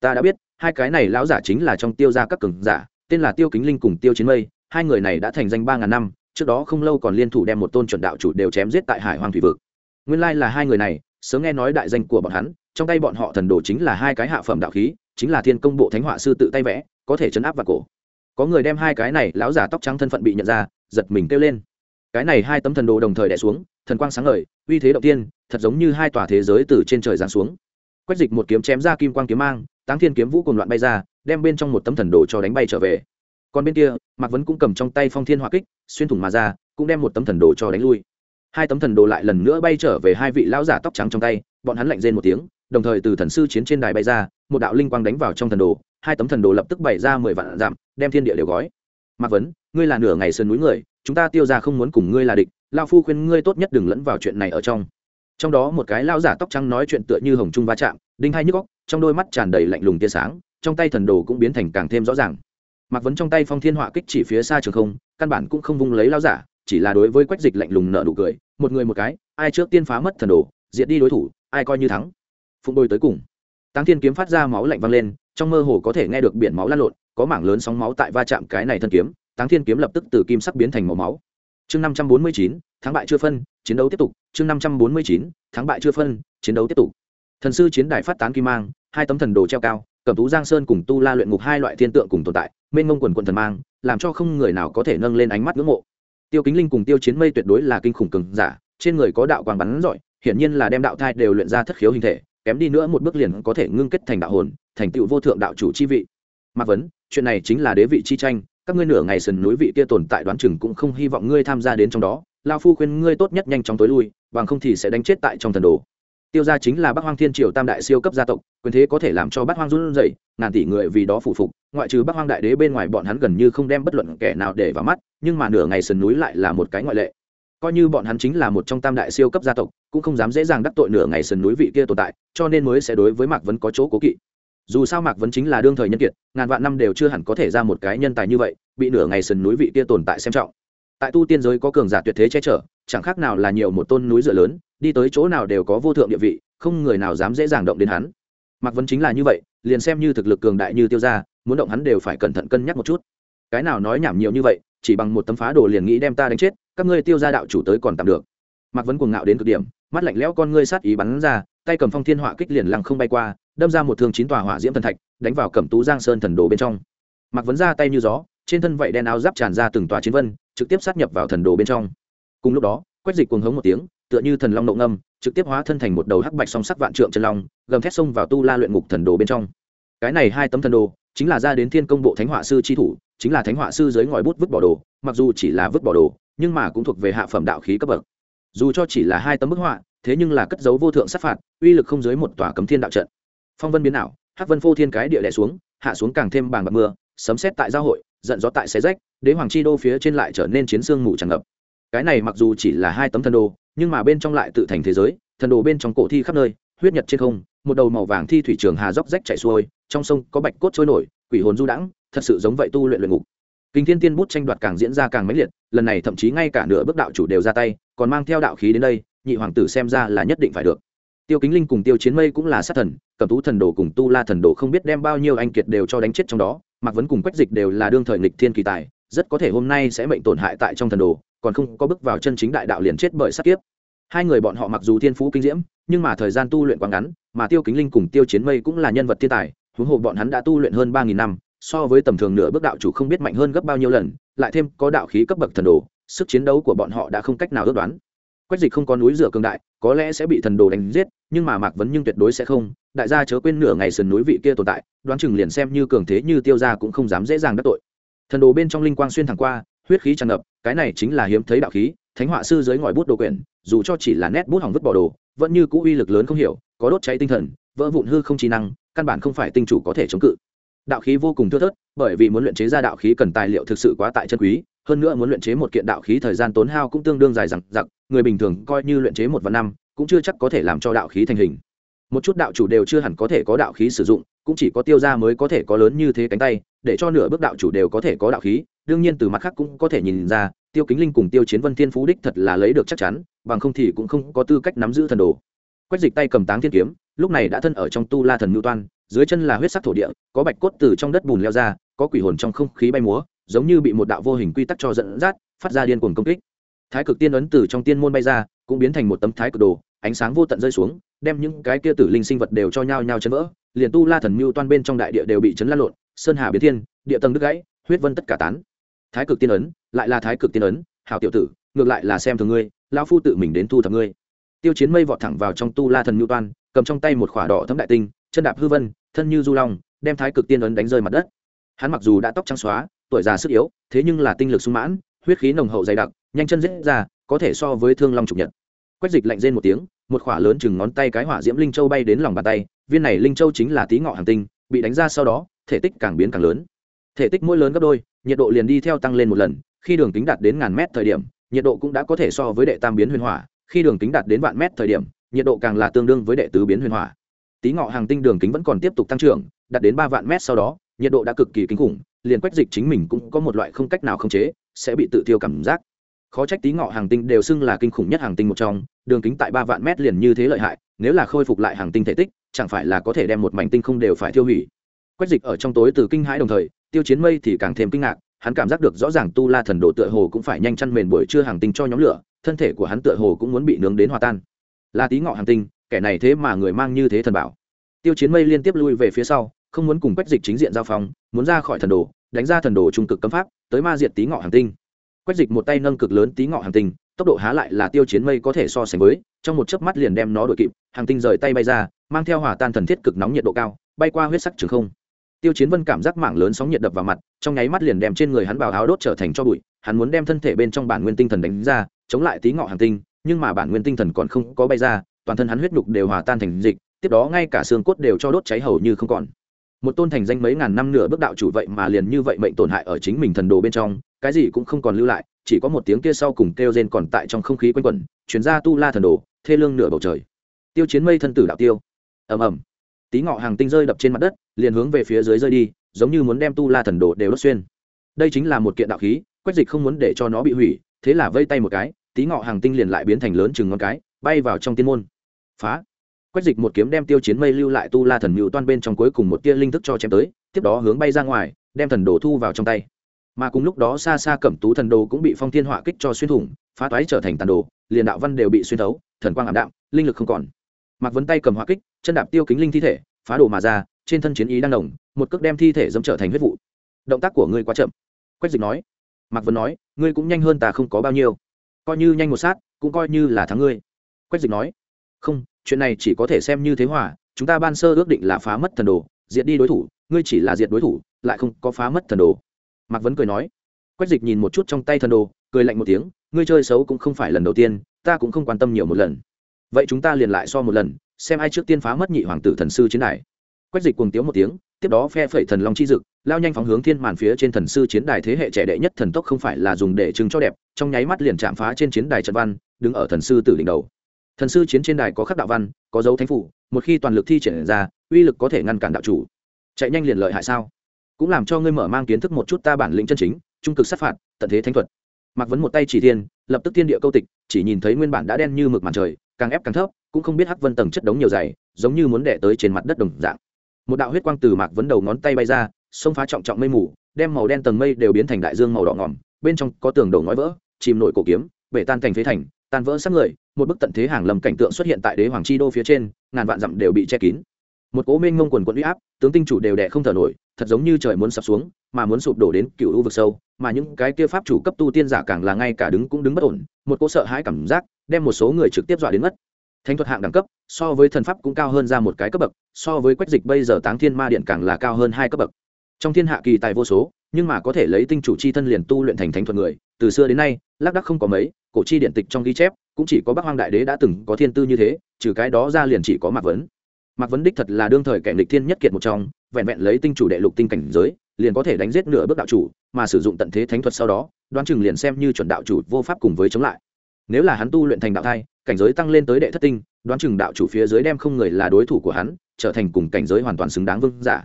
Ta đã biết, hai cái này lão giả chính là trong tiêu gia các cường giả, tên là tiêu kính linh cùng tiêu chiến mây, hai người này đã thành danh ba ngàn năm, trước đó không lâu còn liên thủ đem một tôn chuẩn đạo chủ đều chém giết tại hải hoàng thủy vực. Nguyên lai là hai người này, sớm nghe nói đại danh của bọn hắn, trong tay bọn họ thần đồ chính là hai cái hạ phẩm đạo khí, chính là thiên công bộ thánh họa sư tự tay vẽ, có thể chấn áp vào cổ. Có người đem hai cái này lão giả tóc trắng thân phận bị nhận ra, giật mình kêu lên cái này hai tấm thần đồ đồng thời đẻ xuống thần quang sáng ngời uy thế đầu tiên thật giống như hai tòa thế giới từ trên trời giáng xuống. Quách dịch một kiếm chém ra kim quang kiếm mang táng thiên kiếm vũ cùng loạn bay ra đem bên trong một tấm thần đồ cho đánh bay trở về. Còn bên kia mạc vấn cũng cầm trong tay phong thiên hỏa kích xuyên thủng mà ra cũng đem một tấm thần đồ cho đánh lui. Hai tấm thần đồ lại lần nữa bay trở về hai vị lão giả tóc trắng trong tay bọn hắn lạnh rên một tiếng đồng thời từ thần sư chiến trên đài bay ra một đạo linh quang đánh vào trong thần đồ hai tấm thần đồ lập tức bày ra mười vạn giảm, đem thiên địa đều gói mạc vấn, ngươi là nửa ngày sơn núi người, chúng ta tiêu ra không muốn cùng ngươi là địch lao phu khuyên ngươi tốt nhất đừng lẫn vào chuyện này ở trong. Trong đó một cái lao giả tóc trắng nói chuyện tựa như hồng trung va chạm, đinh hai nhức góc trong đôi mắt tràn đầy lạnh lùng tia sáng, trong tay thần đồ cũng biến thành càng thêm rõ ràng. Mặc vấn trong tay phong thiên họa kích chỉ phía xa trường không, căn bản cũng không vung lấy lao giả, chỉ là đối với quách dịch lạnh lùng nợ nụ cười, một người một cái, ai trước tiên phá mất thần đồ, diệt đi đối thủ, ai coi như thắng. Phụng đôi tới cùng. Táng thiên kiếm phát ra máu lạnh văng lên, trong mơ hồ có thể nghe được biển máu lan lộn có mảng lớn sóng máu tại va chạm cái này thân kiếm, táng thiên kiếm lập tức từ kim sắc biến thành màu máu. Chương năm trăm bốn mươi chín, thắng bại chưa phân, chiến đấu tiếp tục. Chương năm trăm bốn mươi chín, thắng bại chưa phân, chiến đấu tiếp tục. Thần sư chiến đài phát tán kim mang, hai tấm thần đồ treo cao, cẩm tú giang sơn cùng tu la luyện ngục hai loại thiên tượng cùng tồn tại, mênh mông quần quần thần mang, làm cho không người nào có thể nâng lên ánh mắt ngưỡng mộ. Tiêu kính linh cùng tiêu chiến mây tuyệt đối là kinh khủng cường giả, trên người có đạo quang bắn giỏi hiển nhiên là đem đạo thai đều luyện ra thất khiếu hình thể, kém đi nữa một bước liền có thể ngưng kết thành đạo hồn, thành tựu vô thượng đạo chủ chi vị mạc vấn, chuyện này chính là đế vị chi tranh, các ngươi nửa ngày sườn núi vị kia tồn tại đoán chừng cũng không hy vọng ngươi tham gia đến trong đó, lao phu khuyên ngươi tốt nhất nhanh chóng tối lui, bằng không thì sẽ đánh chết tại trong thần đồ. Tiêu gia chính là bắc hoang thiên triều tam đại siêu cấp gia tộc, quyền thế có thể làm cho bắc hoang run rẩy, ngàn tỷ người vì đó phụ phục, ngoại trừ bắc hoang đại đế bên ngoài bọn hắn gần như không đem bất luận kẻ nào để vào mắt, nhưng mà nửa ngày sườn núi lại là một cái ngoại lệ. Coi như bọn hắn chính là một trong tam đại siêu cấp gia tộc, cũng không dám dễ dàng đắc tội nửa ngày sườn núi vị kia tồn tại, cho nên mới sẽ đối với mạc vấn có chỗ cố kỵ dù sao mạc vấn chính là đương thời nhân kiệt, ngàn vạn năm đều chưa hẳn có thể ra một cái nhân tài như vậy, bị nửa ngày sườn núi vị kia tồn tại xem trọng. Tại tu tiên giới có cường giả tuyệt thế che chở, chẳng khác nào là nhiều một tôn núi dựa lớn, đi tới chỗ nào đều có vô thượng địa vị, không người nào dám dễ dàng động đến hắn. Mạc vấn chính là như vậy, liền xem như thực lực cường đại như tiêu ra muốn động hắn đều phải cẩn thận cân nhắc một chút. Cái nào nói nhảm nhiều như vậy, chỉ bằng một tấm phá đồ liền nghĩ đem ta đánh chết, các ngươi tiêu ra đạo chủ tới còn tạm được. Mạc vấn cuồng ngạo đến cực điểm, mắt lạnh lẽo con ngươi sát ý bắn ra tay cầm phong thiên họa kích liền lăng không bay qua, đâm ra một thương chín tòa hỏa diễm thần thạch, đánh vào cẩm tú giang sơn thần đồ bên trong. Mặc vấn ra tay như gió, trên thân vậy đen áo giáp tràn ra từng tòa chiến vân, trực tiếp sát nhập vào thần đồ bên trong. Cùng lúc đó, quách dịch cuồng hống một tiếng, tựa như thần long nộ ngâm, trực tiếp hóa thân thành một đầu hắc bạch song sắc vạn trượng chân long, gầm thét xông vào tu la luyện ngục thần đồ bên trong. Cái này hai tấm thần đồ, chính là ra đến thiên công bộ thánh họa sư chi thủ, chính là thánh họa sư dưới ngòi bút vứt bỏ đồ, mặc dù chỉ là vứt bỏ đồ, nhưng mà cũng thuộc về hạ phẩm đạo khí cấp bậc. Dù cho chỉ là hai tấm bức họa thế nhưng là cất dấu vô thượng sát phạt, uy lực không dưới một tòa cấm thiên đạo trận. Phong vân biến ảo, hắc vân phô thiên cái địa đẻ xuống, hạ xuống càng thêm bàng bạc mưa, sấm xét tại giao hội, giận gió tại xé rách, đế hoàng chi đô phía trên lại trở nên chiến xương mù tràn ngập. Cái này mặc dù chỉ là hai tấm thần đồ, nhưng mà bên trong lại tự thành thế giới, thần đồ bên trong cổ thi khắp nơi, huyết nhật trên không, một đầu màu vàng thi thủy trường hà dốc rách chảy xuôi, trong sông có bạch cốt trôi nổi, quỷ hồn du đãng, thật sự giống vậy tu luyện luyện ngục. Kinh thiên tiên bút tranh đoạt càng diễn ra càng mãnh liệt, lần này thậm chí ngay cả nửa bước đạo chủ đều ra tay, còn mang theo đạo khí đến đây nhị hoàng tử xem ra là nhất định phải được. Tiêu kính linh cùng tiêu chiến mây cũng là sát thần cầm tú thần đồ cùng tu la thần đồ không biết đem bao nhiêu anh kiệt đều cho đánh chết trong đó, mạc vấn cùng quách dịch đều là đương thời nghịch thiên kỳ tài, rất có thể hôm nay sẽ mệnh tổn hại tại trong thần đồ, còn không có bước vào chân chính đại đạo liền chết bởi sát kiếp. Hai người bọn họ mặc dù thiên phú kinh diễm, nhưng mà thời gian tu luyện quá ngắn, mà tiêu kính linh cùng tiêu chiến mây cũng là nhân vật thiên tài, huống hồ bọn hắn đã tu luyện hơn ba nghìn năm, so với tầm thường nửa bước đạo chủ không biết mạnh hơn gấp bao nhiêu lần, lại thêm có đạo khí cấp bậc thần đồ, sức chiến đấu của bọn họ đã không cách nào ước đoán quách dịch không có núi rửa cường đại, có lẽ sẽ bị thần đồ đánh giết, nhưng mà mạc vấn nhưng tuyệt đối sẽ không. Đại gia chớ quên nửa ngày sườn núi vị kia tồn tại, đoán chừng liền xem như cường thế như tiêu gia cũng không dám dễ dàng đắc tội. Thần đồ bên trong linh quang xuyên thẳng qua, huyết khí tràn ngập, cái này chính là hiếm thấy đạo khí, thánh họa sư dưới ngòi bút đồ quyển, dù cho chỉ là nét bút hỏng vứt bỏ đồ, vẫn như cũ uy lực lớn không hiểu, có đốt cháy tinh thần, vỡ vụn hư không trí năng, căn bản không phải tinh chủ có thể chống cự đạo khí vô cùng thưa thớt, bởi vì muốn luyện chế ra đạo khí cần tài liệu thực sự quá tại chân quý, hơn nữa muốn luyện chế một kiện đạo khí thời gian tốn hao cũng tương đương dài dằng dặc, người bình thường coi như luyện chế một vạn năm, cũng chưa chắc có thể làm cho đạo khí thành hình. Một chút đạo chủ đều chưa hẳn có thể có đạo khí sử dụng, cũng chỉ có tiêu gia mới có thể có lớn như thế cánh tay, để cho nửa bước đạo chủ đều có thể có đạo khí, đương nhiên từ mặt khác cũng có thể nhìn ra, tiêu kính linh cùng tiêu chiến vân thiên phú đích thật là lấy được chắc chắn, bằng không thì cũng không có tư cách nắm giữ thần đồ. Quách dịch tay cầm táng thiên kiếm, lúc này đã thân ở trong tu la thần ngưu toan dưới chân là huyết sắc thổ địa, có bạch cốt từ trong đất bùn leo ra, có quỷ hồn trong không khí bay múa, giống như bị một đạo vô hình quy tắc cho dẫn dắt, phát ra điên cuồng công kích. Thái cực tiên ấn từ trong tiên môn bay ra, cũng biến thành một tấm thái cực đồ, ánh sáng vô tận rơi xuống, đem những cái kia tử linh sinh vật đều cho nhau nhau chấn vỡ, liền tu la thần mưu toan bên trong đại địa đều bị chấn lan lộn, sơn hà biến thiên, địa tầng đứt gãy, huyết vân tất cả tán. Thái cực tiên ấn, lại là thái cực tiên ấn, hảo tiểu tử, ngược lại là xem thường ngươi, lão phu tự mình đến thu thập ngươi. Tiêu chiến mây vọt thẳng vào trong tu la thần mưu toan, cầm trong tay một khỏa đỏ thấm đại tinh chân đạp hư vân, thân như du long, đem thái cực tiên ấn đánh rơi mặt đất. Hắn mặc dù đã tóc trắng xóa, tuổi già sức yếu, thế nhưng là tinh lực sung mãn, huyết khí nồng hậu dày đặc, nhanh chân dễ ra, có thể so với thương long trục nhật. Quách dịch lạnh rên một tiếng, một khỏa lớn chừng ngón tay cái hỏa diễm linh châu bay đến lòng bàn tay, viên này linh châu chính là tí ngọ hàng tinh, bị đánh ra sau đó, thể tích càng biến càng lớn. Thể tích mỗi lớn gấp đôi, nhiệt độ liền đi theo tăng lên một lần, khi đường kính đạt đến ngàn mét thời điểm, nhiệt độ cũng đã có thể so với đệ tam biến huyền hỏa, khi đường kính đạt đến vạn mét thời điểm, nhiệt độ càng là tương đương với đệ tứ biến huyền hỏa tí ngọ hàng tinh đường kính vẫn còn tiếp tục tăng trưởng, đạt đến ba vạn mét sau đó, nhiệt độ đã cực kỳ kinh khủng, liền quách dịch chính mình cũng có một loại không cách nào khống chế, sẽ bị tự tiêu cảm giác. Khó trách tí ngọ hàng tinh đều xưng là kinh khủng nhất hàng tinh một trong, đường kính tại ba vạn mét liền như thế lợi hại, nếu là khôi phục lại hàng tinh thể tích, chẳng phải là có thể đem một mảnh tinh không đều phải tiêu hủy. Quách dịch ở trong tối từ kinh hãi đồng thời, tiêu chiến mây thì càng thêm kinh ngạc, hắn cảm giác được rõ ràng tu la thần đồ tựa hồ cũng phải nhanh chăn mền buổi trưa hàng tinh cho nhóm lửa, thân thể của hắn tựa hồ cũng muốn bị nướng đến hòa tan. Là tí ngọ hàng tinh kẻ này thế mà người mang như thế thần bảo. Tiêu chiến mây liên tiếp lui về phía sau, không muốn cùng quách dịch chính diện giao phong, muốn ra khỏi thần đồ, đánh ra thần đồ trung cực cấm pháp, tới ma diệt tí ngọ hàng tinh. Quách dịch một tay nâng cực lớn tí ngọ hàng tinh, tốc độ há lại là tiêu chiến mây có thể so sánh với, trong một chớp mắt liền đem nó đuổi kịp, hàng tinh rời tay bay ra, mang theo hỏa tan thần thiết cực nóng nhiệt độ cao, bay qua huyết sắc trường không. Tiêu chiến vân cảm giác mảng lớn sóng nhiệt đập vào mặt, trong nháy mắt liền đem trên người hắn bào áo đốt trở thành cho bụi, hắn muốn đem thân thể bên trong bản nguyên tinh thần đánh ra, chống lại tí ngọ hàng tinh, nhưng mà bản nguyên tinh thần còn không có bay ra toàn thân hắn huyết nhục đều hòa tan thành dịch, tiếp đó ngay cả xương cốt đều cho đốt cháy hầu như không còn. Một tôn thành danh mấy ngàn năm nửa bước đạo chủ vậy mà liền như vậy mệnh tổn hại ở chính mình thần đồ bên trong, cái gì cũng không còn lưu lại, chỉ có một tiếng kia sau cùng kêu rên còn tại trong không khí quanh quẩn chuyển ra tu la thần đồ, thê lương nửa bầu trời. Tiêu chiến mây thân tử đạo tiêu. Ầm ầm. Tí ngọ hàng tinh rơi đập trên mặt đất, liền hướng về phía dưới rơi đi, giống như muốn đem tu la thần đồ đều đốt xuyên. Đây chính là một kiện đạo khí, quách dịch không muốn để cho nó bị hủy, thế là vây tay một cái, tí ngọ hàng tinh liền lại biến thành lớn chừng ngón cái, bay vào trong tiên môn phá. Quách dịch một kiếm đem tiêu chiến mây lưu lại tu la thần mưu toan bên trong cuối cùng một tia linh thức cho chém tới, tiếp đó hướng bay ra ngoài, đem thần đồ thu vào trong tay. Mà cùng lúc đó xa xa cẩm tú thần đồ cũng bị phong thiên họa kích cho xuyên thủng, phá toái trở thành tàn đồ, liền đạo văn đều bị xuyên thấu, thần quang ảm đạm, linh lực không còn. Mặc vấn tay cầm họa kích, chân đạp tiêu kính linh thi thể, phá đồ mà ra, trên thân chiến ý đang đồng một cước đem thi thể dâm trở thành huyết vụ. Động tác của ngươi quá chậm. Quách dịch nói. Mạc vấn nói, ngươi cũng nhanh hơn ta không có bao nhiêu. Coi như nhanh một sát, cũng coi như là thắng ngươi. Quách dịch nói không, chuyện này chỉ có thể xem như thế hòa, chúng ta ban sơ ước định là phá mất thần đồ, diệt đi đối thủ, ngươi chỉ là diệt đối thủ, lại không có phá mất thần đồ. Mạc vấn cười nói. Quách dịch nhìn một chút trong tay thần đồ, cười lạnh một tiếng, ngươi chơi xấu cũng không phải lần đầu tiên, ta cũng không quan tâm nhiều một lần. Vậy chúng ta liền lại so một lần, xem ai trước tiên phá mất nhị hoàng tử thần sư chiến đài. Quách dịch cuồng tiếu một tiếng, tiếp đó phe phẩy thần long chi dực, lao nhanh phóng hướng thiên màn phía trên thần sư chiến đài thế hệ trẻ đệ nhất thần tốc không phải là dùng để chứng cho đẹp, trong nháy mắt liền chạm phá trên chiến đài trận văn, đứng ở thần sư tử đỉnh đầu thần sư chiến trên đài có khắc đạo văn, có dấu thánh phủ, một khi toàn lực thi triển ra, uy lực có thể ngăn cản đạo chủ. Chạy nhanh liền lợi hại sao? Cũng làm cho ngươi mở mang kiến thức một chút ta bản lĩnh chân chính, trung cực sát phạt, tận thế thánh thuật. Mặc vấn một tay chỉ thiên, lập tức thiên địa câu tịch, chỉ nhìn thấy nguyên bản đã đen như mực màn trời, càng ép càng thấp, cũng không biết hắc vân tầng chất đống nhiều dày, giống như muốn đẻ tới trên mặt đất đồng dạng. Một đạo huyết quang từ mạc vấn đầu ngón tay bay ra, xông phá trọng trọng mây mù, đem màu đen tầng mây đều biến thành đại dương màu đỏ ngỏm bên trong có tường đầu ngói vỡ, chìm nổi cổ kiếm, bể tan thành phế thành, tan vỡ sát người một bức tận thế hàng lầm cảnh tượng xuất hiện tại đế hoàng chi đô phía trên, ngàn vạn dặm đều bị che kín. Một cố minh ngông quần quận uy áp, tướng tinh chủ đều đẻ không thở nổi, thật giống như trời muốn sập xuống, mà muốn sụp đổ đến cựu u vực sâu, mà những cái kia pháp chủ cấp tu tiên giả càng là ngay cả đứng cũng đứng bất ổn, một cỗ sợ hãi cảm giác đem một số người trực tiếp dọa đến mất. Thánh thuật hạng đẳng cấp, so với thần pháp cũng cao hơn ra một cái cấp bậc, so với quách dịch bây giờ táng thiên ma điện càng là cao hơn hai cấp bậc. Trong thiên hạ kỳ tài vô số, nhưng mà có thể lấy tinh chủ chi thân liền tu luyện thành thánh thuật người, từ xưa đến nay, lác đắc không có mấy, cổ chi điện tịch trong ghi chép cũng chỉ có bác hoang đại đế đã từng có thiên tư như thế, trừ cái đó ra liền chỉ có mạc vấn. Mạc vấn đích thật là đương thời kẻ lịch thiên nhất kiệt một trong, vẹn vẹn lấy tinh chủ đệ lục tinh cảnh giới, liền có thể đánh giết nửa bước đạo chủ, mà sử dụng tận thế thánh thuật sau đó, đoán chừng liền xem như chuẩn đạo chủ vô pháp cùng với chống lại. Nếu là hắn tu luyện thành đạo thai, cảnh giới tăng lên tới đệ thất tinh, đoán chừng đạo chủ phía dưới đem không người là đối thủ của hắn, trở thành cùng cảnh giới hoàn toàn xứng đáng vương giả.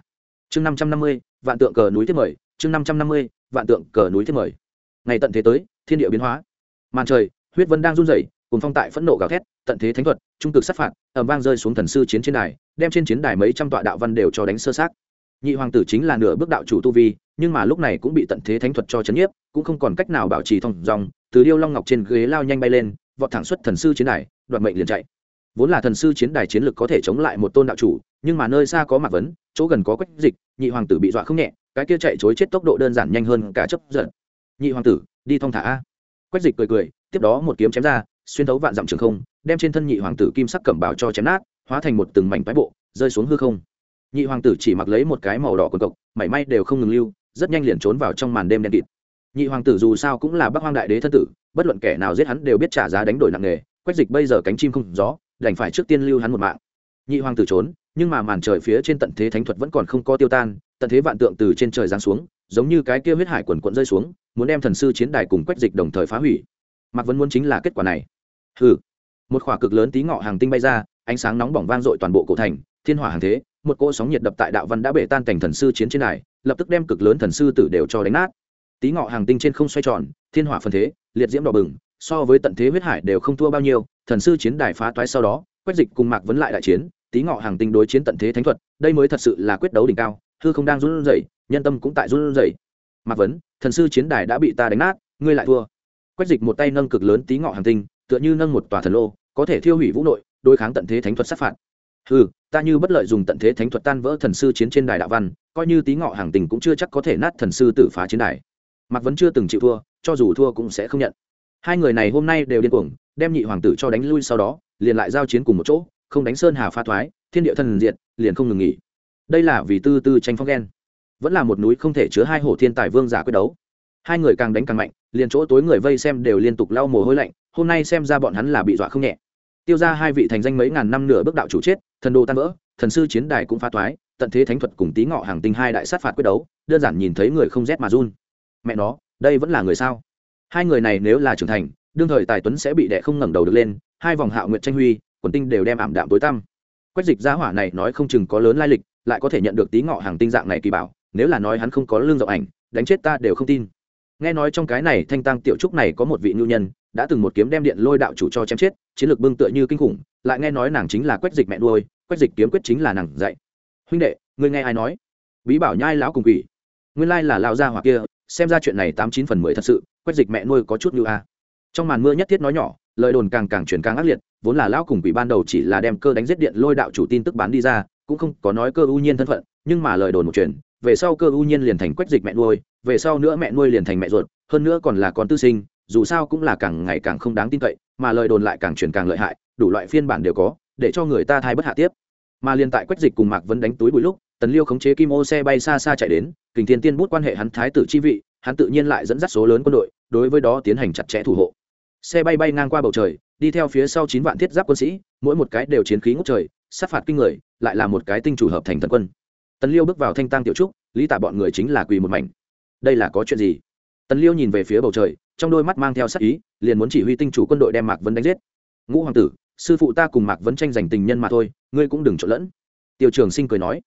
Chương năm trăm năm mươi, vạn tượng cờ núi thiết mời, chương năm trăm năm mươi, vạn tượng cờ núi thiết mời. Ngày tận thế tới, thiên địa biến hóa. Màn trời, huyết vân đang run rẩy cùng phong tại phẫn nộ gào thét, tận thế thánh thuật, trung cực sát phạt ẩm vang rơi xuống thần sư chiến trên đài, đem trên chiến đài mấy trăm tọa đạo văn đều cho đánh sơ sát nhị hoàng tử chính là nửa bước đạo chủ tu vi, nhưng mà lúc này cũng bị tận thế thánh thuật cho chấn nhiếp, cũng không còn cách nào bảo trì thông dòng, từ điêu long ngọc trên ghế lao nhanh bay lên, vọt thẳng xuất thần sư chiến đài, đoạt mệnh liền chạy. Vốn là thần sư chiến đài chiến lực có thể chống lại một tôn đạo chủ, nhưng mà nơi xa có mạc vấn, chỗ gần có quách dịch, nhị hoàng tử bị dọa không nhẹ, cái kia chạy chối chết tốc độ đơn giản nhanh hơn cả chấp giận. Nhị hoàng tử, đi thong thả a. Quách dịch cười cười, tiếp đó một kiếm chém ra xuyên thấu vạn dặm trường không, đem trên thân nhị hoàng tử kim sắc cẩm bào cho chém nát, hóa thành một từng mảnh toái bộ, rơi xuống hư không. Nhị hoàng tử chỉ mặc lấy một cái màu đỏ quần cộc, mảy may đều không ngừng lưu, rất nhanh liền trốn vào trong màn đêm đen kịt. Nhị hoàng tử dù sao cũng là bắc hoang đại đế thân tử, bất luận kẻ nào giết hắn đều biết trả giá đánh đổi nặng nề, quách dịch bây giờ cánh chim không gió, đành phải trước tiên lưu hắn một mạng. Nhị hoàng tử trốn, nhưng mà màn trời phía trên tận thế thánh thuật vẫn còn không có tiêu tan, tận thế vạn tượng từ trên trời giáng xuống, giống như cái kia huyết hải quần quận rơi xuống, muốn đem thần sư chiến đài cùng quách dịch đồng thời phá hủy. Mặc vẫn muốn chính là kết quả này hừ. Một khỏa cực lớn tí ngọ hàng tinh bay ra, ánh sáng nóng bỏng vang dội toàn bộ cổ thành, thiên hỏa hàng thế, một cỗ sóng nhiệt đập tại đạo văn đã bể tan cảnh thần sư chiến trên đài lập tức đem cực lớn thần sư tử đều cho đánh nát. Tí ngọ hàng tinh trên không xoay tròn, thiên hỏa phân thế, liệt diễm đỏ bừng, so với tận thế huyết hải đều không thua bao nhiêu, thần sư chiến đài phá toái sau đó quách dịch cùng mạc vấn lại đại chiến, tí ngọ hàng tinh đối chiến tận thế thánh thuật, đây mới thật sự là quyết đấu đỉnh cao, hư không đang run rẩy, nhân tâm cũng tại run rẩy. Mạc vấn, thần sư chiến đài đã bị ta đánh nát, ngươi lại thua. Quách dịch một tay nâng cực lớn tí ngọ hàng tinh tựa như nâng một tòa thần lô, có thể thiêu hủy vũ nội, đối kháng tận thế thánh thuật sát phạt. Ừ ta như bất lợi dùng tận thế thánh thuật tan vỡ thần sư chiến trên đài đạo văn, coi như tí ngọ hàng tình cũng chưa chắc có thể nát thần sư tử phá chiến đài. Mạc vẫn chưa từng chịu thua, cho dù thua cũng sẽ không nhận. Hai người này hôm nay đều điên cuồng, đem nhị hoàng tử cho đánh lui sau đó, liền lại giao chiến cùng một chỗ, không đánh sơn hà pha thoái, thiên địa thần diệt, liền không ngừng nghỉ. Đây là vì tư tư tranh phong ghen. Vẫn là một núi không thể chứa hai hổ thiên tài vương giả quyết đấu hai người càng đánh càng mạnh liền chỗ tối người vây xem đều liên tục lau mồ hôi lạnh hôm nay xem ra bọn hắn là bị dọa không nhẹ. Tiêu ra hai vị thành danh mấy ngàn năm nửa bước đạo chủ chết thần đồ tan vỡ thần sư chiến đài cũng phá toái, tận thế thánh thuật cùng tí ngọ hàng tinh hai đại sát phạt quyết đấu đơn giản nhìn thấy người không rét mà run. Mẹ nó đây vẫn là người sao? Hai người này nếu là trưởng thành đương thời tài tuấn sẽ bị đẻ không ngẩng đầu được lên hai vòng hạo nguyện tranh huy quần tinh đều đem ảm đạm tối tăm. Quách dịch giá hỏa này nói không chừng có lớn lai lịch lại có thể nhận được tí ngọ hàng tinh dạng này kỳ bảo nếu là nói hắn không có lương rộng ảnh đánh chết ta đều không tin nghe nói trong cái này thanh tăng tiểu trúc này có một vị nhu nhân, đã từng một kiếm đem điện lôi đạo chủ cho chém chết, chiến lược bưng tựa như kinh khủng, lại nghe nói nàng chính là quách dịch mẹ nuôi, quách dịch kiếm quyết chính là nàng dạy. Huynh đệ, ngươi nghe ai nói? Bí bảo nhai lão cùng quỷ. Nguyên lai là lao gia hoặc kia, xem ra chuyện này tám chín phần mười thật sự, quách dịch mẹ nuôi có chút như a. Trong màn mưa nhất thiết nói nhỏ, lời đồn càng càng chuyển càng ác liệt, vốn là lão cùng quỷ ban đầu chỉ là đem cơ đánh giết điện lôi đạo chủ tin tức bán đi ra, cũng không có nói cơ ưu nhiên thân phận, nhưng mà lời đồn một chuyện về sau cơ ưu nhiên liền thành quách dịch mẹ nuôi, về sau nữa mẹ nuôi liền thành mẹ ruột, hơn nữa còn là con tư sinh, dù sao cũng là càng ngày càng không đáng tin cậy, mà lời đồn lại càng truyền càng lợi hại, đủ loại phiên bản đều có, để cho người ta thay bất hạ tiếp. Mà liền tại quách dịch cùng mạc vẫn đánh túi bụi lúc, tần liêu khống chế kim ô xe bay xa xa chạy đến, kình thiên tiên bút quan hệ hắn thái tử chi vị, hắn tự nhiên lại dẫn dắt số lớn quân đội, đối với đó tiến hành chặt chẽ thủ hộ. Xe bay bay ngang qua bầu trời, đi theo phía sau chín vạn thiết giáp quân sĩ, mỗi một cái đều chiến khí ngốc trời, sát phạt kinh người, lại là một cái tinh chủ hợp thành thần quân tần liêu bước vào thanh tăng tiểu trúc, lý tả bọn người chính là quỳ một mảnh. Đây là có chuyện gì? Tần liêu nhìn về phía bầu trời, trong đôi mắt mang theo sắc ý, liền muốn chỉ huy tinh chủ quân đội đem mạc vấn đánh giết. Ngũ hoàng tử, sư phụ ta cùng mạc vấn tranh giành tình nhân mà thôi, ngươi cũng đừng trộn lẫn. Tiêu trường sinh cười nói.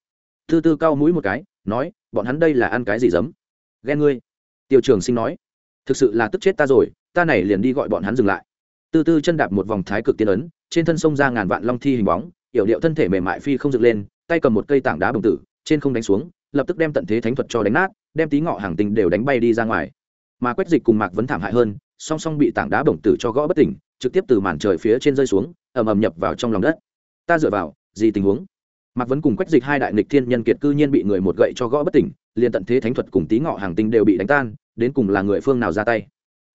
Tư tư cao mũi một cái, nói, bọn hắn đây là ăn cái gì giấm ghen ngươi. Tiêu trường sinh nói. Thực sự là tức chết ta rồi, ta này liền đi gọi bọn hắn dừng lại. Tư tư chân đạp một vòng thái cực tiên ấn, trên thân sông ra ngàn vạn long thi hình bóng, yểu điệu thân thể mềm mại phi không dựng lên, tay cầm một cây tảng đá bồng tử trên không đánh xuống, lập tức đem tận thế thánh thuật cho đánh nát, đem tí ngọ hàng tinh đều đánh bay đi ra ngoài. Mà quét dịch cùng mạc vẫn thảm hại hơn, song song bị tảng đá bổng tử cho gõ bất tỉnh, trực tiếp từ màn trời phía trên rơi xuống, ầm ầm nhập vào trong lòng đất. Ta dựa vào, gì tình huống? Mạc vấn cùng quách dịch hai đại nghịch thiên nhân kiệt cư nhiên bị người một gậy cho gõ bất tỉnh, liền tận thế thánh thuật cùng tí ngọ hàng tinh đều bị đánh tan, đến cùng là người phương nào ra tay?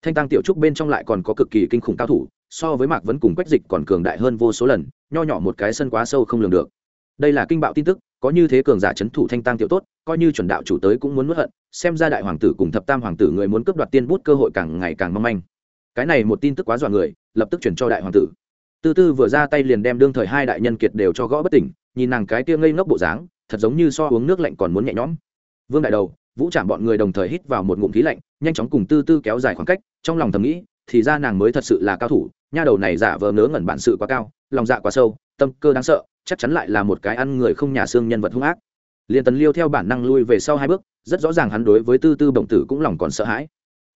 Thanh tăng tiểu trúc bên trong lại còn có cực kỳ kinh khủng cao thủ, so với mạc vấn cùng quách dịch còn cường đại hơn vô số lần, nho nhỏ một cái sân quá sâu không lường được. Đây là kinh bạo tin tức có như thế cường giả c h ấ n thủ thanh tăng tiểu tốt, coi như chuẩn đạo chủ tới cũng muốn nuốt hận, xem ra đại hoàng tử cùng thập tam hoàng tử người muốn cướp đoạt tiên bút cơ hội càng ngày càng mong manh. Cái này một tin tức quá dọa người, lập tức chuyển cho đại hoàng tử. Tư tư vừa ra tay liền đem đương thời hai đại nhân kiệt đều cho gõ bất tỉnh, nhìn nàng cái tia ngây ngốc bộ dáng, thật giống như so uống nước lạnh còn muốn nhẹ nhõm. Vương đại đầu, vũ chạm bọn người đồng thời hít vào một ngụm khí lạnh, nhanh chóng cùng tư tư kéo dài khoảng cách, trong lòng thầm nghĩ, thì ra nàng mới thật sự là cao thủ, nha đầu này giả vờ ngớ ngẩn bản sự quá cao, lòng dạ quá sâu, tâm cơ đáng sợ chắc chắn lại là một cái ăn người không nhà xương nhân vật hung ác. Liền tần liêu theo bản năng lui về sau hai bước, rất rõ ràng hắn đối với tư tư bổng tử cũng lòng còn sợ hãi.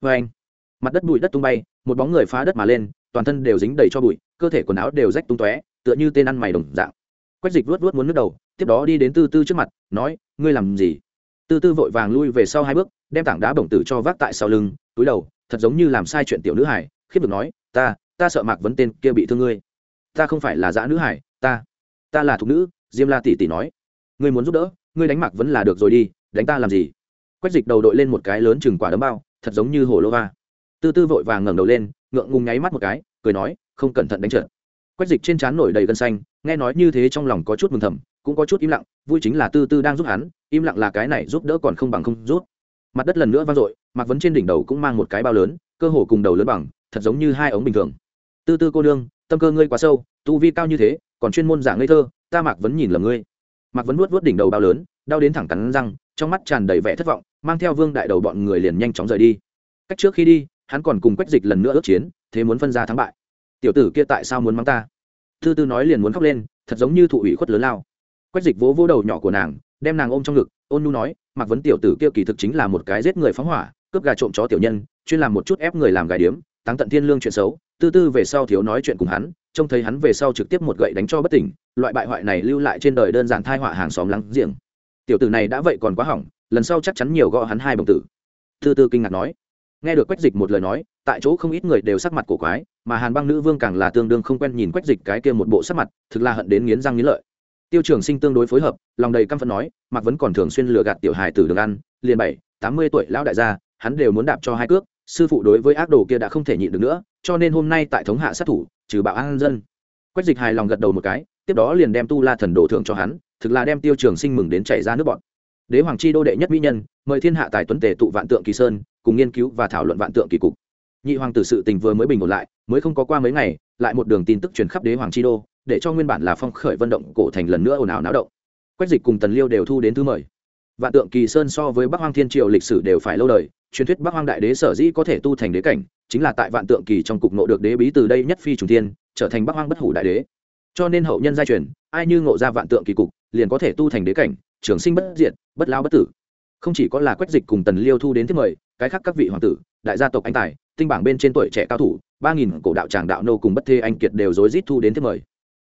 Vê anh, mặt đất bụi đất tung bay, một bóng người phá đất mà lên, toàn thân đều dính đầy cho bụi, cơ thể quần áo đều rách tung tóe, tựa như tên ăn mày đồng dạng. Quách dịch vuốt vuốt muốn nước đầu, tiếp đó đi đến tư tư trước mặt, nói, ngươi làm gì? Tư tư vội vàng lui về sau hai bước, đem tảng đá bổng tử cho vác tại sau lưng, túi đầu, thật giống như làm sai chuyện tiểu nữ hải khiếp được nói, ta ta sợ mạc vấn tên kia bị thương ngươi. Ta không phải là dã nữ hải ta ta là thục nữ, diêm la tỷ tỷ nói. Ngươi muốn giúp đỡ, ngươi đánh mặc vẫn là được rồi đi, đánh ta làm gì? Quách dịch đầu đội lên một cái lớn chừng quả đấm bao, thật giống như hồ lô va. Tư tư vội vàng ngẩng đầu lên, ngượng ngùng nháy mắt một cái, cười nói, không cẩn thận đánh trượt quách dịch trên trán nổi đầy gân xanh, nghe nói như thế trong lòng có chút mừng thầm, cũng có chút im lặng, vui chính là tư tư đang giúp hắn, im lặng là cái này giúp đỡ còn không bằng không giúp. Mặt đất lần nữa vang dội mặc vấn trên đỉnh đầu cũng mang một cái bao lớn, cơ hồ cùng đầu lớn bằng, thật giống như hai ống bình thường. Tư tư cô nương, tâm cơ ngươi quá sâu, tu vi cao như thế còn chuyên môn giảng ngây thơ, ta mạc vấn nhìn lầm ngươi. Mạc vấn nuốt vuốt đỉnh đầu bao lớn, đau đến thẳng cắn răng, trong mắt tràn đầy vẻ thất vọng, mang theo vương đại đầu bọn người liền nhanh chóng rời đi. Cách trước khi đi, hắn còn cùng quách dịch lần nữa ước chiến, thế muốn phân ra thắng bại. Tiểu tử kia tại sao muốn mắng ta? Thư tư nói liền muốn khóc lên, thật giống như thụ ủy khuất lớn lao. Quách dịch vỗ vỗ đầu nhỏ của nàng, đem nàng ôm trong ngực, ôn nu nói mặc vấn tiểu tử kia kỳ thực chính là một cái giết người phóng hỏa, cướp gà trộm chó tiểu nhân, chuyên làm một chút ép người làm gà điếm tăng tận thiên lương chuyện xấu. Tư tư về sau thiếu nói chuyện cùng hắn trông thấy hắn về sau trực tiếp một gậy đánh cho bất tỉnh, loại bại hoại này lưu lại trên đời đơn giản thai họa hàng xóm lắng giềng. Tiểu tử này đã vậy còn quá hỏng, lần sau chắc chắn nhiều gõ hắn hai bồng tử. Tư tư kinh ngạc nói. Nghe được quách dịch một lời nói, tại chỗ không ít người đều sắc mặt cổ quái, mà hàn băng nữ vương càng là tương đương không quen nhìn quách dịch cái kia một bộ sắc mặt, thực là hận đến nghiến răng nghiến lợi. Tiêu trường sinh tương đối phối hợp, lòng đầy căm phẫn nói, mạc vẫn còn thường xuyên lừa gạt tiểu hài từ đường ăn, liền bảy, tám mươi tuổi lão đại gia, hắn đều muốn đạp cho hai cước, sư phụ đối với ác đồ kia đã không thể nhịn được nữa, cho nên hôm nay tại thống hạ sát thủ trừ bạo an dân. Quách dịch hài lòng gật đầu một cái, tiếp đó liền đem tu la thần đồ thưởng cho hắn, thực là đem tiêu trường sinh mừng đến chảy ra nước bọn đế hoàng chi đô đệ nhất mỹ nhân, mời thiên hạ tài tuấn tề tụ vạn tượng kỳ sơn, cùng nghiên cứu và thảo luận vạn tượng kỳ cục. Nhị hoàng tử sự tình vừa mới bình ổn lại, mới không có qua mấy ngày, lại một đường tin tức truyền khắp đế hoàng chi đô, để cho nguyên bản là phong khởi vận động cổ thành lần nữa ồn ào náo động. Quách dịch cùng tần liêu đều thu đến thứ mời. Vạn tượng kỳ sơn so với bắc hoang thiên triều lịch sử đều phải lâu đời truyền thuyết bắc hoang đại đế sở dĩ có thể tu thành đế cảnh, chính là tại vạn tượng kỳ trong cục Ngộ được đế bí từ đây nhất phi trùng thiên, trở thành bắc hoang bất hủ đại đế. Cho nên hậu nhân gia truyền, ai như ngộ ra vạn tượng kỳ cục, liền có thể tu thành đế cảnh, trường sinh bất diệt, bất lao bất tử. Không chỉ có là quách dịch cùng tần liêu thu đến thiết mời, cái khác các vị hoàng tử, đại gia tộc anh tài, tinh bảng bên trên tuổi trẻ cao thủ, ba nghìn cổ đạo tràng đạo nô cùng bất thê anh kiệt đều rối rít thu đến thiết mời.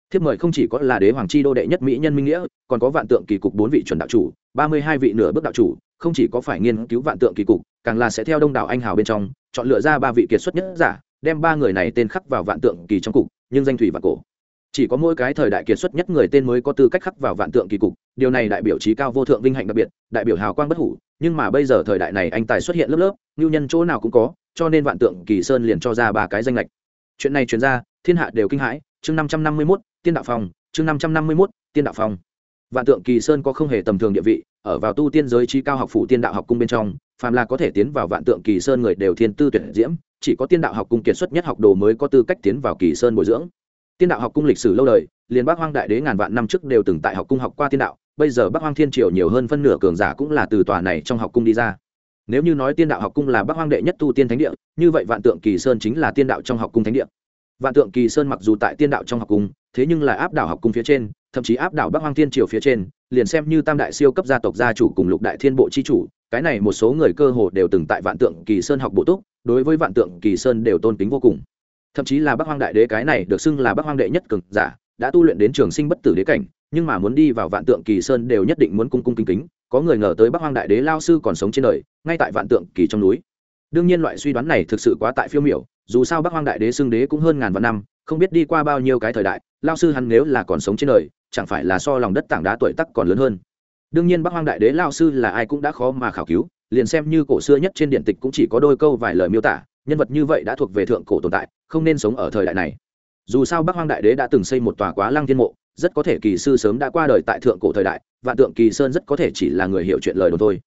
Thiếp mời không chỉ có là đế hoàng chi đô đệ nhất mỹ nhân minh nghĩa, còn có vạn tượng kỳ cục bốn vị chuẩn đạo chủ, ba mươi hai vị nửa bước đạo chủ, không chỉ có phải nghiên cứu vạn tượng kỳ cục càng là sẽ theo đông đảo anh hào bên trong, chọn lựa ra ba vị kiệt xuất nhất giả, đem ba người này tên khắc vào vạn tượng kỳ trong cục, nhưng danh thủy và cổ. Chỉ có mỗi cái thời đại kiệt xuất nhất người tên mới có tư cách khắc vào vạn tượng kỳ cục, điều này đại biểu trí cao vô thượng vinh hạnh đặc biệt, đại biểu hào quang bất hủ, nhưng mà bây giờ thời đại này anh tài xuất hiện lớp lớp, ngưu nhân chỗ nào cũng có, cho nên vạn tượng kỳ sơn liền cho ra ba cái danh lệch. Chuyện này truyền ra, thiên hạ đều kinh hãi, chương năm trăm năm mươi mốt, tiên đạo phòng chương năm trăm năm mươi mốt, tiên đạo phòng vạn tượng kỳ sơn có không hề tầm thường địa vị, ở vào tu tiên giới trí cao học phủ tiên đạo học cung bên trong phàm là có thể tiến vào vạn tượng kỳ sơn người đều thiên tư tuyển diễm, chỉ có tiên đạo học cung kiệt xuất nhất học đồ mới có tư cách tiến vào kỳ sơn bồi dưỡng. Tiên đạo học cung lịch sử lâu đời, liền bắc hoang đại đế ngàn vạn năm trước đều từng tại học cung học qua tiên đạo, bây giờ bắc hoang thiên triều nhiều hơn phân nửa cường giả cũng là từ tòa này trong học cung đi ra. Nếu như nói tiên đạo học cung là bắc hoang đệ nhất tu tiên thánh địa, như vậy vạn tượng kỳ sơn chính là tiên đạo trong học cung thánh địa. Vạn tượng kỳ sơn mặc dù tại tiên đạo trong học cung, thế nhưng là áp đảo học cung phía trên, thậm chí áp đảo bắc hoang thiên triều phía trên, liền xem như tam đại siêu cấp gia tộc gia chủ cùng lục đại thiên bộ chi chủ cái này một số người cơ hồ đều từng tại vạn tượng kỳ sơn học bổ túc, đối với vạn tượng kỳ sơn đều tôn kính vô cùng. Thậm chí là bắc hoang đại đế cái này được xưng là bắc hoang đệ nhất cực giả, đã tu luyện đến trường sinh bất tử đế cảnh, nhưng mà muốn đi vào vạn tượng kỳ sơn đều nhất định muốn cung cung kính kính, có người ngờ tới bắc hoang đại đế lao sư còn sống trên đời, ngay tại vạn tượng kỳ trong núi. Đương nhiên loại suy đoán này thực sự quá tại phiêu miểu, dù sao bắc hoang đại đế xưng đế cũng hơn ngàn vạn năm, không biết đi qua bao nhiêu cái thời đại, lao sư hắn nếu là còn sống trên đời, chẳng phải là so lòng đất tảng đá tuổi tắc còn lớn hơn đương nhiên bắc hoang đại đế lao sư là ai cũng đã khó mà khảo cứu, liền xem như cổ xưa nhất trên điện tịch cũng chỉ có đôi câu vài lời miêu tả, nhân vật như vậy đã thuộc về thượng cổ tồn tại, không nên sống ở thời đại này. Dù sao bắc hoang đại đế đã từng xây một tòa quá lăng thiên mộ, rất có thể kỳ sư sớm đã qua đời tại thượng cổ thời đại, vạn tượng kỳ sơn rất có thể chỉ là người hiểu chuyện lời đồn thôi.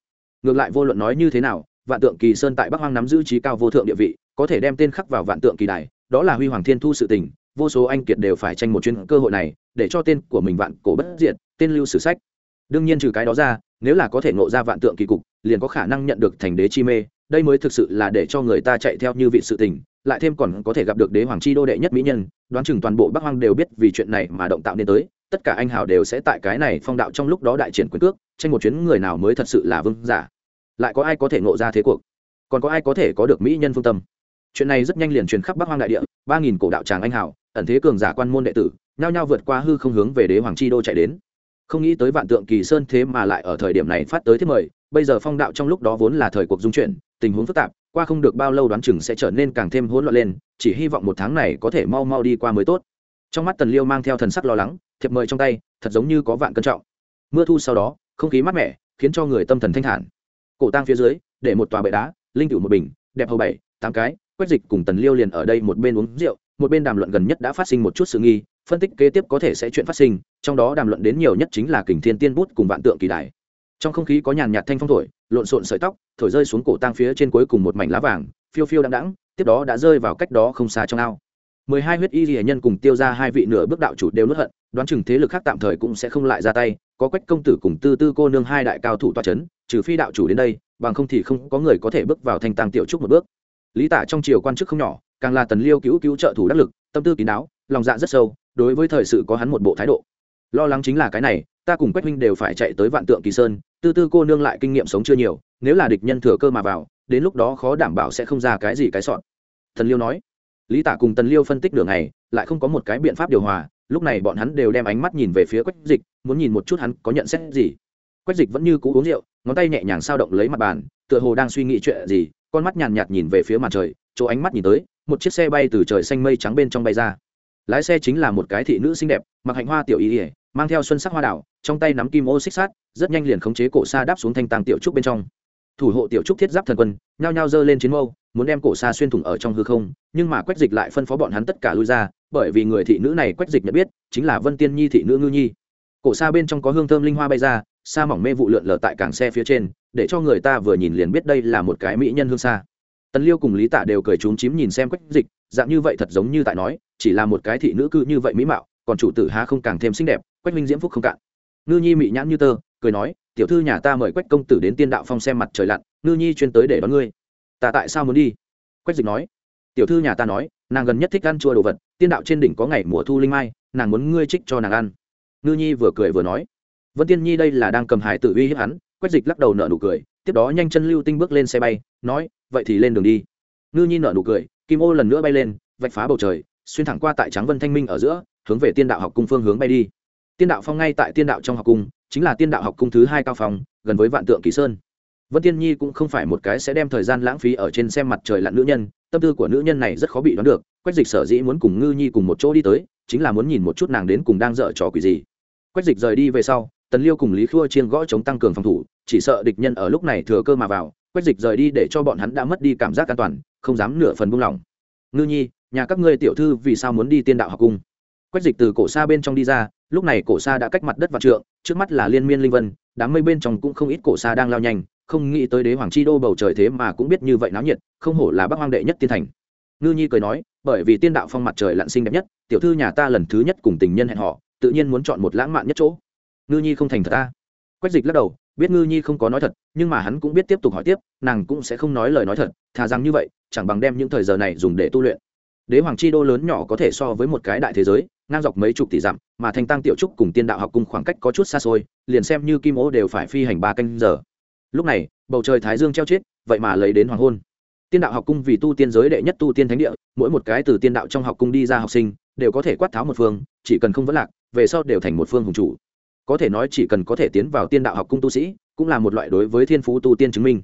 Ngược lại vô luận nói như thế nào, vạn tượng kỳ sơn tại bắc hoang nắm giữ trí cao vô thượng địa vị, có thể đem tên khắc vào vạn tượng kỳ đài, đó là huy hoàng thiên thu sự tình, vô số anh kiệt đều phải tranh một chuyên cơ hội này, để cho tên của mình vạn cổ bất diệt, tên lưu sử sách đương nhiên trừ cái đó ra, nếu là có thể ngộ ra vạn tượng kỳ cục, liền có khả năng nhận được thành đế chi mê, đây mới thực sự là để cho người ta chạy theo như vị sự tình, lại thêm còn có thể gặp được đế hoàng chi đô đệ nhất mỹ nhân, đoán chừng toàn bộ bắc hoang đều biết vì chuyện này mà động tạo nên tới, tất cả anh hào đều sẽ tại cái này phong đạo trong lúc đó đại triển quyền cước, tranh một chuyến người nào mới thật sự là vương giả. Lại có ai có thể ngộ ra thế cuộc? Còn có ai có thể có được mỹ nhân phương tâm? Chuyện này rất nhanh liền truyền khắp bắc hoang đại địa, ba nghìn cổ đạo tràng anh hào, ẩn thế cường giả quan môn đệ tử, nhao nhao vượt qua hư không hướng về đế hoàng chi đô chạy đến không nghĩ tới vạn tượng kỳ sơn thế mà lại ở thời điểm này phát tới thế mời, bây giờ phong đạo trong lúc đó vốn là thời cuộc dung chuyển, tình huống phức tạp, qua không được bao lâu đoán chừng sẽ trở nên càng thêm hỗn loạn lên, chỉ hy vọng một tháng này có thể mau mau đi qua mới tốt. Trong mắt tần liêu mang theo thần sắc lo lắng, thiệp mời trong tay, thật giống như có vạn cân trọng. Mưa thu sau đó, không khí mát mẻ, khiến cho người tâm thần thanh thản. Cổ tang phía dưới, để một tòa bệ đá, linh cửu một bình, đẹp hầu bảy, tám cái quét dịch cùng tần liêu liền ở đây một bên uống rượu, một bên đàm luận gần nhất đã phát sinh một chút sự nghi phân tích kế tiếp có thể sẽ chuyện phát sinh, trong đó đàm luận đến nhiều nhất chính là kình thiên tiên bút cùng vạn tượng kỳ đài. Trong không khí có nhàn nhạt thanh phong thổi, lộn xộn sợi tóc, thổi rơi xuống cổ tang phía trên cuối cùng một mảnh lá vàng, phiêu phiêu đắng đẳng tiếp đó đã rơi vào cách đó không xa trong ao. Mười hai huyết y ghi nhân cùng tiêu ra hai vị nửa bước đạo chủ đều nuốt hận, đoán chừng thế lực khác tạm thời cũng sẽ không lại ra tay, có quách công tử cùng tư tư cô nương hai đại cao thủ toa c h ấ n trừ phi đạo chủ đến đây, bằng không thì không có người có thể bước vào thanh tăng tiểu trúc một bước. Lý tả trong triều quan chức không nhỏ, càng là tần liêu cứu cứu trợ thủ đắc lực, tâm tư kín đáo, lòng dạ rất sâu đối với thời sự có hắn một bộ thái độ. Lo lắng chính là cái này, ta cùng quách huynh đều phải chạy tới vạn tượng kỳ sơn, tư tư cô nương lại kinh nghiệm sống chưa nhiều, nếu là địch nhân thừa cơ mà vào, đến lúc đó khó đảm bảo sẽ không ra cái gì cái sọn thần liêu nói. Lý tả cùng tần liêu phân tích đường này, lại không có một cái biện pháp điều hòa, lúc này bọn hắn đều đem ánh mắt nhìn về phía quách dịch, muốn nhìn một chút hắn có nhận xét gì. Quách dịch vẫn như cũ uống rượu, ngón tay nhẹ nhàng sao động lấy mặt bàn, tựa hồ đang suy nghĩ chuyện gì, con mắt nhàn nhạt nhìn về phía mặt trời, chỗ ánh mắt nhìn tới, một chiếc xe bay từ trời xanh mây trắng bên trong bay ra lái xe chính là một cái thị nữ xinh đẹp, mặc hạnh hoa tiểu y ỉa mang theo xuân sắc hoa đảo trong tay nắm kim ô xích sát rất nhanh liền khống chế cổ xa đáp xuống thanh tàng tiểu trúc bên trong. Thủ hộ tiểu trúc thiết giáp thần quân, nhao nhao giơ lên chiến mâu, muốn đem cổ xa xuyên thủng ở trong hư không, nhưng mà quách dịch lại phân phó bọn hắn tất cả lui ra, bởi vì người thị nữ này quách dịch nhận biết, chính là vân tiên nhi thị nữ ngư nhi. Cổ xa bên trong có hương thơm linh hoa bay ra xa mỏng mê vụ lượn lờ tại cảng xe phía trên, để cho người ta vừa nhìn liền biết đây là một cái mỹ nhân hương xa tần liêu cùng lý tạ đều cười trúng chím nhìn xem quách dịch dạng như vậy thật giống như tại nói, chỉ là một cái thị nữ cư như vậy mỹ mạo, còn chủ tử há không càng thêm xinh đẹp, quách minh diễm phúc không cạn. Ngư nhi mị nhãn như tơ, cười nói, tiểu thư nhà ta mời quách công tử đến tiên đạo phong xem mặt trời lặn, ngư nhi chuyên tới để đón ngươi. Ta tại sao muốn đi? Quách dịch nói. Tiểu thư nhà ta nói, nàng gần nhất thích ăn chua đồ vật, tiên đạo trên đỉnh có ngày mùa thu linh mai, nàng muốn ngươi trích cho nàng ăn. Ngư nhi vừa cười vừa nói. Vân tiên nhi đây là đang cầm hải tử uy hiếp hắn, quách dịch lắc đầu nở nụ cười, tiếp đó nhanh chân lưu tinh bước lên xe bay, nói, vậy thì lên đường đi ngư nhi nở nụ cười, kim ô lần nữa bay lên, vạch phá bầu trời, xuyên thẳng qua tại tráng vân thanh minh ở giữa, hướng về tiên đạo học cung phương hướng bay đi. Tiên đạo phong ngay tại tiên đạo trong học cung, chính là tiên đạo học cung thứ hai cao phong gần với vạn tượng kỳ sơn. Vân tiên nhi cũng không phải một cái sẽ đem thời gian lãng phí ở trên xem mặt trời lặn nữ nhân, tâm tư của nữ nhân này rất khó bị đoán được, quách dịch sở dĩ muốn cùng ngư nhi cùng một chỗ đi tới, chính là muốn nhìn một chút nàng đến cùng đang dở trò quỷ gì. Quách dịch rời đi về sau, tần liêu cùng lý khua chiên gõ chống tăng cường phòng thủ, chỉ sợ địch nhân ở lúc này thừa cơ mà vào quách dịch rời đi để cho bọn hắn đã mất đi cảm giác an toàn, không dám nửa phần buông lỏng. Ngư nhi, nhà các ngươi tiểu thư vì sao muốn đi tiên đạo học cung? Quách dịch từ cổ xa bên trong đi ra, lúc này cổ xa đã cách mặt đất vạn trượng, trước mắt là liên miên linh vân, đám mây bên trong cũng không ít cổ xa đang lao nhanh, không nghĩ tới đế hoàng chi đô bầu trời thế mà cũng biết như vậy náo nhiệt, không hổ là bắc hoang đệ nhất tiên thành. Ngư nhi cười nói, bởi vì tiên đạo phong mặt trời lặn xinh đẹp nhất, tiểu thư nhà ta lần thứ nhất cùng tình nhân hẹn họ tự nhiên muốn chọn một lãng mạn nhất chỗ. Ngư nhi không thành thật ta. Quách dịch lắc đầu biết ngư nhi không có nói thật, nhưng mà hắn cũng biết tiếp tục hỏi tiếp, nàng cũng sẽ không nói lời nói thật, thà rằng như vậy, chẳng bằng đem những thời giờ này dùng để tu luyện. Đế hoàng chi đô lớn nhỏ có thể so với một cái đại thế giới, ngang dọc mấy chục tỷ dặm, mà thanh tăng tiểu trúc cùng tiên đạo học cùng khoảng cách có chút xa xôi, liền xem như kim ô đều phải phi hành ba canh giờ. Lúc này, bầu trời thái dương treo chết, vậy mà lấy đến hoàng hôn. Tiên đạo học cung vì tu tiên giới đệ nhất tu tiên thánh địa, mỗi một cái từ tiên đạo trong học cung đi ra học sinh, đều có thể quát tháo một phương, chỉ cần không vấn lạc, về sau đều thành một phương hùng chủ có thể nói chỉ cần có thể tiến vào tiên đạo học cung tu sĩ, cũng là một loại đối với thiên phú tu tiên chứng minh.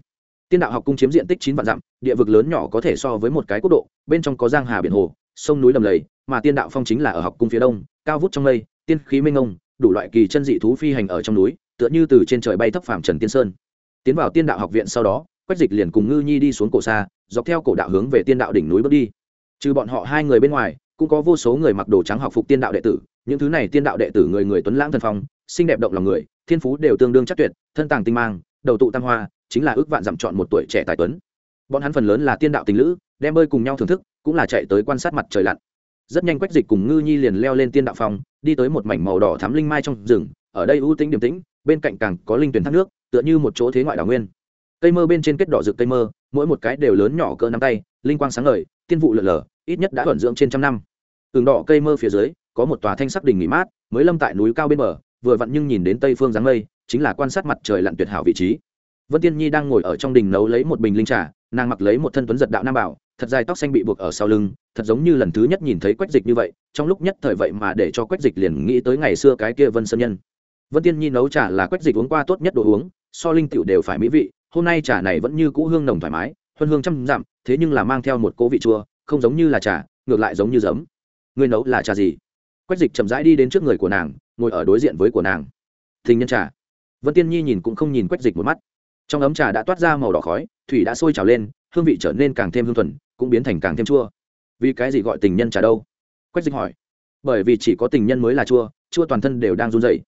Tiên đạo học cung chiếm diện tích chín vạn dặm, địa vực lớn nhỏ có thể so với một cái quốc độ, bên trong có giang hà biển hồ, sông núi đầm lầy, mà tiên đạo phong chính là ở học cung phía đông, cao vút trong mây, tiên khí minh ông đủ loại kỳ chân dị thú phi hành ở trong núi, tựa như từ trên trời bay thấp phàm trần tiên sơn. Tiến vào tiên đạo học viện sau đó, quách dịch liền cùng ngư nhi đi xuống cổ xa, dọc theo cổ đạo hướng về tiên đạo đỉnh núi bước đi. Trừ bọn họ hai người bên ngoài, cũng có vô số người mặc đồ trắng học phục tiên đạo đệ tử, những thứ này tiên đạo đệ tử người người tuấn lãng thần phong xinh đẹp động lòng người, thiên phú đều tương đương chắc tuyệt, thân tàng tinh mang, đầu tụ tam hoa, chính là ước vạn dặm chọn một tuổi trẻ tài tuấn. Bọn hắn phần lớn là tiên đạo tình lữ, đem bơi cùng nhau thưởng thức, cũng là chạy tới quan sát mặt trời lặn. Rất nhanh quách dịch cùng ngư nhi liền leo lên tiên đạo phòng, đi tới một mảnh màu đỏ thắm linh mai trong rừng, ở đây ưu tĩnh điềm tĩnh, bên cạnh càng có linh tuyển thác nước, tựa như một chỗ thế ngoại đảo nguyên. Cây mơ bên trên kết đỏ rực cây mơ, mỗi một cái đều lớn nhỏ cỡ nắm tay, linh quang sáng ngời, tiên vụ lượn lờ ít nhất đã thuận dưỡng trên trăm năm. Tường đỏ cây mơ phía dưới, có một tòa thanh sắc đỉnh nghỉ mát, mới lâm tại núi cao bên bờ vừa vặn nhưng nhìn đến tây phương dáng mây, chính là quan sát mặt trời lặn tuyệt hảo vị trí. Vân tiên nhi đang ngồi ở trong đình nấu lấy một bình linh trà, nàng mặc lấy một thân tuấn giật đạo nam bảo, thật dài tóc xanh bị buộc ở sau lưng, thật giống như lần thứ nhất nhìn thấy quách dịch như vậy, trong lúc nhất thời vậy mà để cho quách dịch liền nghĩ tới ngày xưa cái kia vân sơn nhân. Vân tiên nhi nấu trà là quách dịch uống qua tốt nhất đồ uống, so linh tiểu đều phải mỹ vị, hôm nay trà này vẫn như cũ hương nồng thoải mái, huân hương trăm dặm, thế nhưng là mang theo một cố vị chua, không giống như là trà, ngược lại giống như giấm. Người nấu là trà gì? Quách dịch chậm rãi đi đến trước người của nàng, ngồi ở đối diện với của nàng. Thình nhân trà. Vân tiên nhi nhìn cũng không nhìn quách dịch một mắt. Trong ấm trà đã toát ra màu đỏ khói, thủy đã sôi trào lên, hương vị trở nên càng thêm hương thuần, cũng biến thành càng thêm chua. Vì cái gì gọi tình nhân trà đâu? Quách dịch hỏi. Bởi vì chỉ có tình nhân mới là chua chua toàn thân đều đang run dậy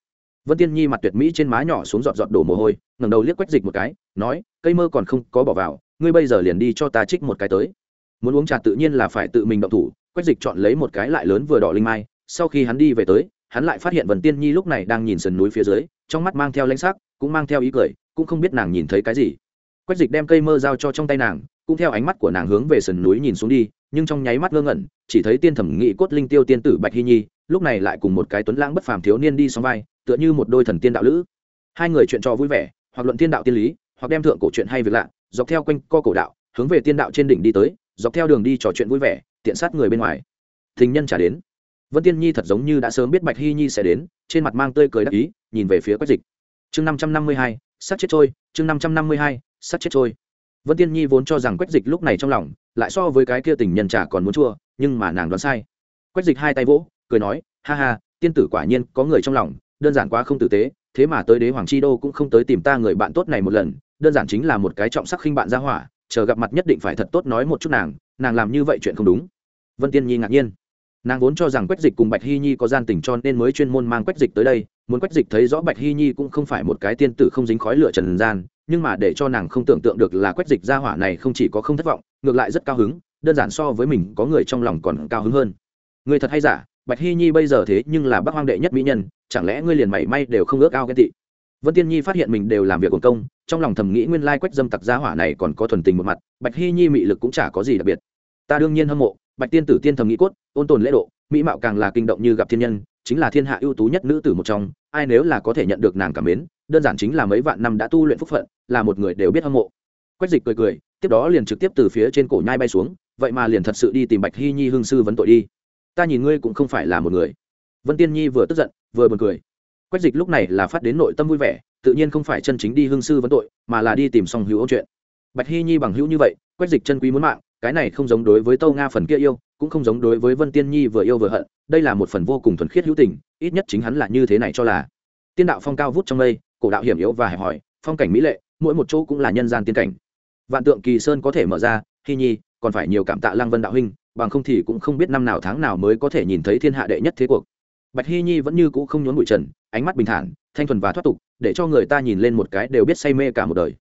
vân tiên nhi mặt tuyệt mỹ trên má nhỏ xuống giọt giọt đổ mồ hôi, ngẩng đầu liếc quách dịch một cái, nói, cây mơ còn không có bỏ vào, ngươi bây giờ liền đi cho ta trích một cái tới. Muốn uống trà tự nhiên là phải tự mình động thủ, quách dịch chọn lấy một cái lại lớn vừa đỏ linh mai sau khi hắn đi về tới, hắn lại phát hiện vần tiên nhi lúc này đang nhìn sườn núi phía dưới, trong mắt mang theo lãnh sắc, cũng mang theo ý cười, cũng không biết nàng nhìn thấy cái gì. Quách dịch đem cây mơ giao cho trong tay nàng, cũng theo ánh mắt của nàng hướng về sườn núi nhìn xuống đi, nhưng trong nháy mắt ngơ ngẩn, chỉ thấy tiên thẩm nghị cốt linh tiêu tiên tử bạch hy nhi, lúc này lại cùng một cái tuấn lãng bất phàm thiếu niên đi xóm vai, tựa như một đôi thần tiên đạo lữ. Hai người chuyện trò vui vẻ, hoặc luận tiên đạo tiên lý, hoặc đem thượng cổ chuyện hay việc lạ, dọc theo quanh co cổ đạo, hướng về tiên đạo trên đỉnh đi tới, dọc theo đường đi trò chuyện vui vẻ, tiện sát người bên ngoài. Thình nhân trả đến vân tiên nhi thật giống như đã sớm biết bạch hy nhi sẽ đến, trên mặt mang tươi cười đắc ý, nhìn về phía quách dịch. Chương năm trăm năm mươi hai sát chết trôi, chương năm trăm năm mươi hai sát chết trôi. Vân tiên nhi vốn cho rằng quách dịch lúc này trong lòng, lại so với cái kia tình nhân trả còn muốn chua, nhưng mà nàng đoán sai. Quách dịch hai tay vỗ, cười nói, ha ha, tiên tử quả nhiên có người trong lòng, đơn giản quá không tử tế, thế mà tới đế hoàng chi đô cũng không tới tìm ta người bạn tốt này một lần, đơn giản chính là một cái trọng sắc khinh bạn ra hỏa, chờ gặp mặt nhất định phải thật tốt nói một chút nàng nàng làm như vậy chuyện không đúng. Vân tiên nhi ngạc nhiên nàng vốn cho rằng quách dịch cùng bạch hy nhi có gian tình cho nên mới chuyên môn mang quách dịch tới đây, muốn quách dịch thấy rõ bạch hy nhi cũng không phải một cái tiên tử không dính khói lửa trần gian, nhưng mà để cho nàng không tưởng tượng được là quách dịch gia hỏa này không chỉ có không thất vọng, ngược lại rất cao hứng, đơn giản so với mình có người trong lòng còn cao hứng hơn. Người thật hay giả, bạch hy nhi bây giờ thế nhưng là bác hoang đệ nhất mỹ nhân, chẳng lẽ ngươi liền mảy may đều không ước ao ghen tị? Vân tiên nhi phát hiện mình đều làm việc quần công, trong lòng thầm nghĩ nguyên lai quách dâm tặc gia hỏa này còn có thuần tình một mặt, bạch hy nhi mị lực cũng chả có gì đặc biệt. Ta đương nhiên hâm mộ bạch tiên tử tiên thầm nghĩ cốt, ôn tồn lễ độ, mỹ mạo càng là kinh động như gặp thiên nhân, chính là thiên hạ ưu tú nhất nữ tử một trong, ai nếu là có thể nhận được nàng cảm mến, đơn giản chính là mấy vạn năm đã tu luyện phúc phận, là một người đều biết hâm mộ. Quách dịch cười cười, tiếp đó liền trực tiếp từ phía trên cổ nhai bay xuống, vậy mà liền thật sự đi tìm bạch hy nhi hương sư vấn tội đi. Ta nhìn ngươi cũng không phải là một người. Vân tiên nhi vừa tức giận, vừa buồn cười. Quách dịch lúc này là phát đến nội tâm vui vẻ, tự nhiên không phải chân chính đi hương sư vấn tội, mà là đi tìm song hữu ôn chuyện. Bạch hy nhi bằng hữu như vậy, quách dịch chân quý muốn mạng cái này không giống đối với tâu nga phần kia yêu, cũng không giống đối với vân tiên nhi vừa yêu vừa hận, đây là một phần vô cùng thuần khiết hữu tình, ít nhất chính hắn là như thế này cho là. Tiên đạo phong cao vút trong mây, cổ đạo hiểm yếu và hẹp hòi, phong cảnh mỹ lệ, mỗi một chỗ cũng là nhân gian tiên cảnh. Vạn tượng kỳ sơn có thể mở ra hy nhi, còn phải nhiều cảm tạ lăng vân đạo huynh, bằng không thì cũng không biết năm nào tháng nào mới có thể nhìn thấy thiên hạ đệ nhất thế cuộc. Bạch hy nhi vẫn như cũ không nhốn bụi trần, ánh mắt bình thản, thanh thuần và thoát tục, để cho người ta nhìn lên một cái đều biết say mê cả một đời.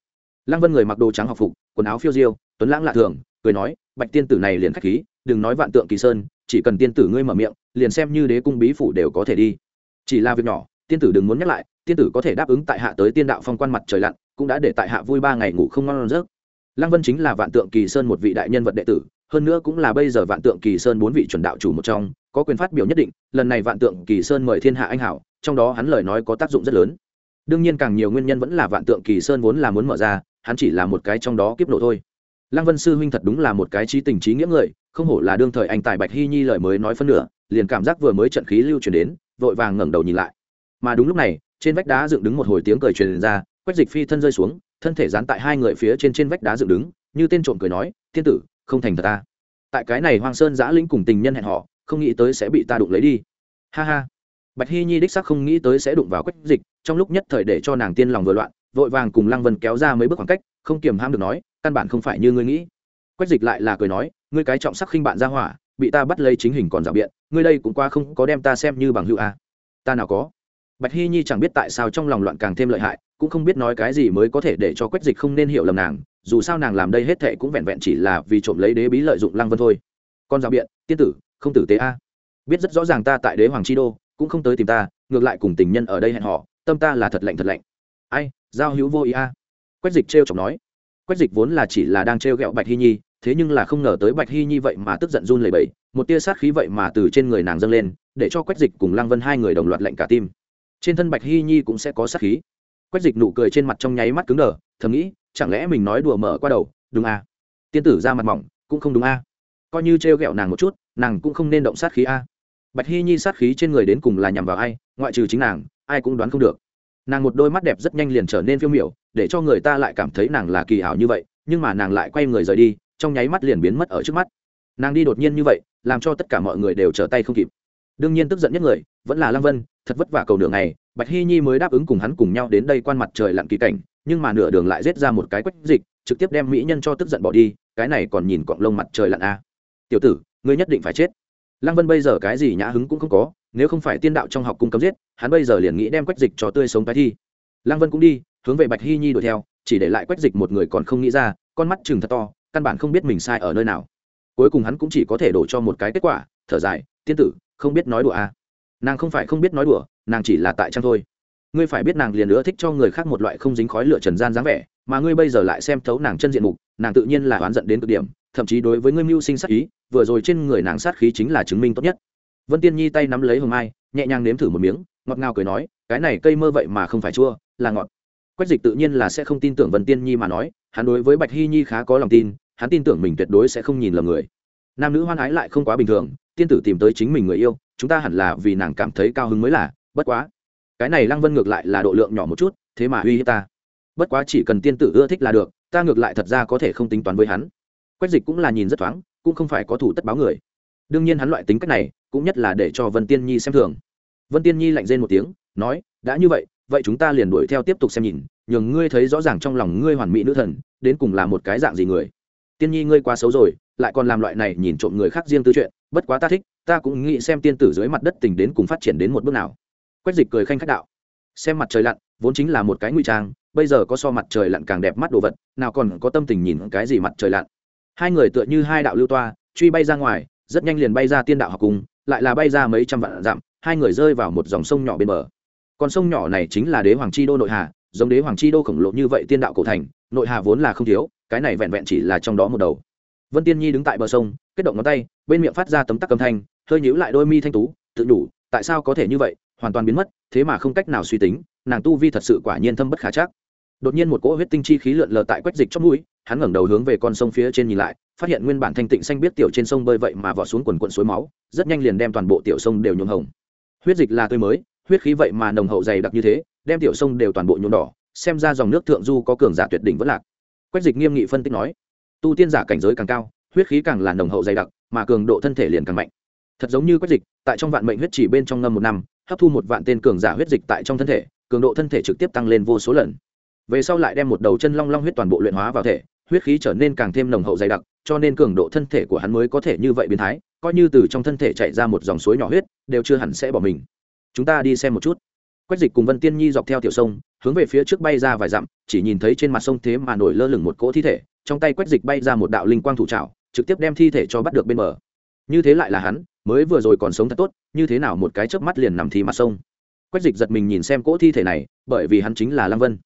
Lăng vân người mặc đồ trắng học phục, quần áo phiêu diêu, tuấn lãng lạ thường cười nói, bạch tiên tử này liền khách khí, đừng nói vạn tượng kỳ sơn, chỉ cần tiên tử ngươi mở miệng, liền xem như đế cung bí phủ đều có thể đi. Chỉ là việc nhỏ, tiên tử đừng muốn nhắc lại, tiên tử có thể đáp ứng tại hạ tới tiên đạo phong quan mặt trời lặn, cũng đã để tại hạ vui ba ngày ngủ không ngon giấc. Lăng vân chính là vạn tượng kỳ sơn một vị đại nhân vật đệ tử, hơn nữa cũng là bây giờ vạn tượng kỳ sơn bốn vị chuẩn đạo chủ một trong, có quyền phát biểu nhất định, lần này vạn tượng kỳ sơn mời thiên hạ anh hảo, trong đó hắn lời nói có tác dụng rất lớn. Đương nhiên càng nhiều nguyên nhân vẫn là vạn tượng kỳ sơn vốn là muốn mở ra, hắn chỉ là một cái trong đó kiếp nổ thôi lăng vân sư huynh thật đúng là một cái trí tình trí nghĩa người, không hổ là đương thời anh tài bạch hy nhi lời mới nói phân nửa, liền cảm giác vừa mới trận khí lưu truyền đến, vội vàng ngẩng đầu nhìn lại. Mà đúng lúc này, trên vách đá dựng đứng một hồi tiếng cười truyền ra, quách dịch phi thân rơi xuống, thân thể dán tại hai người phía trên trên vách đá dựng đứng, như tên trộm cười nói thiên tử, không thành thật ta. Tại cái này hoang sơn giã lĩnh cùng tình nhân hẹn họ không nghĩ tới sẽ bị ta đụng lấy đi. Ha ha. Bạch hy nhi đích sắc không nghĩ tới sẽ đụng vào quách dịch, trong lúc nhất thời để cho nàng tiên lòng vừa loạn, vội vàng cùng lăng vân kéo ra mấy bước khoảng cách, không kiềm ham được nói căn bản không phải như ngươi nghĩ. Quách dịch lại là cười nói, ngươi cái trọng sắc khinh bạn ra hỏa, bị ta bắt lấy chính hình còn rào biện, ngươi đây cũng qua không có đem ta xem như bằng hữu a à. ta nào có. Bạch hy nhi chẳng biết tại sao trong lòng loạn càng thêm lợi hại, cũng không biết nói cái gì mới có thể để cho quách dịch không nên hiểu lầm nàng, dù sao nàng làm đây hết thệ cũng vẹn vẹn chỉ là vì trộm lấy đế bí lợi dụng lăng vân thôi. Con rào biện, tiên tử, không tử tế a. Biết rất rõ ràng ta tại đế hoàng chi đô, cũng không tới tìm ta, ngược lại cùng tình nhân ở đây hẹn họ tâm ta là thật lạnh thật lạnh. Ai, giao hữu vô ý a. Quách dịch trêu chọc nói quách dịch vốn là chỉ là đang trêu ghẹo bạch hy nhi, thế nhưng là không ngờ tới bạch hy nhi vậy mà tức giận run lẩy bẩy, một tia sát khí vậy mà từ trên người nàng dâng lên, để cho quách dịch cùng lăng vân hai người đồng loạt lạnh cả tim. Trên thân bạch hy nhi cũng sẽ có sát khí. Quách dịch nụ cười trên mặt trong nháy mắt cứng đờ, thầm nghĩ, chẳng lẽ mình nói đùa mở qua đầu, đúng a tiên tử ra mặt mỏng, cũng không đúng a coi như trêu ghẹo nàng một chút, nàng cũng không nên động sát khí a bạch hy nhi sát khí trên người đến cùng là nhằm vào ai, ngoại trừ chính nàng, ai cũng đoán không được. Nàng một đôi mắt đẹp rất nhanh liền trở nên phiêu miểu để cho người ta lại cảm thấy nàng là kỳ ảo như vậy, nhưng mà nàng lại quay người rời đi, trong nháy mắt liền biến mất ở trước mắt. Nàng đi đột nhiên như vậy, làm cho tất cả mọi người đều trở tay không kịp. Đương nhiên tức giận nhất người, vẫn là lăng vân, thật vất vả cầu nửa ngày, bạch hy nhi mới đáp ứng cùng hắn cùng nhau đến đây quan mặt trời lặn kỳ cảnh, nhưng mà nửa đường lại rết ra một cái quách dịch, trực tiếp đem mỹ nhân cho tức giận bỏ đi, cái này còn nhìn cọng lông mặt trời lặn a à. tiểu tử, ngươi nhất định phải chết. Lăng vân bây giờ cái gì nhã hứng cũng không có, nếu không phải tiên đạo trong học cung cấm giết, hắn bây giờ liền nghĩ đem quách dịch cho tươi sống cái thi lăng vân cũng đi, hướng về bạch hy nhi đuổi theo, chỉ để lại quách dịch một người còn không nghĩ ra, con mắt chừng thật to, căn bản không biết mình sai ở nơi nào. Cuối cùng hắn cũng chỉ có thể đổ cho một cái kết quả, thở dài, tiên tử, không biết nói đùa à. nàng không phải không biết nói đùa, nàng chỉ là tại trang thôi. Ngươi phải biết nàng liền nữa thích cho người khác một loại không dính khói lửa trần gian dáng vẻ, mà ngươi bây giờ lại xem thấu nàng chân diện mục, nàng tự nhiên là oán giận đến cực điểm, thậm chí đối với ngươi mưu sinh sát ý, vừa rồi trên người nàng sát khí chính là chứng minh tốt nhất. Vân tiên nhi tay nắm lấy hồng mai, nhẹ nhàng nếm thử một miếng, ngọt ngào cười nói, cái này cây mơ vậy mà không phải chua là ngọt. Quách dịch tự nhiên là sẽ không tin tưởng vân tiên nhi mà nói, hắn đối với bạch hy nhi khá có lòng tin, hắn tin tưởng mình tuyệt đối sẽ không nhìn lầm người. Nam nữ hoan ái lại không quá bình thường, tiên tử tìm tới chính mình người yêu, chúng ta hẳn là vì nàng cảm thấy cao hứng mới là, bất quá. Cái này lăng vân ngược lại là độ lượng nhỏ một chút, thế mà uy hiếp ta. Bất quá chỉ cần tiên tử ưa thích là được, ta ngược lại thật ra có thể không tính toán với hắn. Quách dịch cũng là nhìn rất thoáng, cũng không phải có thủ tất báo người. Đương nhiên hắn loại tính cách này, cũng nhất là để cho vân tiên nhi xem thường. Vân tiên nhi lạnh rên một tiếng, nói, đã như vậy vậy chúng ta liền đuổi theo tiếp tục xem nhìn, nhường ngươi thấy rõ ràng trong lòng ngươi hoàn mỹ nữ thần, đến cùng là một cái dạng gì người. Tiên nhi ngươi quá xấu rồi, lại còn làm loại này nhìn trộm người khác riêng tư chuyện, bất quá ta thích, ta cũng nghĩ xem tiên tử dưới mặt đất tình đến cùng phát triển đến một bước nào. Quách dịch cười khanh khách đạo. Xem mặt trời lặn, vốn chính là một cái ngụy trang, bây giờ có so mặt trời lặn càng đẹp mắt đồ vật, nào còn có tâm tình nhìn cái gì mặt trời lặn. Hai người tựa như hai đạo lưu toa, truy bay ra ngoài, rất nhanh liền bay ra tiên đạo học cùng lại là bay ra mấy trăm vạn dặm, hai người rơi vào một dòng sông nhỏ bên bờ con sông nhỏ này chính là đế hoàng chi đô nội hà, giống đế hoàng chi đô khổng lồ như vậy tiên đạo cổ thành, nội hà vốn là không thiếu, cái này vẹn vẹn chỉ là trong đó một đầu. Vân tiên nhi đứng tại bờ sông, kết động ngón tay, bên miệng phát ra tấm tắc âm thanh, hơi nhíu lại đôi mi thanh tú, tự đủ tại sao có thể như vậy, hoàn toàn biến mất, thế mà không cách nào suy tính, nàng tu vi thật sự quả nhiên thâm bất khả chắc. Đột nhiên một cỗ huyết tinh chi khí lượn lờ tại quách dịch trong mũi, hắn ngẩng đầu hướng về con sông phía trên nhìn lại, phát hiện nguyên bản thanh tịnh xanh biết tiểu trên sông bơi vậy mà vọt xuống quần quận suối máu, rất nhanh liền đem toàn bộ tiểu sông đều nhuộm hồng. Huyết dịch là tươi mới huyết khí vậy mà nồng hậu dày đặc như thế, đem tiểu sông đều toàn bộ nhuộm đỏ, xem ra dòng nước thượng du có cường giả tuyệt đỉnh vẫn lạc. Quách dịch nghiêm nghị phân tích nói, tu tiên giả cảnh giới càng cao, huyết khí càng là nồng hậu dày đặc, mà cường độ thân thể liền càng mạnh. Thật giống như quách dịch, tại trong vạn mệnh huyết chỉ bên trong ngâm một năm, hấp thu một vạn tên cường giả huyết dịch tại trong thân thể, cường độ thân thể trực tiếp tăng lên vô số lần. Về sau lại đem một đầu chân long long huyết toàn bộ luyện hóa vào thể, huyết khí trở nên càng thêm nồng hậu dày đặc, cho nên cường độ thân thể của hắn mới có thể như vậy biến thái, coi như từ trong thân thể chạy ra một dòng suối nhỏ huyết, đều chưa hẳn sẽ bỏ mình chúng ta đi xem một chút. Quách dịch cùng vân tiên nhi dọc theo tiểu sông, hướng về phía trước bay ra vài dặm, chỉ nhìn thấy trên mặt sông thế mà nổi lơ lửng một cỗ thi thể, trong tay quách dịch bay ra một đạo linh quang thủ trào trực tiếp đem thi thể cho bắt được bên bờ. Như thế lại là hắn, mới vừa rồi còn sống thật tốt, như thế nào một cái chớp mắt liền nằm thi mặt sông. Quách dịch giật mình nhìn xem cỗ thi thể này, bởi vì hắn chính là lăng vân.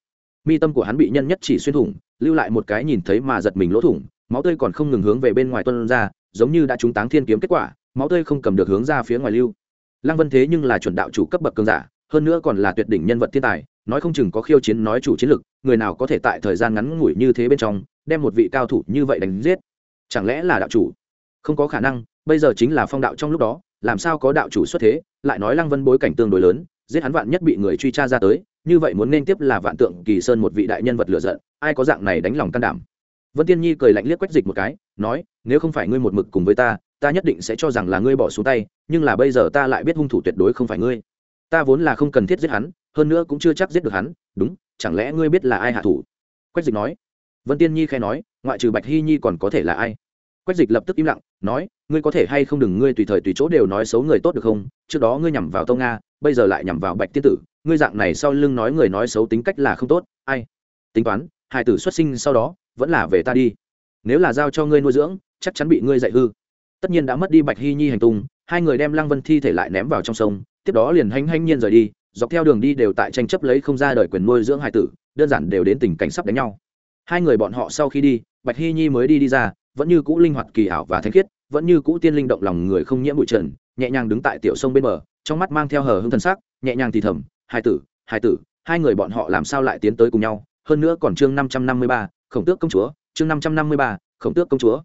Mi tâm của hắn bị nhân nhất chỉ xuyên thủng, lưu lại một cái nhìn thấy mà giật mình lỗ thủng, máu tươi còn không ngừng hướng về bên ngoài tuân ra, giống như đã trúng táng thiên kiếm kết quả, máu tươi không cầm được hướng ra phía ngoài lưu lăng vân thế nhưng là chuẩn đạo chủ cấp bậc cường giả, hơn nữa còn là tuyệt đỉnh nhân vật thiên tài, nói không chừng có khiêu chiến nói chủ chiến lực, người nào có thể tại thời gian ngắn ngủi như thế bên trong, đem một vị cao thủ như vậy đánh giết? Chẳng lẽ là đạo chủ? Không có khả năng, bây giờ chính là phong đạo trong lúc đó, làm sao có đạo chủ xuất thế? Lại nói lăng vân bối cảnh tương đối lớn, giết hắn vạn nhất bị người truy tra ra tới, như vậy muốn nên tiếp là vạn tượng kỳ sơn một vị đại nhân vật lựa giận, ai có dạng này đánh lòng can đảm? Vân tiên nhi cười lạnh liếc quách dịch một cái, nói, nếu không phải ngươi một mực cùng với ta ta nhất định sẽ cho rằng là ngươi bỏ xuống tay, nhưng là bây giờ ta lại biết hung thủ tuyệt đối không phải ngươi. Ta vốn là không cần thiết giết hắn, hơn nữa cũng chưa chắc giết được hắn, đúng, chẳng lẽ ngươi biết là ai hạ thủ? Quách dịch nói. Vân tiên nhi khai nói, ngoại trừ bạch hy nhi còn có thể là ai? Quách dịch lập tức im lặng, nói, ngươi có thể hay không đừng ngươi tùy thời tùy chỗ đều nói xấu người tốt được không? Trước đó ngươi nhằm vào tâu nga, bây giờ lại nhằm vào bạch tiên tử, ngươi dạng này sau lưng nói người nói xấu tính cách là không tốt, ai? Tính toán, hai tử xuất sinh sau đó, vẫn là về ta đi. Nếu là giao cho ngươi nuôi dưỡng, chắc chắn bị ngươi dạy hư tất nhiên đã mất đi bạch hy nhi hành tung, hai người đem lăng vân thi thể lại ném vào trong sông, tiếp đó liền hanh hanh nhiên rời đi, dọc theo đường đi đều tại tranh chấp lấy không ra đời quyền nuôi dưỡng hai tử, đơn giản đều đến tình cảnh sắp đánh nhau. Hai người bọn họ sau khi đi, bạch hy nhi mới đi đi ra, vẫn như cũ linh hoạt, kỳ ảo và thanh khiết, vẫn như cũ tiên linh động lòng người không nhiễm bụi trần, nhẹ nhàng đứng tại tiểu sông bên bờ, trong mắt mang theo hờ hưng thần sắc, nhẹ nhàng thì thầm hai tử hai tử, hai người bọn họ làm sao lại tiến tới cùng nhau? Hơn nữa còn chương năm trăm năm mươi ba, khổng tước công chúa, chương năm trăm năm mươi ba, khổng tước công chúa.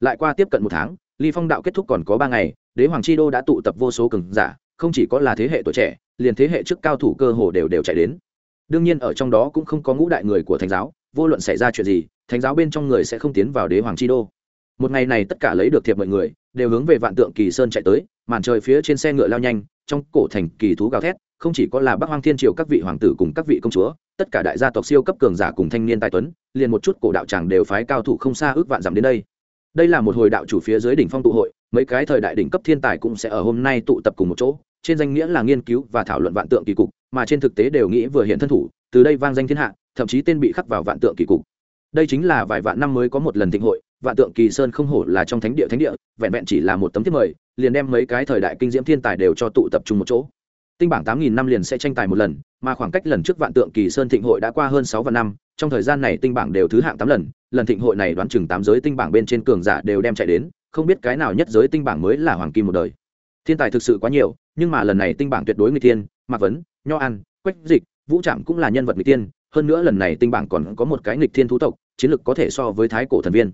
Lại qua tiếp cận một tháng ly phong đạo kết thúc còn có ba ngày, đế hoàng chi đô đã tụ tập vô số cường giả, không chỉ có là thế hệ tuổi trẻ, liền thế hệ trước cao thủ cơ hồ đều đều chạy đến. Đương nhiên ở trong đó cũng không có ngũ đại người của thánh giáo, vô luận xảy ra chuyện gì, thánh giáo bên trong người sẽ không tiến vào đế hoàng chi đô. Một ngày này tất cả lấy được thiệp mọi người, đều hướng về vạn tượng kỳ sơn chạy tới, màn trời phía trên xe ngựa lao nhanh, trong cổ thành kỳ thú gào thét, không chỉ có là bắc hoang thiên triều các vị hoàng tử cùng các vị công chúa, tất cả đại gia tộc siêu cấp cường giả cùng thanh niên tài tuấn, liền một chút cổ đạo tràng đều phái cao thủ không xa ước vạn dặm đến đây đây là một hồi đạo chủ phía dưới đỉnh phong tụ hội, mấy cái thời đại đỉnh cấp thiên tài cũng sẽ ở hôm nay tụ tập cùng một chỗ, trên danh nghĩa là nghiên cứu và thảo luận vạn tượng kỳ cục, mà trên thực tế đều nghĩ vừa hiện thân thủ, từ đây vang danh thiên hạ, thậm chí tên bị khắc vào vạn tượng kỳ cục. Đây chính là vài vạn năm mới có một lần thịnh hội, vạn tượng kỳ sơn không hổ là trong thánh địa thánh địa, vẹn vẹn chỉ là một tấm thiết mời, liền đem mấy cái thời đại kinh diễm thiên tài đều cho tụ tập trung một chỗ. Tinh bảng tám nghìn năm liền sẽ tranh tài một lần, mà khoảng cách lần trước vạn tượng kỳ sơn thịnh hội đã qua hơn sáu vạn năm, trong thời gian này tinh bảng đều thứ hạng tám lần lần thịnh hội này đoán chừng tám giới tinh bảng bên trên cường giả đều đem chạy đến, không biết cái nào nhất giới tinh bảng mới là hoàng kim một đời. Thiên tài thực sự quá nhiều, nhưng mà lần này tinh bảng tuyệt đối người tiên mạc vấn, nho an, quách dịch, vũ trạm cũng là nhân vật người tiên hơn nữa lần này tinh bảng còn có một cái nghịch thiên thú tộc, chiến lược có thể so với thái cổ thần viên.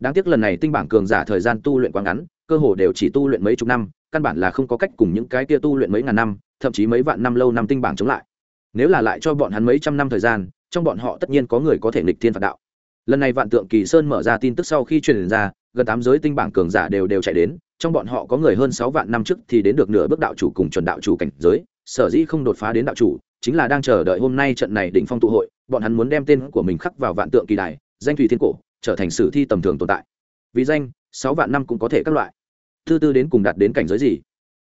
Đáng tiếc lần này tinh bảng cường giả thời gian tu luyện quá ngắn, cơ hồ đều chỉ tu luyện mấy chục năm, căn bản là không có cách cùng những cái kia tu luyện mấy ngàn năm, thậm chí mấy vạn năm lâu năm tinh bảng chống lại. Nếu là lại cho bọn hắn mấy trăm năm thời gian, trong bọn họ tất nhiên có người có thể nghịch thiên phạt đạo lần này vạn tượng kỳ sơn mở ra tin tức sau khi truyền ra, gần tám giới tinh bảng cường giả đều đều chạy đến, trong bọn họ có người hơn sáu vạn năm trước thì đến được nửa bước đạo chủ cùng chuẩn đạo chủ cảnh giới, sở dĩ không đột phá đến đạo chủ, chính là đang chờ đợi hôm nay trận này đỉnh phong tụ hội, bọn hắn muốn đem tên của mình khắc vào vạn tượng kỳ đài, danh thủy thiên cổ, trở thành sử thi tầm thường tồn tại. Vì danh, sáu vạn năm cũng có thể các loại. Thứ tư đến cùng đạt đến cảnh giới gì?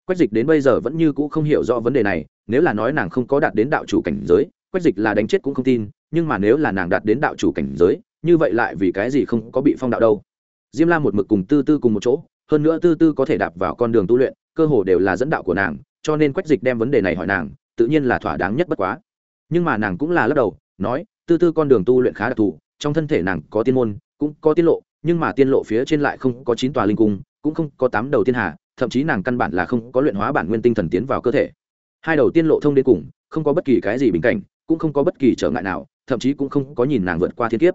Quách dịch đến bây giờ vẫn như cũ không hiểu rõ vấn đề này, nếu là nói nàng không có đạt đến đạo chủ cảnh giới, quách dịch là đánh chết cũng không tin, nhưng mà nếu là nàng đạt đến đạo chủ cảnh giới như vậy lại vì cái gì không có bị phong đạo đâu? Diêm la một mực cùng tư tư cùng một chỗ, hơn nữa tư tư có thể đạp vào con đường tu luyện, cơ hồ đều là dẫn đạo của nàng, cho nên quách dịch đem vấn đề này hỏi nàng, tự nhiên là thỏa đáng nhất bất quá. Nhưng mà nàng cũng là lắc đầu, nói, tư tư con đường tu luyện khá đặc thù, trong thân thể nàng có tiên môn, cũng có tiên lộ, nhưng mà tiên lộ phía trên lại không có chín tòa linh cung, cũng không có tám đầu tiên hà, thậm chí nàng căn bản là không có luyện hóa bản nguyên tinh thần tiến vào cơ thể. Hai đầu tiên lộ thông đến cùng, không có bất kỳ cái gì bình cảnh, cũng không có bất kỳ trở ngại nào, thậm chí cũng không có nhìn nàng vượt qua thiên kiếp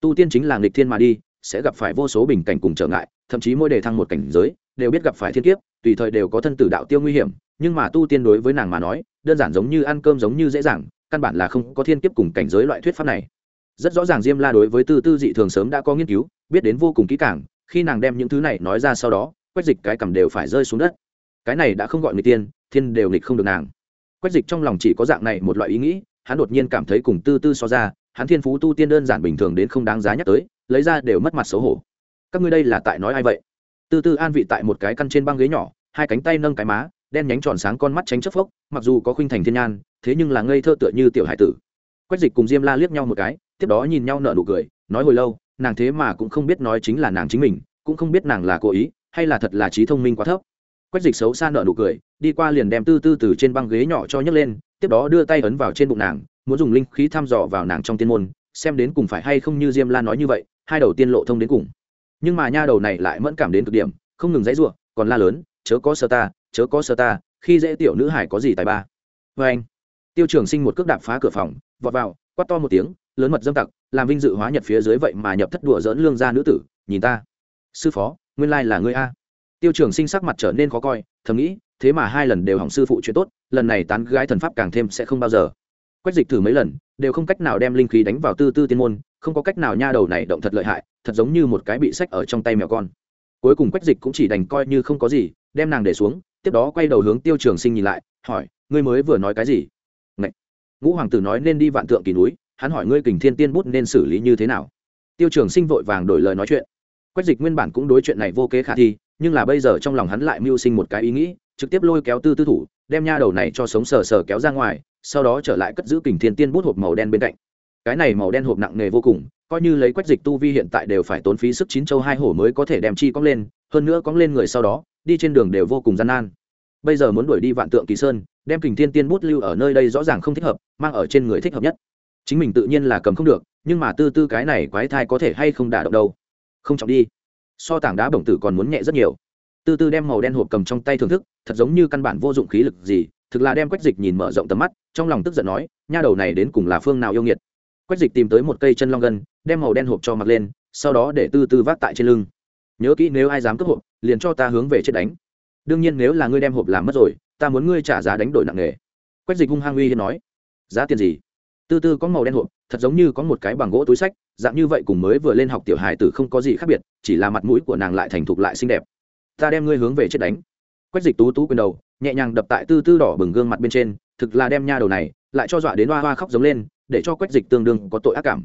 tu tiên chính là nghịch thiên mà đi, sẽ gặp phải vô số bình cảnh cùng trở ngại, thậm chí mỗi đề thăng một cảnh giới, đều biết gặp phải thiên kiếp, tùy thời đều có thân tử đạo tiêu nguy hiểm, nhưng mà tu tiên đối với nàng mà nói, đơn giản giống như ăn cơm giống như dễ dàng, căn bản là không có thiên kiếp cùng cảnh giới loại thuyết pháp này. Rất rõ ràng diêm la đối với tư tư dị thường sớm đã có nghiên cứu, biết đến vô cùng kỹ càng, khi nàng đem những thứ này nói ra sau đó, quách dịch cái cầm đều phải rơi xuống đất. Cái này đã không gọi người tiên, thiên đều nghịch không được nàng. Quách dịch trong lòng chỉ có dạng này một loại ý nghĩ, hắn đột nhiên cảm thấy cùng tư tư so ra hắn thiên phú tu tiên đơn giản bình thường đến không đáng giá nhắc tới, lấy ra đều mất mặt xấu hổ. Các ngươi đây là tại nói ai vậy? Tư tư an vị tại một cái căn trên băng ghế nhỏ, hai cánh tay nâng cái má, đen nhánh tròn sáng con mắt tránh chất phốc, mặc dù có khuynh thành thiên nhan, thế nhưng là ngây thơ tựa như tiểu hải tử. Quách dịch cùng diêm la liếc nhau một cái, tiếp đó nhìn nhau nở nụ cười, nói hồi lâu, nàng thế mà cũng không biết nói chính là nàng chính mình, cũng không biết nàng là cố ý, hay là thật là trí thông minh quá thấp. Quách dịch xấu xa nở nụ cười, đi qua liền đem tư tư từ trên băng ghế nhỏ cho nhấc lên, tiếp đó đưa tay ấn vào trên bụng nàng muốn dùng linh khí thăm dò vào nàng trong tiên môn, xem đến cùng phải hay không như diêm la nói như vậy, hai đầu tiên lộ thông đến cùng. Nhưng mà nha đầu này lại mẫn cảm đến cực điểm, không ngừng dãy ruộng còn la lớn, chớ có sơ ta, chớ có sơ ta, khi dễ tiểu nữ hải có gì tài ba. Vê anh, tiêu trường sinh một cước đạp phá cửa phòng, vọt vào, quát to một tiếng, lớn mật dâm tặc, làm vinh dự hóa nhật phía dưới vậy mà nhập thất đùa dỡn lương gia nữ tử, nhìn ta. Sư phó, nguyên lai là ngươi a. Tiêu trường sinh sắc mặt trở nên khó coi, thầm nghĩ, thế mà hai lần đều hỏng sư phụ chuyện tốt, lần này tán gái thần pháp càng thêm sẽ không bao giờ quách dịch thử mấy lần, đều không cách nào đem linh khí đánh vào tư tư tiên môn, không có cách nào nha đầu này động thật lợi hại, thật giống như một cái bị sách ở trong tay mèo con. Cuối cùng quách dịch cũng chỉ đành coi như không có gì, đem nàng để xuống, tiếp đó quay đầu hướng tiêu trường sinh nhìn lại, hỏi, ngươi mới vừa nói cái gì? Ngậy! ngũ hoàng tử nói nên đi vạn tượng kỳ núi, hắn hỏi, ngươi kình thiên tiên bút nên xử lý như thế nào? Tiêu trường sinh vội vàng đổi lời nói chuyện. Quách dịch nguyên bản cũng đối chuyện này vô kế khả thi, nhưng là bây giờ trong lòng hắn lại mưu sinh một cái ý nghĩ, trực tiếp lôi kéo tư tư thủ đem nha đầu này cho sống sờ sờ kéo ra ngoài, sau đó trở lại cất giữ kình thiên tiên bút hộp màu đen bên cạnh. Cái này màu đen hộp nặng nề vô cùng, coi như lấy quách dịch tu vi hiện tại đều phải tốn phí sức chín châu hai hổ mới có thể đem chi cong lên, hơn nữa cong lên người sau đó, đi trên đường đều vô cùng gian nan. Bây giờ muốn đuổi đi vạn tượng kỳ sơn, đem kình thiên tiên bút lưu ở nơi đây rõ ràng không thích hợp, mang ở trên người thích hợp nhất. Chính mình tự nhiên là cầm không được, nhưng mà tư tư cái này quái thai có thể hay không đả động đâu. Không trọng đi. So tảng đá bổng tử còn muốn nhẹ rất nhiều tư tư đem màu đen hộp cầm trong tay thưởng thức, thật giống như căn bản vô dụng khí lực gì, thực là đem quách dịch nhìn mở rộng tầm mắt, trong lòng tức giận nói, nha đầu này đến cùng là phương nào yêu nghiệt? Quách dịch tìm tới một cây chân long gân, đem màu đen hộp cho mặc lên, sau đó để tư tư vác tại trên lưng. Nhớ kỹ nếu ai dám cướp hộp, liền cho ta hướng về chết đánh. Đương nhiên nếu là ngươi đem hộp làm mất rồi, ta muốn ngươi trả giá đánh đổi nặng nề. Quách dịch hung hăng uy hiên nói, giá tiền gì? Tư tư có màu đen hộp, thật giống như có một cái bằng gỗ túi sách dạng như vậy cùng mới vừa lên học tiểu hài tử không có gì khác biệt, chỉ là mặt mũi của nàng lại thành thục lại xinh đẹp ta đem ngươi hướng về chết đánh. Quách dịch tú tú quyền đầu, nhẹ nhàng đập tại tư tư đỏ bừng gương mặt bên trên, thực là đem nha đầu này lại cho dọa đến hoa hoa khóc giống lên, để cho quách dịch tương đương có tội ác cảm.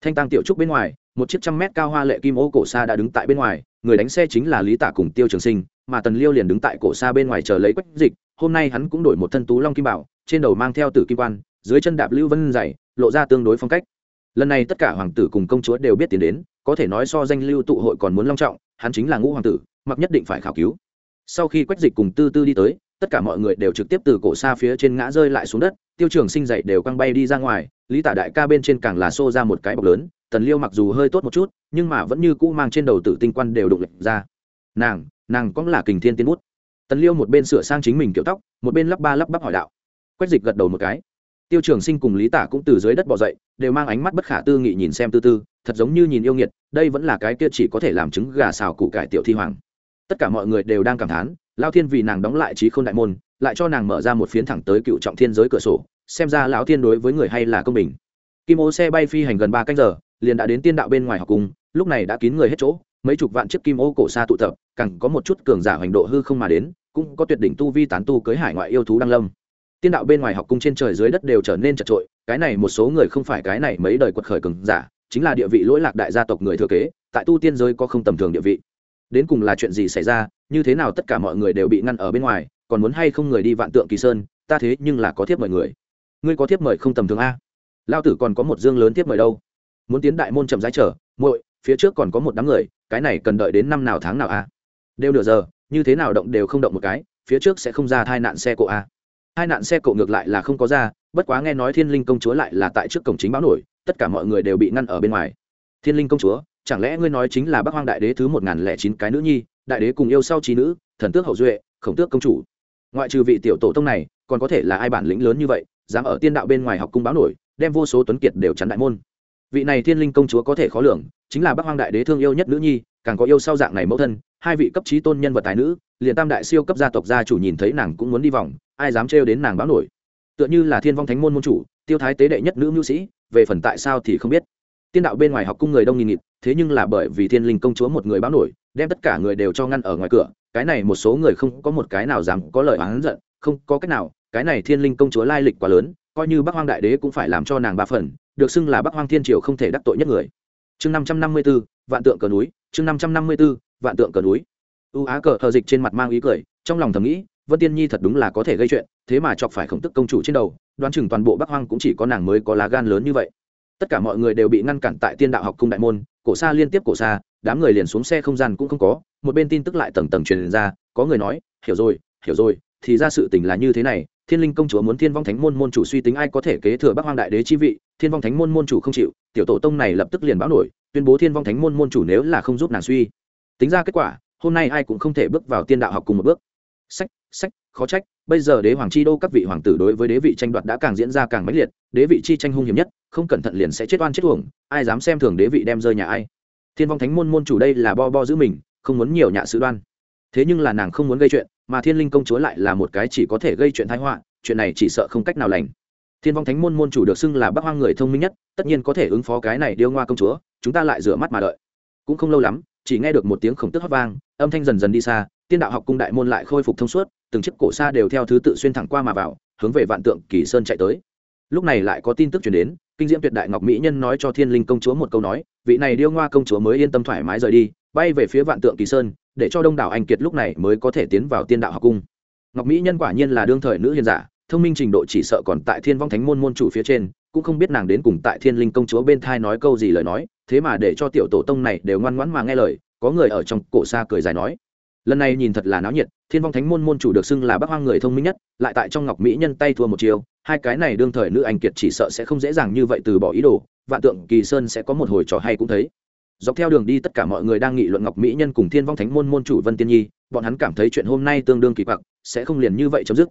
Thanh tăng tiểu trúc bên ngoài, một chiếc trăm mét cao hoa lệ kim ô cổ xa đã đứng tại bên ngoài, người đánh xe chính là lý tả cùng tiêu trường sinh, mà tần liêu liền đứng tại cổ xa bên ngoài chờ lấy quách dịch, hôm nay hắn cũng đổi một thân tú long kim bảo, trên đầu mang theo tử kim quan, dưới chân đạp lưu vân dày, lộ ra tương đối phong cách. Lần này tất cả hoàng tử cùng công chúa đều biết tiến đến, có thể nói so danh lưu tụ hội còn muốn long trọng, hắn chính là ngũ hoàng tử mặc nhất định phải khảo cứu. Sau khi quách dịch cùng tư tư đi tới, tất cả mọi người đều trực tiếp từ cổ xa phía trên ngã rơi lại xuống đất, tiêu trường sinh dậy đều căng bay đi ra ngoài, lý tả đại ca bên trên càng là xô ra một cái bọc lớn, tần liêu mặc dù hơi tốt một chút, nhưng mà vẫn như cũ mang trên đầu tử tinh quan đều đụng lệch ra. Nàng nàng cũng là kình thiên tiên bút. Tần liêu một bên sửa sang chính mình kiểu tóc, một bên lắp ba lắp bắp hỏi đạo. Quách dịch gật đầu một cái. Tiêu trường sinh cùng lý tả cũng từ dưới đất bỏ dậy, đều mang ánh mắt bất khả tư nghị nhìn xem tư tư, thật giống như nhìn yêu nghiệt, đây vẫn là cái kia chỉ có thể làm trứng gà xào củ cải tiểu thi hoàng tất cả mọi người đều đang cảm thán lao thiên vì nàng đóng lại trí không đại môn, lại cho nàng mở ra một phiến thẳng tới cựu trọng thiên giới cửa sổ, xem ra lão thiên đối với người hay là công bình. Kim ô xe bay phi hành gần ba canh giờ, liền đã đến tiên đạo bên ngoài học cung, lúc này đã kín người hết chỗ, mấy chục vạn chiếc kim ô cổ xa tụ tập, càng có một chút cường giả hoành độ hư không mà đến, cũng có tuyệt đỉnh tu vi tán tu cưới hải ngoại yêu thú đăng lâm. Tiên đạo bên ngoài học cung trên trời dưới đất đều trở nên chật trội, cái này một số người không phải cái này mấy đời quật khởi cường giả, chính là địa vị lỗi lạc đại gia tộc người thừa kế, tại tu tiên giới có không tầm thường địa vị đến cùng là chuyện gì xảy ra, như thế nào tất cả mọi người đều bị ngăn ở bên ngoài, còn muốn hay không người đi vạn tượng kỳ sơn, ta thế nhưng là có thiếp mời người. Ngươi có thiếp mời không tầm thường a? Lao tử còn có một dương lớn thiếp mời đâu? Muốn tiến đại môn chậm rãi trở muội, phía trước còn có một đám người, cái này cần đợi đến năm nào tháng nào a? Đều nửa giờ, như thế nào động đều không động một cái, phía trước sẽ không ra thai nạn xe cộ a. Hai nạn xe cộ ngược lại là không có ra, bất quá nghe nói thiên linh công chúa lại là tại trước cổng chính báo nổi, tất cả mọi người đều bị ngăn ở bên ngoài. Thiên linh công chúa chẳng lẽ ngươi nói chính là bác hoang đại đế thứ một n g h n lẻ chín cái nữ nhi, đại đế cùng yêu sau trí nữ, thần tước hậu duệ, khổng tước công chủ? Ngoại trừ vị tiểu tổ tông này, còn có thể là ai bản lĩnh lớn như vậy, dám ở tiên đạo bên ngoài học cung báo nổi, đem vô số tuấn kiệt đều chắn đại môn? Vị này thiên linh công chúa có thể khó lường, chính là bác hoang đại đế thương yêu nhất nữ nhi, càng có yêu sau dạng này mẫu thân, hai vị cấp trí tôn nhân vật tài nữ, liền tam đại siêu cấp gia tộc gia chủ nhìn thấy nàng cũng muốn đi vòng, ai dám trêu đến nàng báo nổi? Tựa như là thiên vong thánh môn môn chủ, tiêu thái tế đệ nhất nữ mưu sĩ, về phần tại sao thì không biết. Tiên đạo bên ngoài học cung người đông nghìn nghịt thế nhưng là bởi vì thiên linh công chúa một người báo nổi, đem tất cả người đều cho ngăn ở ngoài cửa, cái này một số người không có một cái nào dám có lời oán giận, không có cách nào, cái này thiên linh công chúa lai lịch quá lớn, coi như bắc hoang đại đế cũng phải làm cho nàng ba phần, được xưng là bắc hoang thiên triều không thể đắc tội nhất người. Chương năm trăm năm mươi b ố vạn tượng cờ núi, chương năm trăm năm mươi b ố vạn tượng cờ núi. Ưu á cờ thờ dịch trên mặt mang ý cười, trong lòng thầm nghĩ, vân tiên nhi thật đúng là có thể gây chuyện, thế mà chọc phải khổng tức công chủ trên đầu, đoán chừng toàn bộ bắc hoang cũng chỉ có nàng mới có lá gan lớn như vậy tất cả mọi người đều bị ngăn cản tại tiên đạo học cung đại môn, cổ xa liên tiếp cổ xa, đám người liền xuống xe không gian cũng không có, một bên tin tức lại tầng tầng truyền ra, có người nói, hiểu rồi hiểu rồi, thì ra sự tình là như thế này, thiên linh công chúa muốn thiên vong thánh môn môn chủ suy tính ai có thể kế thừa bắc hoang đại đế chi vị, thiên vong thánh môn môn chủ không chịu, tiểu tổ tông này lập tức liền báo nổi, tuyên bố thiên vong thánh môn môn chủ nếu là không giúp nàng suy. Tính ra kết quả, hôm nay ai cũng không thể bước vào tiên đạo học cùng một bước. Sách sách khó trách, bây giờ đế hoàng chi đô các vị hoàng tử đối với đế vị tranh đoạt đã càng diễn ra càng mãnh liệt, đế vị chi tranh hung hiểm nhất, không cẩn thận liền sẽ chết oan chết uổng, ai dám xem thường đế vị đem rơi nhà ai. Thiên vong thánh môn môn chủ đây là bo bo giữ mình, không muốn nhiều nhạ sự đoan. Thế nhưng là nàng không muốn gây chuyện, mà thiên linh công chúa lại là một cái chỉ có thể gây chuyện thái họa, chuyện này chỉ sợ không cách nào lành. Thiên vong thánh môn môn chủ được xưng là bác hoang người thông minh nhất, tất nhiên có thể ứng phó cái này điêu ngoa công chúa, chúng ta lại rửa mắt mà đợi. Cũng không lâu lắm, chỉ nghe được một tiếng khổng tức hót vang, âm thanh dần dần đi xa, tiên đạo học cung đại môn lại khôi phục thông suốt từng chiếc cổ xa đều theo thứ tự xuyên thẳng qua mà vào, hướng về vạn tượng kỳ sơn chạy tới. Lúc này lại có tin tức chuyển đến, kinh diễm tuyệt đại ngọc mỹ nhân nói cho thiên linh công chúa một câu nói, vị này điêu ngoa công chúa mới yên tâm thoải mái rời đi, bay về phía vạn tượng kỳ sơn, để cho đông đảo anh kiệt lúc này mới có thể tiến vào tiên đạo học cung. Ngọc mỹ nhân quả nhiên là đương thời nữ hiền giả, thông minh trình độ chỉ sợ còn tại thiên vong thánh môn môn chủ phía trên, cũng không biết nàng đến cùng tại thiên linh công chúa bên thai nói câu gì lời nói, thế mà để cho tiểu tổ tông này đều ngoan ngoãn mà nghe lời, có người ở trong cổ xa cười dài nói lần này nhìn thật là náo nhiệt, thiên vong thánh môn môn chủ được xưng là bác hoang người thông minh nhất, lại tại trong ngọc mỹ nhân tay thua một chiều hai cái này đương thời nữ anh kiệt chỉ sợ sẽ không dễ dàng như vậy từ bỏ ý đồ, vạn tượng kỳ sơn sẽ có một hồi trò hay cũng thấy. Dọc theo đường đi tất cả mọi người đang nghị luận ngọc mỹ nhân cùng thiên vong thánh môn môn chủ vân tiên nhi, bọn hắn cảm thấy chuyện hôm nay tương đương kỳ quặc, sẽ không liền như vậy chấm dứt.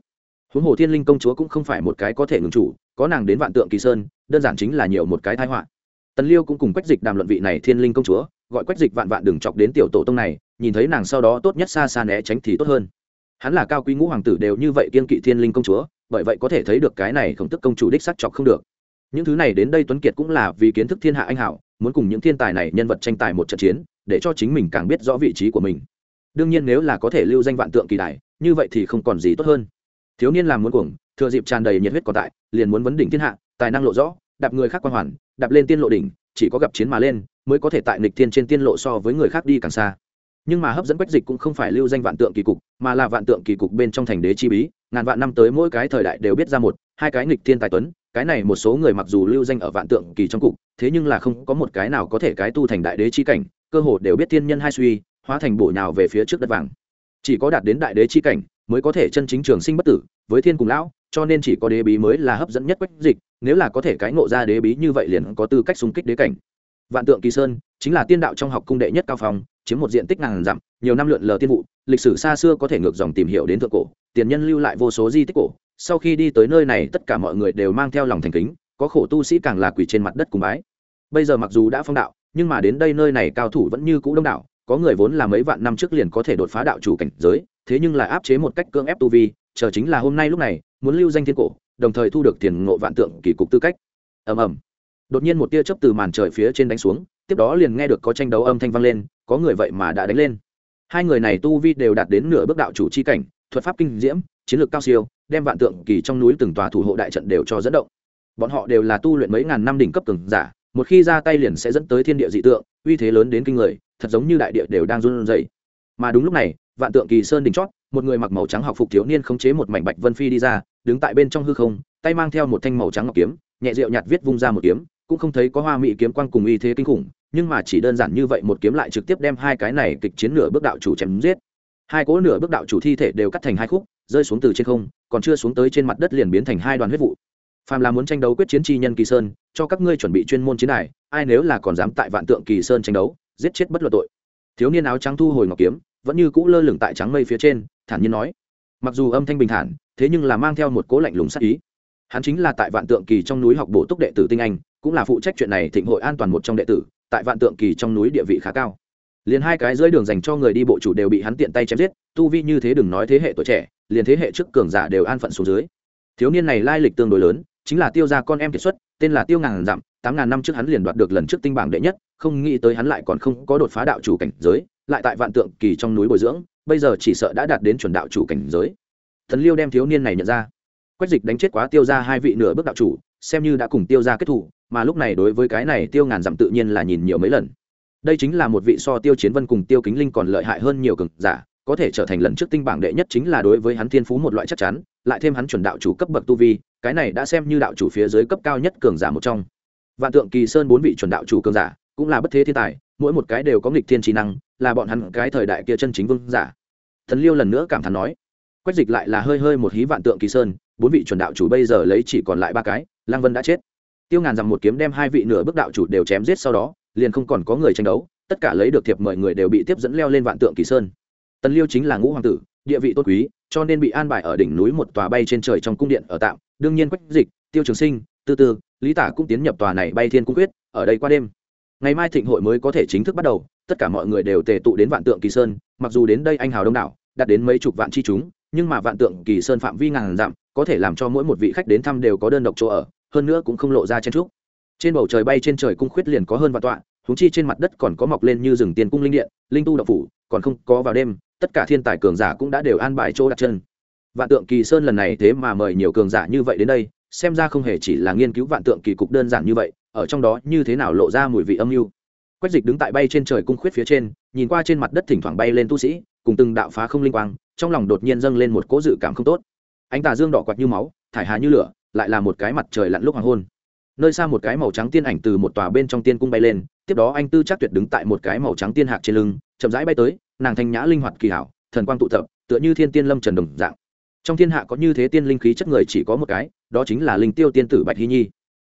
Huống hồ thiên linh công chúa cũng không phải một cái có thể ngừng chủ, có nàng đến vạn tượng kỳ sơn, đơn giản chính là nhiều một cái thái họa. Tần liêu cũng cùng quách dịch đàm luận vị này thiên linh công chúa, gọi quách dịch vạn vạn đừng chọc đến tiểu tổ tông này nhìn thấy nàng sau đó tốt nhất xa xa né tránh thì tốt hơn. Hắn là cao quý ngũ hoàng tử đều như vậy kiên kỵ thiên linh công chúa, bởi vậy có thể thấy được cái này không tức công chủ đích sắc chọc không được. Những thứ này đến đây tuấn kiệt cũng là vì kiến thức thiên hạ anh hảo, muốn cùng những thiên tài này nhân vật tranh tài một trận chiến, để cho chính mình càng biết rõ vị trí của mình. Đương nhiên nếu là có thể lưu danh vạn tượng kỳ đại, như vậy thì không còn gì tốt hơn. Thiếu niên làm muốn cuồng, thừa dịp tràn đầy nhiệt huyết còn tại, liền muốn vấn đỉnh thiên hạ, tài năng lộ rõ, đạp người khác quan hoàn, đạp lên tiên lộ đỉnh, chỉ có gặp chiến mà lên, mới có thể tại nghịch thiên trên tiên lộ so với người khác đi càng xa nhưng mà hấp dẫn quách dịch cũng không phải lưu danh vạn tượng kỳ cục, mà là vạn tượng kỳ cục bên trong thành đế chi bí. Ngàn vạn năm tới mỗi cái thời đại đều biết ra một, hai cái nghịch thiên tài tuấn, cái này một số người mặc dù lưu danh ở vạn tượng kỳ trong cục, thế nhưng là không có một cái nào có thể cái tu thành đại đế chi cảnh, cơ hồ đều biết thiên nhân hai suy, hóa thành bổ nào về phía trước đất vàng. Chỉ có đạt đến đại đế chi cảnh mới có thể chân chính trường sinh bất tử, với thiên cùng lão, cho nên chỉ có đế bí mới là hấp dẫn nhất quách dịch, nếu là có thể cái ngộ ra đế bí như vậy liền có tư cách xung kích đế cảnh. Vạn tượng kỳ sơn chính là tiên đạo trong học cung đệ nhất cao phòng chiếm một diện tích ngàn dặm, nhiều năm lượn lờ tiên vụ, lịch sử xa xưa có thể ngược dòng tìm hiểu đến thượng cổ, tiền nhân lưu lại vô số di tích cổ. Sau khi đi tới nơi này, tất cả mọi người đều mang theo lòng thành kính, có khổ tu sĩ càng là quỷ trên mặt đất cùng bái. Bây giờ mặc dù đã phong đạo, nhưng mà đến đây nơi này cao thủ vẫn như cũ đông đảo, có người vốn là mấy vạn năm trước liền có thể đột phá đạo chủ cảnh giới, thế nhưng lại áp chế một cách cưỡng ép tu vi, chờ chính là hôm nay lúc này, muốn lưu danh thiên cổ, đồng thời thu được tiền ngộ vạn tượng kỳ cục tư cách. Ầm ầm. Đột nhiên một tia chớp từ màn trời phía trên đánh xuống tiếp đó liền nghe được có tranh đấu âm thanh vang lên, có người vậy mà đã đánh lên. Hai người này tu vi đều đạt đến nửa bước đạo chủ chi cảnh, thuật pháp kinh diễm, chiến lược cao siêu, đem vạn tượng kỳ trong núi từng tòa thủ hộ đại trận đều cho dẫn động. Bọn họ đều là tu luyện mấy ngàn năm đỉnh cấp cường giả, một khi ra tay liền sẽ dẫn tới thiên địa dị tượng, uy thế lớn đến kinh người, thật giống như đại địa đều đang run rẩy. Mà đúng lúc này, vạn tượng kỳ sơn đỉnh chót, một người mặc màu trắng học phục thiếu niên khống chế một mảnh bạch vân phi đi ra, đứng tại bên trong hư không, tay mang theo một thanh màu trắng ngọc kiếm, nhẹ rượu nhạt viết vung ra một kiếm, cũng không thấy có hoa mỹ kiếm quang cùng uy thế kinh khủng nhưng mà chỉ đơn giản như vậy một kiếm lại trực tiếp đem hai cái này kịch chiến nửa bước đạo chủ chém giết. Hai cỗ nửa bước đạo chủ thi thể đều cắt thành hai khúc, rơi xuống từ trên không, còn chưa xuống tới trên mặt đất liền biến thành hai đoàn huyết vụ. Phàm là muốn tranh đấu quyết chiến chi nhân kỳ sơn, cho các ngươi chuẩn bị chuyên môn chiến này ai nếu là còn dám tại vạn tượng kỳ sơn tranh đấu, giết chết bất luận tội. Thiếu niên áo trắng thu hồi ngọc kiếm, vẫn như cũ lơ lửng tại trắng mây phía trên, thản nhiên nói. Mặc dù âm thanh bình thản, thế nhưng là mang theo một cố lạnh lùng sắc ý. Hắn chính là tại vạn tượng kỳ trong núi học bổ túc đệ tử tinh anh, cũng là phụ trách chuyện này thịnh hội an toàn một trong đệ tử tại vạn tượng kỳ trong núi địa vị khá cao. Liền hai cái dưới đường dành cho người đi bộ chủ đều bị hắn tiện tay chém giết, tu vi như thế đừng nói thế hệ tuổi trẻ, liền thế hệ trước cường giả đều an phận xuống dưới. Thiếu niên này lai lịch tương đối lớn, chính là tiêu gia con em kiệt xuất, tên là tiêu ngàn dặm, tám ngàn năm trước hắn liền đoạt được lần trước tinh bảng đệ nhất, không nghĩ tới hắn lại còn không có đột phá đạo chủ cảnh giới, lại tại vạn tượng kỳ trong núi bồi dưỡng, bây giờ chỉ sợ đã đạt đến chuẩn đạo chủ cảnh giới. Thần liêu đem thiếu niên này nhận ra. Quách dịch đánh chết quá tiêu ra hai vị nửa bước đạo chủ, xem như đã cùng tiêu ra kết thủ mà lúc này đối với cái này tiêu ngàn dặm tự nhiên là nhìn nhiều mấy lần. Đây chính là một vị so tiêu chiến vân cùng tiêu kính linh còn lợi hại hơn nhiều cường giả, có thể trở thành lần trước tinh bảng đệ nhất chính là đối với hắn thiên phú một loại chắc chắn, lại thêm hắn chuẩn đạo chủ cấp bậc tu vi, cái này đã xem như đạo chủ phía dưới cấp cao nhất cường giả một trong. Vạn tượng kỳ sơn bốn vị chuẩn đạo chủ cường giả, cũng là bất thế thiên tài, mỗi một cái đều có nghịch thiên trí năng, là bọn hắn cái thời đại kia chân chính vương giả. Thần liêu lần nữa cảm thán nói, quách dịch lại là hơi hơi một hí vạn tượng kỳ sơn, bốn vị chuẩn đạo chủ bây giờ lấy chỉ còn lại ba cái lang vân đã chết tiêu ngàn rằng một kiếm đem hai vị nửa bước đạo chủ đều chém giết sau đó, liền không còn có người tranh đấu, tất cả lấy được thiệp mời người đều bị tiếp dẫn leo lên vạn tượng kỳ sơn. Tần liêu chính là ngũ hoàng tử, địa vị tốt quý, cho nên bị an bài ở đỉnh núi một tòa bay trên trời trong cung điện ở tạm. Đương nhiên quách dịch, tiêu trường sinh, tư tư, lý tả cũng tiến nhập tòa này bay thiên cung quyết, ở đây qua đêm. Ngày mai thịnh hội mới có thể chính thức bắt đầu, tất cả mọi người đều tề tụ đến vạn tượng kỳ sơn, mặc dù đến đây anh hào đông đảo, đạt đến mấy chục vạn chi chúng, nhưng mà vạn tượng kỳ sơn phạm vi ngàn dặm, có thể làm cho mỗi một vị khách đến thăm đều có đơn độc chỗ ở hơn nữa cũng không lộ ra chen trúc. Trên bầu trời bay trên trời cung khuyết liền có hơn vạn tọa húng chi trên mặt đất còn có mọc lên như rừng tiền cung linh điện, linh tu đậu phủ, còn không có vào đêm, tất cả thiên tài cường giả cũng đã đều an bài chỗ đặt chân. Vạn tượng kỳ sơn lần này thế mà mời nhiều cường giả như vậy đến đây, xem ra không hề chỉ là nghiên cứu vạn tượng kỳ cục đơn giản như vậy, ở trong đó như thế nào lộ ra mùi vị âm mưu. Quách dịch đứng tại bay trên trời cung khuyết phía trên, nhìn qua trên mặt đất thỉnh thoảng bay lên tu sĩ, cùng từng đạo phá không linh quang, trong lòng đột nhiên dâng lên một cỗ dự cảm không tốt. Ánh tà dương đỏ quạt như máu, thải hà như lửa lại là một cái mặt trời lặn lúc hoàng hôn. Nơi xa một cái màu trắng tiên ảnh từ một tòa bên trong tiên cung bay lên, tiếp đó anh tư chắc tuyệt đứng tại một cái màu trắng tiên hạc trên lưng, chậm rãi bay tới, nàng thanh nhã linh hoạt kỳ hảo, thần quang tụ tập, tựa như thiên tiên lâm trần đồng dạng. Trong thiên hạ có như thế tiên linh khí chất người chỉ có một cái, đó chính là linh tiêu tiên tử bạch hy nhi.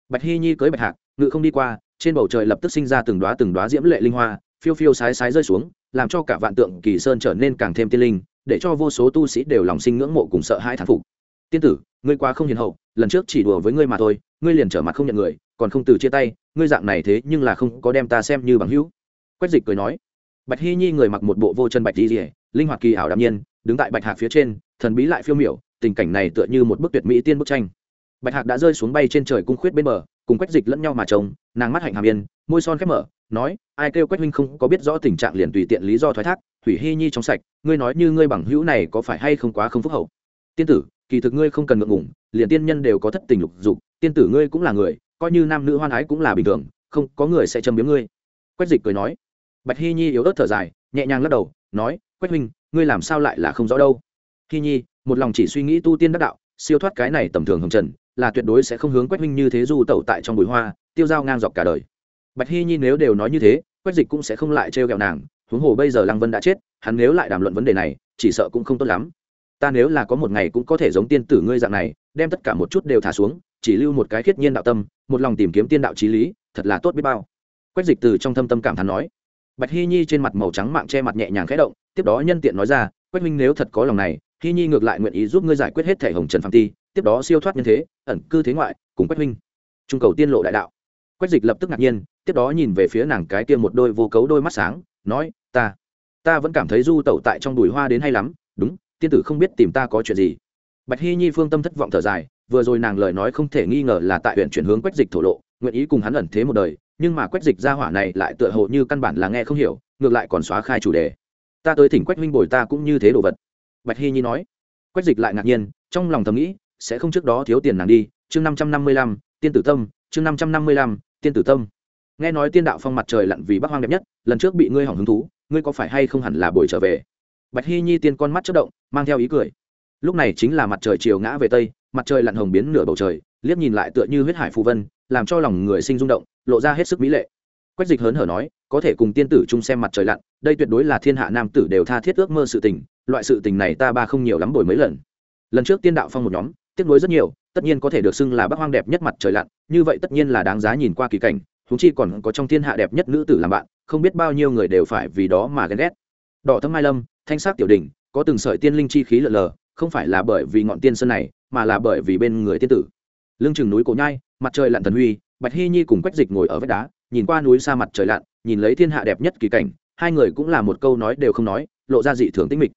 Bạch hy nhi cưới bạch hạc, ngự không đi qua, trên bầu trời lập tức sinh ra từng đoá từng đoá diễm lệ linh hoa, phiêu phiêu sái sái rơi xuống, làm cho cả vạn tượng kỳ sơn trở nên càng thêm tiên linh, để cho vô số tu sĩ đều lòng sinh ngưỡng mộ cùng sợ hãi thán phục. Tiên tử, ngươi quá không hiền hậu lần trước chỉ đùa với ngươi mà thôi, ngươi liền trở mặt không nhận người, còn không từ chia tay, ngươi dạng này thế nhưng là không có đem ta xem như bằng hữu. Quách dịch cười nói. Bạch hy nhi người mặc một bộ vô chân bạch di rỉa linh hoạt kỳ ảo đạm nhiên, đứng tại bạch hạc phía trên, thần bí lại phiêu miểu, tình cảnh này tựa như một bức tuyệt mỹ tiên bức tranh. Bạch hạc đã rơi xuống bay trên trời cung khuyết bên bờ, cùng quách dịch lẫn nhau mà trông, nàng mắt hạnh hàm yên, môi son khép mở, nói, ai kêu quách huynh không có biết rõ tình trạng liền tùy tiện lý do thoái thác thủy hy nhi trong sạch, ngươi nói như ngươi bằng hữu này có phải hay không quá không phúc hậu? Tiên tử, kỳ thực ngươi không cần ngượng ngủng liền tiên nhân đều có thất tình lục dục, tiên tử ngươi cũng là người, coi như nam nữ hoan ái cũng là bình thường, không, có người sẽ châm biếm ngươi. Quách dịch cười nói. Bạch hy nhi yếu ớt thở dài, nhẹ nhàng lắc đầu, nói, quách huynh, ngươi làm sao lại là không rõ đâu? Hy nhi, một lòng chỉ suy nghĩ tu tiên đắc đạo, siêu thoát cái này tầm thường hồng trần, là tuyệt đối sẽ không hướng quách huynh như thế du tẩu tại trong bụi hoa, tiêu dao ngang dọc cả đời. Bạch hy nhi nếu đều nói như thế, quách dịch cũng sẽ không lại trêu ghẹo nàng, huống hồ bây giờ lăng vân đã chết, hắn nếu lại đàm luận vấn đề này, chỉ sợ cũng không tốt lắm. Ta nếu là có một ngày cũng có thể giống tiên tử ngươi dạng này đem tất cả một chút đều thả xuống, chỉ lưu một cái khiết nhiên đạo tâm, một lòng tìm kiếm tiên đạo trí lý, thật là tốt biết bao. Quách dịch từ trong thâm tâm cảm thán nói. Bạch hy nhi trên mặt màu trắng mạng che mặt nhẹ nhàng khẽ động, tiếp đó nhân tiện nói ra, quách minh nếu thật có lòng này, hy nhi ngược lại nguyện ý giúp ngươi giải quyết hết thể hồng trần phạm ti, tiếp đó siêu thoát nhân thế, ẩn cư thế ngoại, cùng quách minh trung cầu tiên lộ đại đạo. Quách dịch lập tức ngạc nhiên, tiếp đó nhìn về phía nàng cái tiêm một đôi vô cấu đôi mắt sáng, nói, ta ta vẫn cảm thấy du tẩu tại trong đùi hoa đến hay lắm, đúng, tiên tử không biết tìm ta có chuyện gì bạch hy nhi phương tâm thất vọng thở dài, vừa rồi nàng lời nói không thể nghi ngờ là tại huyện chuyển hướng quách dịch thổ lộ, nguyện ý cùng hắn ẩn thế một đời, nhưng mà quách dịch ra hỏa này lại tựa hồ như căn bản là nghe không hiểu, ngược lại còn xóa khai chủ đề. Ta tới thỉnh quách minh bồi ta cũng như thế đồ vật. Bạch hy nhi nói. Quách dịch lại ngạc nhiên, trong lòng thầm nghĩ, sẽ không trước đó thiếu tiền nàng đi, chương năm trăm năm mươi lăm, tiên tử tâm, chương năm trăm năm mươi lăm, tiên tử tâm. Nghe nói tiên đạo phong mặt trời lặn vì bắc hoang đẹp nhất, lần trước bị ngươi hỏng hứng thú, ngươi có phải hay không hẳn là bồi trở về? Bạch hy nhi tiên con mắt chất động, mang theo ý cười lúc này chính là mặt trời chiều ngã về tây, mặt trời lặn hồng biến nửa bầu trời, liếc nhìn lại tựa như huyết hải phù vân, làm cho lòng người sinh rung động, lộ ra hết sức mỹ lệ. Quách dịch hớn hở nói, có thể cùng tiên tử chung xem mặt trời lặn, đây tuyệt đối là thiên hạ nam tử đều tha thiết ước mơ sự tình, loại sự tình này ta ba không nhiều lắm đổi mấy lần. Lần trước tiên đạo phong một nhóm, tiếc nuối rất nhiều, tất nhiên có thể được xưng là bác hoang đẹp nhất mặt trời lặn, như vậy tất nhiên là đáng giá nhìn qua kỳ cảnh thú chi còn có trong thiên hạ đẹp nhất nữ tử làm bạn, không biết bao nhiêu người đều phải vì đó mà ghen ghét. Đỏ thâm mai lâm, thanh sắc tiểu đỉnh, có từng sợi tiên linh chi khí lợ lờ không phải là bởi vì ngọn tiên sơn này, mà là bởi vì bên người tiên tử. Lưng chừng núi cổ nhai, mặt trời lặn thần huy, bạch hy nhi cùng quách dịch ngồi ở vách đá, nhìn qua núi xa mặt trời lặn, nhìn lấy thiên hạ đẹp nhất kỳ cảnh, hai người cũng là một câu nói đều không nói, lộ ra dị thường tĩnh mịch.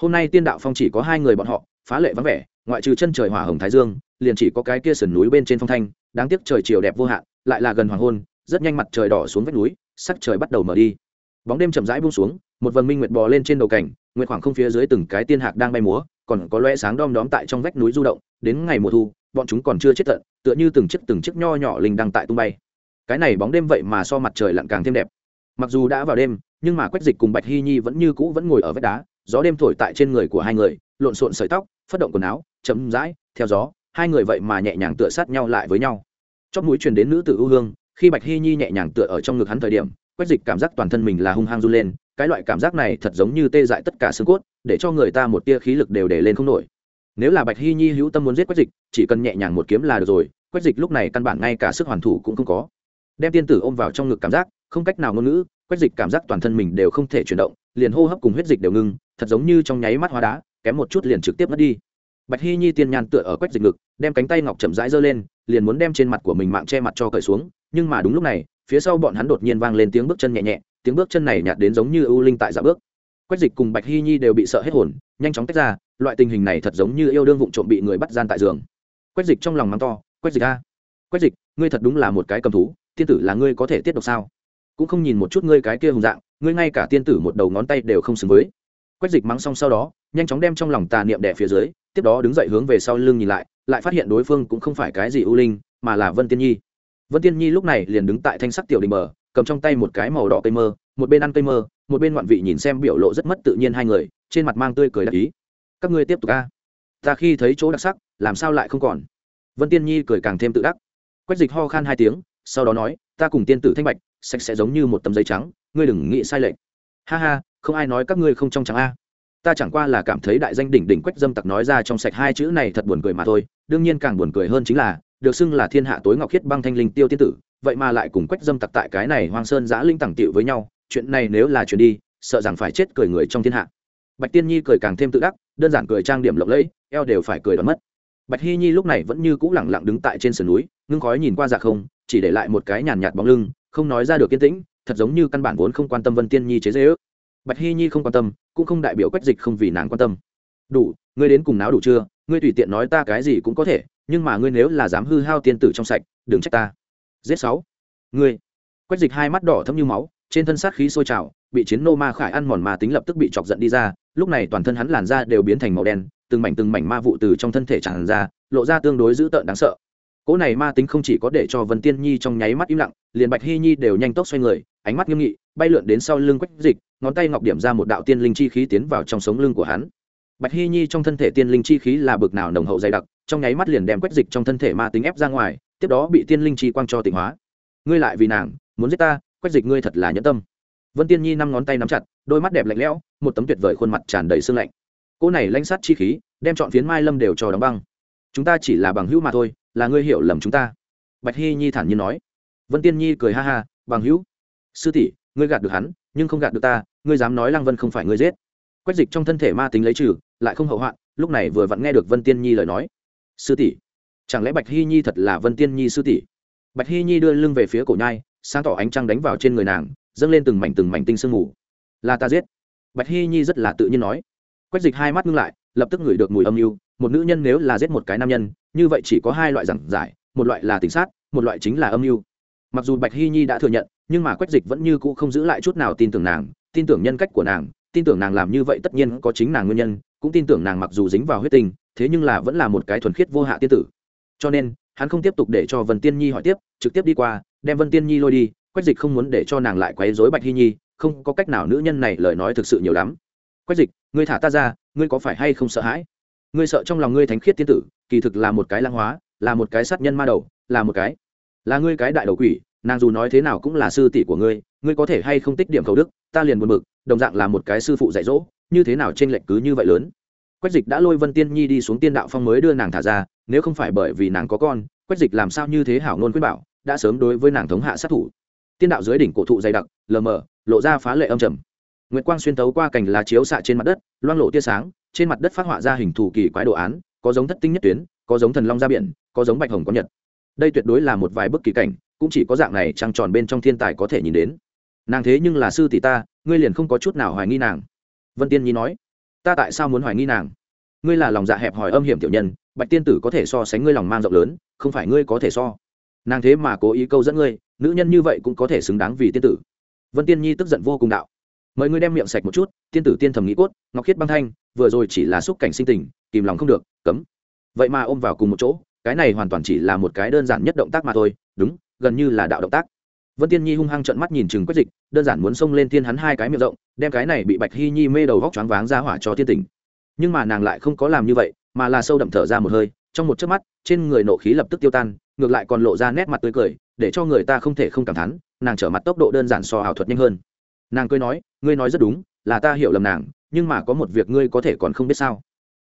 Hôm nay tiên đạo phong chỉ có hai người bọn họ, phá lệ vắng vẻ, ngoại trừ chân trời hỏa hồng thái dương, liền chỉ có cái kia sườn núi bên trên phong thanh, đáng tiếc trời chiều đẹp vô hạn, lại là gần hoàng hôn, rất nhanh mặt trời đỏ xuống vách núi, sắc trời bắt đầu mở đi. Bóng đêm chậm rãi buông xuống, một vần minh nguyệt bò lên trên đầu cảnh, nguyệt khoảng không phía dưới từng cái tiên hạc đang bay múa còn có loe sáng đom đóm tại trong vách núi du động, đến ngày mùa thu, bọn chúng còn chưa chết tận, tựa như từng chiếc từng chiếc nho nhỏ linh đang tại tung bay. Cái này bóng đêm vậy mà so mặt trời lặn càng thêm đẹp. Mặc dù đã vào đêm, nhưng mà quách dịch cùng bạch hy nhi vẫn như cũ vẫn ngồi ở vách đá, gió đêm thổi tại trên người của hai người, lộn xộn sợi tóc, phất động quần áo chấm rãi, theo gió, hai người vậy mà nhẹ nhàng tựa sát nhau lại với nhau. Chót mũi truyền đến nữ tử ưu hương, khi bạch hy nhi nhẹ nhàng tựa ở trong ngực hắn thời điểm, quách dịch cảm giác toàn thân mình là hung hăng run lên cái loại cảm giác này thật giống như tê dại tất cả xương cốt, để cho người ta một tia khí lực đều để lên không nổi. Nếu là bạch hy nhi hữu tâm muốn giết quách dịch, chỉ cần nhẹ nhàng một kiếm là được rồi, quách dịch lúc này căn bản ngay cả sức hoàn thủ cũng không có. Đem tiên tử ôm vào trong ngực cảm giác, không cách nào ngôn ngữ, quách dịch cảm giác toàn thân mình đều không thể chuyển động, liền hô hấp cùng huyết dịch đều ngưng, thật giống như trong nháy mắt hóa đá, kém một chút liền trực tiếp mất đi. Bạch hy nhi tiên nhan tựa ở quách dịch ngực, đem cánh tay ngọc chậm rãi giơ lên, liền muốn đem trên mặt của mình mạng che mặt cho cởi xuống, nhưng mà đúng lúc này, phía sau bọn hắn đột nhiên vang lên tiếng bước chân nhẹ nhẹ tiếng bước chân này nhạt đến giống như ưu linh tại dạ bước. Quách dịch cùng bạch hy nhi đều bị sợ hết hồn, nhanh chóng tách ra, loại tình hình này thật giống như yêu đương vụng trộm bị người bắt gian tại giường. Quách dịch trong lòng mắng to, quách dịch a, quách dịch, ngươi thật đúng là một cái cầm thú, tiên tử là ngươi có thể tiết độc sao? Cũng không nhìn một chút ngươi cái kia hùng dạng, ngươi ngay cả tiên tử một đầu ngón tay đều không xứng với. Quách dịch mắng xong sau đó, nhanh chóng đem trong lòng tà niệm đẻ phía dưới, tiếp đó đứng dậy hướng về sau lưng nhìn lại lại phát hiện đối phương cũng không phải cái gì ưu linh, mà là vân tiên nhi. Vân tiên nhi lúc này liền đứng tại thanh sắc tiểu đình bờ cầm trong tay một cái màu đỏ cây mơ, một bên ăn cây mơ, một bên ngoạn vị nhìn xem biểu lộ rất mất tự nhiên hai người, trên mặt mang tươi cười đặc ý. Các ngươi tiếp tục ca ta khi thấy chỗ đặc sắc, làm sao lại không còn? Vân tiên nhi cười càng thêm tự đắc. Quách dịch ho khan hai tiếng, sau đó nói, ta cùng tiên tử thanh bạch, sạch sẽ giống như một tấm giấy trắng, ngươi đừng nghĩ sai lệch. Ha ha, không ai nói các ngươi không trong trắng a. Ta chẳng qua là cảm thấy đại danh đỉnh đỉnh quách dâm tặc nói ra trong sạch hai chữ này thật buồn cười mà thôi, đương nhiên càng buồn cười hơn chính là, được xưng là thiên hạ tối ngọc khiết băng thanh linh tiêu tiên tử vậy mà lại cùng quách dâm tặc tại cái này hoang sơn giã linh tẳng tiệu với nhau, chuyện này nếu là chuyện đi, sợ rằng phải chết cười người trong thiên hạ. Bạch tiên nhi cười càng thêm tự đắc, đơn giản cười trang điểm lộng lẫy, eo đều phải cười đón mất. Bạch hy nhi lúc này vẫn như cũ lẳng lặng đứng tại trên sườn núi, ngưng khói nhìn qua dạ không, chỉ để lại một cái nhàn nhạt bóng lưng, không nói ra được yên tĩnh, thật giống như căn bản vốn không quan tâm vân tiên nhi chế dễ ước bạch hy nhi không quan tâm, cũng không đại biểu quách dịch không vì nàng quan tâm. Đủ, ngươi đến cùng náo đủ chưa? Ngươi tùy tiện nói ta cái gì cũng có thể, nhưng mà ngươi nếu là dám hư hao tiên tử trong sạch, đừng trách ta giết sáu. Ngươi. Quách dịch hai mắt đỏ thâm như máu, trên thân sát khí sôi trào, bị chiến nô ma khải ăn mòn ma tính lập tức bị chọc giận đi ra, lúc này toàn thân hắn làn da đều biến thành màu đen, từng mảnh từng mảnh ma vụ từ trong thân thể tràn ra, lộ ra tương đối dữ tợn đáng sợ. Cỗ này ma tính không chỉ có để cho vân tiên nhi trong nháy mắt im lặng, liền bạch hy nhi đều nhanh tốc xoay người, ánh mắt nghiêm nghị, bay lượn đến sau lưng quách dịch, ngón tay ngọc điểm ra một đạo tiên linh chi khí tiến vào trong sống lưng của hắn. Bạch hy nhi trong thân thể tiên linh chi khí là bực nào nồng hậu dày đặc, trong nháy mắt liền đem quách dịch trong thân thể ma tính ép ra ngoài tiếp đó bị tiên linh chi quang cho tịnh hóa. Ngươi lại vì nàng, muốn giết ta, quách dịch ngươi thật là nhẫn tâm. Vân tiên nhi năm ngón tay nắm chặt, đôi mắt đẹp lạnh lẽo, một tấm tuyệt vời khuôn mặt tràn đầy sương lạnh. Cô này lanh sát chi khí, đem chọn phiến mai lâm đều cho đóng băng. Chúng ta chỉ là bằng hữu mà thôi, là ngươi hiểu lầm chúng ta. Bạch hy nhi thản nhiên nói. Vân tiên nhi cười ha ha, bằng hữu. Sư tỷ, ngươi gạt được hắn, nhưng không gạt được ta, ngươi dám nói lăng vân không phải ngươi giết. Quách dịch trong thân thể ma tính lấy trừ, lại không hậu hoạn, lúc này vừa vặn nghe được vân tiên nhi lời nói. Sư tỷ chẳng lẽ bạch hy nhi thật là vân tiên nhi sư tỷ? Bạch hy nhi đưa lưng về phía cổ nhai, sáng tỏ ánh trăng đánh vào trên người nàng, dâng lên từng mảnh từng mảnh tinh sương mù. Là ta giết. Bạch hy nhi rất là tự nhiên nói. Quách dịch hai mắt ngưng lại, lập tức ngửi được mùi âm mưu một nữ nhân nếu là giết một cái nam nhân, như vậy chỉ có hai loại giảng giải, một loại là tình sát, một loại chính là âm mưu mặc dù bạch hy nhi đã thừa nhận, nhưng mà quách dịch vẫn như cũ không giữ lại chút nào tin tưởng nàng, tin tưởng nhân cách của nàng, tin tưởng nàng làm như vậy tất nhiên có chính nàng nguyên nhân, cũng tin tưởng nàng mặc dù dính vào huyết tình thế nhưng là vẫn là một cái thuần khiết vô hạ tiên tử cho nên, hắn không tiếp tục để cho vân tiên nhi hỏi tiếp, trực tiếp đi qua, đem vân tiên nhi lôi đi, quách dịch không muốn để cho nàng lại quấy dối bạch hy nhi, không có cách nào nữ nhân này lời nói thực sự nhiều lắm. Quách dịch, ngươi thả ta ra, ngươi có phải hay không sợ hãi? Ngươi sợ trong lòng ngươi thánh khiết tiên tử, kỳ thực là một cái lang hóa, là một cái sát nhân ma đầu, là một cái, là ngươi cái đại đầu quỷ, nàng dù nói thế nào cũng là sư tỷ của ngươi ngươi có thể hay không tích điểm khẩu đức, ta liền buồn bực, đồng dạng là một cái sư phụ dạy dỗ, như thế nào tranh lệch cứ như vậy lớn? Quách dịch đã lôi vân tiên nhi đi xuống tiên đạo phong mới đưa nàng thả ra, nếu không phải bởi vì nàng có con, quách dịch làm sao như thế hảo ngôn quyết bảo, đã sớm đối với nàng thống hạ sát thủ. Tiên đạo dưới đỉnh cổ thụ dày đặc, lờ mờ, lộ ra phá lệ âm trầm. Nguyệt quang xuyên tấu qua cành lá chiếu xạ trên mặt đất, loang lộ tia sáng, trên mặt đất phát họa ra hình thù kỳ quái đồ án, có giống thất tinh nhất tuyến, có giống thần long ra biển, có giống bạch hồng có nhật. Đây tuyệt đối là một vài bức kỳ cảnh, cũng chỉ có dạng này trăng tròn bên trong thiên tài có thể nhìn đến. Nàng thế nhưng là sư tỷ ta, ngươi liền không có chút nào hoài nghi nàng. Vân tiên nhi nói ta tại sao muốn hoài nghi nàng? Ngươi là lòng dạ hẹp hòi âm hiểm tiểu nhân, bạch tiên tử có thể so sánh ngươi lòng mang rộng lớn, không phải ngươi có thể so. Nàng thế mà cố ý câu dẫn ngươi, nữ nhân như vậy cũng có thể xứng đáng vì tiên tử. Vân tiên nhi tức giận vô cùng đạo. Mời ngươi đem miệng sạch một chút, tiên tử tiên thầm nghĩ cốt, ngọc khiết băng thanh, vừa rồi chỉ là xúc cảnh sinh tình, kìm lòng không được, cấm. Vậy mà ôm vào cùng một chỗ, cái này hoàn toàn chỉ là một cái đơn giản nhất động tác mà thôi, đúng, gần như là đạo động tác vân tiên nhi hung hăng trợn mắt nhìn chừng quách dịch, đơn giản muốn xông lên thiên hắn hai cái miệng rộng, đem cái này bị bạch hy nhi mê đầu vóc choáng váng ra hỏa cho thiên tình. Nhưng mà nàng lại không có làm như vậy, mà là sâu đậm thở ra một hơi, trong một chớp mắt, trên người nộ khí lập tức tiêu tan, ngược lại còn lộ ra nét mặt tươi cười, để cho người ta không thể không cảm thán, nàng trở mặt tốc độ đơn giản so ảo thuật nhanh hơn. Nàng cười nói, ngươi nói rất đúng, là ta hiểu lầm nàng, nhưng mà có một việc ngươi có thể còn không biết sao.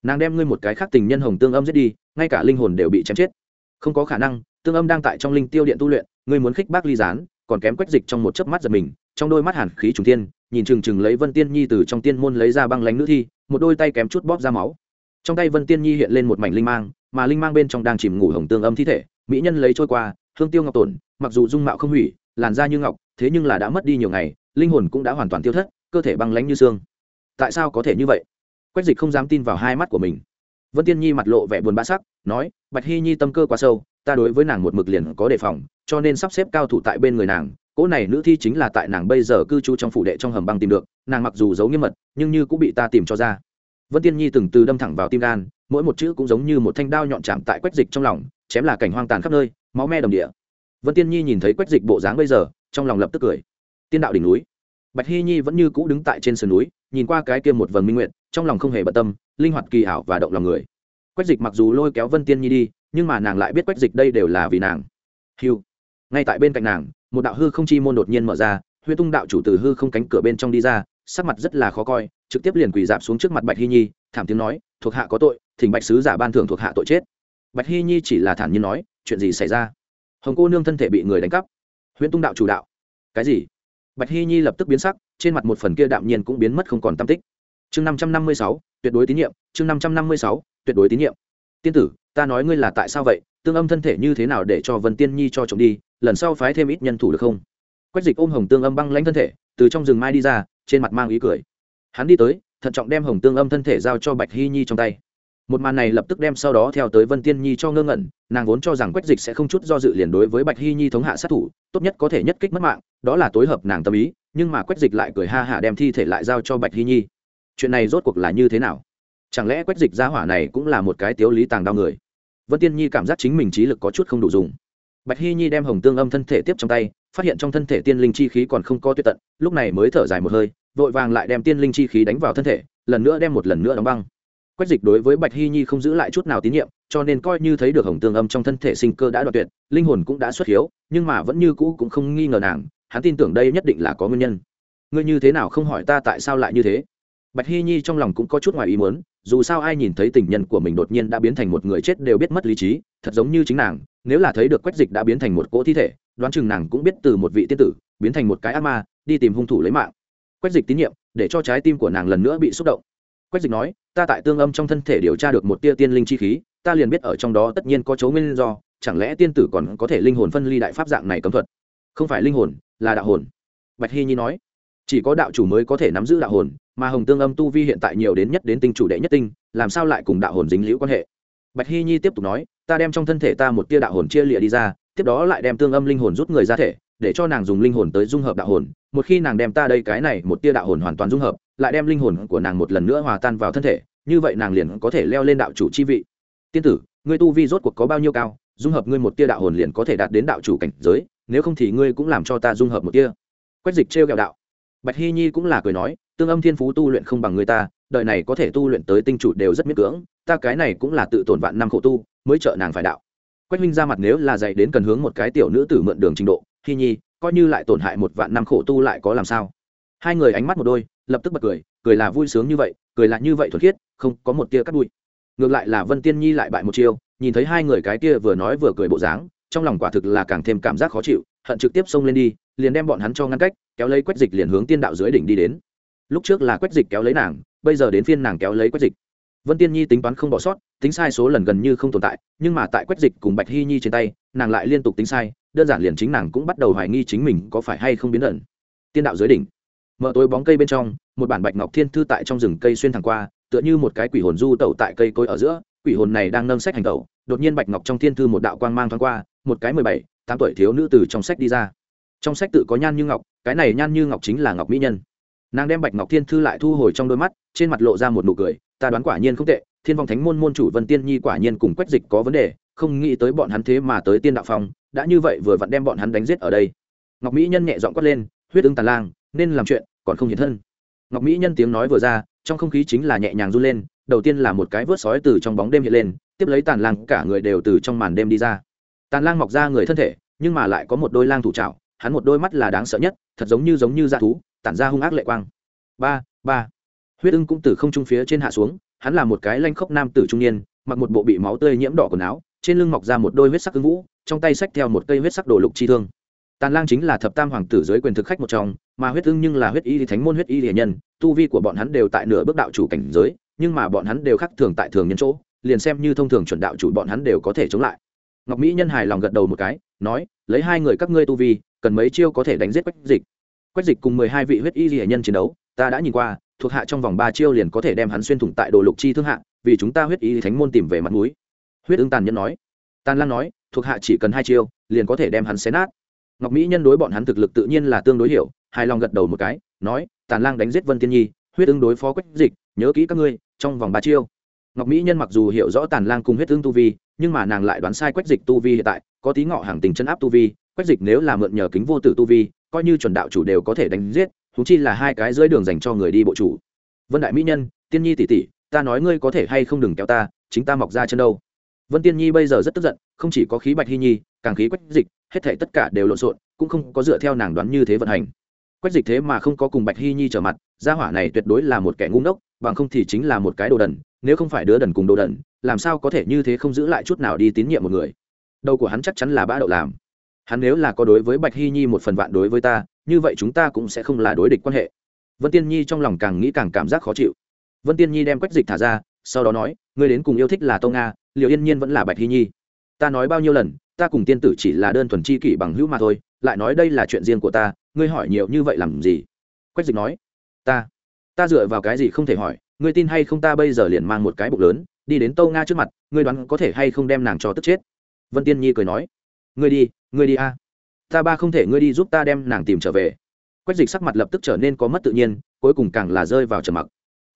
Nàng đem ngươi một cái khác tình nhân hồng tương âm giết đi, ngay cả linh hồn đều bị chém chết. Không có khả năng, tương âm đang tại trong linh tiêu điện tu luyện, ngươi muốn khích bác ly gián còn kém quách dịch trong một chớp mắt giật mình, trong đôi mắt hàn khí trùng tiên nhìn chừng chừng lấy vân tiên nhi từ trong tiên môn lấy ra băng lánh nữ thi, một đôi tay kém chút bóp ra máu. Trong tay vân tiên nhi hiện lên một mảnh linh mang, mà linh mang bên trong đang chìm ngủ hồng tương âm thi thể, mỹ nhân lấy trôi qua, hương tiêu ngọc tổn, mặc dù dung mạo không hủy, làn da như ngọc, thế nhưng là đã mất đi nhiều ngày, linh hồn cũng đã hoàn toàn tiêu thất, cơ thể băng lánh như xương. Tại sao có thể như vậy? Quách dịch không dám tin vào hai mắt của mình. Vân tiên nhi mặt lộ vẻ buồn bã sắc, nói, bạch hy nhi tâm cơ quá sâu ta đối với nàng một mực liền có đề phòng, cho nên sắp xếp cao thủ tại bên người nàng, cỗ này nữ thi chính là tại nàng bây giờ cư trú trong phủ đệ trong hầm băng tìm được, nàng mặc dù giấu nghiêm mật, nhưng như cũng bị ta tìm cho ra. Vân tiên nhi từng từ đâm thẳng vào tim gan, mỗi một chữ cũng giống như một thanh đao nhọn chạm tại quách dịch trong lòng, chém là cảnh hoang tàn khắp nơi, máu me đồng địa. Vân tiên nhi nhìn thấy quách dịch bộ dáng bây giờ, trong lòng lập tức cười. Tiên đạo đỉnh núi. Bạch hy nhi vẫn như cũ đứng tại trên sườn núi, nhìn qua cái kia một vầng minh nguyện, trong lòng không hề bận tâm, linh hoạt kỳ ảo và động lòng người. Quách dịch mặc dù lôi kéo vân tiên nhi đi nhưng mà nàng lại biết quách dịch đây đều là vì nàng. Hiu ngay tại bên cạnh nàng, một đạo hư không chi môn đột nhiên mở ra, huyễn tung đạo chủ từ hư không cánh cửa bên trong đi ra, sắc mặt rất là khó coi, trực tiếp liền quỳ dạp xuống trước mặt bạch hy nhi, thảm tiếng nói, thuộc hạ có tội, thỉnh bạch sứ giả ban thưởng thuộc hạ tội chết. Bạch hy nhi chỉ là thản nhiên nói, chuyện gì xảy ra? Hồng cô nương thân thể bị người đánh cắp. Huyễn tung đạo chủ đạo, cái gì? Bạch hy nhi lập tức biến sắc, trên mặt một phần kia đạm nhiên cũng biến mất không còn tam tích. Chương năm trăm năm mươi sáu, tuyệt đối tín nhiệm, chương năm trăm năm mươi sáu, tuyệt đối tín nhiệm tiên tử, ta nói ngươi là tại sao vậy? Tương âm thân thể như thế nào để cho vân tiên nhi cho chồng đi? Lần sau phái thêm ít nhân thủ được không? Quách dịch ôm hồng tương âm băng lãnh thân thể, từ trong rừng mai đi ra, trên mặt mang ý cười. Hắn đi tới, thận trọng đem hồng tương âm thân thể giao cho bạch hy nhi trong tay. Một màn này lập tức đem sau đó theo tới vân tiên nhi cho ngơ ngẩn, nàng vốn cho rằng quách dịch sẽ không chút do dự liền đối với bạch hy nhi thống hạ sát thủ, tốt nhất có thể nhất kích mất mạng, đó là tối hợp nàng tâm ý, nhưng mà quách dịch lại cười ha hạ đem thi thể lại giao cho bạch hy nhi. Chuyện này rốt cuộc là như thế nào? Chẳng lẽ quách dịch gia hỏa này cũng là một cái tiếu lý tàng đau người? Vân tiên nhi cảm giác chính mình trí lực có chút không đủ dùng. Bạch hy nhi đem hồng tương âm thân thể tiếp trong tay, phát hiện trong thân thể tiên linh chi khí còn không có tuyệt tận, lúc này mới thở dài một hơi, vội vàng lại đem tiên linh chi khí đánh vào thân thể, lần nữa đem một lần nữa đóng băng. Quách dịch đối với bạch hy nhi không giữ lại chút nào tín nhiệm, cho nên coi như thấy được hồng tương âm trong thân thể sinh cơ đã đoạt tuyệt, linh hồn cũng đã xuất hiếu, nhưng mà vẫn như cũ cũng không nghi ngờ nàng, hắn tin tưởng đây nhất định là có nguyên nhân. Ngươi như thế nào không hỏi ta tại sao lại như thế? Bạch hy nhi trong lòng cũng có chút ngoài ý muốn, dù sao ai nhìn thấy tình nhân của mình đột nhiên đã biến thành một người chết đều biết mất lý trí, thật giống như chính nàng, nếu là thấy được quách dịch đã biến thành một cỗ thi thể, đoán chừng nàng cũng biết từ một vị tiên tử, biến thành một cái ác ma, đi tìm hung thủ lấy mạng. Quách dịch tín nhiệm, để cho trái tim của nàng lần nữa bị xúc động. Quách dịch nói, ta tại tương âm trong thân thể điều tra được một tia tiên linh chi khí, ta liền biết ở trong đó tất nhiên có chấu nguyên do, chẳng lẽ tiên tử còn có thể linh hồn phân ly đại pháp dạng này cấm thuật? Không phải linh hồn, là đạo hồn. Bạch hy nhi nói chỉ có đạo chủ mới có thể nắm giữ đạo hồn, mà hồng tương âm tu vi hiện tại nhiều đến nhất đến tinh chủ đệ nhất tinh, làm sao lại cùng đạo hồn dính liễu quan hệ? Bạch hy nhi tiếp tục nói, ta đem trong thân thể ta một tia đạo hồn chia lịa đi ra, tiếp đó lại đem tương âm linh hồn rút người ra thể, để cho nàng dùng linh hồn tới dung hợp đạo hồn. Một khi nàng đem ta đây cái này một tia đạo hồn hoàn toàn dung hợp, lại đem linh hồn của nàng một lần nữa hòa tan vào thân thể, như vậy nàng liền có thể leo lên đạo chủ chi vị. Tiên tử, ngươi tu vi rốt cuộc có bao nhiêu cao, dung hợp ngươi một tia đạo hồn liền có thể đạt đến đạo chủ cảnh giới, nếu không thì ngươi cũng làm cho ta dung hợp một tia. Quách dịch trêu kẹo đạo bạch hy nhi cũng là cười nói, tương âm thiên phú tu luyện không bằng người ta, đời này có thể tu luyện tới tinh chủ đều rất miễn cưỡng, ta cái này cũng là tự tổn vạn năm khổ tu, mới trợ nàng phải đạo. Quách huynh ra mặt nếu là dạy đến cần hướng một cái tiểu nữ tử mượn đường trình độ, hy nhi, coi như lại tổn hại một vạn năm khổ tu lại có làm sao? Hai người ánh mắt một đôi, lập tức bật cười cười là vui sướng như vậy, cười là như vậy thuần khiết, không có một tia cắt bụi. Ngược lại là vân tiên nhi lại bại một chiêu, nhìn thấy hai người cái kia vừa nói vừa cười bộ dáng, trong lòng quả thực là càng thêm cảm giác khó chịu, hận trực tiếp xông lên đi, liền đem bọn hắn cho ngăn cách kéo lấy quách dịch liền hướng tiên đạo dưới đỉnh đi đến. Lúc trước là quách dịch kéo lấy nàng, bây giờ đến phiên nàng kéo lấy quách dịch. Vân tiên nhi tính toán không bỏ sót, tính sai số lần gần như không tồn tại, nhưng mà tại quách dịch cùng bạch hy nhi trên tay, nàng lại liên tục tính sai, đơn giản liền chính nàng cũng bắt đầu hoài nghi chính mình có phải hay không biến ẩn. Tiên đạo dưới đỉnh. Mở tối bóng cây bên trong, một bản bạch ngọc thiên thư tại trong rừng cây xuyên thẳng qua, tựa như một cái quỷ hồn du tẩu tại cây cối ở giữa, quỷ hồn này đang nâng sách hành tẩu, đột nhiên bạch ngọc trong thiên thư một đạo quang mang thoáng qua, một cái mười bảy, tám tuổi thiếu nữ từ trong sách đi ra. Trong sách tự có nhan như ngọc cái này nhan như ngọc chính là ngọc mỹ nhân. Nàng đem bạch ngọc thiên thư lại thu hồi trong đôi mắt, trên mặt lộ ra một nụ cười, ta đoán quả nhiên không tệ, thiên vong thánh môn môn chủ vân tiên nhi quả nhiên cùng quách dịch có vấn đề, không nghĩ tới bọn hắn thế mà tới tiên đạo phong, đã như vậy vừa vặn đem bọn hắn đánh giết ở đây. Ngọc mỹ nhân nhẹ dọn quát lên, huyết ứng tàn lang, nên làm chuyện, còn không hiện thân. Ngọc mỹ nhân tiếng nói vừa ra, trong không khí chính là nhẹ nhàng run lên, đầu tiên là một cái vớt sói từ trong bóng đêm hiện lên, tiếp lấy tàn lang cả người đều từ trong màn đêm đi ra. Tàn lang mọc ra người thân thể, nhưng mà lại có một đôi lang thủ trạo hắn một đôi mắt là đáng sợ nhất, thật giống như giống như dạ thú, tản ra hung ác lệ quang. Ba ba. Huyết ưng cũng từ không trung phía trên hạ xuống, hắn là một cái lanh khốc nam tử trung niên, mặc một bộ bị máu tươi nhiễm đỏ quần áo, trên lưng mọc ra một đôi huyết sắc ưng vũ, trong tay xách theo một cây huyết sắc đồ lục chi thương. Tàn lang chính là thập tam hoàng tử dưới quyền thực khách một trong, mà huyết ưng nhưng là huyết y thì thánh môn huyết y hiền nhân, tu vi của bọn hắn đều tại nửa bước đạo chủ cảnh giới, nhưng mà bọn hắn đều khác thường tại thường nhân chỗ, liền xem như thông thường chuẩn đạo chủ bọn hắn đều có thể chống lại ngọc mỹ nhân hài lòng gật đầu một cái, nói, lấy hai người các ngươi tu vi, cần mấy chiêu có thể đánh giết quách dịch. Quách dịch cùng mười hai vị huyết y hệ nhân chiến đấu, ta đã nhìn qua, thuộc hạ trong vòng ba chiêu liền có thể đem hắn xuyên thủng tại đồ lục chi thương hạ, vì chúng ta huyết y thánh môn tìm về mặt núi huyết ưng tàn nhân nói. Tàn lan nói, thuộc hạ chỉ cần hai chiêu, liền có thể đem hắn xé nát. Ngọc mỹ nhân đối bọn hắn thực lực tự nhiên là tương đối hiểu, hài lòng gật đầu một cái, nói, tàn lang đánh giết vân tiên nhi, huyết ưng đối phó quách dịch, nhớ kỹ các ngươi, trong vòng ba chiêu. Ngọc mỹ nhân mặc dù hiểu rõ tàn lang cùng huyết ưng tu vi nhưng mà nàng lại đoán sai quách dịch tu vi hiện tại, có tí ngọ hàng tình chân áp tu vi, quách dịch nếu là mượn nhờ kính vô tử tu vi, coi như chuẩn đạo chủ đều có thể đánh giết thú chi là hai cái dưới đường dành cho người đi bộ chủ. Vân đại mỹ nhân, tiên nhi tỷ tỷ, ta nói ngươi có thể hay không đừng kéo ta, chính ta mọc ra chân đâu. Vân tiên nhi bây giờ rất tức giận, không chỉ có khí bạch hy nhi, càng khí quách dịch, hết thể tất cả đều lộn xộn, cũng không có dựa theo nàng đoán như thế vận hành. Quách dịch thế mà không có cùng bạch hy nhi trở mặt, gia hỏa này tuyệt đối là một kẻ ngu ngốc, bằng không thì chính là một cái đồ đần, nếu không phải đứa đần cùng đồ đần làm sao có thể như thế không giữ lại chút nào đi tín nhiệm một người? Đầu của hắn chắc chắn là bã đậu làm. Hắn nếu là có đối với bạch hy nhi một phần vạn đối với ta, như vậy chúng ta cũng sẽ không là đối địch quan hệ. Vân tiên nhi trong lòng càng nghĩ càng cảm giác khó chịu. Vân tiên nhi đem quách dịch thả ra, sau đó nói, ngươi đến cùng yêu thích là tô nga liệu yên nhiên vẫn là bạch hy nhi. Ta nói bao nhiêu lần, ta cùng tiên tử chỉ là đơn thuần chi kỷ bằng hữu mà thôi, lại nói đây là chuyện riêng của ta, ngươi hỏi nhiều như vậy làm gì? Quách dịch nói, ta ta dựa vào cái gì không thể hỏi, ngươi tin hay không ta bây giờ liền mang một cái bụng lớn đi đến tâu nga trước mặt, ngươi đoán có thể hay không đem nàng cho tức chết? Vân tiên nhi cười nói, ngươi đi ngươi đi a. Ta ba không thể ngươi đi giúp ta đem nàng tìm trở về. Quách dịch sắc mặt lập tức trở nên có mất tự nhiên, cuối cùng càng là rơi vào trầm mặc.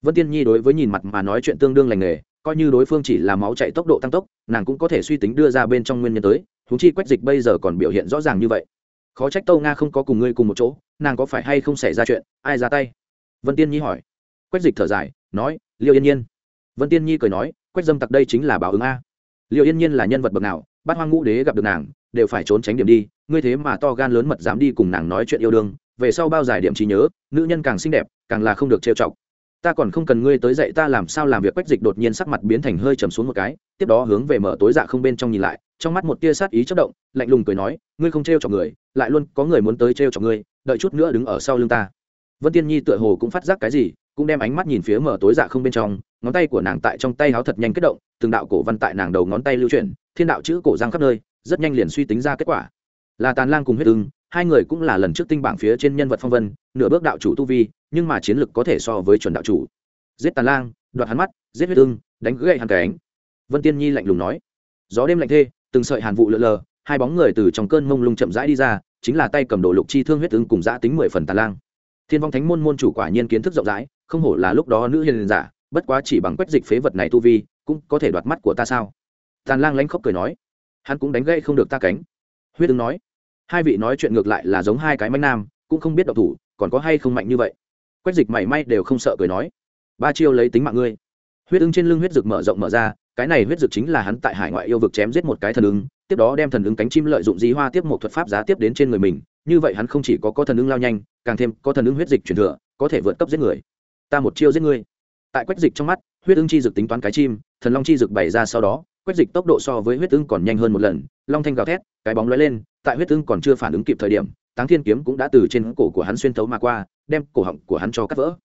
Vân tiên nhi đối với nhìn mặt mà nói chuyện tương đương lành nghề, coi như đối phương chỉ là máu chạy tốc độ tăng tốc, nàng cũng có thể suy tính đưa ra bên trong nguyên nhân tới thú chi quách dịch bây giờ còn biểu hiện rõ ràng như vậy. Khó trách tâu nga không có cùng ngươi cùng một chỗ, nàng có phải hay không xảy ra chuyện, ai ra tay? Vân tiên nhi hỏi. Quách dịch thở dài, nói liệu yên nhiên. Vân tiên nhi cười nói quách dâm tặc đây chính là báo ứng a. Liệu yên nhiên là nhân vật bậc nào bắt hoang ngũ đế gặp được nàng, đều phải trốn tránh điểm đi, ngươi thế mà to gan lớn mật dám đi cùng nàng nói chuyện yêu đương, về sau bao giải điểm trí nhớ, nữ nhân càng xinh đẹp, càng là không được trêu chọc. Ta còn không cần ngươi tới dạy ta làm sao làm việc quách dịch đột nhiên sắc mặt biến thành hơi trầm xuống một cái, tiếp đó hướng về mở tối dạ không bên trong nhìn lại, trong mắt một tia sát ý chất động, lạnh lùng cười nói, ngươi không trêu chọc người, lại luôn có người muốn tới trêu chọc ngươi, đợi chút nữa đứng ở sau lưng ta. Vân tiên nhi tựa hồ cũng phát giác cái gì cũng đem ánh mắt nhìn phía mở tối dạ không bên trong, ngón tay của nàng tại trong tay háo thật nhanh kết động, từng đạo cổ văn tại nàng đầu ngón tay lưu chuyển, thiên đạo chữ cổ giang khắp nơi, rất nhanh liền suy tính ra kết quả. Là tàn lang cùng huyết ưng, hai người cũng là lần trước tinh bảng phía trên nhân vật phong vân, nửa bước đạo chủ tu vi, nhưng mà chiến lực có thể so với chuẩn đạo chủ. Giết tàn lang, đoạt hắn mắt, giết huyết ưng, đánh gậy hắn cánh. Vân tiên nhi lạnh lùng nói. Gió đêm lạnh thê, từng sợi hàn vụ lượn lờ, hai bóng người từ trong cơn mông lung chậm rãi đi ra, chính là tay cầm đồ lục chi thương huyết ưng cùng giã tính mười phần tàn lang. Thiên vong thánh môn môn chủ quả nhiên kiến thức rộng rãi không hổ là lúc đó nữ hiền giả bất quá chỉ bằng quét dịch phế vật này tu vi cũng có thể đoạt mắt của ta sao? Tàn lang lánh khóc cười nói. Hắn cũng đánh gây không được ta cánh. Huyết ưng nói. Hai vị nói chuyện ngược lại là giống hai cái manh nam cũng không biết độc thủ còn có hay không mạnh như vậy. Quét dịch mảy may đều không sợ cười nói. Ba chiêu lấy tính mạng ngươi. Huyết ứng trên lưng huyết rực mở rộng mở ra cái này huyết rực chính là hắn tại hải ngoại yêu vực chém giết một cái thần ứng, tiếp đó đem thần ứng cánh chim lợi dụng di hoa tiếp một thuật pháp giá tiếp đến trên người mình như vậy hắn không chỉ có có thần ứng lao nhanh càng thêm có thần ứng huyết dịch truyền thừa có thể vượt cấp giết người ta một chiêu giết ngươi. Tại quách dịch trong mắt, huyết ưng chi dực tính toán cái chim, thần long chi dực bày ra sau đó, quách dịch tốc độ so với huyết ưng còn nhanh hơn một lần, long thanh gào thét, cái bóng lóe lên, tại huyết ưng còn chưa phản ứng kịp thời điểm, táng thiên kiếm cũng đã từ trên cổ của hắn xuyên thấu mà qua, đem cổ họng của hắn cho cắt vỡ.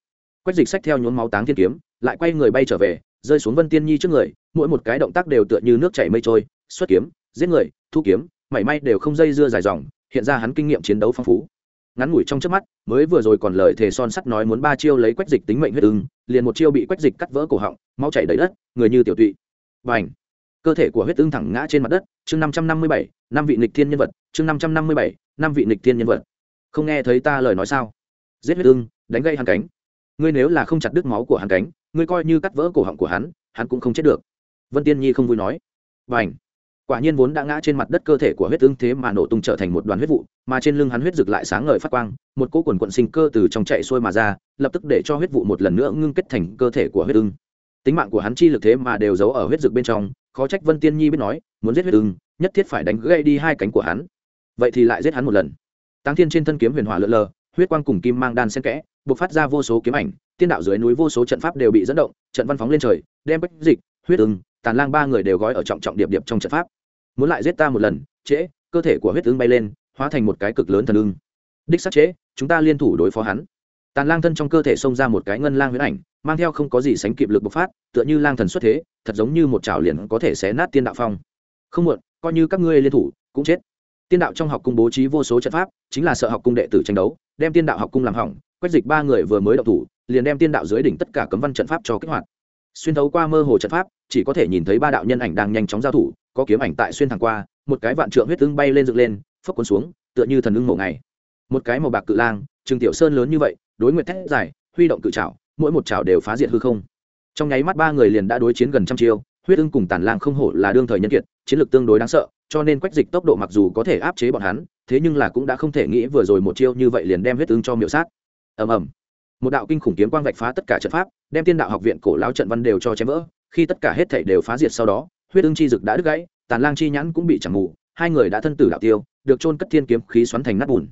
Quách dịch xách theo nhuốm máu táng thiên kiếm, lại quay người bay trở về, rơi xuống vân tiên nhi trước người, mỗi một cái động tác đều tựa như nước chảy mây trôi, xuất kiếm, giết người, thu kiếm, mảy may đều không dây dưa dài dòng, hiện ra hắn kinh nghiệm chiến đấu phong phú ngắn ngủi trong trước mắt, mới vừa rồi còn lời thề son sắt nói muốn ba chiêu lấy quách dịch tính mệnh huyết ưng, liền một chiêu bị quách dịch cắt vỡ cổ họng máu chảy đầy đất, người như tiểu tụy. Và cơ thể của huyết ưng thẳng ngã trên mặt đất, chương năm trăm năm mươi bảy, năm vị nịch thiên nhân vật, chương năm trăm năm mươi bảy, năm vị nịch thiên nhân vật. Không nghe thấy ta lời nói sao? Giết huyết ưng, đánh gây hắn cánh. Ngươi nếu là không chặt đứt máu của hắn cánh, ngươi coi như cắt vỡ cổ họng của hắn hắn cũng không chết được. Vân tiên nhi không vui nói. Và quả nhiên vốn đã ngã trên mặt đất cơ thể của huyết tương thế mà nổ tung trở thành một đoàn huyết vụ mà trên lưng hắn huyết rực lại sáng ngời phát quang một cỗ quần quận sinh cơ từ trong chạy xuôi mà ra lập tức để cho huyết vụ một lần nữa ngưng kết thành cơ thể của huyết tương. tính mạng của hắn chi lực thế mà đều giấu ở huyết rực bên trong khó trách vân tiên nhi biết nói muốn giết huyết tương, nhất thiết phải đánh gãy đi hai cánh của hắn. Vậy thì lại giết hắn một lần. Táng thiên trên thân kiếm huyền hỏa lượn lờ huyết quang cùng kim mang đan xen kẽ buộc phát ra vô số kiếm ảnh tiên đạo dưới núi vô số trận pháp đều bị dẫn động trận văn phóng lên trời đem bách dịch huyết ưng tàn lang ba người đều gói ở trọng trọng điệp điệp trong trận pháp muốn lại giết ta một lần, trễ, cơ thể của huyết tướng bay lên, hóa thành một cái cực lớn thần ưng. Đích sắc trễ, chúng ta liên thủ đối phó hắn. Tàn lang thân trong cơ thể xông ra một cái ngân lang huyết ảnh, mang theo không có gì sánh kịp lực bộc phát, tựa như lang thần xuất thế, thật giống như một trào liền có thể xé nát tiên đạo phong. Không muộn, coi như các ngươi liên thủ, cũng chết. Tiên đạo trong học cung bố trí vô số trận pháp, chính là sợ học cung đệ tử tranh đấu, đem tiên đạo học cung làm hỏng quách dịch ba người vừa mới đậu thủ, liền đem tiên đạo dưới đỉnh tất cả cấm văn trận pháp cho kích hoạt. Xuyên thấu qua mơ hồ trận pháp chỉ có thể nhìn thấy ba đạo nhân ảnh đang nhanh chóng giao thủ, có kiếm ảnh tại xuyên thẳng qua, một cái vạn trượng huyết tương bay lên dựng lên phấp cuốn xuống, tựa như thần ưng mộ ngày. Một cái màu bạc cự lang, trường tiểu sơn lớn như vậy, đối nguyện thét dài, huy động cự trảo, mỗi một trảo đều phá diệt hư không. Trong nháy mắt ba người liền đã đối chiến gần trăm chiêu, huyết ưng cùng tàn lang không hổ là đương thời nhân kiệt, chiến lược tương đối đáng sợ, cho nên quách dịch tốc độ mặc dù có thể áp chế bọn hắn, thế nhưng là cũng đã không thể nghĩ vừa rồi một chiêu như vậy liền đem huyết ưng cho miệu sát. Ầm ầm. Một đạo kinh khủng kiếm quang vạch phá tất cả trận pháp, đem tiên đạo học viện cổ lao trận văn đều cho chém vỡ khi tất cả hết thảy đều phá diệt sau đó, huyết ưng chi dực đã đứt gãy, tàn lang chi nhãn cũng bị chẳng mù, hai người đã thân tử đạo tiêu, được trôn cất thiên kiếm khí xoắn thành nát bùn.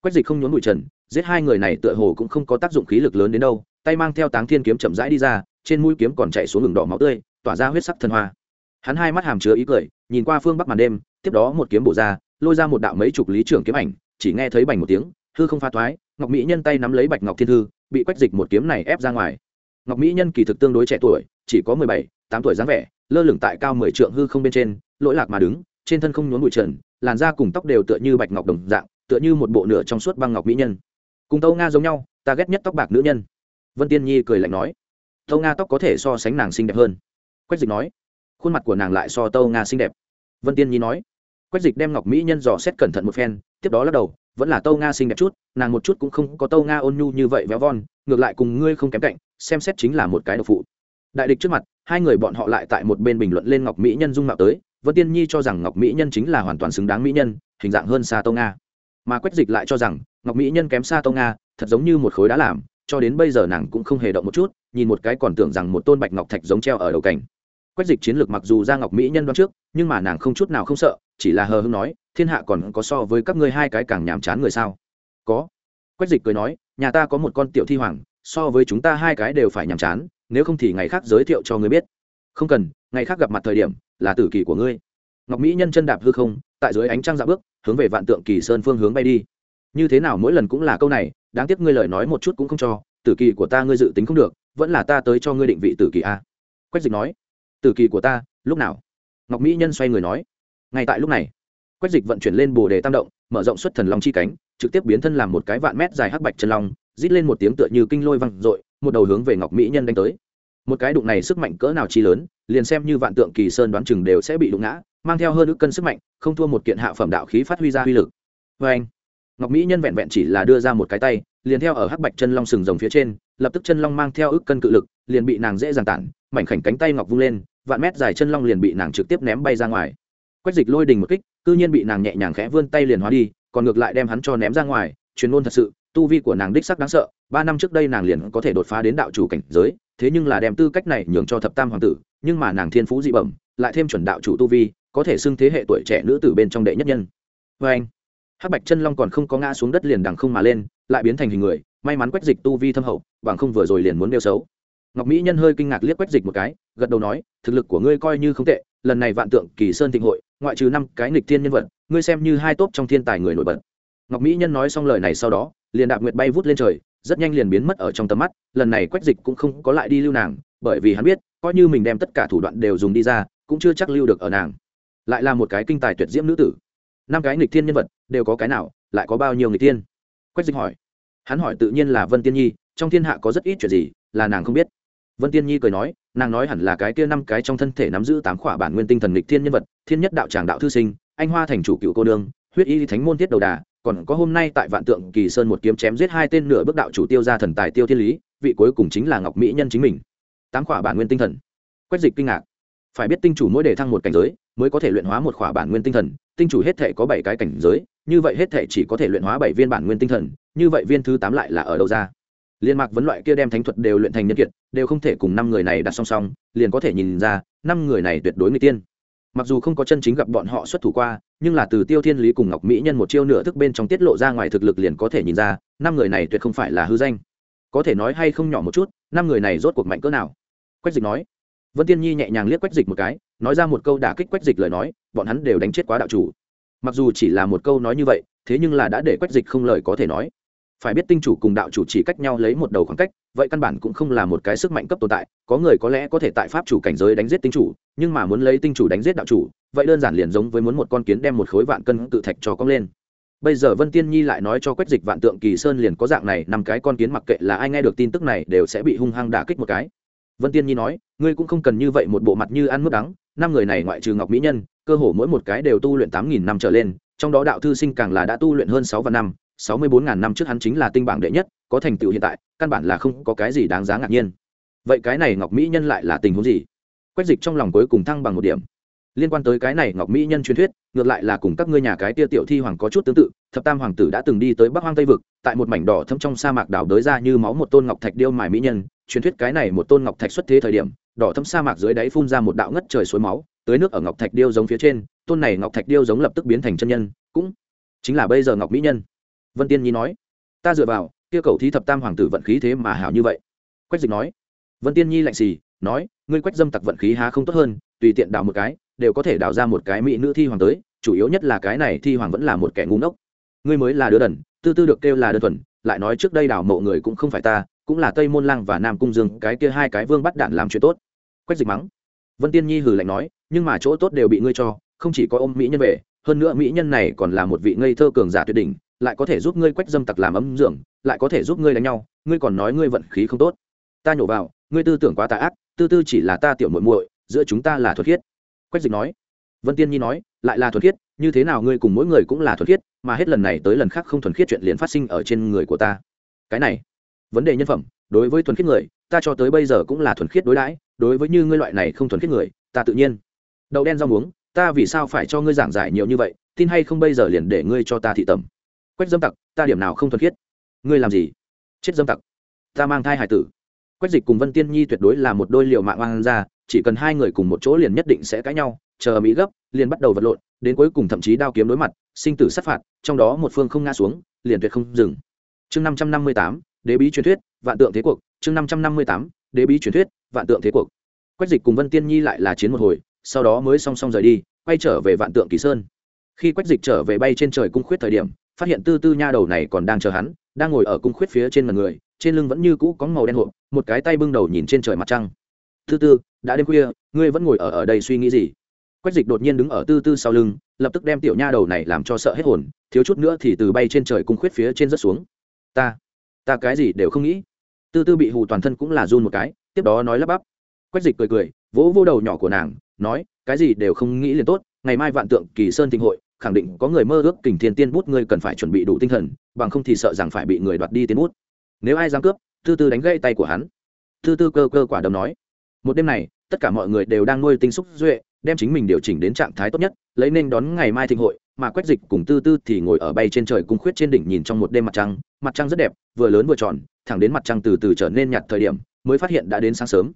Quách dịch không nhốn bụi trần, giết hai người này tựa hồ cũng không có tác dụng khí lực lớn đến đâu, tay mang theo táng thiên kiếm chậm rãi đi ra, trên mũi kiếm còn chạy xuống ngừng đỏ máu tươi, tỏa ra huyết sắc thần hoa. Hắn hai mắt hàm chứa ý cười, nhìn qua phương bắc màn đêm, tiếp đó một kiếm bổ ra, lôi ra một đạo mấy chục lý trưởng kiếm ảnh, chỉ nghe thấy bành một tiếng, hư không pha thoái, ngọc mỹ nhân tay nắm lấy bạch ngọc thiên thư, bị quách dịch một kiếm này ép ra ngoài. Ngọc mỹ nhân kỳ thực tương đối trẻ tuổi chỉ có mười bảy, tám tuổi dáng vẻ, lơ lửng tại cao mười trượng hư không bên trên, lỗi lạc mà đứng, trên thân không nhốn bụi trần, làn da cùng tóc đều tựa như bạch ngọc đồng dạng, tựa như một bộ nửa trong suốt băng ngọc mỹ nhân. Cùng tâu nga giống nhau, ta ghét nhất tóc bạc nữ nhân. Vân tiên nhi cười lạnh nói. Tâu nga tóc có thể so sánh nàng xinh đẹp hơn. Quách dịch nói. Khuôn mặt của nàng lại so tâu nga xinh đẹp. Vân tiên nhi nói. Quách dịch đem ngọc mỹ nhân dò xét cẩn thận một phen, tiếp đó lắc đầu, vẫn là tâu nga xinh đẹp chút, nàng một chút cũng không có tâu nga ôn nhu như vậy véo von, ngược lại cùng ngươi không kém cạnh, xem xét chính là một cái độc phụ đại địch trước mặt, hai người bọn họ lại tại một bên bình luận lên ngọc mỹ nhân dung mạo tới, vân tiên nhi cho rằng ngọc mỹ nhân chính là hoàn toàn xứng đáng mỹ nhân, hình dạng hơn xa tô nga mà quách dịch lại cho rằng, ngọc mỹ nhân kém xa tô nga thật giống như một khối đá làm, cho đến bây giờ nàng cũng không hề động một chút, nhìn một cái còn tưởng rằng một tôn bạch ngọc thạch giống treo ở đầu cảnh quách dịch chiến lược mặc dù ra ngọc mỹ nhân đoán trước, nhưng mà nàng không chút nào không sợ, chỉ là hờ hưng nói, thiên hạ còn có so với các ngươi hai cái càng nhàm chán người sao? Có. Quách dịch cười nói, nhà ta có một con tiểu thi hoàng, so với chúng ta hai cái đều phải nhàm chán nếu không thì ngày khác giới thiệu cho ngươi biết. Không cần, ngày khác gặp mặt thời điểm là tử kỳ của ngươi. Ngọc mỹ nhân chân đạp hư không, tại dưới ánh trăng dạ bước, hướng về vạn tượng kỳ sơn phương hướng bay đi. Như thế nào mỗi lần cũng là câu này, đáng tiếc ngươi lời nói một chút cũng không cho, tử kỳ của ta ngươi dự tính không được, vẫn là ta tới cho ngươi định vị tử kỳ a. Quách dịch nói. Tử kỳ của ta, lúc nào? Ngọc mỹ nhân xoay người nói. Ngay tại lúc này, quách dịch vận chuyển lên bồ đề tam động, mở rộng xuất thần long chi cánh, trực tiếp biến thân làm một cái vạn mét dài hắc bạch chân long, rít lên một tiếng tựa như kinh lôi văng r một đầu hướng về ngọc mỹ nhân đánh tới. Một cái đụng này sức mạnh cỡ nào chi lớn, liền xem như vạn tượng kỳ sơn đoán chừng đều sẽ bị đụng ngã, mang theo hơn ước cân sức mạnh, không thua một kiện hạ phẩm đạo khí phát huy ra uy lực. Vê anh, ngọc mỹ nhân vẹn vẹn chỉ là đưa ra một cái tay, liền theo ở hắc bạch chân long sừng rồng phía trên, lập tức chân long mang theo ước cân cự lực, liền bị nàng dễ dàng tản, mảnh khảnh cánh tay ngọc vung lên, vạn mét dài chân long liền bị nàng trực tiếp ném bay ra ngoài. Quách dịch lôi đình một kích, cư nhiên bị nàng nhẹ nhàng khẽ vươn tay liền hóa đi, còn ngược lại đem hắn cho ném ra ngoài truyền ngôn thật sự tu vi của nàng đích sắc đáng sợ, ba năm trước đây nàng liền có thể đột phá đến đạo chủ cảnh giới, thế nhưng là đem tư cách này nhường cho thập tam hoàng tử, nhưng mà nàng thiên phú dị bẩm, lại thêm chuẩn đạo chủ tu vi, có thể xưng thế hệ tuổi trẻ nữ tử bên trong đệ nhất nhân. Vê anh, hắc bạch chân long còn không có ngã xuống đất liền đằng không mà lên, lại biến thành hình người, may mắn quách dịch tu vi thâm hậu, bằng không vừa rồi liền muốn nêu xấu. Ngọc mỹ nhân hơi kinh ngạc liếc quách dịch một cái, gật đầu nói, thực lực của ngươi coi như không tệ, lần này vạn tượng kỳ sơn thịnh hội, ngoại trừ năm cái nghịch thiên nhân vật, ngươi xem như hai tốt trong thiên tài người nổi bật. Ngọc mỹ nhân nói xong lời này sau đó liền đạp nguyệt bay vút lên trời, rất nhanh liền biến mất ở trong tầm mắt, lần này quách dịch cũng không có lại đi lưu nàng, bởi vì hắn biết, coi như mình đem tất cả thủ đoạn đều dùng đi ra, cũng chưa chắc lưu được ở nàng. Lại là một cái kinh tài tuyệt diễm nữ tử. Năm cái nghịch thiên nhân vật, đều có cái nào, lại có bao nhiêu nghịch thiên? Quách dịch hỏi. Hắn hỏi tự nhiên là vân tiên nhi, trong thiên hạ có rất ít chuyện gì, là nàng không biết. Vân tiên nhi cười nói, nàng nói hẳn là cái kia năm cái trong thân thể nắm giữ tám khỏa bản nguyên tinh thần nghịch thiên nhân vật, thiên nhất đạo tràng đạo thư sinh, anh hoa thành chủ cựu cô đương huyết y thánh môn tiết đầu đà còn có hôm nay tại vạn tượng kỳ sơn một kiếm chém giết hai tên nửa bước đạo chủ tiêu ra thần tài tiêu thiên lý, vị cuối cùng chính là ngọc mỹ nhân chính mình. Tám khỏa bản nguyên tinh thần. Quách dịch kinh ngạc. Phải biết tinh chủ mỗi đề thăng một cảnh giới, mới có thể luyện hóa một khỏa bản nguyên tinh thần, tinh chủ hết thể có bảy cái cảnh giới, như vậy hết thể chỉ có thể luyện hóa bảy viên bản nguyên tinh thần, như vậy viên thứ tám lại là ở đâu ra? Liên mạc vấn loại kia đem thánh thuật đều luyện thành nhân kiệt, đều không thể cùng năm người này đặt song song, liền có thể nhìn ra, năm người này tuyệt đối người tiên mặc dù không có chân chính gặp bọn họ xuất thủ qua, nhưng là từ tiêu thiên lý cùng ngọc mỹ nhân một chiêu nửa thức bên trong tiết lộ ra ngoài thực lực liền có thể nhìn ra, năm người này tuyệt không phải là hư danh. Có thể nói hay không nhỏ một chút, năm người này rốt cuộc mạnh cỡ nào? Quách dịch nói. Vân tiên nhi nhẹ nhàng liếc quách dịch một cái, nói ra một câu đả kích quách dịch lời nói, bọn hắn đều đánh chết quá đạo chủ. Mặc dù chỉ là một câu nói như vậy, thế nhưng là đã để quách dịch không lời có thể nói. Phải biết tinh chủ cùng đạo chủ chỉ cách nhau lấy một đầu khoảng cách vậy căn bản cũng không là một cái sức mạnh cấp tồn tại, có người có lẽ có thể tại pháp chủ cảnh giới đánh giết tinh chủ, nhưng mà muốn lấy tinh chủ đánh giết đạo chủ, vậy đơn giản liền giống với muốn một con kiến đem một khối vạn cân tự thạch cho cong lên. Bây giờ vân tiên nhi lại nói cho quách dịch vạn tượng kỳ sơn liền có dạng này, năm cái con kiến mặc kệ là ai nghe được tin tức này đều sẽ bị hung hăng đả kích một cái. Vân tiên nhi nói, ngươi cũng không cần như vậy một bộ mặt như ăn mướp đắng, năm người này ngoại trừ ngọc mỹ nhân, cơ hồ mỗi một cái đều tu luyện tám nghìn năm trở lên, trong đó đạo thư sinh càng là đã tu luyện hơn sáu vạn năm sáu mươi bốn ngàn năm trước hắn chính là tinh bảng đệ nhất, có thành tựu hiện tại, căn bản là không có cái gì đáng giá ngạc nhiên. Vậy cái này ngọc mỹ nhân lại là tình huống gì? Quách dịch trong lòng cuối cùng thăng bằng một điểm. Liên quan tới cái này ngọc mỹ nhân truyền thuyết, ngược lại là cùng các ngươi nhà cái tia tiểu thi hoàng có chút tương tự, thập tam hoàng tử đã từng đi tới bắc hoang tây vực, tại một mảnh đỏ thâm trong sa mạc đảo đới ra như máu một tôn ngọc thạch điêu mài mỹ nhân, truyền thuyết cái này một tôn ngọc thạch xuất thế thời điểm, đỏ thâm sa mạc dưới đáy phun ra một đạo ngất trời suối máu tới nước ở ngọc thạch điêu giống phía trên, tôn này ngọc thạch điêu giống lập tức biến thành chân nhân, cũng chính là bây giờ ngọc mỹ nhân vân tiên nhi nói, ta dựa vào, kia cầu thí thập tam hoàng tử vận khí thế mà hảo như vậy. Quách dịch nói, vân tiên nhi lạnh xì, nói, ngươi quách dâm tặc vận khí há không tốt hơn, tùy tiện đào một cái, đều có thể đào ra một cái mỹ nữ thi hoàng tới, chủ yếu nhất là cái này thi hoàng vẫn là một kẻ ngu ngốc. Ngươi mới là đứa đần, tư tư được kêu là đơn thuần, lại nói trước đây đào mộ người cũng không phải ta, cũng là tây môn lang và nam cung dương, cái kia hai cái vương bắt đạn làm chuyện tốt. Quách dịch mắng, vân tiên nhi hừ lạnh nói, nhưng mà chỗ tốt đều bị ngươi cho, không chỉ có ôm mỹ nhân về, hơn nữa mỹ nhân này còn là một vị ngây thơ cường giả tuyệt đỉnh lại có thể giúp ngươi quách dâm tặc làm ấm dưỡng, lại có thể giúp ngươi đánh nhau, ngươi còn nói ngươi vận khí không tốt. Ta nhổ vào, ngươi tư tưởng quá tà ác, tư tư chỉ là ta tiểu muội muội, giữa chúng ta là thuật khiết. Quách dịch nói. Vân tiên nhi nói, lại là thuật khiết, như thế nào ngươi cùng mỗi người cũng là thuật khiết, mà hết lần này tới lần khác không thuần khiết chuyện liền phát sinh ở trên người của ta. Cái này, vấn đề nhân phẩm, đối với thuần khiết người, ta cho tới bây giờ cũng là thuần khiết đối đãi, đối với như ngươi loại này không thuần khiết người, ta tự nhiên. Đậu đen rau muống, ta vì sao phải cho ngươi giảng giải nhiều như vậy, tin hay không bây giờ liền để ngươi cho ta thị tầm quách dâm tặc, ta điểm nào không thuần khiết? Ngươi làm gì? Chết dâm tặc. Ta mang thai hải tử. Quách dịch cùng vân tiên nhi tuyệt đối là một đôi liệu mạng oan ra chỉ cần hai người cùng một chỗ liền nhất định sẽ cãi nhau, chờ mỹ gấp, liền bắt đầu vật lộn, đến cuối cùng thậm chí đao kiếm đối mặt, sinh tử sát phạt, trong đó một phương không ngã xuống, liền tuyệt không dừng. Chương năm trăm năm mươi tám, đế bí truyền thuyết, vạn tượng thế cuộc. Chương năm trăm năm mươi tám, đế bí truyền thuyết, vạn tượng thế cuộc. Quách dịch cùng vân tiên nhi lại là chiến một hồi, sau đó mới song song rời đi, quay trở về vạn tượng kỳ sơn. Khi quách dịch trở về bay trên trời cung khuyết thời điểm phát hiện tư tư nha đầu này còn đang chờ hắn, đang ngồi ở cung khuyết phía trên mặt người, trên lưng vẫn như cũ có màu đen hộp, một cái tay bưng đầu nhìn trên trời mặt trăng. Tư tư, đã đêm khuya, ngươi vẫn ngồi ở ở đây suy nghĩ gì? Quách dịch đột nhiên đứng ở tư tư sau lưng, lập tức đem tiểu nha đầu này làm cho sợ hết hồn, thiếu chút nữa thì từ bay trên trời cung khuyết phía trên rất xuống. Ta ta cái gì đều không nghĩ. Tư tư bị hù toàn thân cũng là run một cái, tiếp đó nói lắp bắp. Quách dịch cười cười, vỗ vô đầu nhỏ của nàng, nói, cái gì đều không nghĩ liền tốt, ngày mai vạn tượng kỳ sơn thịnh hội khẳng định có người mơ ước kình thiên tiên bút ngươi cần phải chuẩn bị đủ tinh thần, bằng không thì sợ rằng phải bị người đoạt đi tiên bút. Nếu ai dám cướp, tư tư đánh gãy tay của hắn. Tư tư cơ cơ quả đấm nói. Một đêm này, tất cả mọi người đều đang nuôi tinh xúc duệ, đem chính mình điều chỉnh đến trạng thái tốt nhất, lấy nên đón ngày mai thịnh hội, mà quách dịch cùng tư tư thì ngồi ở bay trên trời cung khuyết trên đỉnh nhìn trong một đêm mặt trăng. Mặt trăng rất đẹp, vừa lớn vừa tròn, thẳng đến mặt trăng từ từ trở nên nhạt thời điểm, mới phát hiện đã đến sáng sớm.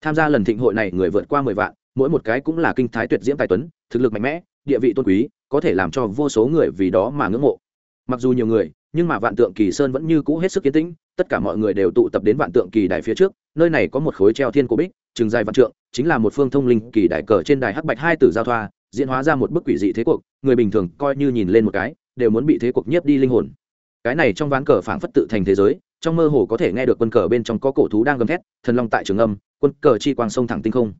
Tham gia lần thịnh hội này người vượt qua mười vạn, mỗi một cái cũng là kinh thái tuyệt diễm tài tuấn, thực lực mạnh mẽ, địa vị tôn quý có thể làm cho vô số người vì đó mà ngưỡng mộ. Mặc dù nhiều người, nhưng mà vạn tượng kỳ sơn vẫn như cũ hết sức kiến tĩnh, tất cả mọi người đều tụ tập đến vạn tượng kỳ đài phía trước, nơi này có một khối treo thiên cổ bích, trường dài vạn trượng, chính là một phương thông linh kỳ đài cờ trên đài hắc bạch hai tử giao thoa, diễn hóa ra một bức quỷ dị thế cuộc, người bình thường coi như nhìn lên một cái, đều muốn bị thế cuộc nhiếp đi linh hồn. Cái này trong ván cờ phảng phất tự thành thế giới, trong mơ hồ có thể nghe được quân cờ bên trong có cổ thú đang gầm thét, thần long tại trường âm, quân cờ chi quang sông thẳng tinh không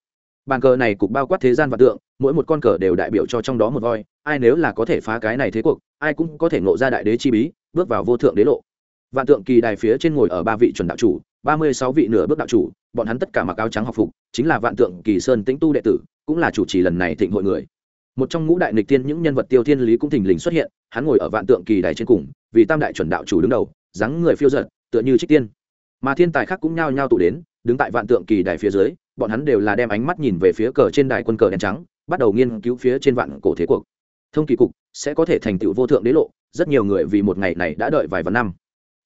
bàn cờ này cục bao quát thế gian và tượng, mỗi một con cờ đều đại biểu cho trong đó một voi, ai nếu là có thể phá cái này thế cuộc, ai cũng có thể ngộ ra đại đế chi bí, bước vào vô thượng đế lộ. Vạn tượng kỳ đài phía trên ngồi ở ba vị chuẩn đạo chủ, ba mươi sáu vị nửa bước đạo chủ, bọn hắn tất cả mặc áo trắng học phục, chính là vạn tượng kỳ sơn tĩnh tu đệ tử, cũng là chủ trì lần này thịnh hội người. Một trong ngũ đại nịch tiên những nhân vật tiêu thiên lý cũng thình lình xuất hiện, hắn ngồi ở vạn tượng kỳ đài trên cùng, vì tam đại chuẩn đạo chủ đứng đầu, dáng người phiêu giật tựa như trích tiên. Mà thiên tài khác cũng nhao nhao tụ đến, đứng tại vạn tượng kỳ đài phía dưới bọn hắn đều là đem ánh mắt nhìn về phía cờ trên đài quân cờ đen trắng, bắt đầu nghiên cứu phía trên vạn cổ thế cuộc. Thông kỳ cục sẽ có thể thành tựu vô thượng đế lộ, rất nhiều người vì một ngày này đã đợi vài vạn năm.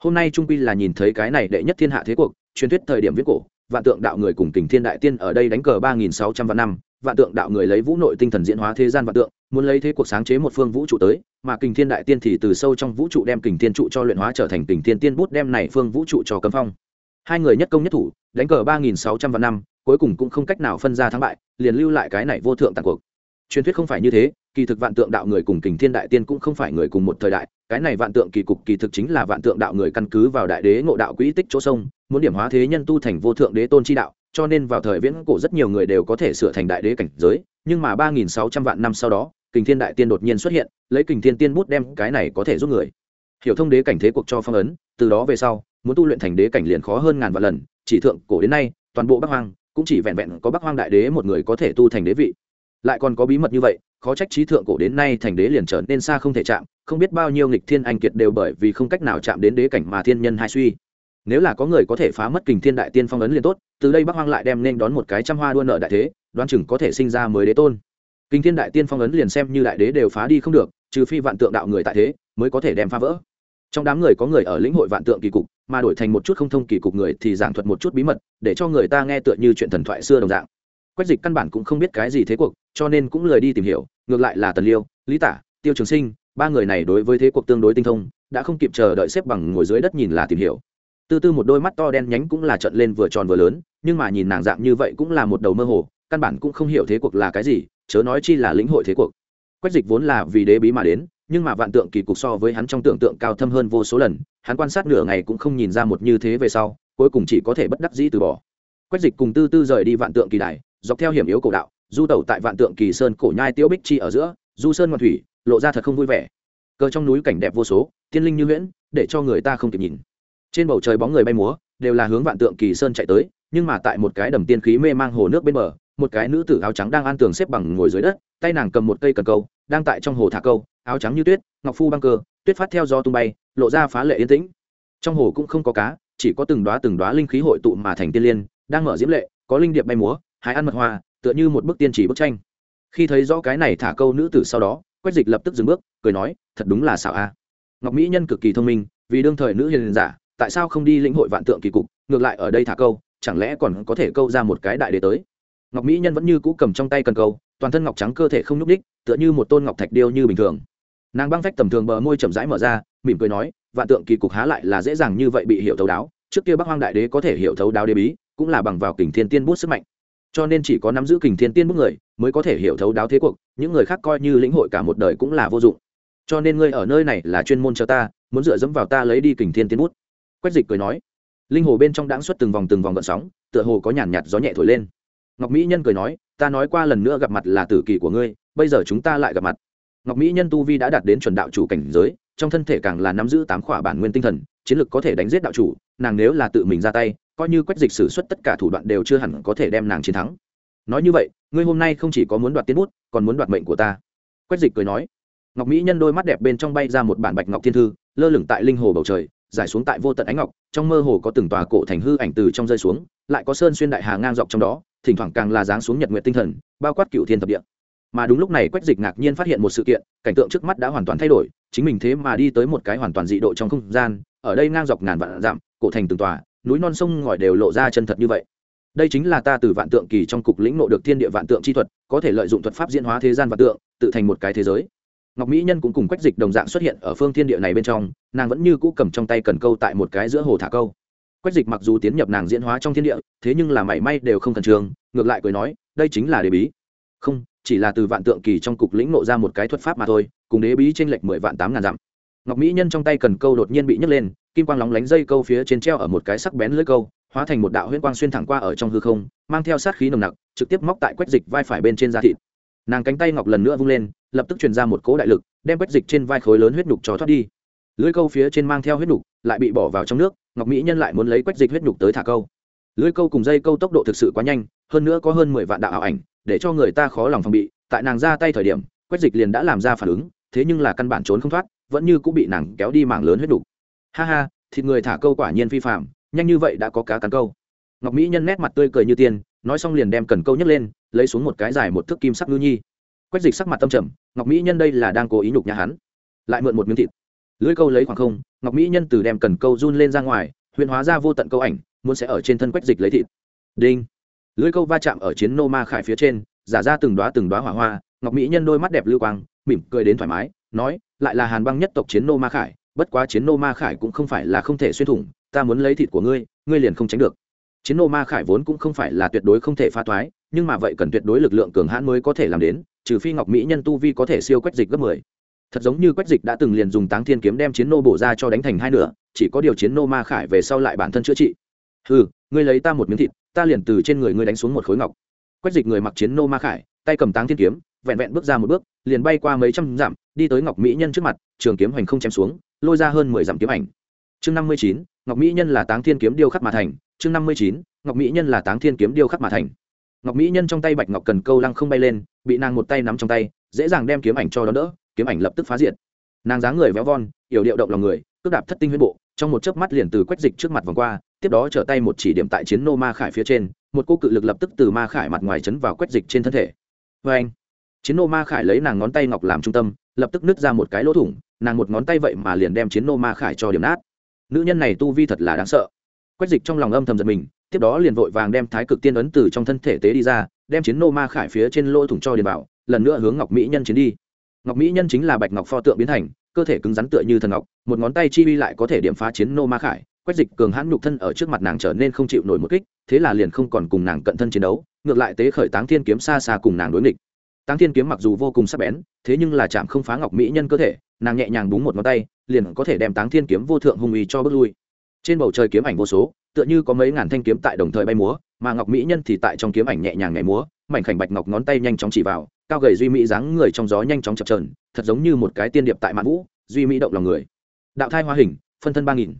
Hôm nay trung pi là nhìn thấy cái này đệ nhất thiên hạ thế cuộc, truyền thuyết thời điểm viết cổ, vạn tượng đạo người cùng kình thiên đại tiên ở đây đánh cờ ba nghìn sáu trăm vạn năm, vạn tượng đạo người lấy vũ nội tinh thần diễn hóa thế gian vạn tượng, muốn lấy thế cuộc sáng chế một phương vũ trụ tới, mà kình thiên đại tiên thì từ sâu trong vũ trụ đem kình thiên trụ cho luyện hóa trở thành kình thiên tiên bút đem này phương vũ trụ cho cấm phong hai người nhất công nhất thủ, đánh cờ ba nghìn sáu trăm vạn năm, cuối cùng cũng không cách nào phân ra thắng bại, liền lưu lại cái này vô thượng tàn cuộc. Truyền thuyết không phải như thế, kỳ thực vạn tượng đạo người cùng kình thiên đại tiên cũng không phải người cùng một thời đại, cái này vạn tượng kỳ cục kỳ thực chính là vạn tượng đạo người căn cứ vào đại đế ngộ đạo quỹ tích chỗ sông, muốn điểm hóa thế nhân tu thành vô thượng đế tôn chi đạo, cho nên vào thời viễn cổ rất nhiều người đều có thể sửa thành đại đế cảnh giới, nhưng mà ba nghìn sáu trăm vạn năm sau đó, kình thiên đại tiên đột nhiên xuất hiện, lấy kình thiên tiên bút đem cái này có thể giúp người. Hiểu thông đế cảnh thế cuộc cho phong ấn, từ đó về sau muốn tu luyện thành đế cảnh liền khó hơn ngàn vạn lần, chỉ thượng cổ đến nay, toàn bộ bắc hoang cũng chỉ vẹn vẹn có bắc hoang đại đế một người có thể tu thành đế vị. Lại còn có bí mật như vậy, khó trách trí thượng cổ đến nay thành đế liền trở nên xa không thể chạm, không biết bao nhiêu nghịch thiên anh kiệt đều bởi vì không cách nào chạm đến đế cảnh mà thiên nhân hai suy. Nếu là có người có thể phá mất kình thiên đại tiên phong ấn liền tốt, từ đây bắc hoang lại đem nên đón một cái trăm hoa đua nợ đại thế, đoán chừng có thể sinh ra mới đế tôn. Kình thiên đại tiên phong ấn liền xem như đại đế đều phá đi không được, trừ phi vạn tượng đạo người tại thế, mới có thể đem phá vỡ trong đám người có người ở lĩnh hội vạn tượng kỳ cục, mà đổi thành một chút không thông kỳ cục người thì giảng thuật một chút bí mật, để cho người ta nghe tựa như chuyện thần thoại xưa đồng dạng. Quách dịch căn bản cũng không biết cái gì thế cuộc, cho nên cũng lời đi tìm hiểu, ngược lại là tần liêu, lý tả, tiêu trường sinh, ba người này đối với thế cuộc tương đối tinh thông, đã không kịp chờ đợi xếp bằng ngồi dưới đất nhìn là tìm hiểu. Tư tư một đôi mắt to đen nhánh cũng là trận lên vừa tròn vừa lớn, nhưng mà nhìn nàng dạng như vậy cũng là một đầu mơ hồ, căn bản cũng không hiểu thế cuộc là cái gì, chớ nói chi là lĩnh hội thế cuộc. Quách dịch vốn là vì đế bí mà đến nhưng mà vạn tượng kỳ cục so với hắn trong tưởng tượng cao thâm hơn vô số lần, hắn quan sát nửa ngày cũng không nhìn ra một như thế về sau, cuối cùng chỉ có thể bất đắc dĩ từ bỏ. Quách dịch cùng tư tư rời đi vạn tượng kỳ đài, dọc theo hiểm yếu cổ đạo, du tẩu tại vạn tượng kỳ sơn cổ nhai tiêu bích chi ở giữa, du sơn ngoan thủy, lộ ra thật không vui vẻ. Cờ trong núi cảnh đẹp vô số tiên linh như huyễn, để cho người ta không kịp nhìn. Trên bầu trời bóng người bay múa, đều là hướng vạn tượng kỳ sơn chạy tới, nhưng mà tại một cái đầm tiên khí mê mang hồ nước bên bờ, một cái nữ tử áo trắng đang an tường xếp bằng ngồi dưới đất, tay nàng cầm một cây cần câu, đang tại trong hồ thả câu áo trắng như tuyết, ngọc phu băng cơ, tuyết phát theo gió tung bay, lộ ra phá lệ yên tĩnh. Trong hồ cũng không có cá, chỉ có từng đoá từng đoá linh khí hội tụ mà thành tiên liên, đang mở diễm lệ, có linh điệp bay múa, hái ăn mật hoa, tựa như một bức tiên chỉ bức tranh. Khi thấy rõ cái này thả câu nữ tử sau đó, quách dịch lập tức dừng bước, cười nói, thật đúng là xảo a. Ngọc mỹ nhân cực kỳ thông minh, vì đương thời nữ hiền giả, tại sao không đi lĩnh hội vạn tượng kỳ cục, ngược lại ở đây thả câu, chẳng lẽ còn có thể câu ra một cái đại đế tới? Ngọc mỹ nhân vẫn như cũ cầm trong tay cần câu toàn thân ngọc trắng cơ thể không nhúc đích tựa như một tôn ngọc thạch điêu như bình thường. Nàng băng phách tầm thường bờ môi chậm rãi mở ra, mỉm cười nói, vạn tượng kỳ cục há lại là dễ dàng như vậy bị hiểu thấu đáo, trước kia bắc hoang đại đế có thể hiểu thấu đáo đế bí, cũng là bằng vào kình thiên tiên bút sức mạnh. Cho nên chỉ có nắm giữ kình thiên tiên bút người, mới có thể hiểu thấu đáo thế cuộc, những người khác coi như lĩnh hội cả một đời cũng là vô dụng. Cho nên ngươi ở nơi này là chuyên môn cho ta, muốn dựa dẫm vào ta lấy đi kình thiên tiên bút. Quách dịch cười nói. Linh hồ bên trong đãng xuất từng vòng từng vòng gợn sóng, tựa hồ có nhàn nhạt gió nhẹ thổi lên ngọc mỹ nhân cười nói, ta nói qua lần nữa gặp mặt là tử kỳ của ngươi, bây giờ chúng ta lại gặp mặt. Ngọc mỹ nhân tu vi đã đạt đến chuẩn đạo chủ cảnh giới, trong thân thể càng là nắm giữ tám khỏa bản nguyên tinh thần, chiến lược có thể đánh giết đạo chủ, nàng nếu là tự mình ra tay, coi như quách dịch xử suất tất cả thủ đoạn đều chưa hẳn có thể đem nàng chiến thắng. Nói như vậy, ngươi hôm nay không chỉ có muốn đoạt tiến bút, còn muốn đoạt mệnh của ta. Quách dịch cười nói. Ngọc mỹ nhân đôi mắt đẹp bên trong bay ra một bản bạch ngọc thiên thư, lơ lửng tại linh hồ bầu trời giải xuống tại vô tận ánh ngọc, trong mơ hồ có từng tòa cổ thành hư ảnh từ trong rơi xuống, lại có sơn xuyên đại hà ngang dọc trong đó, thỉnh thoảng càng là dáng xuống nhật nguyện tinh thần, bao quát cựu thiên thập địa. Mà đúng lúc này quách dịch ngạc nhiên phát hiện một sự kiện, cảnh tượng trước mắt đã hoàn toàn thay đổi, chính mình thế mà đi tới một cái hoàn toàn dị độ trong không gian, ở đây ngang dọc ngàn vạn dặm, cổ thành từng tòa, núi non sông ngòi đều lộ ra chân thật như vậy. Đây chính là ta từ vạn tượng kỳ trong cục lĩnh nộ được thiên địa vạn tượng chi thuật, có thể lợi dụng thuật pháp diễn hóa thế gian vạn tượng, tự thành một cái thế giới ngọc mỹ nhân cũng cùng quách dịch đồng dạng xuất hiện ở phương thiên địa này bên trong, nàng vẫn như cũ cầm trong tay cần câu tại một cái giữa hồ thả câu. Quách dịch mặc dù tiến nhập nàng diễn hóa trong thiên địa, thế nhưng là mảy may đều không cần trường ngược lại cười nói, đây chính là đế bí. Không, chỉ là từ vạn tượng kỳ trong cục lĩnh nộ ra một cái thuật pháp mà thôi, cùng đế bí tranh lệch mười vạn tám ngàn dặm. Ngọc mỹ nhân trong tay cần câu đột nhiên bị nhấc lên, kim quang lóng lánh dây câu phía trên treo ở một cái sắc bén lưỡi câu, hóa thành một đạo huyễn quang xuyên thẳng qua ở trong hư không, mang theo sát khí nồng nặc, trực tiếp móc tại quách dịch vai phải bên trên da thịt. Nàng cánh tay ngọc lần nữa vung lên lập tức truyền ra một cỗ đại lực, đem quách dịch trên vai khối lớn huyết nhục cho thoát đi. Lưỡi câu phía trên mang theo huyết nhục, lại bị bỏ vào trong nước, ngọc mỹ nhân lại muốn lấy quách dịch huyết nhục tới thả câu. Lưỡi câu cùng dây câu tốc độ thực sự quá nhanh, hơn nữa có hơn mười vạn đạo ảo ảnh, để cho người ta khó lòng phòng bị, tại nàng ra tay thời điểm, quách dịch liền đã làm ra phản ứng, thế nhưng là căn bản trốn không thoát, vẫn như cũng bị nàng kéo đi mảng lớn huyết nhục. Ha ha, thịt người thả câu quả nhiên vi phạm nhanh như vậy đã có cá cắn câu. Ngọc mỹ nhân nét mặt tươi cười như tiên, nói xong liền đem cần câu nhấc lên, lấy xuống một cái dài một thước kim sắc ngư nhi quách dịch sắc mặt tâm trầm, ngọc mỹ nhân đây là đang cố ý nhục nhà hắn. Lại mượn một miếng thịt. Lưỡi câu lấy khoảng không, ngọc mỹ nhân từ đem cần câu run lên ra ngoài, huyền hóa ra vô tận câu ảnh, muốn sẽ ở trên thân quách dịch lấy thịt. Đinh. Lưỡi câu va chạm ở chiến nô ma khải phía trên, giả ra từng đoá từng đoá hỏa hoa, ngọc mỹ nhân đôi mắt đẹp lưu quang, mỉm cười đến thoải mái, nói, lại là hàn băng nhất tộc chiến nô ma khải, bất quá chiến nô ma khải cũng không phải là không thể xuyên thủng, ta muốn lấy thịt của ngươi ngươi liền không tránh được. Chiến nô ma khải vốn cũng không phải là tuyệt đối không thể phá toái, nhưng mà vậy cần tuyệt đối lực lượng cường hãn mới có thể làm đến trừ phi ngọc mỹ nhân tu vi có thể siêu quét dịch gấp mười. Thật giống như quách dịch đã từng liền dùng táng thiên kiếm đem chiến nô bổ ra cho đánh thành hai nửa, chỉ có điều chiến nô ma khải về sau lại bản thân chữa trị. Ừ ngươi lấy ta một miếng thịt, ta liền từ trên người ngươi đánh xuống một khối ngọc. Quách dịch người mặc chiến nô ma khải, tay cầm táng thiên kiếm, vẹn vẹn bước ra một bước, liền bay qua mấy trăm dặm, đi tới ngọc mỹ nhân trước mặt, trường kiếm hoành không chém xuống, lôi ra hơn mười dặm kiếm ảnh. Chương năm mươi chín, ngọc mỹ nhân là táng thiên kiếm điêu khắc mà thành, chương năm mươi chín, ngọc mỹ nhân là táng thiên kiếm điêu khắc mà thành ngọc mỹ nhân trong tay bạch ngọc cần câu lăng không bay lên, bị nàng một tay nắm trong tay, dễ dàng đem kiếm ảnh cho đón đỡ, kiếm ảnh lập tức phá diệt. Nàng dáng người véo von, yểu điệu động lòng người, cước đạp thất tinh huyết bộ, trong một chớp mắt liền từ quách dịch trước mặt vòng qua, tiếp đó trở tay một chỉ điểm tại chiến nô ma khải phía trên, một cô cự lực lập tức từ ma khải mặt ngoài chấn vào quách dịch trên thân thể. Vê anh, chiến nô ma khải lấy nàng ngón tay ngọc làm trung tâm, lập tức nứt ra một cái lỗ thủng, nàng một ngón tay vậy mà liền đem chiến nô ma khải cho điểm nát. Nữ nhân này tu vi thật là đáng sợ. Quách dịch trong lòng âm thầm giật mình tiếp đó liền vội vàng đem thái cực tiên ấn từ trong thân thể tế đi ra, đem chiến nô ma khải phía trên lỗ thủng cho điền bảo, lần nữa hướng ngọc mỹ nhân chiến đi. Ngọc mỹ nhân chính là bạch ngọc pho tượng biến thành, cơ thể cứng rắn tựa như thần ngọc, một ngón tay chi uy lại có thể điểm phá chiến nô ma khải quách dịch cường hãn nhục thân ở trước mặt nàng trở nên không chịu nổi một kích, thế là liền không còn cùng nàng cận thân chiến đấu, ngược lại tế khởi táng thiên kiếm xa xa cùng nàng đối nghịch. Táng thiên kiếm mặc dù vô cùng sắc bén, thế nhưng là chạm không phá ngọc mỹ nhân cơ thể, nàng nhẹ nhàng búng một ngón tay, liền có thể đem táng thiên kiếm vô thượng hung uy cho bước lui. Trên bầu trời kiếm ảnh vô số tựa như có mấy ngàn thanh kiếm tại đồng thời bay múa, mà ngọc mỹ nhân thì tại trong kiếm ảnh nhẹ nhàng nhảy múa, mảnh khảnh bạch ngọc ngón tay nhanh chóng chỉ vào, cao gầy duy mỹ dáng người trong gió nhanh chóng chập trờn thật giống như một cái tiên điệp tại mạn vũ, duy mỹ động lòng người. Đạo thai hoa hình, phân thân ba nghìn.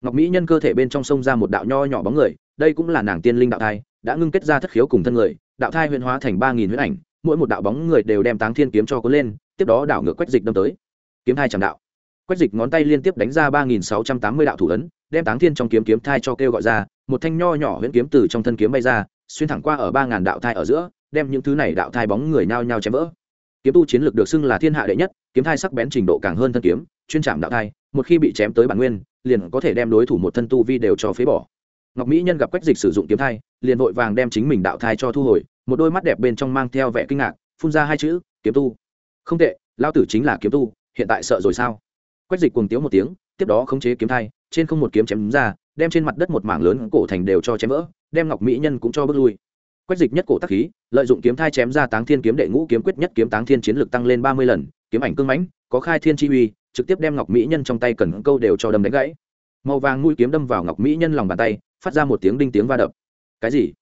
Ngọc mỹ nhân cơ thể bên trong sông ra một đạo nho nhỏ bóng người, đây cũng là nàng tiên linh đạo thai, đã ngưng kết ra thất khiếu cùng thân người, đạo thai huyền hóa thành ba nghìn huyễn ảnh, mỗi một đạo bóng người đều đem táng thiên kiếm cho cuốn lên, tiếp đó đảo ngược quách dịch đâm tới. Kiếm hai trầm đạo. Quách dịch ngón tay liên tiếp đánh ra ba nghìn sáu trăm tám mươi đạo thủ ấn đem táng thiên trong kiếm kiếm thai cho kêu gọi ra, một thanh nho nhỏ huyễn kiếm từ trong thân kiếm bay ra, xuyên thẳng qua ở ba ngàn đạo thai ở giữa, đem những thứ này đạo thai bóng người nhao nhao chém vỡ. Kiếm tu chiến lược được xưng là thiên hạ đệ nhất, kiếm thai sắc bén trình độ càng hơn thân kiếm, chuyên trảm đạo thai, một khi bị chém tới bản nguyên, liền có thể đem đối thủ một thân tu vi đều cho phế bỏ. Ngọc mỹ nhân gặp quách dịch sử dụng kiếm thai, liền vội vàng đem chính mình đạo thai cho thu hồi, một đôi mắt đẹp bên trong mang theo vẻ kinh ngạc, phun ra hai chữ, kiếm tu. Không tệ lao tử chính là kiếm tu, hiện tại sợ rồi sao? Quách dịch cuồng tiếu một tiếng tiếp đó khống chế kiếm thai, trên không một kiếm chém ra, đem trên mặt đất một mảng lớn cổ thành đều cho chém vỡ, đem ngọc mỹ nhân cũng cho bước lui. Quách dịch nhất cổ tắc khí, lợi dụng kiếm thai chém ra táng thiên kiếm đệ ngũ kiếm quyết nhất kiếm táng thiên chiến lực tăng lên ba mươi lần, kiếm ảnh cưng mãnh, có khai thiên chi uy, trực tiếp đem ngọc mỹ nhân trong tay cần câu đều cho đâm đánh gãy. Màu vàng mũi kiếm đâm vào ngọc mỹ nhân lòng bàn tay, phát ra một tiếng đinh tiếng va đập. Cái gì?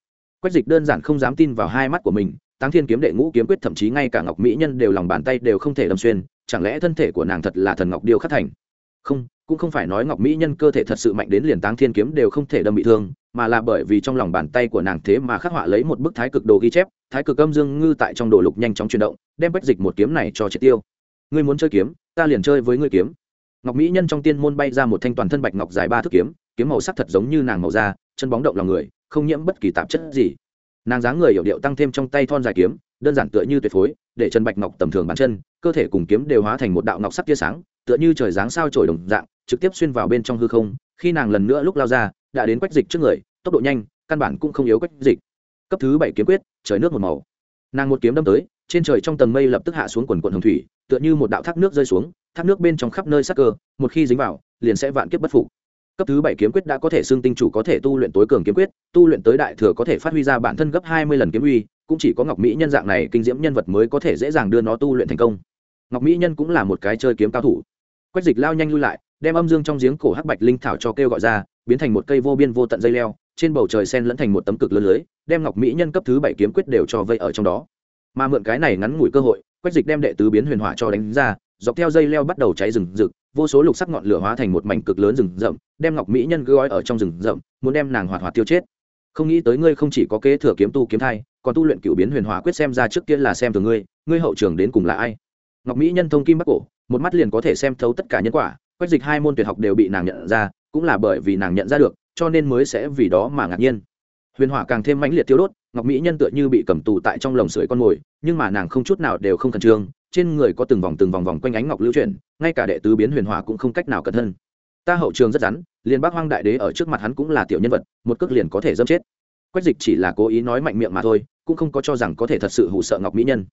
Quách dịch đơn giản không dám tin vào hai mắt của mình, táng thiên kiếm đệ ngũ kiếm quyết thậm chí ngay cả ngọc mỹ nhân đều lòng bàn tay đều không thể đâm xuyên, chẳng lẽ thân thể của nàng thật là thần ngọc điêu khắc thành? Không, cũng không phải nói ngọc mỹ nhân cơ thể thật sự mạnh đến liền táng thiên kiếm đều không thể đâm bị thương, mà là bởi vì trong lòng bàn tay của nàng thế mà khắc họa lấy một bức thái cực đồ ghi chép, thái cực âm dương ngư tại trong đồ lục nhanh chóng chuyển động, đem bách dịch một kiếm này cho triệt tiêu. Ngươi muốn chơi kiếm, ta liền chơi với ngươi kiếm. Ngọc mỹ nhân trong tiên môn bay ra một thanh toàn thân bạch ngọc dài ba thước kiếm kiếm màu sắc thật giống như nàng màu da, chân bóng động lòng người, không nhiễm bất kỳ tạp chất gì. Nàng dáng người hiểu điệu tăng thêm trong tay thon dài kiếm, đơn giản tựa như tuyệt phối, để chân bạch ngọc tầm thường bàn chân, cơ thể cùng kiếm đều hóa thành một đạo ngọc sắc tia sáng tựa như trời dáng sao trổi đồng dạng, trực tiếp xuyên vào bên trong hư không, khi nàng lần nữa lúc lao ra, đã đến quách dịch trước người, tốc độ nhanh, căn bản cũng không yếu quách dịch. Cấp thứ bảy kiếm quyết, trời nước một màu. Nàng một kiếm đâm tới, trên trời trong tầng mây lập tức hạ xuống quần quần hồng thủy, tựa như một đạo thác nước rơi xuống, thác nước bên trong khắp nơi sắc cơ, một khi dính vào, liền sẽ vạn kiếp bất phục. Cấp thứ bảy kiếm quyết đã có thể xưng tinh chủ có thể tu luyện tối cường kiếm quyết, tu luyện tới đại thừa có thể phát huy ra bản thân gấp hai mươi lần kiếm uy, cũng chỉ có ngọc mỹ nhân dạng này kinh diễm nhân vật mới có thể dễ dàng đưa nó tu luyện thành công. Ngọc mỹ nhân cũng là một cái chơi kiếm cao thủ quách dịch lao nhanh lui lại, đem âm dương trong giếng cổ hắc bạch linh thảo cho kêu gọi ra, biến thành một cây vô biên vô tận dây leo, trên bầu trời sen lẫn thành một tấm cực lớn lưới, đem ngọc mỹ nhân cấp thứ bảy kiếm quyết đều cho vây ở trong đó. Mà mượn cái này ngắn ngủi cơ hội, quách dịch đem đệ tứ biến huyền hỏa cho đánh ra, dọc theo dây leo bắt đầu cháy rừng rực, vô số lục sắc ngọn lửa hóa thành một mảnh cực lớn rừng rậm, đem ngọc mỹ nhân gói ở trong rừng rậm, muốn đem nàng hoạt hoạt tiêu chết. Không nghĩ tới ngươi không chỉ có kế thừa kiếm tu kiếm thai, còn tu luyện cựu biến huyền hỏa quyết xem ra trước kia là xem từ ngươi ngươi hậu trường đến cùng là ai? Ngọc mỹ nhân thông kim bắc cổ một mắt liền có thể xem thấu tất cả nhân quả, quách dịch hai môn tuyệt học đều bị nàng nhận ra, cũng là bởi vì nàng nhận ra được, cho nên mới sẽ vì đó mà ngạc nhiên. Huyền hỏa càng thêm mãnh liệt tiêu đốt, ngọc mỹ nhân tựa như bị cầm tù tại trong lồng sưởi con mồi, nhưng mà nàng không chút nào đều không khẩn trương, trên người có từng vòng từng vòng vòng quanh ánh ngọc lưu chuyển, ngay cả đệ tứ biến huyền hỏa cũng không cách nào cẩn thân ta hậu trường rất rắn, liền bác hoang đại đế ở trước mặt hắn cũng là tiểu nhân vật, một cước liền có thể dâm chết. Quách dịch chỉ là cố ý nói mạnh miệng mà thôi, cũng không có cho rằng có thể thật sự hụ sợ ngọc mỹ nhân.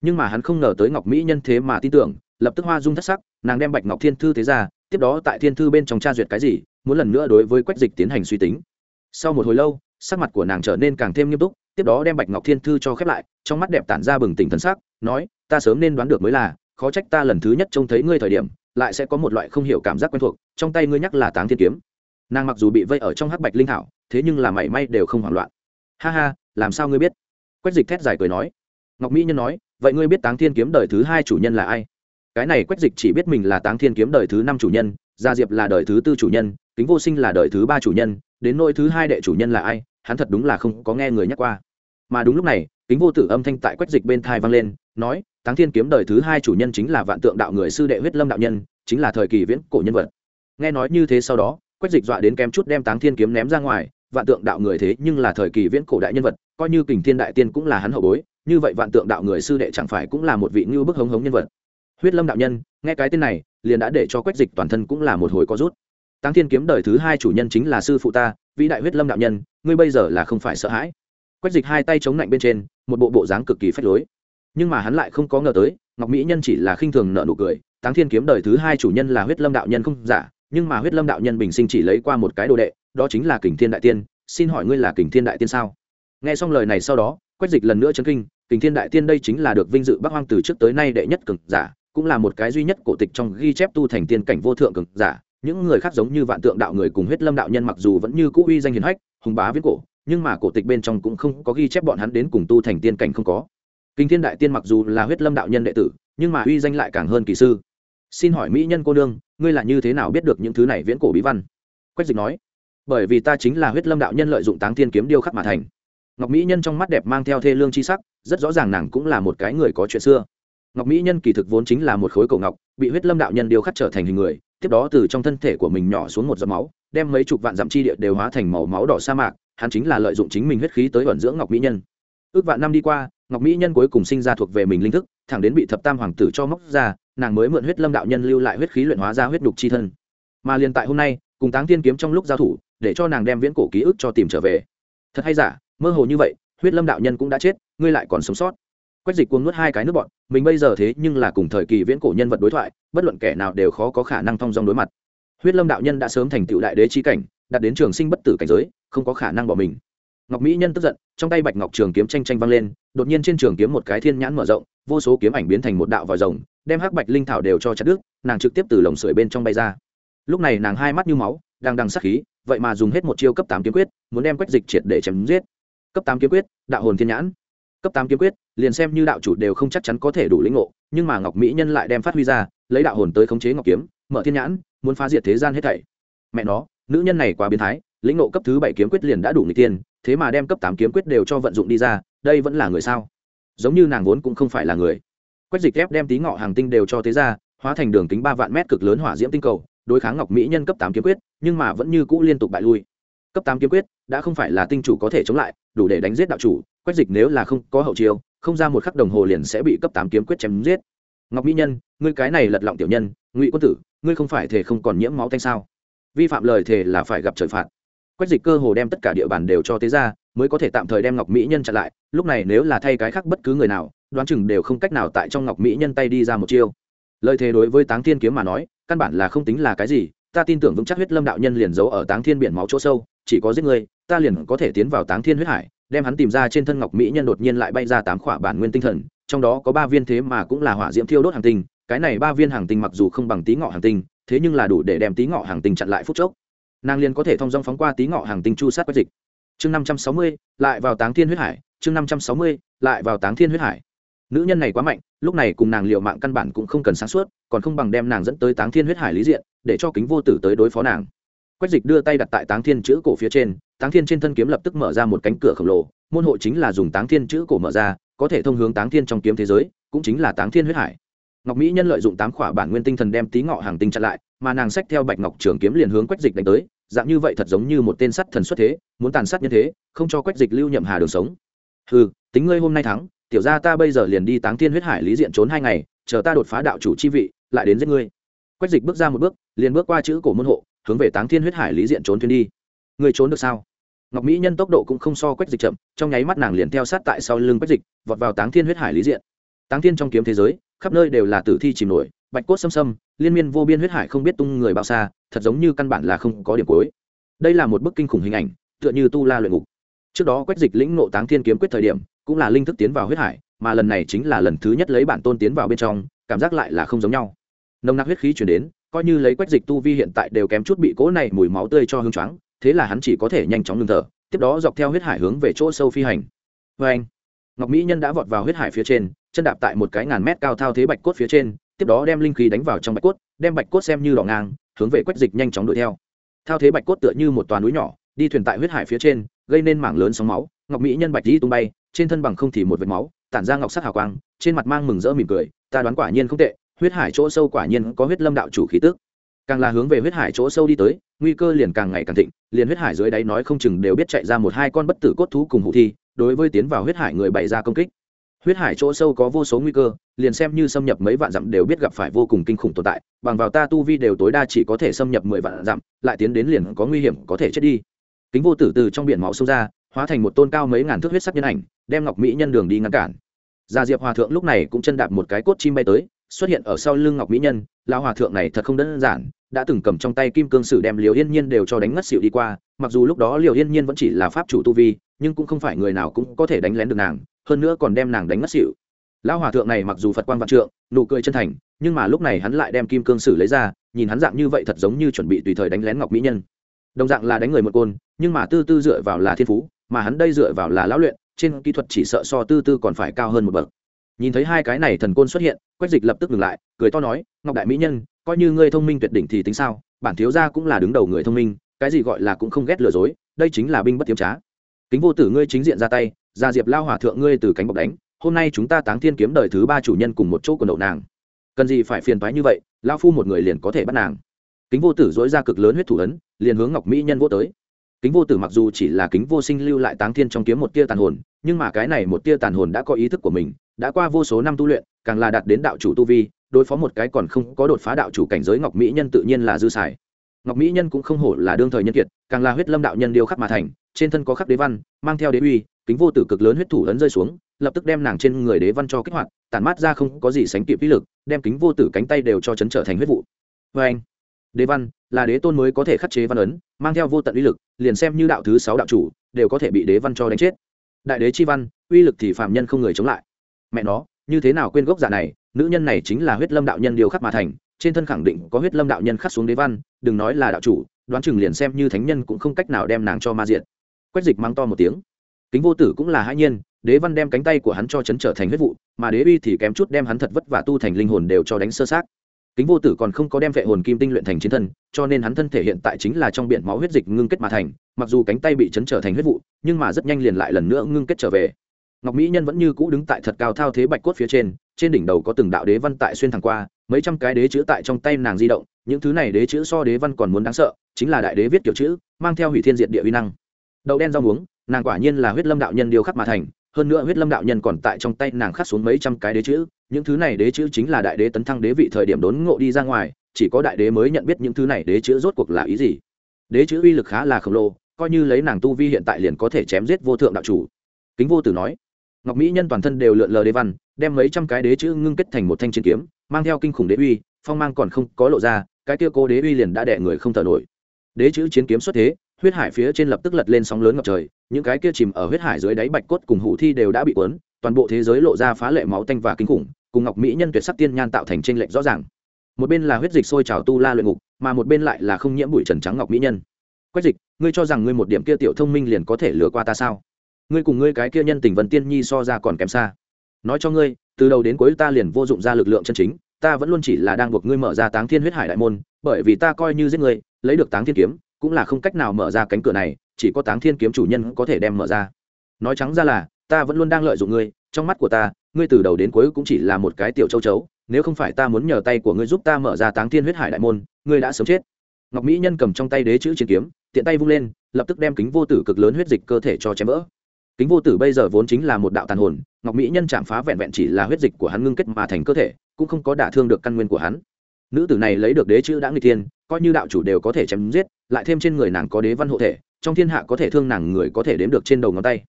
Nhưng mà hắn không ngờ tới ngọc mỹ nhân thế mà tin tưởng lập tức hoa dung thất sắc, nàng đem bạch ngọc thiên thư thế ra, tiếp đó tại thiên thư bên trong tra duyệt cái gì, muốn lần nữa đối với quách dịch tiến hành suy tính. Sau một hồi lâu, sắc mặt của nàng trở nên càng thêm nghiêm túc, tiếp đó đem bạch ngọc thiên thư cho khép lại, trong mắt đẹp tản ra bừng tỉnh thân sắc, nói, ta sớm nên đoán được mới là, khó trách ta lần thứ nhất trông thấy ngươi thời điểm, lại sẽ có một loại không hiểu cảm giác quen thuộc, trong tay ngươi nhắc là táng thiên kiếm. Nàng mặc dù bị vây ở trong hắc bạch linh hảo thế nhưng là mảy may đều không hoảng loạn. Ha ha, làm sao ngươi biết? Quách dịch thét dài cười nói. Ngọc mỹ nhân nói, vậy ngươi biết táng thiên kiếm đời thứ hai chủ nhân là ai? Cái này quách dịch chỉ biết mình là táng thiên kiếm đời thứ năm chủ nhân, gia diệp là đời thứ tư chủ nhân, kính vô sinh là đời thứ ba chủ nhân, đến nỗi thứ hai đệ chủ nhân là ai, hắn thật đúng là không có nghe người nhắc qua. Mà đúng lúc này, kính vô tử âm thanh tại quách dịch bên thai vang lên, nói, táng thiên kiếm đời thứ hai chủ nhân chính là vạn tượng đạo người sư đệ huyết lâm đạo nhân, chính là thời kỳ viễn cổ nhân vật. Nghe nói như thế sau đó, quách dịch dọa đến kém chút đem táng thiên kiếm ném ra ngoài, vạn tượng đạo người thế nhưng là thời kỳ viễn cổ đại nhân vật, coi như kình thiên đại tiên cũng là hắn hậu bối, như vậy vạn tượng đạo người sư đệ chẳng phải cũng là một vị ngưu bức hống hống nhân vật huyết lâm đạo nhân, nghe cái tên này, liền đã để cho quách dịch toàn thân cũng là một hồi có rút. Tăng thiên kiếm đời thứ hai chủ nhân chính là sư phụ ta, vĩ đại huyết lâm đạo nhân, ngươi bây giờ là không phải sợ hãi. Quách dịch hai tay chống lạnh bên trên, một bộ bộ dáng cực kỳ phách lối. Nhưng mà hắn lại không có ngờ tới, ngọc mỹ nhân chỉ là khinh thường nợ nụ cười, táng thiên kiếm đời thứ hai chủ nhân là huyết lâm đạo nhân không giả, nhưng mà huyết lâm đạo nhân bình sinh chỉ lấy qua một cái đồ đệ, đó chính là kình thiên đại tiên, xin hỏi ngươi là kình thiên đại tiên sao? Nghe xong lời này sau đó, quách dịch lần nữa chấn kinh, kình thiên đại tiên đây chính là được vinh dự bắc hoang từ trước tới nay đệ nhất cực giả cũng là một cái duy nhất cổ tịch trong ghi chép tu thành tiên cảnh vô thượng cực giả. Những người khác giống như vạn tượng đạo người cùng huyết lâm đạo nhân mặc dù vẫn như cũ uy danh hiền hách, hùng bá viết cổ, nhưng mà cổ tịch bên trong cũng không có ghi chép bọn hắn đến cùng tu thành tiên cảnh không có. Kinh thiên đại tiên mặc dù là huyết lâm đạo nhân đệ tử, nhưng mà uy danh lại càng hơn kỳ sư. Xin hỏi mỹ nhân cô nương, ngươi là như thế nào biết được những thứ này viễn cổ bí văn? Quách dịch nói, bởi vì ta chính là huyết lâm đạo nhân lợi dụng táng thiên kiếm điêu khắc mà thành. Ngọc mỹ nhân trong mắt đẹp mang theo thê lương c h i sắc, rất rõ ràng nàng cũng là một cái người có chuyện xưa ngọc mỹ nhân kỳ thực vốn chính là một khối cổ ngọc, bị huyết lâm đạo nhân điêu khắc trở thành hình người, tiếp đó từ trong thân thể của mình nhỏ xuống một giọt máu, đem mấy chục vạn dặm chi địa đều hóa thành màu máu đỏ sa mạc, hắn chính là lợi dụng chính mình huyết khí tới ẩn dưỡng ngọc mỹ nhân. Ước vạn năm đi qua, ngọc mỹ nhân cuối cùng sinh ra thuộc về mình linh thức, thẳng đến bị thập tam hoàng tử cho móc ra, nàng mới mượn huyết lâm đạo nhân lưu lại huyết khí luyện hóa ra huyết đục chi thân. Mà liền tại hôm nay, cùng táng tiên kiếm trong lúc giao thủ, để cho nàng đem viễn cổ ký ức cho tìm trở về. Thật hay giả, mơ hồ như vậy, huyết lâm đạo nhân cũng đã chết, ngươi lại còn sống sót quách dịch cuồng nuốt hai cái nước bọn, mình bây giờ thế nhưng là cùng thời kỳ viễn cổ nhân vật đối thoại, bất luận kẻ nào đều khó có khả năng thông dong đối mặt. Huyết lâm đạo nhân đã sớm thành tựu đại đế chi cảnh, đạt đến trường sinh bất tử cảnh giới, không có khả năng bỏ mình. Ngọc mỹ nhân tức giận, trong tay bạch ngọc trường kiếm tranh tranh văng lên, đột nhiên trên trường kiếm một cái thiên nhãn mở rộng, vô số kiếm ảnh biến thành một đạo vòi rồng, đem hắc bạch linh thảo đều cho chặt đứt, nàng trực tiếp từ lồng sưởi bên trong bay ra. Lúc này nàng hai mắt như máu, đang đằng sắc khí, vậy mà dùng hết một chiêu cấp tám kiếm quyết, muốn đem quách dịch triệt để chém giết. Cấp tám kiếm quyết, đạo hồn thiên nhãn. Cấp tám kiếm quyết liền xem như đạo chủ đều không chắc chắn có thể đủ lĩnh ngộ, nhưng mà ngọc mỹ nhân lại đem phát huy ra, lấy đạo hồn tới khống chế ngọc kiếm, mở thiên nhãn, muốn phá diệt thế gian hết thảy. Mẹ nó, nữ nhân này quá biến thái, lĩnh ngộ cấp thứ bảy kiếm quyết liền đã đủ người tiên, thế mà đem cấp tám kiếm quyết đều cho vận dụng đi ra, đây vẫn là người sao? Giống như nàng vốn cũng không phải là người. Quách dịch ép đem tí ngọ hàng tinh đều cho thế ra, hóa thành đường kính ba vạn mét cực lớn hỏa diễm tinh cầu, đối kháng ngọc mỹ nhân cấp tám kiếm quyết, nhưng mà vẫn như cũ liên tục bại lui. Cấp tám kiếm quyết, đã không phải là tinh chủ có thể chống lại, đủ để đánh giết đạo chủ, quách dịch nếu là không có hậu chiêu không ra một khắc đồng hồ liền sẽ bị cấp tám kiếm quyết chém giết. Ngọc mỹ nhân, ngươi cái này lật lọng tiểu nhân, ngụy quân tử, ngươi không phải thể không còn nhiễm máu tanh sao? Vi phạm lời thề là phải gặp trời phạt. Quách dịch cơ hồ đem tất cả địa bàn đều cho tế ra, mới có thể tạm thời đem ngọc mỹ nhân chặn lại, lúc này nếu là thay cái khác bất cứ người nào, đoán chừng đều không cách nào tại trong ngọc mỹ nhân tay đi ra một chiêu. Lời thề đối với táng thiên kiếm mà nói, căn bản là không tính là cái gì, ta tin tưởng vững chắc huyết lâm đạo nhân liền giấu ở táng thiên biển máu chỗ sâu, chỉ có giết người ta liền có thể tiến vào táng thiên huyết hải đem hắn tìm ra trên thân ngọc mỹ nhân đột nhiên lại bay ra tám khỏa bản nguyên tinh thần, trong đó có ba viên thế mà cũng là hỏa diễm thiêu đốt hàng tinh, cái này ba viên hàng tinh mặc dù không bằng tí ngọ hàng tinh, thế nhưng là đủ để đem tí ngọ hàng tinh chặn lại phút chốc. Nàng liền có thể thông dong phóng qua tí ngọ hàng tinh chu sát quách dịch. Chương năm trăm sáu mươi, lại vào táng thiên huyết hải, chương năm trăm sáu mươi, lại vào táng thiên huyết hải. Nữ nhân này quá mạnh, lúc này cùng nàng liệu mạng căn bản cũng không cần sáng suốt, còn không bằng đem nàng dẫn tới táng thiên huyết hải lý diện, để cho kính vô tử tới đối phó nàng quách dịch đưa tay đặt tại táng thiên chữ cổ phía trên, táng thiên trên thân kiếm lập tức mở ra một cánh cửa khổng lồ, môn hộ chính là dùng táng thiên chữ cổ mở ra, có thể thông hướng táng thiên trong kiếm thế giới, cũng chính là táng thiên huyết hải. Ngọc mỹ nhân lợi dụng tám khỏa bản nguyên tinh thần đem tí ngọ hàng tinh chặn lại, mà nàng sách theo bạch ngọc trường kiếm liền hướng quách dịch đánh tới, dạng như vậy thật giống như một tên sắt thần xuất thế, muốn tàn sát nhân thế, không cho quách dịch lưu nhậm hà đường sống. Ừ tính ngươi hôm nay thắng, tiểu ra ta bây giờ liền đi táng thiên huyết hải lý diện trốn hai ngày, chờ ta đột phá đạo chủ chi vị, lại đến giết ngươi. Quách dịch bước ra một bước, liền bước qua chữ cổ môn hộ hướng về táng thiên huyết hải lý diện trốn thuyền đi người trốn được sao ngọc mỹ nhân tốc độ cũng không so quách dịch chậm trong nháy mắt nàng liền theo sát tại sau lưng quách dịch vọt vào táng thiên huyết hải lý diện táng thiên trong kiếm thế giới khắp nơi đều là tử thi chìm nổi bạch cốt xâm xâm liên miên vô biên huyết hải không biết tung người bao xa thật giống như căn bản là không có điểm cuối đây là một bức kinh khủng hình ảnh tựa như tu la luyện ngục trước đó quách dịch lĩnh nộ táng thiên kiếm quyết thời điểm cũng là linh thức tiến vào huyết hải mà lần này chính là lần thứ nhất lấy bản tôn tiến vào bên trong cảm giác lại là không giống nhau nồng nặc huyết khí chuyển đến coi như lấy quách dịch tu vi hiện tại đều kém chút bị cỗ này mùi máu tươi cho hương choáng, thế là hắn chỉ có thể nhanh chóng ngừng thở, tiếp đó dọc theo huyết hải hướng về chỗ sâu phi hành. Vê anh, ngọc mỹ nhân đã vọt vào huyết hải phía trên, chân đạp tại một cái ngàn mét cao thao thế bạch cốt phía trên, tiếp đó đem linh khí đánh vào trong bạch cốt, đem bạch cốt xem như đỏ ngang, hướng về quách dịch nhanh chóng đuổi theo. Thao thế bạch cốt tựa như một toàn núi nhỏ, đi thuyền tại huyết hải phía trên, gây nên mảng lớn sóng máu, ngọc mỹ nhân bạch đi tung bay, trên thân bằng không thì một vệt máu, tản ra ngọc sắc hào quang, trên mặt mang mừng rỡ mỉm cười, ta đoán quả nhiên không tệ huyết hải chỗ sâu quả nhiên có huyết lâm đạo chủ khí tức. Càng là hướng về huyết hải chỗ sâu đi tới, nguy cơ liền càng ngày càng thịnh, liền huyết hải dưới đáy nói không chừng đều biết chạy ra một hai con bất tử cốt thú cùng hụ thi, đối với tiến vào huyết hải người bày ra công kích. Huyết hải chỗ sâu có vô số nguy cơ, liền xem như xâm nhập mấy vạn dặm đều biết gặp phải vô cùng kinh khủng tồn tại, bằng vào ta tu vi đều tối đa chỉ có thể xâm nhập mười vạn dặm, lại tiến đến liền có nguy hiểm có thể chết đi. Kính vô tử từ trong biển máu sâu ra, hóa thành một tôn cao mấy ngàn thước huyết sắc nhân ảnh, đem ngọc mỹ nhân đường đi ngăn cản. Gia diệp hòa thượng lúc này cũng chân đạp một cái cốt chim bay tới xuất hiện ở sau lưng ngọc mỹ nhân, lão hòa thượng này thật không đơn giản, đã từng cầm trong tay kim cương sử đem liều yên nhiên đều cho đánh ngất xỉu đi qua, mặc dù lúc đó liều yên nhiên vẫn chỉ là pháp chủ tu vi, nhưng cũng không phải người nào cũng có thể đánh lén được nàng, hơn nữa còn đem nàng đánh ngất xỉu. Lão hòa thượng này mặc dù phật quan vạn trượng, nụ cười chân thành, nhưng mà lúc này hắn lại đem kim cương sử lấy ra, nhìn hắn dạng như vậy thật giống như chuẩn bị tùy thời đánh lén ngọc mỹ nhân. Đồng dạng là đánh người một côn, nhưng mà tư tư dựa vào là thiên phú, mà hắn đây dựa vào là lão luyện, trên kỹ thuật chỉ sợ so tư tư còn phải cao hơn một bậc nhìn thấy hai cái này thần côn xuất hiện, quách dịch lập tức ngừng lại, cười to nói, ngọc đại mỹ nhân, coi như ngươi thông minh tuyệt đỉnh thì tính sao? Bản thiếu gia cũng là đứng đầu người thông minh, cái gì gọi là cũng không ghét lừa dối, đây chính là binh bất tiếm trá. Kính vô tử ngươi chính diện ra tay, gia diệp lao hỏa thượng ngươi từ cánh bọc đánh, hôm nay chúng ta táng thiên kiếm đời thứ ba chủ nhân cùng một chỗ quần đậu nàng. Cần gì phải phiền toái như vậy lao phu một người liền có thể bắt nàng. Kính vô tử dối ra cực lớn huyết thủ ấn, liền hướng ngọc mỹ nhân vô tới kính vô tử mặc dù chỉ là kính vô sinh lưu lại táng thiên trong kiếm một tia tàn hồn, nhưng mà cái này một tia tàn hồn đã có ý thức của mình, đã qua vô số năm tu luyện, càng là đạt đến đạo chủ tu vi, đối phó một cái còn không có đột phá đạo chủ cảnh giới ngọc mỹ nhân tự nhiên là dư xài. Ngọc mỹ nhân cũng không hổ là đương thời nhân kiệt, càng là huyết lâm đạo nhân điêu khắc mà thành, trên thân có khắc đế văn, mang theo đế uy, kính vô tử cực lớn huyết thủ ấn rơi xuống, lập tức đem nàng trên người đế văn cho kích hoạt, tản mát ra không có gì sánh kịp vĩ lực, đem kính vô tử cánh tay đều cho chấn trở thành huyết vụ. Vê anh đế văn, là đế tôn mới có thể khắc chế văn ấn, mang theo vô tận uy lực, liền xem như đạo thứ sáu đạo chủ, đều có thể bị đế văn cho đánh chết. Đại đế chi văn, uy lực thì phạm nhân không người chống lại. Mẹ nó, như thế nào quên gốc giả này, nữ nhân này chính là huyết lâm đạo nhân điều khắc mà thành, trên thân khẳng định có huyết lâm đạo nhân khắc xuống đế văn, đừng nói là đạo chủ, đoán chừng liền xem như thánh nhân cũng không cách nào đem nàng cho ma diện quách dịch mang to một tiếng. Kính vô tử cũng là hãi nhiên, đế văn đem cánh tay của hắn cho chấn trở thành huyết vụ, mà đế uy thì kém chút đem hắn thật vất vả tu thành linh hồn đều cho đánh sơ sát kính vô tử còn không có đem vệ hồn kim tinh luyện thành chiến thân, cho nên hắn thân thể hiện tại chính là trong biển máu huyết dịch ngưng kết mà thành, mặc dù cánh tay bị chấn trở thành huyết vụ, nhưng mà rất nhanh liền lại lần nữa ngưng kết trở về. Ngọc mỹ nhân vẫn như cũ đứng tại thật cao thao thế bạch cốt phía trên trên đỉnh đầu có từng đạo đế văn tại xuyên thẳng qua, mấy trăm cái đế chữ tại trong tay nàng di động, những thứ này đế chữ so đế văn còn muốn đáng sợ, chính là đại đế viết kiểu chữ, mang theo hủy thiên diệt địa uy năng. Đậu đen rau muống, nàng quả nhiên là huyết lâm đạo nhân điều khắc mà thành hơn nữa huyết lâm đạo nhân còn tại trong tay nàng khắc xuống mấy trăm cái đế chữ, những thứ này đế chữ chính là đại đế tấn thăng đế vị thời điểm đốn ngộ đi ra ngoài, chỉ có đại đế mới nhận biết những thứ này đế chữ rốt cuộc là ý gì. Đế chữ uy lực khá là khổng lồ, coi như lấy nàng tu vi hiện tại liền có thể chém giết vô thượng đạo chủ. Kính vô tử nói, ngọc mỹ nhân toàn thân đều lượn lờ đế văn, đem mấy trăm cái đế chữ ngưng kết thành một thanh chiến kiếm, mang theo kinh khủng đế uy, phong mang còn không có lộ ra, cái kia cô đế uy liền đã đẻ người không thở nổi. Đế chữ chiến kiếm xuất thế huyết hải phía trên lập tức lật lên sóng lớn ngập trời, những cái kia chìm ở huyết hải dưới đáy bạch cốt cùng hủ thi đều đã bị cuốn, toàn bộ thế giới lộ ra phá lệ máu tanh và kinh khủng, cùng ngọc mỹ nhân tuyệt sắc tiên nhan tạo thành tranh lệch rõ ràng. Một bên là huyết dịch sôi trào tu la luyện ngục, mà một bên lại là không nhiễm bụi trần trắng ngọc mỹ nhân. Quách dịch, ngươi cho rằng ngươi một điểm kia tiểu thông minh liền có thể lừa qua ta sao? Ngươi cùng ngươi cái kia nhân tình vân tiên nhi so ra còn kém xa. Nói cho ngươi, từ đầu đến cuối ta liền vô dụng ra lực lượng chân chính, ta vẫn luôn chỉ là đang buộc ngươi mở ra táng thiên huyết hải đại môn, bởi vì ta coi như giết ngươi, lấy được táng thiên kiếm cũng là không cách nào mở ra cánh cửa này, chỉ có táng thiên kiếm chủ nhân có thể đem mở ra. Nói trắng ra là, ta vẫn luôn đang lợi dụng ngươi, trong mắt của ta, ngươi từ đầu đến cuối cũng chỉ là một cái tiểu châu chấu, nếu không phải ta muốn nhờ tay của ngươi giúp ta mở ra táng thiên huyết hải đại môn, ngươi đã sớm chết. Ngọc mỹ nhân cầm trong tay đế chữ chiến kiếm, tiện tay vung lên, lập tức đem kính vô tử cực lớn huyết dịch cơ thể cho chém vỡ. Kính vô tử bây giờ vốn chính là một đạo tàn hồn, ngọc mỹ nhân chạm phá vẹn vẹn chỉ là huyết dịch của hắn ngưng kết mà thành cơ thể, cũng không có đả thương được căn nguyên của hắn nữ tử này lấy được đế chữ đã người thiên, coi như đạo chủ đều có thể chém giết, lại thêm trên người nàng có đế văn hộ thể, trong thiên hạ có thể thương nàng người có thể đếm được trên đầu ngón tay.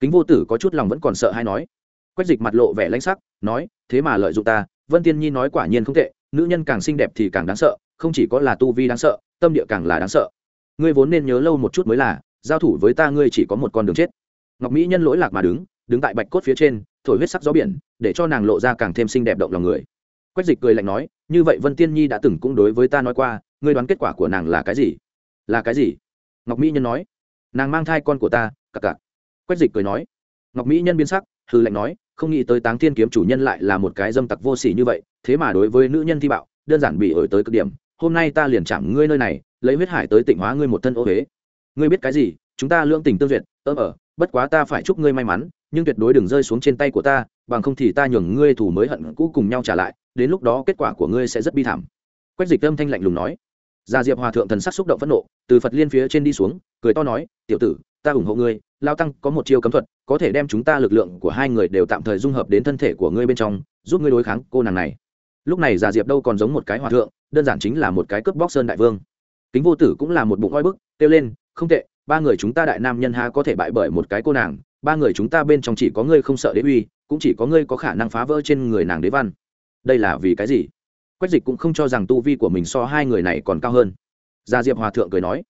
Kính vô tử có chút lòng vẫn còn sợ hay nói. Quách dịch mặt lộ vẻ lãnh sắc, nói, thế mà lợi dụng ta, vân tiên nhi nói quả nhiên không tệ, nữ nhân càng xinh đẹp thì càng đáng sợ, không chỉ có là tu vi đáng sợ, tâm địa càng là đáng sợ. Ngươi vốn nên nhớ lâu một chút mới là, giao thủ với ta ngươi chỉ có một con đường chết. Ngọc mỹ nhân lỗi lạc mà đứng đứng tại bạch cốt phía trên, thổi huyết sắc gió biển, để cho nàng lộ ra càng thêm xinh đẹp động lòng người quách dịch cười lạnh nói, như vậy vân tiên nhi đã từng cũng đối với ta nói qua, ngươi đoán kết quả của nàng là cái gì? Là cái gì? Ngọc mỹ nhân nói. Nàng mang thai con của ta cặc cặc quách dịch cười nói. Ngọc mỹ nhân biến sắc hư lạnh nói, không nghĩ tới táng thiên kiếm chủ nhân lại là một cái dâm tặc vô sỉ như vậy, thế mà đối với nữ nhân thi bạo, đơn giản bị ổi tới cực điểm. Hôm nay ta liền chạm ngươi nơi này, lấy huyết hải tới tịnh hóa ngươi một thân ô huế. Ngươi biết cái gì? Chúng ta lượng tình tương duyệt, ơ ở bất quá ta phải chúc ngươi may mắn, nhưng tuyệt đối đừng rơi xuống trên tay của ta, bằng không thì ta nhường ngươi thủ mới hận cũ cùng nhau trả lại đến lúc đó kết quả của ngươi sẽ rất bi thảm. Quách dịch âm thanh lạnh lùng nói. Gia diệp hòa thượng thần sắc xúc động phẫn nộ, từ phật liên phía trên đi xuống, cười to nói, tiểu tử, ta ủng hộ ngươi, lao tăng có một chiêu cấm thuật, có thể đem chúng ta lực lượng của hai người đều tạm thời dung hợp đến thân thể của ngươi bên trong, giúp ngươi đối kháng cô nàng này. Lúc này già diệp đâu còn giống một cái hòa thượng, đơn giản chính là một cái cướp bóc sơn đại vương. Kính vô tử cũng là một bụng oi bức, kêu lên, không tệ, ba người chúng ta đại nam nhân ha có thể bại bởi một cái cô nàng, ba người chúng ta bên trong chỉ có ngươi không sợ đế uy, cũng chỉ có ngươi có khả năng phá vỡ trên người nàng đế văn đây là vì cái gì? Quách dịch cũng không cho rằng tu vi của mình so hai người này còn cao hơn. Gia diệp hòa thượng cười nói,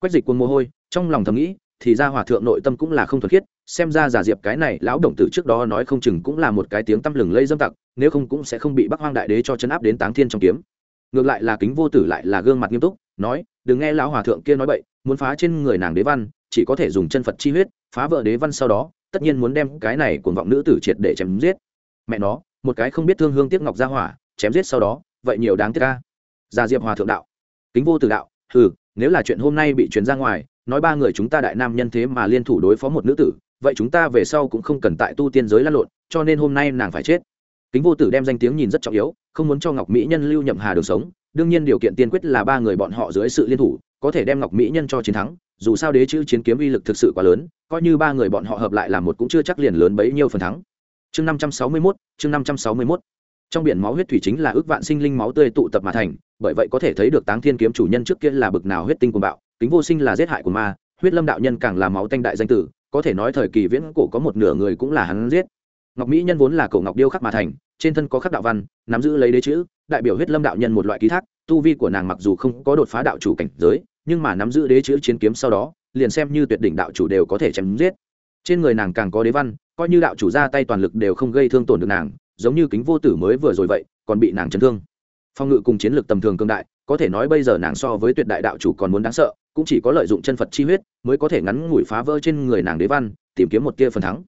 quách dịch quân mồ hôi, trong lòng thầm nghĩ, thì ra hòa thượng nội tâm cũng là không thuật khiết, xem ra giả diệp cái này lão đồng tử trước đó nói không chừng cũng là một cái tiếng tăm lừng lây dâm tặc, nếu không cũng sẽ không bị bắc hoang đại đế cho chấn áp đến táng thiên trong kiếm. Ngược lại là kính vô tử lại là gương mặt nghiêm túc, nói, đừng nghe lão hòa thượng kia nói bậy, muốn phá trên người nàng đế văn, chỉ có thể dùng chân phật chi huyết, phá vợ đế văn sau đó, tất nhiên muốn đem cái này cuồng vọng nữ tử triệt để chém giết. Mẹ nó một cái không biết thương hương tiếc ngọc ra hỏa, chém giết sau đó, vậy nhiều đáng tiếc ca gia diệp hòa thượng đạo. Kính vô tử đạo ừ nếu là chuyện hôm nay bị truyền ra ngoài, nói ba người chúng ta đại nam nhân thế mà liên thủ đối phó một nữ tử, vậy chúng ta về sau cũng không cần tại tu tiên giới lăn lộn, cho nên hôm nay nàng phải chết. Kính vô tử đem danh tiếng nhìn rất trọng yếu, không muốn cho ngọc mỹ nhân lưu nhậm hà đường sống, đương nhiên điều kiện tiên quyết là ba người bọn họ dưới sự liên thủ, có thể đem ngọc mỹ nhân cho chiến thắng, dù sao đế chữ chiến kiếm uy lực thực sự quá lớn, coi như ba người bọn họ hợp lại là một cũng chưa chắc liền lớn bấy nhiêu phần thắng chương năm trăm sáu mươi mốt, chương năm trăm sáu mươi mốt. Trong biển máu huyết thủy chính là ước vạn sinh linh máu tươi tụ tập mà thành, bởi vậy có thể thấy được táng thiên kiếm chủ nhân trước kia là bực nào huyết tinh cuồng bạo, kính vô sinh là giết hại của ma, huyết lâm đạo nhân càng là máu tanh đại danh tử, có thể nói thời kỳ viễn cổ có một nửa người cũng là hắn giết. Ngọc mỹ nhân vốn là cổ ngọc điêu khắc mà thành, trên thân có khắc đạo văn, nắm giữ lấy đế chữ, đại biểu huyết lâm đạo nhân một loại ký thác, tu vi của nàng mặc dù không có đột phá đạo chủ cảnh giới, nhưng mà nắm giữ đế chữ chiến kiếm sau đó, liền xem như tuyệt đỉnh đạo chủ đều có thể chém giết trên người nàng càng có đế văn, coi như đạo chủ ra tay toàn lực đều không gây thương tổn được nàng, giống như kính vô tử mới vừa rồi vậy, còn bị nàng chấn thương. Phong ngự cùng chiến lược tầm thường cương đại, có thể nói bây giờ nàng so với tuyệt đại đạo chủ còn muốn đáng sợ, cũng chỉ có lợi dụng chân phật chi huyết, mới có thể ngắn ngủi phá vỡ trên người nàng đế văn, tìm kiếm một tia phần thắng.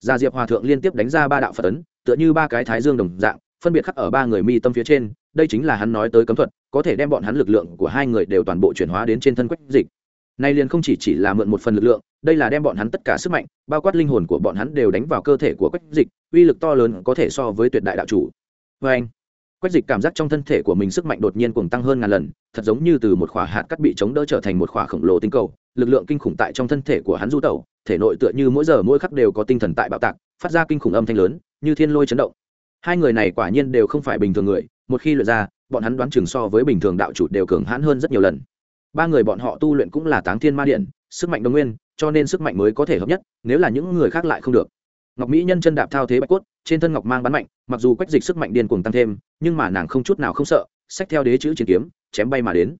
Gia diệp hòa thượng liên tiếp đánh ra ba đạo phật ấn, tựa như ba cái thái dương đồng dạng, phân biệt khắc ở ba người mi tâm phía trên, đây chính là hắn nói tới cấm thuật, có thể đem bọn hắn lực lượng của hai người đều toàn bộ chuyển hóa đến trên thân quách dịch nay liền không chỉ chỉ là mượn một phần lực lượng, đây là đem bọn hắn tất cả sức mạnh, bao quát linh hồn của bọn hắn đều đánh vào cơ thể của quách dịch, uy lực to lớn có thể so với tuyệt đại đạo chủ. Vê anh, quách dịch cảm giác trong thân thể của mình sức mạnh đột nhiên cuồng tăng hơn ngàn lần, thật giống như từ một khỏa hạt cắt bị chống đỡ trở thành một khỏa khổng lồ tinh cầu, lực lượng kinh khủng tại trong thân thể của hắn du tẩu, thể nội tựa như mỗi giờ mỗi khắc đều có tinh thần tại bạo tạc, phát ra kinh khủng âm thanh lớn, như thiên lôi chấn động. Hai người này quả nhiên đều không phải bình thường người, một khi luyện ra, bọn hắn đoán chừng so với bình thường đạo chủ đều cường hãn hơn rất nhiều lần ba người bọn họ tu luyện cũng là táng thiên ma điện sức mạnh đồng nguyên cho nên sức mạnh mới có thể hợp nhất nếu là những người khác lại không được. Ngọc mỹ nhân chân đạp thao thế bạch cốt trên thân ngọc mang bắn mạnh mặc dù quách dịch sức mạnh điên cuồng tăng thêm nhưng mà nàng không chút nào không sợ xách theo đế chữ chiến kiếm chém bay mà đến.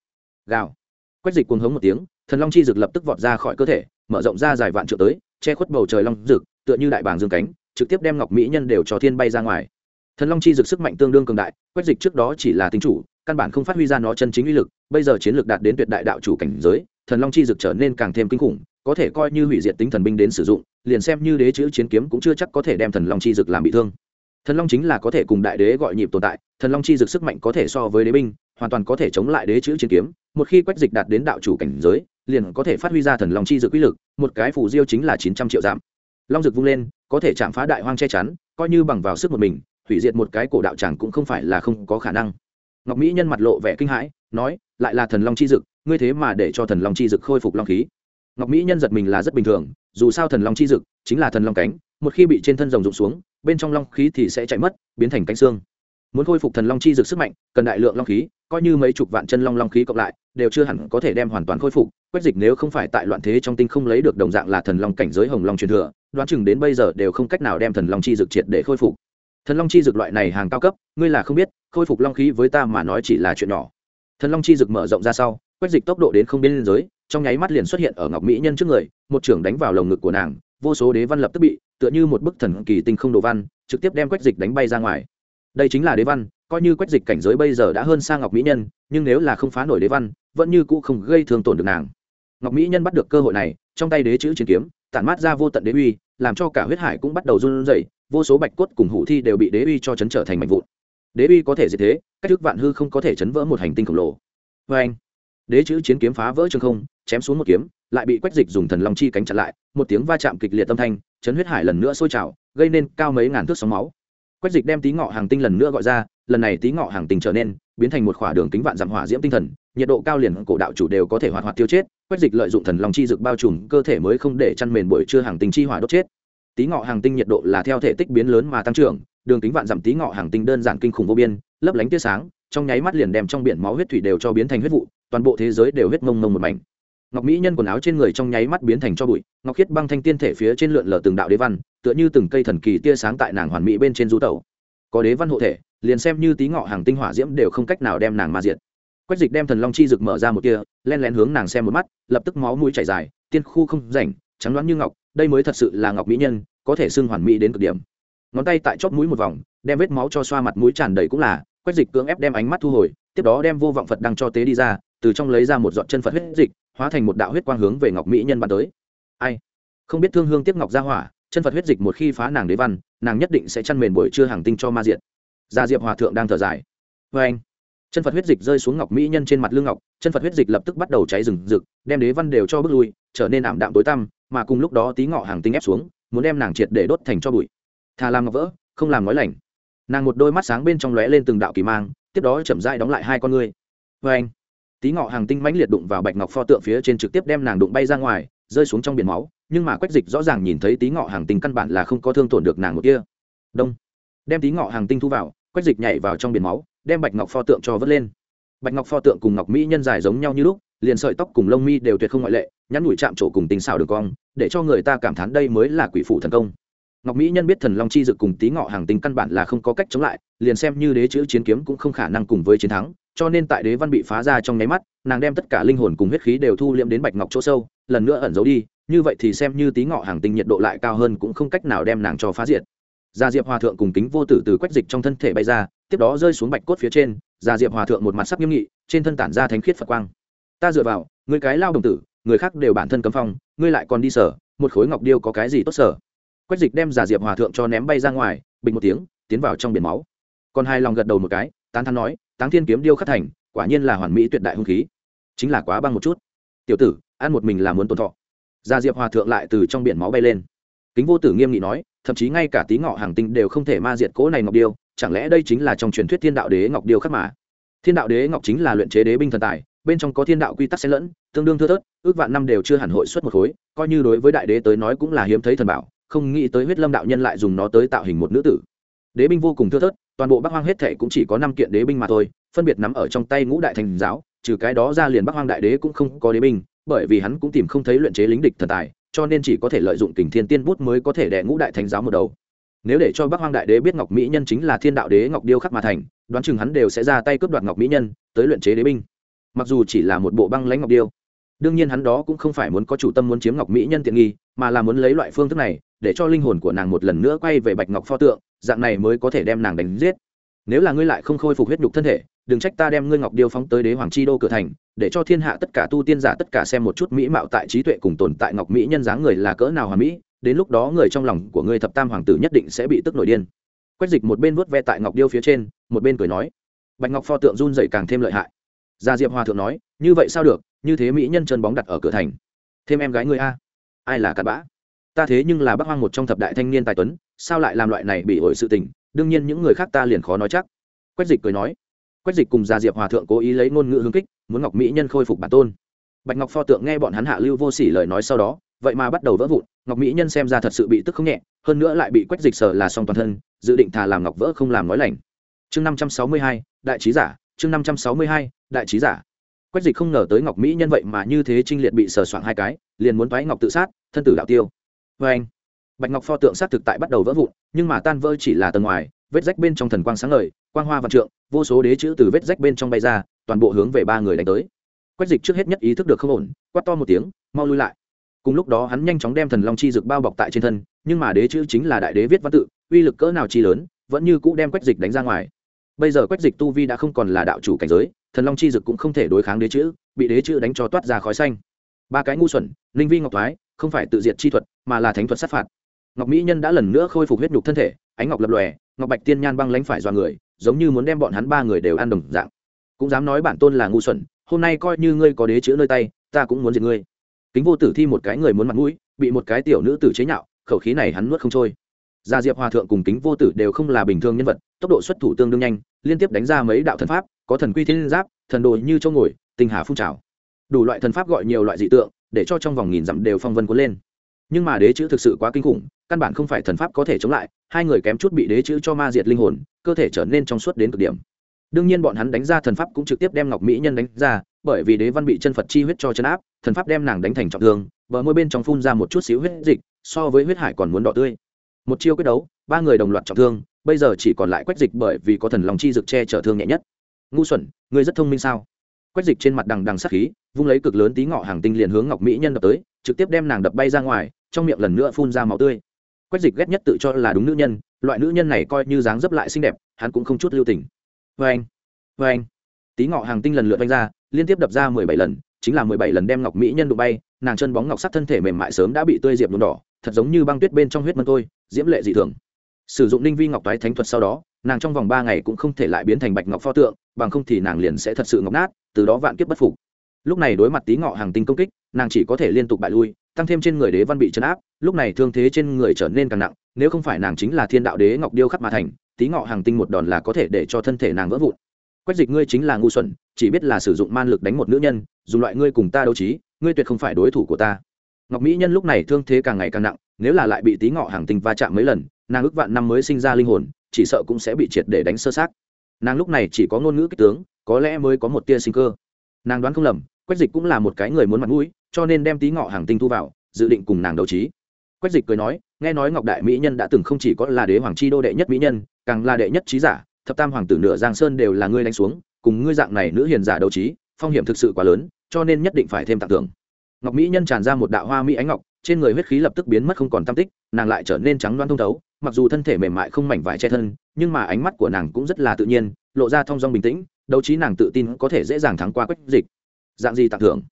Gào. Quách dịch cuồng hống một tiếng thần long chi dực lập tức vọt ra khỏi cơ thể mở rộng ra dài vạn trượng tới che khuất bầu trời long dực, tựa như đại bàng dương cánh trực tiếp đem ngọc mỹ nhân đều cho thiên bay ra ngoài. Thần long chi dực sức mạnh tương đương cường đại quách dịch trước đó chỉ là tính chủ căn bản không phát huy ra nó chân chính uy lực, bây giờ chiến lược đạt đến tuyệt đại đạo chủ cảnh giới, thần long chi dực trở nên càng thêm kinh khủng, có thể coi như hủy diệt tính thần binh đến sử dụng, liền xem như đế chữ chiến kiếm cũng chưa chắc có thể đem thần long chi dực làm bị thương. Thần long chính là có thể cùng đại đế gọi nhịp tồn tại, thần long chi dực sức mạnh có thể so với đế binh, hoàn toàn có thể chống lại đế chữ chiến kiếm, một khi quách dịch đạt đến đạo chủ cảnh giới, liền có thể phát huy ra thần long chi dực uy lực, một cái phủ diêu chính là chín trăm triệu giảm long dực vung lên, có thể chạm phá đại hoang che chắn, coi như bằng vào sức một mình, hủy diệt một cái cổ đạo tràng cũng không phải là không có khả năng ngọc mỹ nhân mặt lộ vẻ kinh hãi, nói, lại là thần long chi dực, ngươi thế mà để cho thần long chi dực khôi phục long khí. Ngọc mỹ nhân giật mình là rất bình thường, dù sao thần long chi dực chính là thần long cánh, một khi bị trên thân rồng rụng xuống, bên trong long khí thì sẽ chạy mất, biến thành cánh xương. Muốn khôi phục thần long chi dực sức mạnh, cần đại lượng long khí, coi như mấy chục vạn chân long long khí cộng lại, đều chưa hẳn có thể đem hoàn toàn khôi phục. Quách dịch nếu không phải tại loạn thế trong tinh không lấy được đồng dạng là thần long cảnh giới hồng long truyền thừa, đoán chừng đến bây giờ đều không cách nào đem thần long chi dực triệt để khôi phục thần long chi Dược loại này hàng cao cấp, ngươi là không biết, khôi phục long khí với ta mà nói chỉ là chuyện nhỏ. Thần long chi Dược mở rộng ra sau, quét dịch tốc độ đến không biên giới, trong nháy mắt liền xuất hiện ở ngọc mỹ nhân trước người, một trưởng đánh vào lồng ngực của nàng, vô số đế văn lập tức bị, tựa như một bức thần kỳ tinh không đồ văn, trực tiếp đem quét dịch đánh bay ra ngoài. Đây chính là đế văn, coi như quét dịch cảnh giới bây giờ đã hơn xa ngọc mỹ nhân, nhưng nếu là không phá nổi đế văn, vẫn như cũ không gây thương tổn được nàng. Ngọc mỹ nhân bắt được cơ hội này, trong tay đế chữ chiến kiếm, tản mát ra vô tận đế uy, làm cho cả huyết hải cũng bắt đầu run rẩy vô số bạch cốt cùng hủ thi đều bị đế uy cho chấn trở thành mảnh vụn. Đế uy có thể diệt thế, cách thức vạn hư không có thể chấn vỡ một hành tinh khổng lồ. Vê anh, đế chữ chiến kiếm phá vỡ trường không, chém xuống một kiếm, lại bị quách dịch dùng thần long chi cánh chặn lại, một tiếng va chạm kịch liệt tâm thanh, chấn huyết hải lần nữa sôi trào, gây nên cao mấy ngàn thước sóng máu. Quách dịch đem tí ngọ hàng tinh lần nữa gọi ra, lần này tí ngọ hàng tinh trở nên, biến thành một khỏa đường kính vạn dặm hỏa diễm tinh thần, nhiệt độ cao liền cổ đạo chủ đều có thể hoạt hoạt tiêu chết, quách dịch lợi dụng thần long chi dực bao trùm cơ thể mới không để chăn mền buổi trưa hàng tinh chi hỏa đốt chết tí ngọ hàng tinh nhiệt độ là theo thể tích biến lớn mà tăng trưởng, đường kính vạn dặm tí ngọ hàng tinh đơn giản kinh khủng vô biên, lấp lánh tia sáng, trong nháy mắt liền đem trong biển máu huyết thủy đều cho biến thành huyết vụ, toàn bộ thế giới đều huyết mông mông một mảnh. Ngọc mỹ nhân quần áo trên người trong nháy mắt biến thành cho bụi, ngọc khiết băng thanh tiên thể phía trên lượn lờ từng đạo đế văn, tựa như từng cây thần kỳ tia sáng tại nàng hoàn mỹ bên trên du tẩu. Có đế văn hộ thể, liền xem như tí ngọ hàng tinh hỏa diễm đều không cách nào đem nàng ma diệt. Quách dịch đem thần long chi rực mở ra một kia len lén hướng nàng xem một mắt, lập tức máu mũi chảy dài, tiên khu không rảnh, trắng đoán như ngọc đây mới thật sự là ngọc mỹ nhân, có thể xưng hoàn mỹ đến cực điểm. Ngón tay tại chóp mũi một vòng, đem vết máu cho xoa mặt mũi tràn đầy cũng là, quách dịch cưỡng ép đem ánh mắt thu hồi, tiếp đó đem vô vọng phật đăng cho tế đi ra, từ trong lấy ra một giọt chân phật huyết dịch, hóa thành một đạo huyết quang hướng về ngọc mỹ nhân bàn tới. Ai? Không biết thương hương tiếc ngọc ra hỏa, chân phật huyết dịch một khi phá nàng đế văn, nàng nhất định sẽ chăn mền buổi trưa hàng tinh cho ma diện gia diệp hòa thượng đang thở dài. Vê anh, chân phật huyết dịch rơi xuống ngọc mỹ nhân trên mặt lương ngọc, chân phật huyết dịch lập tức bắt đầu cháy rừng rực, đem đế văn đều cho bước lui, trở nên ảm đạm tối tăm mà cùng lúc đó tí ngọ hàng tinh ép xuống, muốn đem nàng triệt để đốt thành cho bụi. Thà làm ngọc vỡ, không làm nói lành. Nàng một đôi mắt sáng bên trong lóe lên từng đạo kỳ mang, tiếp đó chậm dai đóng lại hai con ngươi. Vê anh, tí ngọ hàng tinh mãnh liệt đụng vào bạch ngọc pho tượng phía trên trực tiếp đem nàng đụng bay ra ngoài, rơi xuống trong biển máu, nhưng mà quách dịch rõ ràng nhìn thấy tí ngọ hàng tinh căn bản là không có thương tổn được nàng một kia. Đông. Đem tí ngọ hàng tinh thu vào, quách dịch nhảy vào trong biển máu, đem bạch ngọc pho tượng cho vớt lên. Bạch ngọc pho tượng cùng ngọc mỹ nhân dài giống nhau như lúc, liền sợi tóc cùng lông mi đều tuyệt không ngoại lệ nhắn nhủi chạm trổ cùng tinh xảo đường cong, để cho người ta cảm thán đây mới là quỷ phủ thần công. Ngọc mỹ nhân biết thần long chi dực cùng tí ngọ hàng tinh căn bản là không có cách chống lại, liền xem như đế chữ chiến kiếm cũng không khả năng cùng với chiến thắng, cho nên tại đế văn bị phá ra trong nháy mắt, nàng đem tất cả linh hồn cùng huyết khí đều thu liễm đến bạch ngọc chỗ sâu, lần nữa ẩn giấu đi, như vậy thì xem như tí ngọ hàng tinh nhiệt độ lại cao hơn cũng không cách nào đem nàng cho phá diệt. Gia diệp hòa thượng cùng kính vô tử từ quách dịch trong thân thể bay ra, tiếp đó rơi xuống bạch cốt phía trên, gia diệp hòa thượng một mặt sắc nghiêm nghị, trên thân tản ra thánh khiết phật quang. Ta dựa vào người cái lao đồng tử người khác đều bản thân cấm phong, ngươi lại còn đi sở, một khối ngọc điêu có cái gì tốt sở? Quách dịch đem giả diệp hòa thượng cho ném bay ra ngoài, bình một tiếng, tiến vào trong biển máu. Còn hai lòng gật đầu một cái, tán thắn nói, táng thiên kiếm điêu khắc thành, quả nhiên là hoàn mỹ tuyệt đại hung khí. Chính là quá băng một chút. Tiểu tử, ăn một mình là muốn tồn thọ. Giả diệp hòa thượng lại từ trong biển máu bay lên. Kính vô tử nghiêm nghị nói, thậm chí ngay cả tí ngọ hàng tinh đều không thể ma diệt cỗ này ngọc điêu, chẳng lẽ đây chính là trong truyền thuyết thiên đạo đế ngọc điêu khắc mà? Thiên đạo đế ngọc chính là luyện chế đế binh thần tài bên trong có thiên đạo quy tắc xen lẫn, tương đương thưa thớt, ước vạn năm đều chưa hẳn hội xuất một khối, coi như đối với đại đế tới nói cũng là hiếm thấy thần bảo, không nghĩ tới huyết lâm đạo nhân lại dùng nó tới tạo hình một nữ tử. Đế binh vô cùng thưa thớt, toàn bộ bắc hoang hết thể cũng chỉ có năm kiện đế binh mà thôi, phân biệt nắm ở trong tay ngũ đại thành giáo, trừ cái đó ra liền bắc hoang đại đế cũng không có đế binh, bởi vì hắn cũng tìm không thấy luyện chế lính địch thần tài, cho nên chỉ có thể lợi dụng kình thiên tiên bút mới có thể đẻ ngũ đại thành giáo một đầu. Nếu để cho bắc hoang đại đế biết ngọc mỹ nhân chính là thiên đạo đế ngọc điêu khắc mà thành, đoán chừng hắn đều sẽ ra tay cướp đoạt ngọc mỹ nhân, tới luyện chế đế binh mặc dù chỉ là một bộ băng lãnh ngọc điêu, đương nhiên hắn đó cũng không phải muốn có chủ tâm muốn chiếm ngọc mỹ nhân tiện nghi, mà là muốn lấy loại phương thức này để cho linh hồn của nàng một lần nữa quay về bạch ngọc pho tượng, dạng này mới có thể đem nàng đánh giết. Nếu là ngươi lại không khôi phục huyết nhục thân thể, đừng trách ta đem ngươi ngọc điêu phóng tới đế hoàng chi đô cửa thành, để cho thiên hạ tất cả tu tiên giả tất cả xem một chút mỹ mạo tại trí tuệ cùng tồn tại ngọc mỹ nhân dáng người là cỡ nào hòa mỹ, đến lúc đó người trong lòng của ngươi thập tam hoàng tử nhất định sẽ bị tức nổi điên. Quách dịch một bên vuốt ve tại ngọc điêu phía trên, một bên cười nói. Bạch ngọc pho tượng run dậy càng thêm lợi hại gia diệp hòa thượng nói, như vậy sao được? Như thế mỹ nhân chân bóng đặt ở cửa thành. Thêm em gái ngươi a. Ai là cặn bã? Ta thế nhưng là bác hoang một trong thập đại thanh niên tài tuấn, sao lại làm loại này bị ổi sự tình? Đương nhiên những người khác ta liền khó nói chắc. Quách dịch cười nói. Quách dịch cùng gia diệp hòa thượng cố ý lấy ngôn ngữ hương kích, muốn ngọc mỹ nhân khôi phục bản tôn. Bạch ngọc pho tượng nghe bọn hắn hạ lưu vô sỉ lời nói sau đó, vậy mà bắt đầu vỡ vụn, ngọc mỹ nhân xem ra thật sự bị tức không nhẹ, hơn nữa lại bị quách dịch sở là xong toàn thân, dự định thà làm ngọc vỡ không làm nói lành. Chương năm trăm sáu mươi hai, đại trí giả, chương năm trăm sáu mươi hai đại trí giả. Quách dịch không ngờ tới ngọc mỹ nhân vậy mà như thế trinh liệt bị sờ soạn hai cái, liền muốn thoái ngọc tự sát, thân tử đạo tiêu. Vê anh, bạch ngọc pho tượng sát thực tại bắt đầu vỡ vụn, nhưng mà tan vỡ chỉ là tầng ngoài, vết rách bên trong thần quang sáng ngời, quang hoa văn trượng, vô số đế chữ từ vết rách bên trong bay ra, toàn bộ hướng về ba người đánh tới. Quách dịch trước hết nhất ý thức được không ổn, quát to một tiếng, mau lui lại. Cùng lúc đó hắn nhanh chóng đem thần long chi dực bao bọc tại trên thân, nhưng mà đế chữ chính là đại đế viết văn tự, uy lực cỡ nào chi lớn, vẫn như cũ đem quách dịch đánh ra ngoài bây giờ quách dịch tu vi đã không còn là đạo chủ cảnh giới, thần long chi dực cũng không thể đối kháng đế chữ, bị đế chữ đánh cho toát ra khói xanh. Ba cái ngu xuẩn linh vi ngọc thoái, không phải tự diệt chi thuật, mà là thánh thuật sát phạt. Ngọc mỹ nhân đã lần nữa khôi phục huyết nhục thân thể, ánh ngọc lập lòe, ngọc bạch tiên nhan băng lánh phải do người, giống như muốn đem bọn hắn ba người đều ăn đồng dạng. Cũng dám nói bản tôn là ngu xuẩn, hôm nay coi như ngươi có đế chữ nơi tay, ta cũng muốn diệt ngươi. Kính vô tử thi một cái người muốn mặt mũi, bị một cái tiểu nữ tử chế nhạo, khẩu khí này hắn nuốt không trôi. Gia diệp hòa thượng cùng kính vô tử đều không là bình thường nhân vật tốc độ xuất thủ tương đương nhanh, liên tiếp đánh ra mấy đạo thần pháp, có thần quy thiên giáp, thần đồ như châu ngồi, tinh hà phun trào. Đủ loại thần pháp gọi nhiều loại dị tượng, để cho trong vòng nghìn dặm đều phong vân cuốn lên. Nhưng mà đế chữ thực sự quá kinh khủng, căn bản không phải thần pháp có thể chống lại, hai người kém chút bị đế chữ cho ma diệt linh hồn, cơ thể trở nên trong suốt đến cực điểm. Đương nhiên bọn hắn đánh ra thần pháp cũng trực tiếp đem ngọc mỹ nhân đánh ra, bởi vì đế văn bị chân phật chi huyết cho chân áp, thần pháp đem nàng đánh thành trọng thương, bờ môi bên trong phun ra một chút xíu huyết dịch, so với huyết hải còn muốn đỏ tươi. Một chiêu quyết đấu, ba người đồng loạt trọng thương bây giờ chỉ còn lại quách dịch bởi vì có thần lòng chi dực che chở thương nhẹ nhất. Ngu xuẩn, ngươi rất thông minh sao? Quách dịch trên mặt đằng đằng sắc khí, vung lấy cực lớn tí ngọ hàng tinh liền hướng ngọc mỹ nhân đập tới, trực tiếp đem nàng đập bay ra ngoài, trong miệng lần nữa phun ra máu tươi. Quách dịch ghét nhất tự cho là đúng nữ nhân, loại nữ nhân này coi như dáng dấp lại xinh đẹp, hắn cũng không chút lưu tình. Vê anh vê anh. Tí ngọ hàng tinh lần lượt vanh ra, liên tiếp đập ra mười bảy lần, chính là mười bảy lần đem ngọc mỹ nhân đụng bay, nàng chân bóng ngọc sắc thân thể mềm mại sớm đã bị tươi diệp nhuộm đỏ, thật giống như băng tuyết bên trong huyết mân tôi diễm lệ dị thường sử dụng ninh vi ngọc toái thánh thuật sau đó, nàng trong vòng ba ngày cũng không thể lại biến thành bạch ngọc pho tượng, bằng không thì nàng liền sẽ thật sự ngọc nát, từ đó vạn kiếp bất phục. Lúc này đối mặt tí ngọ hàng tinh công kích, nàng chỉ có thể liên tục bại lui, tăng thêm trên người đế văn bị chấn áp, lúc này thương thế trên người trở nên càng nặng, nếu không phải nàng chính là thiên đạo đế ngọc điêu khắc mà thành tí ngọ hàng tinh một đòn là có thể để cho thân thể nàng vỡ vụn. Quách dịch ngươi chính là ngu xuẩn, chỉ biết là sử dụng man lực đánh một nữ nhân, dùng loại ngươi cùng ta đấu trí, ngươi tuyệt không phải đối thủ của ta. Ngọc mỹ nhân lúc này thương thế càng ngày càng nặng, nếu là lại bị tí ngọ hàng tinh va chạm mấy lần nàng ước vạn năm mới sinh ra linh hồn, chỉ sợ cũng sẽ bị triệt để đánh sơ sát nàng lúc này chỉ có ngôn ngữ kích tướng, có lẽ mới có một tia sinh cơ. Nàng đoán không lầm, quách dịch cũng là một cái người muốn mặt mũi, cho nên đem tí ngọ hàng tinh thu vào, dự định cùng nàng đấu trí. Quách dịch cười nói, nghe nói ngọc đại mỹ nhân đã từng không chỉ có là đế hoàng chi đô đệ nhất mỹ nhân, càng là đệ nhất trí giả, thập tam hoàng tử nửa giang sơn đều là ngươi đánh xuống, cùng ngươi dạng này nữ hiền giả đấu trí, phong hiểm thực sự quá lớn, cho nên nhất định phải thêm tặng thưởng. Ngọc mỹ nhân tràn ra một đạo hoa mỹ ánh ngọc, trên người huyết khí lập tức biến mất không còn tam tích, nàng lại trở nên trắng loan thông thấu mặc dù thân thể mềm mại không mảnh vải che thân, nhưng mà ánh mắt của nàng cũng rất là tự nhiên, lộ ra thong dong bình tĩnh, đấu trí nàng tự tin có thể dễ dàng thắng qua quách dịch. Dạng gì tặng thưởng?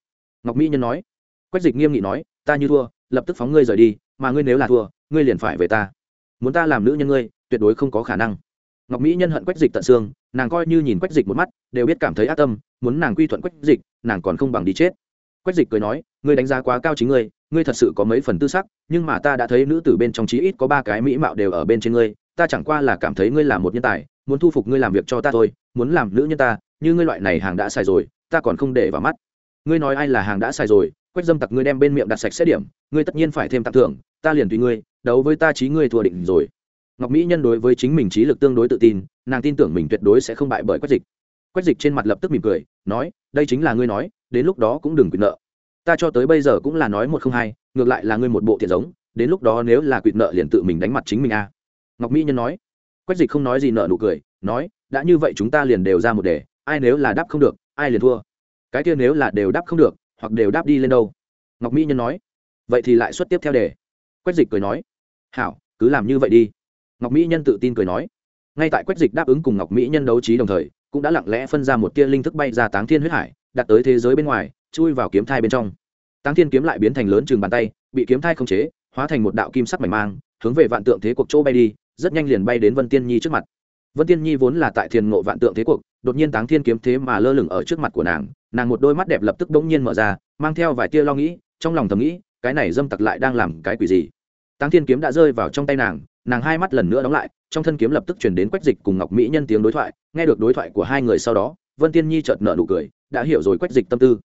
Ngọc mỹ nhân nói. Quách dịch nghiêm nghị nói, ta như thua, lập tức phóng ngươi rời đi, mà ngươi nếu là thua, ngươi liền phải về ta. Muốn ta làm nữ nhân ngươi, tuyệt đối không có khả năng. Ngọc mỹ nhân hận quách dịch tận xương, nàng coi như nhìn quách dịch một mắt, đều biết cảm thấy ác tâm, muốn nàng quy thuận quách dịch, nàng còn không bằng đi chết. Quách dịch cười nói, ngươi đánh giá quá cao chính ngươi ngươi thật sự có mấy phần tư sắc, nhưng mà ta đã thấy nữ tử bên trong chí ít có ba cái mỹ mạo đều ở bên trên ngươi, ta chẳng qua là cảm thấy ngươi là một nhân tài, muốn thu phục ngươi làm việc cho ta thôi, muốn làm nữ nhân ta, như ngươi loại này hàng đã xài rồi, ta còn không để vào mắt. Ngươi nói ai là hàng đã xài rồi, quách dâm tặc ngươi đem bên miệng đặt sạch xét điểm, ngươi tất nhiên phải thêm tặng thưởng, ta liền tùy ngươi, đấu với ta trí ngươi thua định rồi. Ngọc mỹ nhân đối với chính mình trí lực tương đối tự tin, nàng tin tưởng mình tuyệt đối sẽ không bại bởi quách dịch. Quách dịch trên mặt lập tức mỉm cười, nói, đây chính là ngươi nói, đến lúc đó cũng đừng quyền nợ ta cho tới bây giờ cũng là nói một không hai, ngược lại là ngươi một bộ thiện giống, đến lúc đó nếu là quỵt nợ liền tự mình đánh mặt chính mình a. Ngọc mỹ nhân nói. Quách dịch không nói gì nợ nụ cười, nói, đã như vậy chúng ta liền đều ra một đề, ai nếu là đáp không được, ai liền thua. Cái kia nếu là đều đáp không được, hoặc đều đáp đi lên đâu. Ngọc mỹ nhân nói. Vậy thì lại xuất tiếp theo đề. Quách dịch cười nói. Hảo, cứ làm như vậy đi. Ngọc mỹ nhân tự tin cười nói. Ngay tại quách dịch đáp ứng cùng ngọc mỹ nhân đấu trí đồng thời, cũng đã lặng lẽ phân ra một tia linh thức bay ra táng thiên huyết hải, đặt tới thế giới bên ngoài chui vào kiếm thai bên trong. Táng thiên kiếm lại biến thành lớn chừng bàn tay, bị kiếm thai không chế, hóa thành một đạo kim sắc mảnh mang, hướng về vạn tượng thế cuộc chỗ bay đi, rất nhanh liền bay đến vân tiên nhi trước mặt. Vân tiên nhi vốn là tại thiền ngộ vạn tượng thế cuộc, đột nhiên táng thiên kiếm thế mà lơ lửng ở trước mặt của nàng nàng một đôi mắt đẹp lập tức bỗng nhiên mở ra, mang theo vài tia lo nghĩ, trong lòng thầm nghĩ, cái này dâm tặc lại đang làm cái quỷ gì? Táng thiên kiếm đã rơi vào trong tay nàng nàng hai mắt lần nữa đóng lại, trong thân kiếm lập tức chuyển đến quách dịch cùng ngọc mỹ nhân tiếng đối thoại, nghe được đối thoại của hai người sau đó, vân tiên nhi chợt nợ nụ cười, đã hiểu rồi quách dịch tâm tư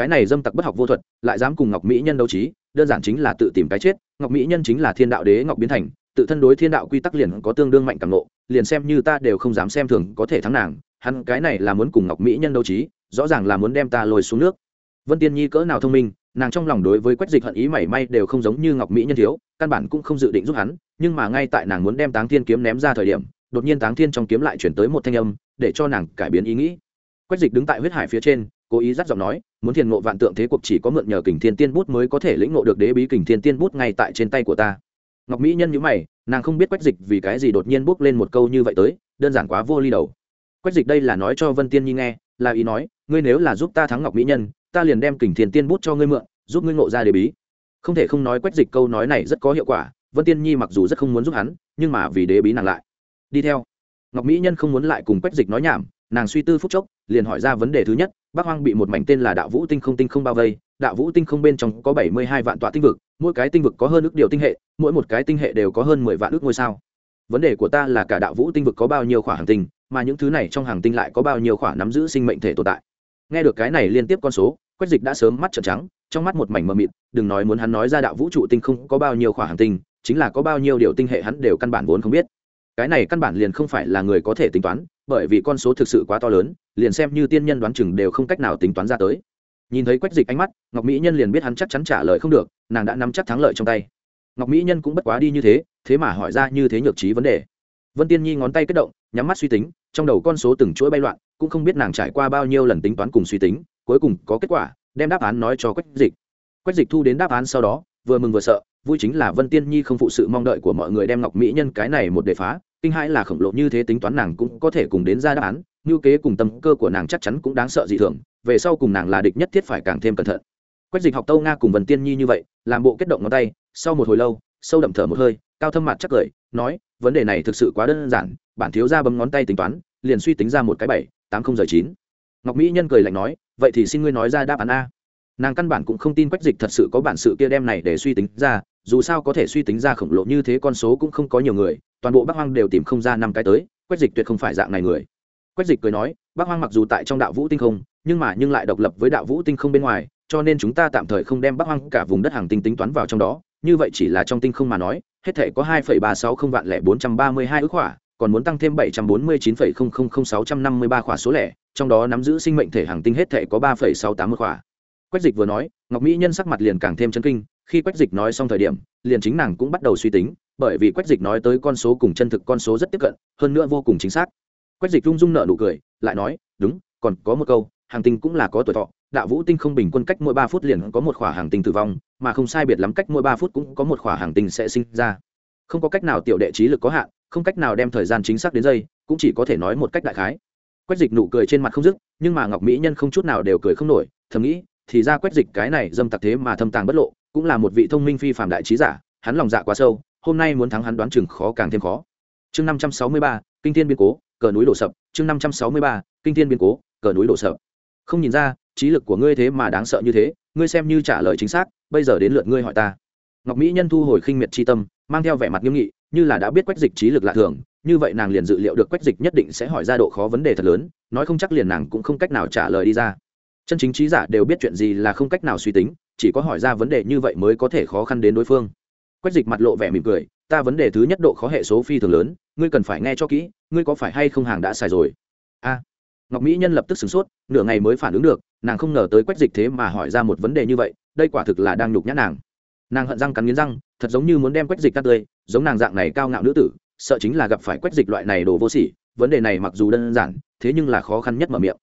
cái này dâm tặc bất học vô thuật lại dám cùng ngọc mỹ nhân đấu trí đơn giản chính là tự tìm cái chết. Ngọc mỹ nhân chính là thiên đạo đế ngọc biến thành tự thân đối thiên đạo quy tắc liền có tương đương mạnh càng lộ, liền xem như ta đều không dám xem thường có thể thắng nàng. Hắn cái này là muốn cùng ngọc mỹ nhân đấu trí rõ ràng là muốn đem ta lôi xuống nước. Vân tiên nhi cỡ nào thông minh nàng trong lòng đối với quách dịch hận ý mảy may đều không giống như ngọc mỹ nhân thiếu căn bản cũng không dự định giúp hắn nhưng mà ngay tại nàng muốn đem táng thiên kiếm ném ra thời điểm đột nhiên táng thiên trong kiếm lại chuyển tới một thanh âm để cho nàng cải biến ý nghĩ. Quách dịch đứng tại huyết hải phía trên cố ý dắt giọng nói, muốn thiền ngộ vạn tượng thế cuộc chỉ có mượn nhờ kình thiên tiên bút mới có thể lĩnh ngộ được đế bí kình thiên tiên bút ngay tại trên tay của ta. Ngọc mỹ nhân nhữ mày, nàng không biết quách dịch vì cái gì đột nhiên bút lên một câu như vậy tới, đơn giản quá vô ly đầu. Quách dịch đây là nói cho vân tiên nhi nghe, là ý nói, ngươi nếu là giúp ta thắng ngọc mỹ nhân, ta liền đem kình thiên tiên bút cho ngươi mượn, giúp ngươi ngộ ra đế bí. Không thể không nói quách dịch câu nói này rất có hiệu quả, vân tiên nhi mặc dù rất không muốn giúp hắn, nhưng mà vì đế bí nàng lại. Đi theo. Ngọc mỹ nhân không muốn lại cùng quách dịch nói nhảm nàng suy tư phút chốc, liền hỏi ra vấn đề thứ nhất, bắc hoang bị một mảnh tên là đạo vũ tinh không tinh không bao vây, đạo vũ tinh không bên trong có bảy mươi hai vạn tọa tinh vực, mỗi cái tinh vực có hơn ước điều tinh hệ, mỗi một cái tinh hệ đều có hơn mười vạn ước ngôi sao. Vấn đề của ta là cả đạo vũ tinh vực có bao nhiêu khoả hàng tinh, mà những thứ này trong hàng tinh lại có bao nhiêu khoả nắm giữ sinh mệnh thể tồn tại. Nghe được cái này liên tiếp con số, quách dịch đã sớm mắt trợn trắng, trong mắt một mảnh mờ mịt, đừng nói muốn hắn nói ra đạo vũ trụ tinh không có bao nhiêu khoả hàng tinh, chính là có bao nhiêu điều tinh hệ hắn đều căn bản vốn không biết cái này căn bản liền không phải là người có thể tính toán, bởi vì con số thực sự quá to lớn, liền xem như tiên nhân đoán chừng đều không cách nào tính toán ra tới. Nhìn thấy quách dịch ánh mắt, ngọc mỹ nhân liền biết hắn chắc chắn trả lời không được, nàng đã nắm chắc thắng lợi trong tay. Ngọc mỹ nhân cũng bất quá đi như thế thế mà hỏi ra như thế nhược trí vấn đề. Vân tiên nhi ngón tay kết động, nhắm mắt suy tính, trong đầu con số từng chuỗi bay loạn, cũng không biết nàng trải qua bao nhiêu lần tính toán cùng suy tính, cuối cùng có kết quả, đem đáp án nói cho quách dịch. Quách dịch thu đến đáp án sau đó, vừa mừng vừa sợ vui chính là vân tiên nhi không phụ sự mong đợi của mọi người đem ngọc mỹ nhân cái này một đề phá, kinh hãi là khổng lồ như thế tính toán nàng cũng có thể cùng đến ra đáp án, như kế cùng tâm cơ của nàng chắc chắn cũng đáng sợ dị thường, về sau cùng nàng là địch nhất thiết phải càng thêm cẩn thận. Quách dịch học tâu nga cùng vần tiên nhi như vậy, làm bộ kết động ngón tay, sau một hồi lâu, sâu đậm thở một hơi, cao thâm mặt chắc cười, nói, vấn đề này thực sự quá đơn giản, bản thiếu ra bấm ngón tay tính toán, liền suy tính ra một cái bảy, tám không giờ chín. Ngọc mỹ nhân cười lạnh nói, vậy thì xin ngươi nói ra đáp án a. Nàng căn bản cũng không tin quách dịch thật sự có bản sự kia đem này để suy tính ra dù sao có thể suy tính ra khổng lồ như thế con số cũng không có nhiều người, toàn bộ bắc hoang đều tìm không ra năm cái tới, quách dịch tuyệt không phải dạng này người. Quách dịch cười nói, bắc hoang mặc dù tại trong đạo vũ tinh không, nhưng mà nhưng lại độc lập với đạo vũ tinh không bên ngoài, cho nên chúng ta tạm thời không đem bắc hoang cả vùng đất hàng tinh tính toán vào trong đó. Như vậy chỉ là trong tinh không mà nói, hết thể có hai ba sáu không vạn lẻ bốn trăm ba mươi hai ước khỏa còn muốn tăng thêm bảy trăm bốn mươi chín phẩy không không không sáu trăm năm mươi ba khỏa số lẻ, trong đó nắm giữ sinh mệnh thể hàng tinh hết thể có ba phẩy sáu tám mươi khỏa quách dịch vừa nói, ngọc mỹ nhân sắc mặt liền càng thêm chân kinh khi quách dịch nói xong thời điểm, liền chính nàng cũng bắt đầu suy tính, bởi vì quách dịch nói tới con số cùng chân thực con số rất tiếp cận, hơn nữa vô cùng chính xác. Quách dịch rung rung nợ nụ cười, lại nói, đúng, còn có một câu, hàng tinh cũng là có tuổi thọ, đạo vũ tinh không bình quân cách mỗi ba phút liền có một khỏa hàng tinh tử vong, mà không sai biệt lắm cách mỗi ba phút cũng có một khỏa hàng tinh sẽ sinh ra. Không có cách nào tiểu đệ trí lực có hạn, không cách nào đem thời gian chính xác đến giây cũng chỉ có thể nói một cách đại khái. Quách dịch nụ cười trên mặt không dứt, nhưng mà ngọc mỹ nhân không chút nào đều cười không nổi, thầm nghĩ, thì ra quách dịch cái này dâm tặc thế mà thâm tàng bất lộ cũng là một vị thông minh phi phạm đại trí giả, hắn lòng dạ quá sâu, hôm nay muốn thắng hắn đoán chừng khó càng thêm khó. Chương năm trăm sáu mươi ba, kinh thiên biên cố, cờ núi đổ sập, chương năm trăm sáu mươi ba, kinh thiên biên cố, cờ núi đổ sập. Không nhìn ra, trí lực của ngươi thế mà đáng sợ như thế, ngươi xem như trả lời chính xác, bây giờ đến lượt ngươi hỏi ta. Ngọc mỹ nhân thu hồi khinh miệt tri tâm, mang theo vẻ mặt nghiêm nghị, như là đã biết quách dịch trí lực lạ thường, như vậy nàng liền dự liệu được quách dịch nhất định sẽ hỏi ra độ khó vấn đề thật lớn, nói không chắc liền nàng cũng không cách nào trả lời đi ra. Chân chính trí giả đều biết chuyện gì là không cách nào suy tính chỉ có hỏi ra vấn đề như vậy mới có thể khó khăn đến đối phương. Quách dịch mặt lộ vẻ mỉm cười, ta vấn đề thứ nhất độ khó hệ số phi thường lớn, ngươi cần phải nghe cho kỹ, ngươi có phải hay không hàng đã xài rồi? A. Ngọc mỹ nhân lập tức sửng sốt, nửa ngày mới phản ứng được, nàng không ngờ tới quách dịch thế mà hỏi ra một vấn đề như vậy, đây quả thực là đang nhục nhã nàng. Nàng hận răng cắn nghiến răng, thật giống như muốn đem quách dịch cắt tươi, giống nàng dạng này cao ngạo nữ tử, sợ chính là gặp phải quách dịch loại này đồ vô sỉ, vấn đề này mặc dù đơn giản, thế nhưng là khó khăn nhất mở miệng.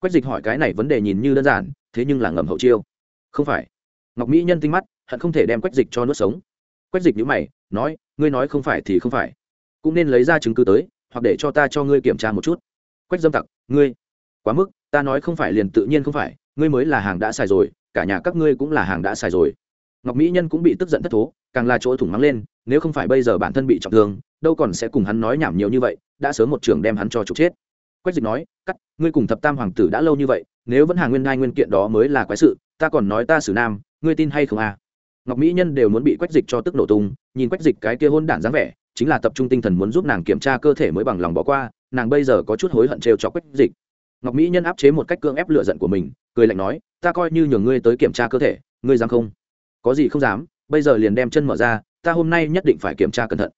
Quách dịch hỏi cái này vấn đề nhìn như đơn giản, thế nhưng là ngầm hậu chiêu. Không phải ngọc mỹ nhân tinh mắt, hận không thể đem quách dịch cho nuốt sống. Quách dịch nhữ mày, nói, ngươi nói không phải thì không phải. Cũng nên lấy ra chứng cứ tới, hoặc để cho ta cho ngươi kiểm tra một chút. Quách dâm tặc, ngươi, quá mức, ta nói không phải liền tự nhiên không phải, ngươi mới là hàng đã xài rồi, cả nhà các ngươi cũng là hàng đã xài rồi. Ngọc mỹ nhân cũng bị tức giận thất thố, càng là chỗ thủng mắng lên, nếu không phải bây giờ bản thân bị trọng thương, đâu còn sẽ cùng hắn nói nhảm nhiều như vậy, đã sớm một trường đem hắn cho trục chết. Quách dịch nói, cắt, ngươi cùng thập tam hoàng tử đã lâu như vậy, nếu vẫn hàng nguyên ngai nguyên kiện đó mới là quái sự, ta còn nói ta xử nam ngươi tin hay không à? Ngọc mỹ nhân đều muốn bị quách dịch cho tức nổ tung, nhìn quách dịch cái kia hôn đản dáng vẻ, chính là tập trung tinh thần muốn giúp nàng kiểm tra cơ thể mới bằng lòng bỏ qua, nàng bây giờ có chút hối hận trêu cho quách dịch. Ngọc mỹ nhân áp chế một cách cưỡng ép lựa giận của mình, cười lạnh nói, ta coi như nhường ngươi tới kiểm tra cơ thể, ngươi dám không? Có gì không dám, bây giờ liền đem chân mở ra, ta hôm nay nhất định phải kiểm tra cẩn thận.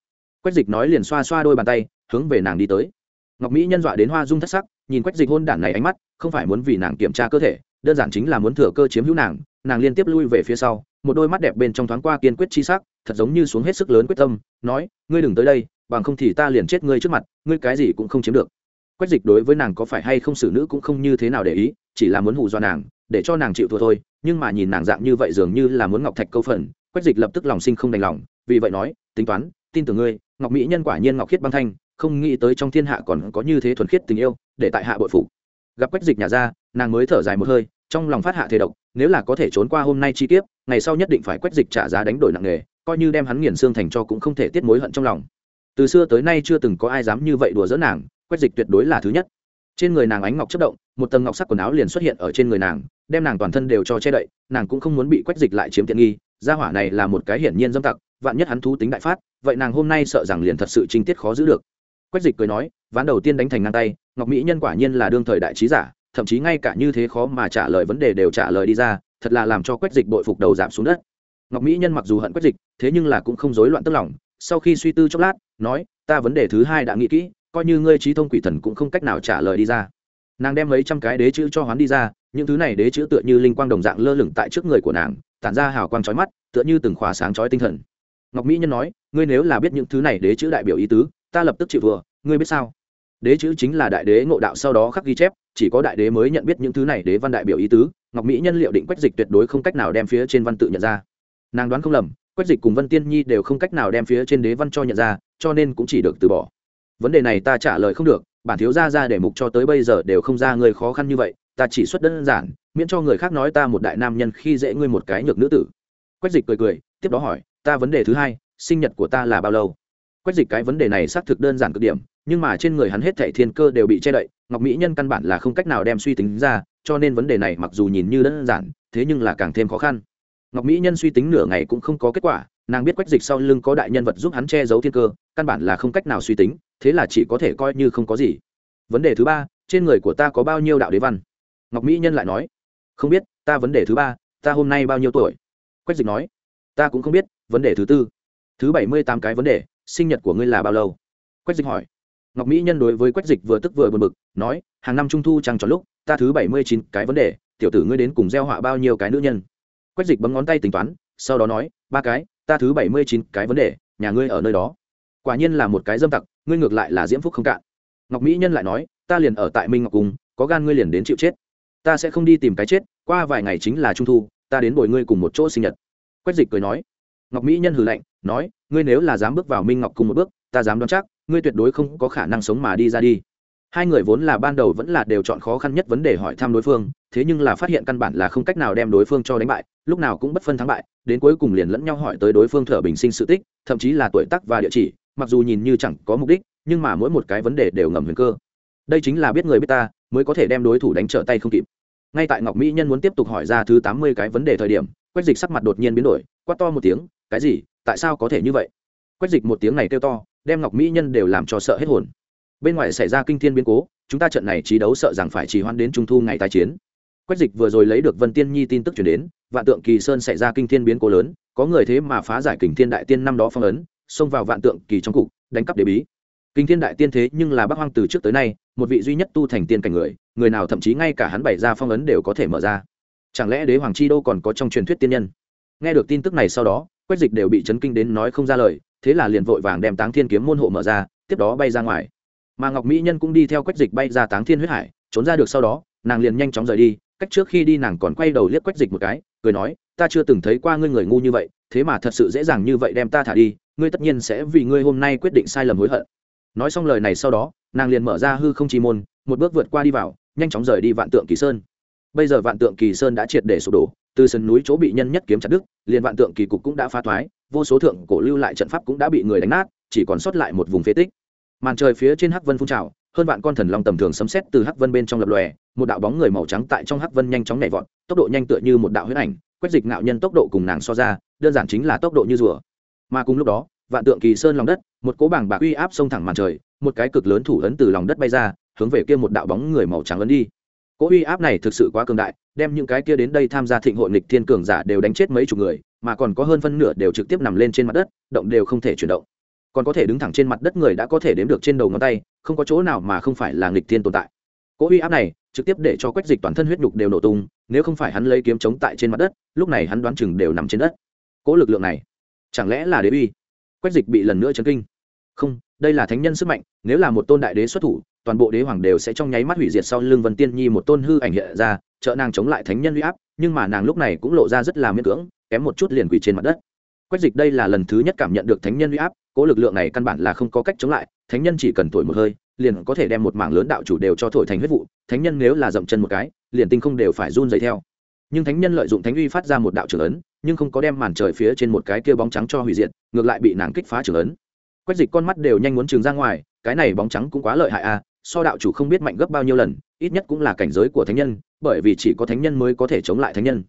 Quách dịch nói liền xoa xoa đôi bàn tay, hướng về nàng đi tới. Ngọc mỹ nhân dọa đến hoa dung thất sắc, nhìn quách dịch hôn đản này ánh mắt, không phải muốn vì nàng kiểm tra cơ thể, đơn giản chính là muốn thừa cơ chiếm hữu nàng nàng liên tiếp lui về phía sau, một đôi mắt đẹp bên trong thoáng qua kiên quyết chi sắc, thật giống như xuống hết sức lớn quyết tâm, nói, ngươi đừng tới đây, bằng không thì ta liền chết ngươi trước mặt, ngươi cái gì cũng không chiếm được. Quách dịch đối với nàng có phải hay không xử nữ cũng không như thế nào để ý, chỉ là muốn hù dọa nàng, để cho nàng chịu thua thôi, nhưng mà nhìn nàng dạng như vậy dường như là muốn ngọc thạch câu phần, quách dịch lập tức lòng sinh không đành lòng, vì vậy nói, tính toán, tin tưởng ngươi, ngọc mỹ nhân quả nhiên ngọc khiết băng thanh, không nghĩ tới trong thiên hạ còn có như thế thuần khiết tình yêu, để tại hạ bội phụ gặp quách dịch nhà ra, nàng mới thở dài một hơi trong lòng phát hạ thể độc, nếu là có thể trốn qua hôm nay chi tiết ngày sau nhất định phải quét dịch trả giá đánh đổi nặng nề coi như đem hắn nghiền xương thành cho cũng không thể tiết mối hận trong lòng. Từ xưa tới nay chưa từng có ai dám như vậy đùa dỡ nàng, quét dịch tuyệt đối là thứ nhất. Trên người nàng ánh ngọc chất động, một tầng ngọc sắc quần áo liền xuất hiện ở trên người nàng, đem nàng toàn thân đều cho che đậy, nàng cũng không muốn bị quét dịch lại chiếm tiện nghi, gia hỏa này là một cái hiển nhiên dâm tặc, vạn nhất hắn thú tính đại phát, vậy nàng hôm nay sợ rằng liền thật sự trinh tiết khó giữ được. Quách dịch cười nói, ván đầu tiên đánh thành ngang tay, ngọc mỹ nhân quả nhiên là đương thời đại trí giả thậm chí ngay cả như thế khó mà trả lời vấn đề đều trả lời đi ra, thật là làm cho quách dịch bội phục đầu giảm xuống đất. Ngọc mỹ nhân mặc dù hận quách dịch, thế nhưng là cũng không rối loạn tức lòng. Sau khi suy tư chốc lát, nói, ta vấn đề thứ hai đã nghĩ kỹ, coi như ngươi trí thông quỷ thần cũng không cách nào trả lời đi ra. Nàng đem mấy trăm cái đế chữ cho hoán đi ra, những thứ này đế chữ tựa như linh quang đồng dạng lơ lửng tại trước người của nàng, tản ra hào quang trói mắt, tựa như từng khóa sáng trói tinh thần. Ngọc mỹ nhân nói, ngươi nếu là biết những thứ này đế chữ đại biểu ý tứ, ta lập tức chịu vừa, ngươi biết sao? Đế chữ chính là đại đế ngộ đạo sau đó khắc ghi chép, chỉ có đại đế mới nhận biết những thứ này đế văn đại biểu ý tứ, ngọc mỹ nhân liệu định quách dịch tuyệt đối không cách nào đem phía trên văn tự nhận ra. Nàng đoán không lầm, quách dịch cùng vân tiên nhi đều không cách nào đem phía trên đế văn cho nhận ra, cho nên cũng chỉ được từ bỏ. Vấn đề này ta trả lời không được, bản thiếu gia ra để mục cho tới bây giờ đều không ra người khó khăn như vậy, ta chỉ xuất đơn giản, miễn cho người khác nói ta một đại nam nhân khi dễ ngươi một cái nhược nữ tử. Quách dịch cười cười, tiếp đó hỏi, ta vấn đề thứ hai, sinh nhật của ta là bao lâu? Quách dịch cái vấn đề này xác thực đơn giản cực điểm nhưng mà trên người hắn hết thảy thiên cơ đều bị che đậy, ngọc mỹ nhân căn bản là không cách nào đem suy tính ra, cho nên vấn đề này mặc dù nhìn như đơn giản, thế nhưng là càng thêm khó khăn. Ngọc mỹ nhân suy tính nửa ngày cũng không có kết quả, nàng biết quách dịch sau lưng có đại nhân vật giúp hắn che giấu thiên cơ, căn bản là không cách nào suy tính, thế là chỉ có thể coi như không có gì. Vấn đề thứ ba, trên người của ta có bao nhiêu đạo đế văn? Ngọc mỹ nhân lại nói, không biết, ta vấn đề thứ ba, ta hôm nay bao nhiêu tuổi? Quách dịch nói, ta cũng không biết, vấn đề thứ tư. Thứ bảy mươi tám cái vấn đề, sinh nhật của ngươi là bao lâu? Quách dịch hỏi ngọc mỹ nhân đối với quách dịch vừa tức vừa buồn bực, nói, hàng năm trung thu chẳng tròn lúc, ta thứ bảy mươi chín, cái vấn đề, tiểu tử ngươi đến cùng gieo họa bao nhiêu cái nữ nhân? Quách dịch bấm ngón tay tính toán, sau đó nói, ba cái, ta thứ bảy mươi chín, cái vấn đề, nhà ngươi ở nơi đó. Quả nhiên là một cái dâm tặc, ngươi ngược lại là diễm phúc không cạn. Ngọc mỹ nhân lại nói, ta liền ở tại minh ngọc cung, có gan ngươi liền đến chịu chết. Ta sẽ không đi tìm cái chết, qua vài ngày chính là trung thu, ta đến bồi ngươi cùng một chỗ sinh nhật. Quách dịch cười nói. Ngọc mỹ nhân hừ lạnh, nói, ngươi nếu là dám bước vào minh ngọc cung một bước, ta dám đoán chắc ngươi tuyệt đối không có khả năng sống mà đi ra đi. Hai người vốn là ban đầu vẫn là đều chọn khó khăn nhất vấn đề hỏi thăm đối phương, thế nhưng là phát hiện căn bản là không cách nào đem đối phương cho đánh bại, lúc nào cũng bất phân thắng bại, đến cuối cùng liền lẫn nhau hỏi tới đối phương thở bình sinh sự tích, thậm chí là tuổi tác và địa chỉ, mặc dù nhìn như chẳng có mục đích, nhưng mà mỗi một cái vấn đề đều ngầm huyền cơ. Đây chính là biết người biết ta, mới có thể đem đối thủ đánh trở tay không kịp. Ngay tại ngọc mỹ nhân muốn tiếp tục hỏi ra thứ tám mươi cái vấn đề thời điểm, quách dịch sắc mặt đột nhiên biến đổi, quát to một tiếng, cái gì? Tại sao có thể như vậy? Quách dịch một tiếng này kêu to đem ngọc mỹ nhân đều làm cho sợ hết hồn. Bên ngoài xảy ra kinh thiên biến cố, chúng ta trận này trí đấu sợ rằng phải trì hoãn đến trung thu ngày tái chiến. Quách dịch vừa rồi lấy được vân tiên nhi tin tức chuyển đến, vạn tượng kỳ sơn xảy ra kinh thiên biến cố lớn, có người thế mà phá giải kình thiên đại tiên năm đó phong ấn, xông vào vạn tượng kỳ trong cục, đánh cắp đế bí. Kinh thiên đại tiên thế nhưng là bắc hoang từ trước tới nay, một vị duy nhất tu thành tiên cảnh người người nào thậm chí ngay cả hắn bày ra phong ấn đều có thể mở ra. Chẳng lẽ đế hoàng chi đô còn có trong truyền thuyết tiên nhân? Nghe được tin tức này sau đó, quách dịch đều bị chấn kinh đến nói không ra lời thế là liền vội vàng đem táng thiên kiếm môn hộ mở ra, tiếp đó bay ra ngoài. Mà ngọc mỹ nhân cũng đi theo quách dịch bay ra táng thiên huyết hải, trốn ra được sau đó, nàng liền nhanh chóng rời đi, cách trước khi đi nàng còn quay đầu liếc quách dịch một cái, cười nói, ta chưa từng thấy qua ngươi người ngu như vậy, thế mà thật sự dễ dàng như vậy đem ta thả đi, ngươi tất nhiên sẽ vì ngươi hôm nay quyết định sai lầm hối hận. Nói xong lời này sau đó, nàng liền mở ra hư không chi môn, một bước vượt qua đi vào, nhanh chóng rời đi vạn tượng kỳ sơn. Bây giờ vạn tượng kỳ sơn đã triệt để sụp đổ, từ sân núi chỗ bị nhân nhất kiếm chặt đức liền vạn tượng kỳ cục cũng đã phá thoái vô số thượng cổ lưu lại trận pháp cũng đã bị người đánh nát, chỉ còn sót lại một vùng phế tích. Màn trời phía trên hắc vân phun trào, hơn vạn con thần long tầm thường sấm xét từ hắc vân bên trong lập lòe, một đạo bóng người màu trắng tại trong hắc vân nhanh chóng nhảy vọt, tốc độ nhanh tựa như một đạo huyết ảnh, quét dịch ngạo nhân tốc độ cùng nàng so ra, đơn giản chính là tốc độ như rùa. Mà cùng lúc đó, vạn tượng kỳ sơn lòng đất, một cố bảng bạc uy áp xông thẳng màn trời, một cái cực lớn thủ ấn từ lòng đất bay ra, hướng về kia một đạo bóng người màu trắng ấn đi. Cỗ uy áp này thực sự quá cường đại, đem những cái kia đến đây tham gia thịnh hội nghịch thiên cường giả đều đánh chết mấy chục người mà còn có hơn phân nửa đều trực tiếp nằm lên trên mặt đất, động đều không thể chuyển động. Còn có thể đứng thẳng trên mặt đất người đã có thể đếm được trên đầu ngón tay, không có chỗ nào mà không phải là nghịch thiên tồn tại. Cỗ uy áp này trực tiếp để cho quách dịch toàn thân huyết nhục đều nổ tung, nếu không phải hắn lấy kiếm chống tại trên mặt đất, lúc này hắn đoán chừng đều nằm trên đất. Cỗ lực lượng này, chẳng lẽ là đế uy? Quách dịch bị lần nữa chấn kinh. Không, đây là thánh nhân sức mạnh, nếu là một tôn đại đế xuất thủ, toàn bộ đế hoàng đều sẽ trong nháy mắt hủy diệt sau lưng vân tiên nhi một tôn hư ảnh hiện ra, trợ nàng chống lại thánh nhân uy áp nhưng mà nàng lúc này cũng lộ ra rất là miễn cưỡng, kém một chút liền quỳ trên mặt đất. Quách dịch đây là lần thứ nhất cảm nhận được thánh nhân uy áp, cố lực lượng này căn bản là không có cách chống lại, thánh nhân chỉ cần thổi một hơi, liền có thể đem một mảng lớn đạo chủ đều cho thổi thành huyết vụ, thánh nhân nếu là dậm chân một cái, liền tinh không đều phải run dày theo. Nhưng thánh nhân lợi dụng thánh uy phát ra một đạo trưởng ấn, nhưng không có đem màn trời phía trên một cái kia bóng trắng cho hủy diệt, ngược lại bị nàng kích phá trưởng ấn. Quách dịch con mắt đều nhanh muốn trường ra ngoài, cái này bóng trắng cũng quá lợi hại à so đạo chủ không biết mạnh gấp bao nhiêu lần, ít nhất cũng là cảnh giới của thánh nhân, bởi vì chỉ có thánh nhân mới có thể chống lại thánh nhân.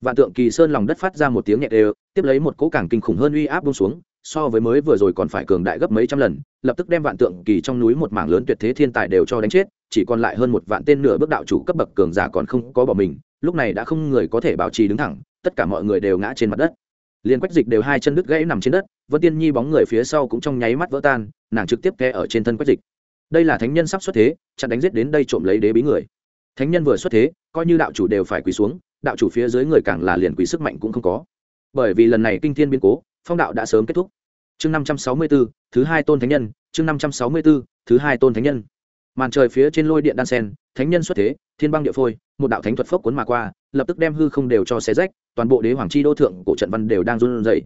Vạn tượng kỳ sơn lòng đất phát ra một tiếng nhẹ đều, tiếp lấy một cỗ càng kinh khủng hơn uy áp bông xuống, so với mới vừa rồi còn phải cường đại gấp mấy trăm lần, lập tức đem vạn tượng kỳ trong núi một mảng lớn tuyệt thế thiên tài đều cho đánh chết, chỉ còn lại hơn một vạn tên nửa bước đạo chủ cấp bậc cường giả còn không có bỏ mình, lúc này đã không người có thể bảo trì đứng thẳng, tất cả mọi người đều ngã trên mặt đất. Liền quách dịch đều hai chân đứt gãy nằm trên đất, vân tiên nhi bóng người phía sau cũng trong nháy mắt vỡ tan, nàng trực tiếp ke ở trên thân quách dịch đây là thánh nhân sắp xuất thế, chặn đánh giết đến đây trộm lấy đế bí người. Thánh nhân vừa xuất thế, coi như đạo chủ đều phải quỳ xuống, đạo chủ phía dưới người càng là liền quỳ sức mạnh cũng không có. Bởi vì lần này kinh thiên biến cố, phong đạo đã sớm kết thúc. Chương năm trăm sáu mươi b ố thứ hai tôn thánh nhân, chương năm trăm sáu mươi b ố thứ hai tôn thánh nhân. Màn trời phía trên lôi điện đan sen, thánh nhân xuất thế, thiên băng địa phôi, một đạo thánh thuật phốc cuốn mà qua, lập tức đem hư không đều cho xé rách, toàn bộ đế hoàng chi đô thượng cổ trận văn đều đang run rẩy.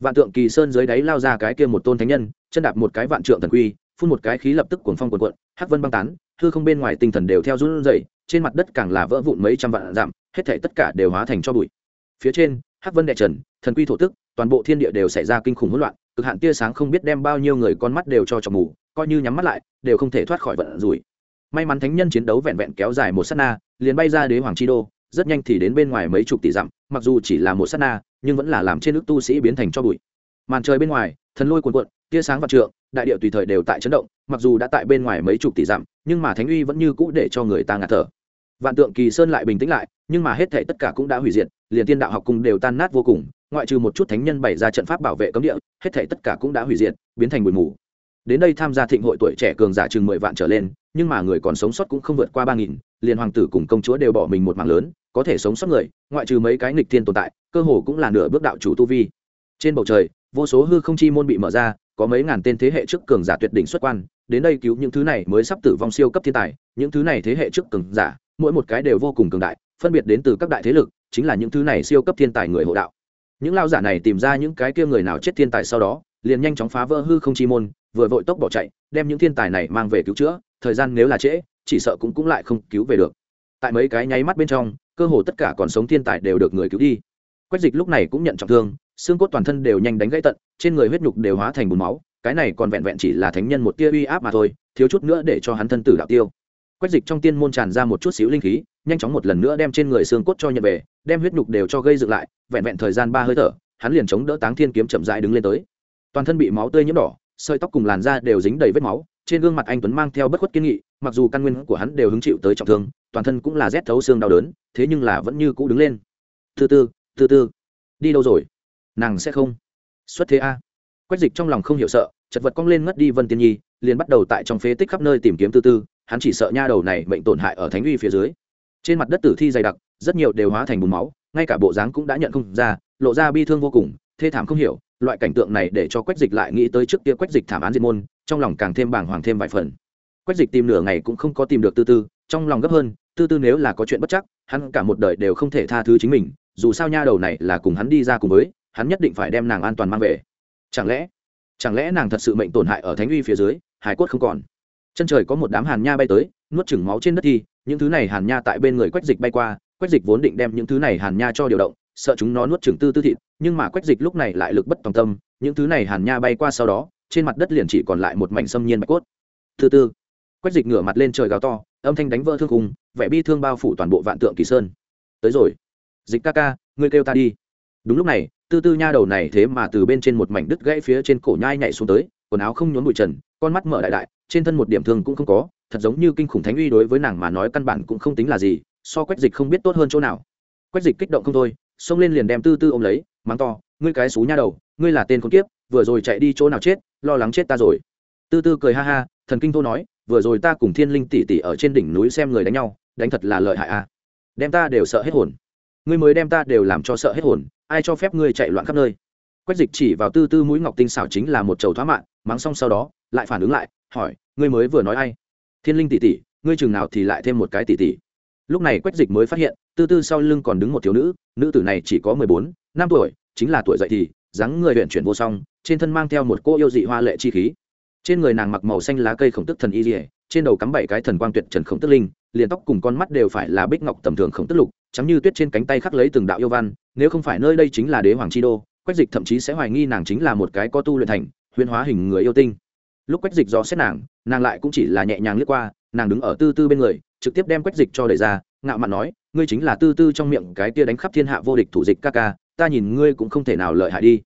Vạn tượng kỳ sơn dưới đáy lao ra cái kia một tôn thánh nhân, chân đạp một cái vạn trượng thần quy phun một cái khí lập tức cuồng phong cuồn cuộn, hắc vân băng tán, hư không bên ngoài tinh thần đều theo run rẩy, trên mặt đất càng là vỡ vụn mấy trăm vạn dặm, hết thảy tất cả đều hóa thành cho bụi. Phía trên, hắc vân đệ trần, thần quy thổ tức, toàn bộ thiên địa đều xảy ra kinh khủng hỗn loạn, cực hạn tia sáng không biết đem bao nhiêu người con mắt đều cho trọc mù, coi như nhắm mắt lại, đều không thể thoát khỏi vận rủi. May mắn thánh nhân chiến đấu vẹn vẹn kéo dài một sát na, liền bay ra đế hoàng chi đô, rất nhanh thì đến bên ngoài mấy chục tỷ dặm, mặc dù chỉ là một sát na, nhưng vẫn là làm trên nước tu sĩ biến thành cho bụi. Màn trời bên ngoài, thần lôi cuồn cuộn tia sáng vạn trượng, đại địa tùy thời đều tại chấn động, mặc dù đã tại bên ngoài mấy chục tỷ dặm, nhưng mà thánh uy vẫn như cũ để cho người ta ngạt thở. Vạn tượng kỳ sơn lại bình tĩnh lại, nhưng mà hết thể tất cả cũng đã hủy diệt, liền tiên đạo học cung đều tan nát vô cùng, ngoại trừ một chút thánh nhân bày ra trận pháp bảo vệ cấm địa, hết thể tất cả cũng đã hủy diệt, biến thành bụi mù. Đến đây tham gia thịnh hội tuổi trẻ cường giả chừng mười vạn trở lên, nhưng mà người còn sống sót cũng không vượt qua ba nghìn, liền hoàng tử cùng công chúa đều bỏ mình một mạng lớn, có thể sống sót người, ngoại trừ mấy cái nghịch thiên tồn tại, cơ hồ cũng là nửa bước đạo chủ tu vi. Trên bầu trời, vô số hư không chi môn bị mở ra có mấy ngàn tên thế hệ trước cường giả tuyệt đỉnh xuất quan, đến đây cứu những thứ này mới sắp tử vong siêu cấp thiên tài. Những thứ này thế hệ trước cường giả, mỗi một cái đều vô cùng cường đại, phân biệt đến từ các đại thế lực, chính là những thứ này siêu cấp thiên tài người hộ đạo. Những lao giả này tìm ra những cái kia người nào chết thiên tài sau đó, liền nhanh chóng phá vỡ hư không chi môn, vừa vội tốc bỏ chạy, đem những thiên tài này mang về cứu chữa, thời gian nếu là trễ, chỉ sợ cũng cũng lại không cứu về được. Tại mấy cái nháy mắt bên trong, cơ hồ tất cả còn sống thiên tài đều được người cứu đi quách dịch lúc này cũng nhận trọng thương, xương cốt toàn thân đều nhanh đánh gãy tận, trên người huyết nhục đều hóa thành bùn máu, cái này còn vẹn vẹn chỉ là thánh nhân một tia uy áp mà thôi, thiếu chút nữa để cho hắn thân tử đạo tiêu. Quách dịch trong tiên môn tràn ra một chút xíu linh khí, nhanh chóng một lần nữa đem trên người xương cốt cho nhận về, đem huyết nhục đều cho gây dựng lại, vẹn vẹn thời gian ba hơi thở, hắn liền chống đỡ táng thiên kiếm chậm rãi đứng lên tới. Toàn thân bị máu tươi nhiễm đỏ, sợi tóc cùng làn da đều dính đầy vết máu, trên gương mặt anh tuấn mang theo bất khuất kiên nghị, mặc dù căn nguyên của hắn đều hứng chịu tới trọng thương, toàn thân cũng là rét thấu xương đau đớn, thế nhưng là vẫn như cũ đứng lên. Thứ tư Tư tư đi đâu rồi? Nàng sẽ không. Xuất thế a. Quách dịch trong lòng không hiểu sợ, chật vật cong lên ngất đi vân tiên nhi, liền bắt đầu tại trong phế tích khắp nơi tìm kiếm tư tư, hắn chỉ sợ nha đầu này mệnh tổn hại ở thánh uy phía dưới. Trên mặt đất tử thi dày đặc, rất nhiều đều hóa thành bùn máu, ngay cả bộ dáng cũng đã nhận không ra, lộ ra bi thương vô cùng, thê thảm không hiểu, loại cảnh tượng này để cho quách dịch lại nghĩ tới trước kia quách dịch thảm án diệt môn, trong lòng càng thêm bàng hoàng thêm vài phần. Quách dịch tìm nửa ngày cũng không có tìm được tư tư, trong lòng gấp hơn, tư tư nếu là có chuyện bất chắc, hắn cả một đời đều không thể tha thứ chính mình dù sao nha đầu này là cùng hắn đi ra cùng với, hắn nhất định phải đem nàng an toàn mang về. Chẳng lẽ chẳng lẽ nàng thật sự mệnh tổn hại ở thánh uy phía dưới, hải cốt không còn? Chân trời có một đám hàn nha bay tới, nuốt chừng máu trên đất thi những thứ này hàn nha tại bên người quách dịch bay qua, quách dịch vốn định đem những thứ này hàn nha cho điều động, sợ chúng nó nuốt chừng tư tư thịt, nhưng mà quách dịch lúc này lại lực bất tòng tâm, những thứ này hàn nha bay qua sau đó, trên mặt đất liền chỉ còn lại một mảnh xâm nhiên bạch cốt. Thứ tư quách dịch ngửa mặt lên trời gào to, âm thanh đánh vỡ thương khung, vẻ bi thương bao phủ toàn bộ vạn tượng kỳ sơn. Tới rồi dịch ca ca, ngươi kêu ta đi. Đúng lúc này, tư tư nha đầu này thế mà từ bên trên một mảnh đứt gãy phía trên cổ nhai nhảy xuống tới, quần áo không nhốn bụi trần, con mắt mở đại đại, trên thân một điểm thương cũng không có, thật giống như kinh khủng thánh uy đối với nàng mà nói căn bản cũng không tính là gì, so quách dịch không biết tốt hơn chỗ nào. Quách dịch kích động không thôi, xông lên liền đem tư tư ôm lấy, mắng to, ngươi cái xú nha đầu, ngươi là tên con kiếp, vừa rồi chạy đi chỗ nào chết, lo lắng chết ta rồi. Tư tư cười ha ha, thần kinh thô nói, vừa rồi ta cùng thiên linh tỷ tỷ ở trên đỉnh núi xem người đánh nhau, đánh thật là lợi hại a à. đem ta đều sợ hết hồn ngươi mới đem ta đều làm cho sợ hết hồn, ai cho phép ngươi chạy loạn khắp nơi? Quách dịch chỉ vào tư tư mũi ngọc tinh xảo chính là một chầu thoá mạng mắng xong sau đó, lại phản ứng lại, hỏi, ngươi mới vừa nói ai? Thiên linh tỷ tỷ, ngươi chừng nào thì lại thêm một cái tỷ tỷ? Lúc này quách dịch mới phát hiện, tư tư sau lưng còn đứng một thiếu nữ nữ tử này chỉ có mười bốn, năm tuổi, chính là tuổi dậy thì, dáng người huyện chuyển vô song, trên thân mang theo một cô yêu dị hoa lệ chi khí. Trên người nàng mặc màu xanh lá cây khổng tức thần y dỉa trên đầu cắm bảy cái thần quang tuyệt trần khổng tức linh, liền tóc cùng con mắt đều phải là bích ngọc tầm thường khổng tức lục chắm như tuyết trên cánh tay khắc lấy từng đạo yêu văn, nếu không phải nơi đây chính là đế hoàng chi đô, quách dịch thậm chí sẽ hoài nghi nàng chính là một cái có tu luyện thành huyền hóa hình người yêu tinh. Lúc quách dịch do xét nàng nàng lại cũng chỉ là nhẹ nhàng lướt qua, nàng đứng ở tư tư bên người, trực tiếp đem quách dịch cho đẩy ra, ngạo mạn nói, ngươi chính là tư tư trong miệng cái tia đánh khắp thiên hạ vô địch thủ dịch ca ca, ta nhìn ngươi cũng không thể nào lợi hại đi.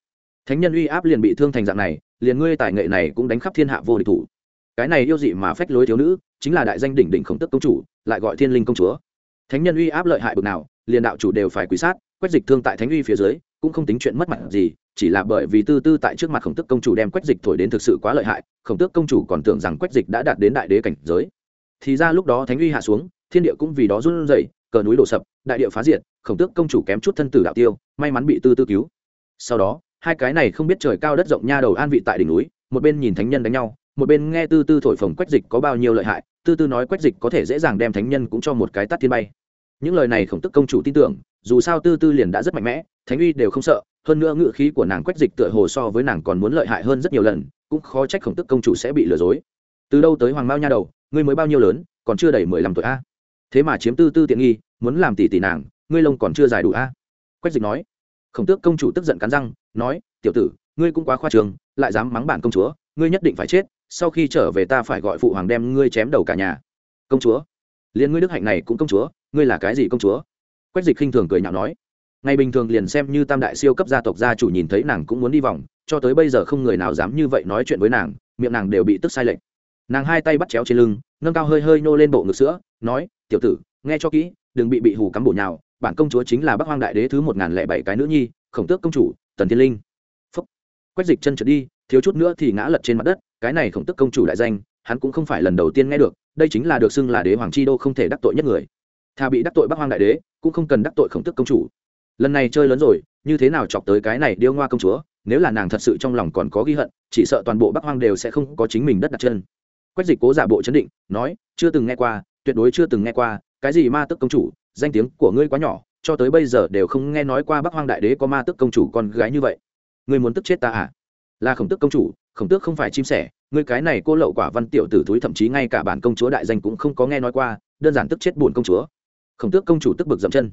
Thánh nhân uy áp liền bị thương thành dạng này, liền ngươi tài nghệ này cũng đánh khắp thiên hạ vô địch thủ. Cái này yêu dị mà phách lối thiếu nữ, chính là đại danh đỉnh đỉnh khổng tức công chủ, lại gọi thiên linh công chúa thánh nhân uy áp lợi hại bực nào, liền đạo chủ đều phải quý sát quách dịch thương tại thánh uy phía dưới, cũng không tính chuyện mất mặt gì, chỉ là bởi vì tư tư tại trước mặt khổng tức công chủ đem quách dịch thổi đến thực sự quá lợi hại, khổng tước công chủ còn tưởng rằng quách dịch đã đạt đến đại đế cảnh giới. Thì ra lúc đó thánh uy hạ xuống, thiên địa cũng vì đó run rẩy, cờ núi đổ sập, đại địa phá diệt, khổng tước công chủ kém chút thân tử đạo tiêu, may mắn bị tư tư cứu. Sau đó, hai cái này không biết trời cao đất rộng nha đầu an vị tại đỉnh núi, một bên nhìn thánh nhân đánh nhau, một bên nghe tư tư thổi phồng quách dịch có bao nhiêu lợi hại, tư tư nói quách dịch có thể dễ dàng đem thánh nhân cũng cho một cái tắt thiên bay những lời này khổng tức công chủ tin tưởng, dù sao tư tư liền đã rất mạnh mẽ, thánh uy đều không sợ, hơn nữa ngự khí của nàng quách dịch tựa hồ so với nàng còn muốn lợi hại hơn rất nhiều lần, cũng khó trách khổng tức công chủ sẽ bị lừa dối. Từ đâu tới hoàng mao nha đầu, ngươi mới bao nhiêu lớn, còn chưa đầy mười lăm tuổi a? Thế mà chiếm tư tư tiện nghi, muốn làm tỷ tỷ nàng, ngươi lông còn chưa dài đủ a? Quách dịch nói. Khổng tước công chủ tức giận cắn răng, nói, tiểu tử, ngươi cũng quá khoa trường lại dám mắng bản công chúa, ngươi nhất định phải chết, sau khi trở về ta phải gọi phụ hoàng đem ngươi chém đầu cả nhà. Công chúa? Liền ngươi đức hạnh này cũng công chúa ngươi là cái gì công chúa? Quách dịch khinh thường cười nhạo nói. Ngày bình thường liền xem như tam đại siêu cấp gia tộc gia chủ nhìn thấy nàng cũng muốn đi vòng, cho tới bây giờ không người nào dám như vậy nói chuyện với nàng, miệng nàng đều bị tức sai lệch. Nàng hai tay bắt chéo trên lưng, nâng cao hơi hơi nô lên bộ ngực sữa, nói, tiểu tử, nghe cho kỹ, đừng bị bị hù cắm bổ nhào, bản công chúa chính là bắc hoang đại đế thứ một ngàn lẻ bảy cái nữ nhi, khổng tước công chủ, tần thiên linh. Phúc. Quách dịch chân trượt đi, thiếu chút nữa thì ngã lật trên mặt đất, cái này khổng tước công chủ đại danh, hắn cũng không phải lần đầu tiên nghe được, đây chính là được xưng là đế hoàng chi đô không thể đắc tội nhất người thà bị đắc tội bắc hoang đại đế, cũng không cần đắc tội khổng tước công chủ. Lần này chơi lớn rồi, như thế nào chọc tới cái này điêu ngoa công chúa, nếu là nàng thật sự trong lòng còn có ghi hận, chỉ sợ toàn bộ bắc hoang đều sẽ không có chính mình đất đặt chân. Quách dịch cố giả bộ chấn định, nói, chưa từng nghe qua, tuyệt đối chưa từng nghe qua, cái gì ma tức công chủ, danh tiếng của ngươi quá nhỏ, cho tới bây giờ đều không nghe nói qua bắc hoang đại đế có ma tức công chủ con gái như vậy. Ngươi muốn tức chết ta à? Là khổng tức công chủ, khổng tước không phải chim sẻ, ngươi cái này cô lậu quả văn tiểu tử thúi thậm chí ngay cả bản công chúa đại danh cũng không có nghe nói qua, đơn giản tức chết buồn công chúa khổng tước công chủ tức bực dậm chân.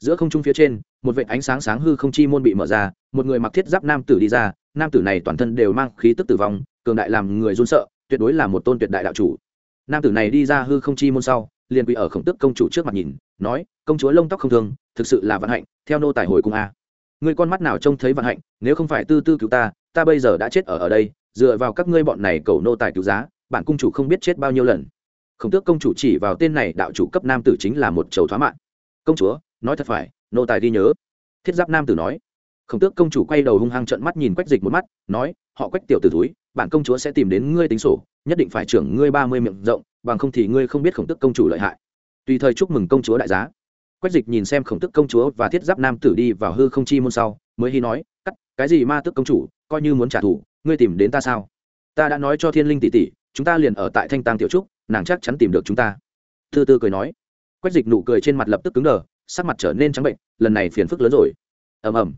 Giữa không trung phía trên, một vệ ánh sáng sáng hư không chi môn bị mở ra, một người mặc thiết giáp nam tử đi ra, nam tử này toàn thân đều mang khí tức tử vong, cường đại làm người run sợ, tuyệt đối là một tôn tuyệt đại đạo chủ. Nam tử này đi ra hư không chi môn sau, liền quỳ ở khổng tước công chủ trước mặt nhìn, nói, công chúa lông tóc không thương, thực sự là vạn hạnh, theo nô tài hồi cung a. Người con mắt nào trông thấy vạn hạnh, nếu không phải tư tư cứu ta ta bây giờ đã chết ở ở đây, dựa vào các ngươi bọn này cầu nô tài cứu giá, bản cung chủ không biết chết bao nhiêu lần khổng tước công chủ chỉ vào tên này, đạo chủ cấp nam tử chính là một chầu thoá mạng công chúa, nói thật phải, nô tài ghi nhớ. Thiết giáp nam tử nói. Khổng tước công chủ quay đầu hung hăng trận mắt nhìn quách dịch một mắt, nói, họ quách tiểu t túi bản công chúa sẽ tìm đến ngươi tính sổ, nhất định phải trưởng ngươi ba mươi miệng rộng, bằng không thì ngươi không biết khổng tước công chủ lợi hại. Tùy thời chúc mừng công chúa đại giá. Quách dịch nhìn xem khổng tước công chúa và thiết giáp nam tử đi vào hư không chi môn sau, mới hy nói, cắt, cái gì ma tước công chủ, coi như muốn trả thù, ngươi tìm đến ta sao? Ta đã nói cho thiên linh tỷ tỷ chúng ta liền ở tại thanh tàng tiểu trúc, nàng chắc chắn tìm được chúng ta. Thư tư cười nói. Quách dịch nụ cười trên mặt lập tức cứng đờ, sắc mặt trở nên trắng bệnh, lần này phiền phức lớn rồi. Ầm ầm.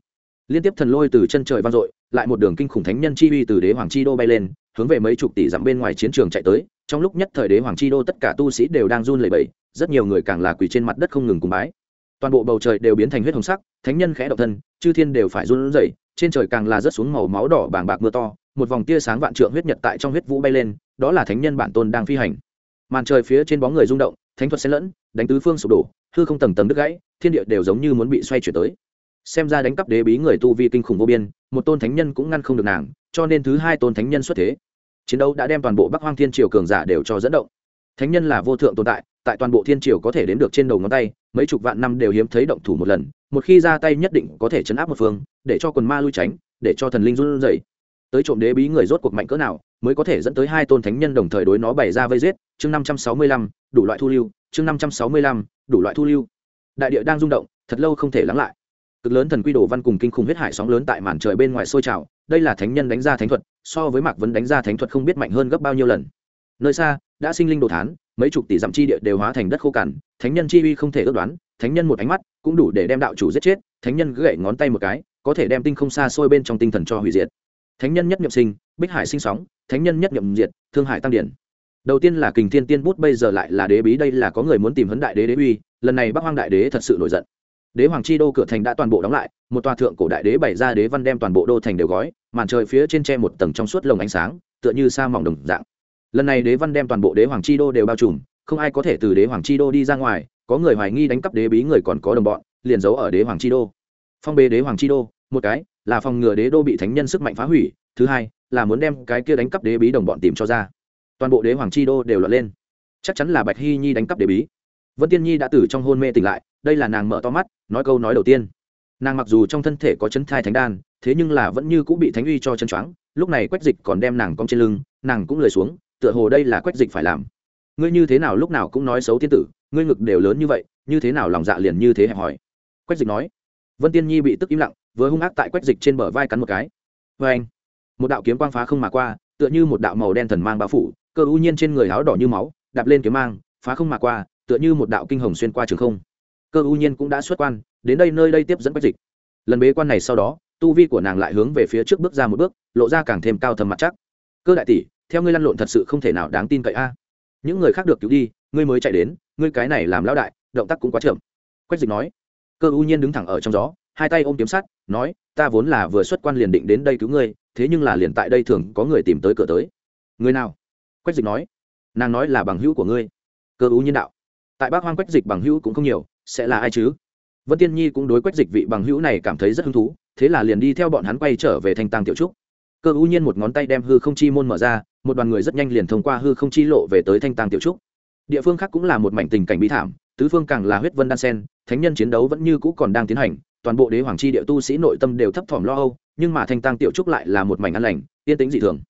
Liên tiếp thần lôi từ chân trời vang dội, lại một đường kinh khủng thánh nhân chi uy từ đế hoàng chi đô bay lên, hướng về mấy chục tỷ dặm bên ngoài chiến trường chạy tới. Trong lúc nhất thời đế hoàng chi đô tất cả tu sĩ đều đang run lẩy bẩy, rất nhiều người càng là quỳ trên mặt đất không ngừng cùng bái. Toàn bộ bầu trời đều biến thành huyết hồng sắc, thánh nhân khẽ động thân, chư thiên đều phải run rẩy trên trời càng là rớt xuống màu máu đỏ bàng bạc mưa to, một vòng tia sáng vạn trượng huyết nhật tại trong huyết vũ bay lên, đó là thánh nhân bản tôn đang phi hành. Màn trời phía trên bóng người rung động, thánh thuật xen lẫn, đánh tứ phương sụp đổ, hư không tầng tầng đứt gãy, thiên địa đều giống như muốn bị xoay chuyển tới. Xem ra đánh cắp đế bí người tu vi kinh khủng vô biên, một tôn thánh nhân cũng ngăn không được nàng, cho nên thứ hai tôn thánh nhân xuất thế. Chiến đấu đã đem toàn bộ bắc hoang thiên triều cường giả đều cho dẫn động. Thánh nhân là vô thượng tồn tại tại toàn bộ thiên triều có thể đến được trên đầu ngón tay, mấy chục vạn năm đều hiếm thấy động thủ một lần, một khi ra tay nhất định có thể chấn áp một phương để cho quần ma lui tránh, để cho thần linh run rẩy. Tới trộm đế bí người rốt cuộc mạnh cỡ nào, mới có thể dẫn tới hai tôn thánh nhân đồng thời đối nó bày ra vây giết. Chương năm trăm sáu mươi lăm, đủ loại thu lưu. Chương năm trăm sáu mươi lăm, đủ loại thu lưu. Đại địa đang rung động, thật lâu không thể lắng lại. Cực lớn thần quy đồ văn cùng kinh khủng huyết hải sóng lớn tại màn trời bên ngoài sôi trào. Đây là thánh nhân đánh ra thánh thuật, so với mạc vấn đánh ra thánh thuật không biết mạnh hơn gấp bao nhiêu lần. Nơi xa, đã sinh linh đồ thán, mấy chục tỷ dặm chi địa đều hóa thành đất khô cằn. Thánh nhân chi uy không thể ước đoán, thánh nhân một ánh mắt cũng đủ để đem đạo chủ giết chết. Thánh nhân gậy ngón tay một cái có thể đem tinh không xa xôi bên trong tinh thần cho hủy diệt. Thánh nhân nhất nhậm sinh, bích hải sinh sóng, thánh nhân nhất nhậm diệt, thương hải tăng điển. Đầu tiên là kình thiên tiên bút, bây giờ lại là đế bí, đây là có người muốn tìm hấn đại đế đế uy, lần này bắc hoang đại đế thật sự nổi giận. Đế hoàng chi đô cửa thành đã toàn bộ đóng lại, một tòa thượng cổ đại đế bày ra đế văn đem toàn bộ đô thành đều gói, màn trời phía trên tre một tầng trong suốt lồng ánh sáng, tựa như sa mỏng đồng dạng. Lần này đế văn đem toàn bộ đế hoàng chi đô đều bao trùm, không ai có thể từ đế hoàng chi đô đi ra ngoài, có người hoài nghi đánh cắp đế bí người còn có đồng bọn, liền giấu ở đế hoàng chi đô. Phong bế đế hoàng chi đô một cái là phòng ngừa đế đô bị thánh nhân sức mạnh phá hủy, thứ hai là muốn đem cái kia đánh cắp đế bí đồng bọn tìm cho ra. Toàn bộ đế hoàng chi đô đều lọt lên. Chắc chắn là bạch hy nhi đánh cắp đế bí. Vân tiên nhi đã từ trong hôn mê tỉnh lại, đây là nàng mở to mắt, nói câu nói đầu tiên. Nàng mặc dù trong thân thể có chấn thai thánh đan, thế nhưng là vẫn như cũng bị thánh uy cho chân choáng, lúc này quách dịch còn đem nàng cong trên lưng, nàng cũng lười xuống, tựa hồ đây là quách dịch phải làm. Ngươi như thế nào lúc nào cũng nói xấu tiên tử, ngươi ngực đều lớn như vậy, như thế nào lòng dạ liền như thế hẹp hỏi quách dịch nói. Vân tiên nhi bị tức im lặng vừa hung ác tại quách dịch trên bờ vai cắn một cái. Vê anh, một đạo kiếm quang phá không mà qua, tựa như một đạo màu đen thần mang bao phủ, cơ u nhiên trên người áo đỏ như máu, đạp lên kiếm mang, phá không mà qua, tựa như một đạo kinh hồng xuyên qua trường không. Cơ u nhiên cũng đã xuất quan, đến đây nơi đây tiếp dẫn quách dịch. Lần bế quan này sau đó, tu vi của nàng lại hướng về phía trước bước ra một bước, lộ ra càng thêm cao thầm mặt chắc. Cơ đại tỷ, theo ngươi lăn lộn thật sự không thể nào đáng tin cậy a. Những người khác được cứu đi, ngươi mới chạy đến, ngươi cái này làm lão đại, động tác cũng quá chậm. Quách dịch nói. Cơ u nhiên đứng thẳng ở trong gió hai tay ôm kiếm sắt, nói, ta vốn là vừa xuất quan liền định đến đây cứu ngươi, thế nhưng là liền tại đây thường có người tìm tới cửa tới. Người nào? Quách dịch nói. Nàng nói là bằng hữu của ngươi. Cơ ú nhiên đạo. Tại bác hoang quách dịch bằng hữu cũng không nhiều, sẽ là ai chứ? Vân tiên nhi cũng đối quách dịch vị bằng hữu này cảm thấy rất hứng thú, thế là liền đi theo bọn hắn quay trở về thanh Tàng tiểu trúc. Cơ ú nhiên một ngón tay đem hư không chi môn mở ra, một đoàn người rất nhanh liền thông qua hư không chi lộ về tới thanh Tàng tiểu trúc. Địa phương khác cũng là một mảnh tình cảnh bi thảm, tứ phương càng là huyết vân đan sen, thánh nhân chiến đấu vẫn như cũ còn đang tiến hành toàn bộ đế hoàng chi địa tu sĩ nội tâm đều thấp thỏm lo âu, nhưng mà thanh tăng tiểu trúc lại là một mảnh an lành, yên tĩnh dị thường.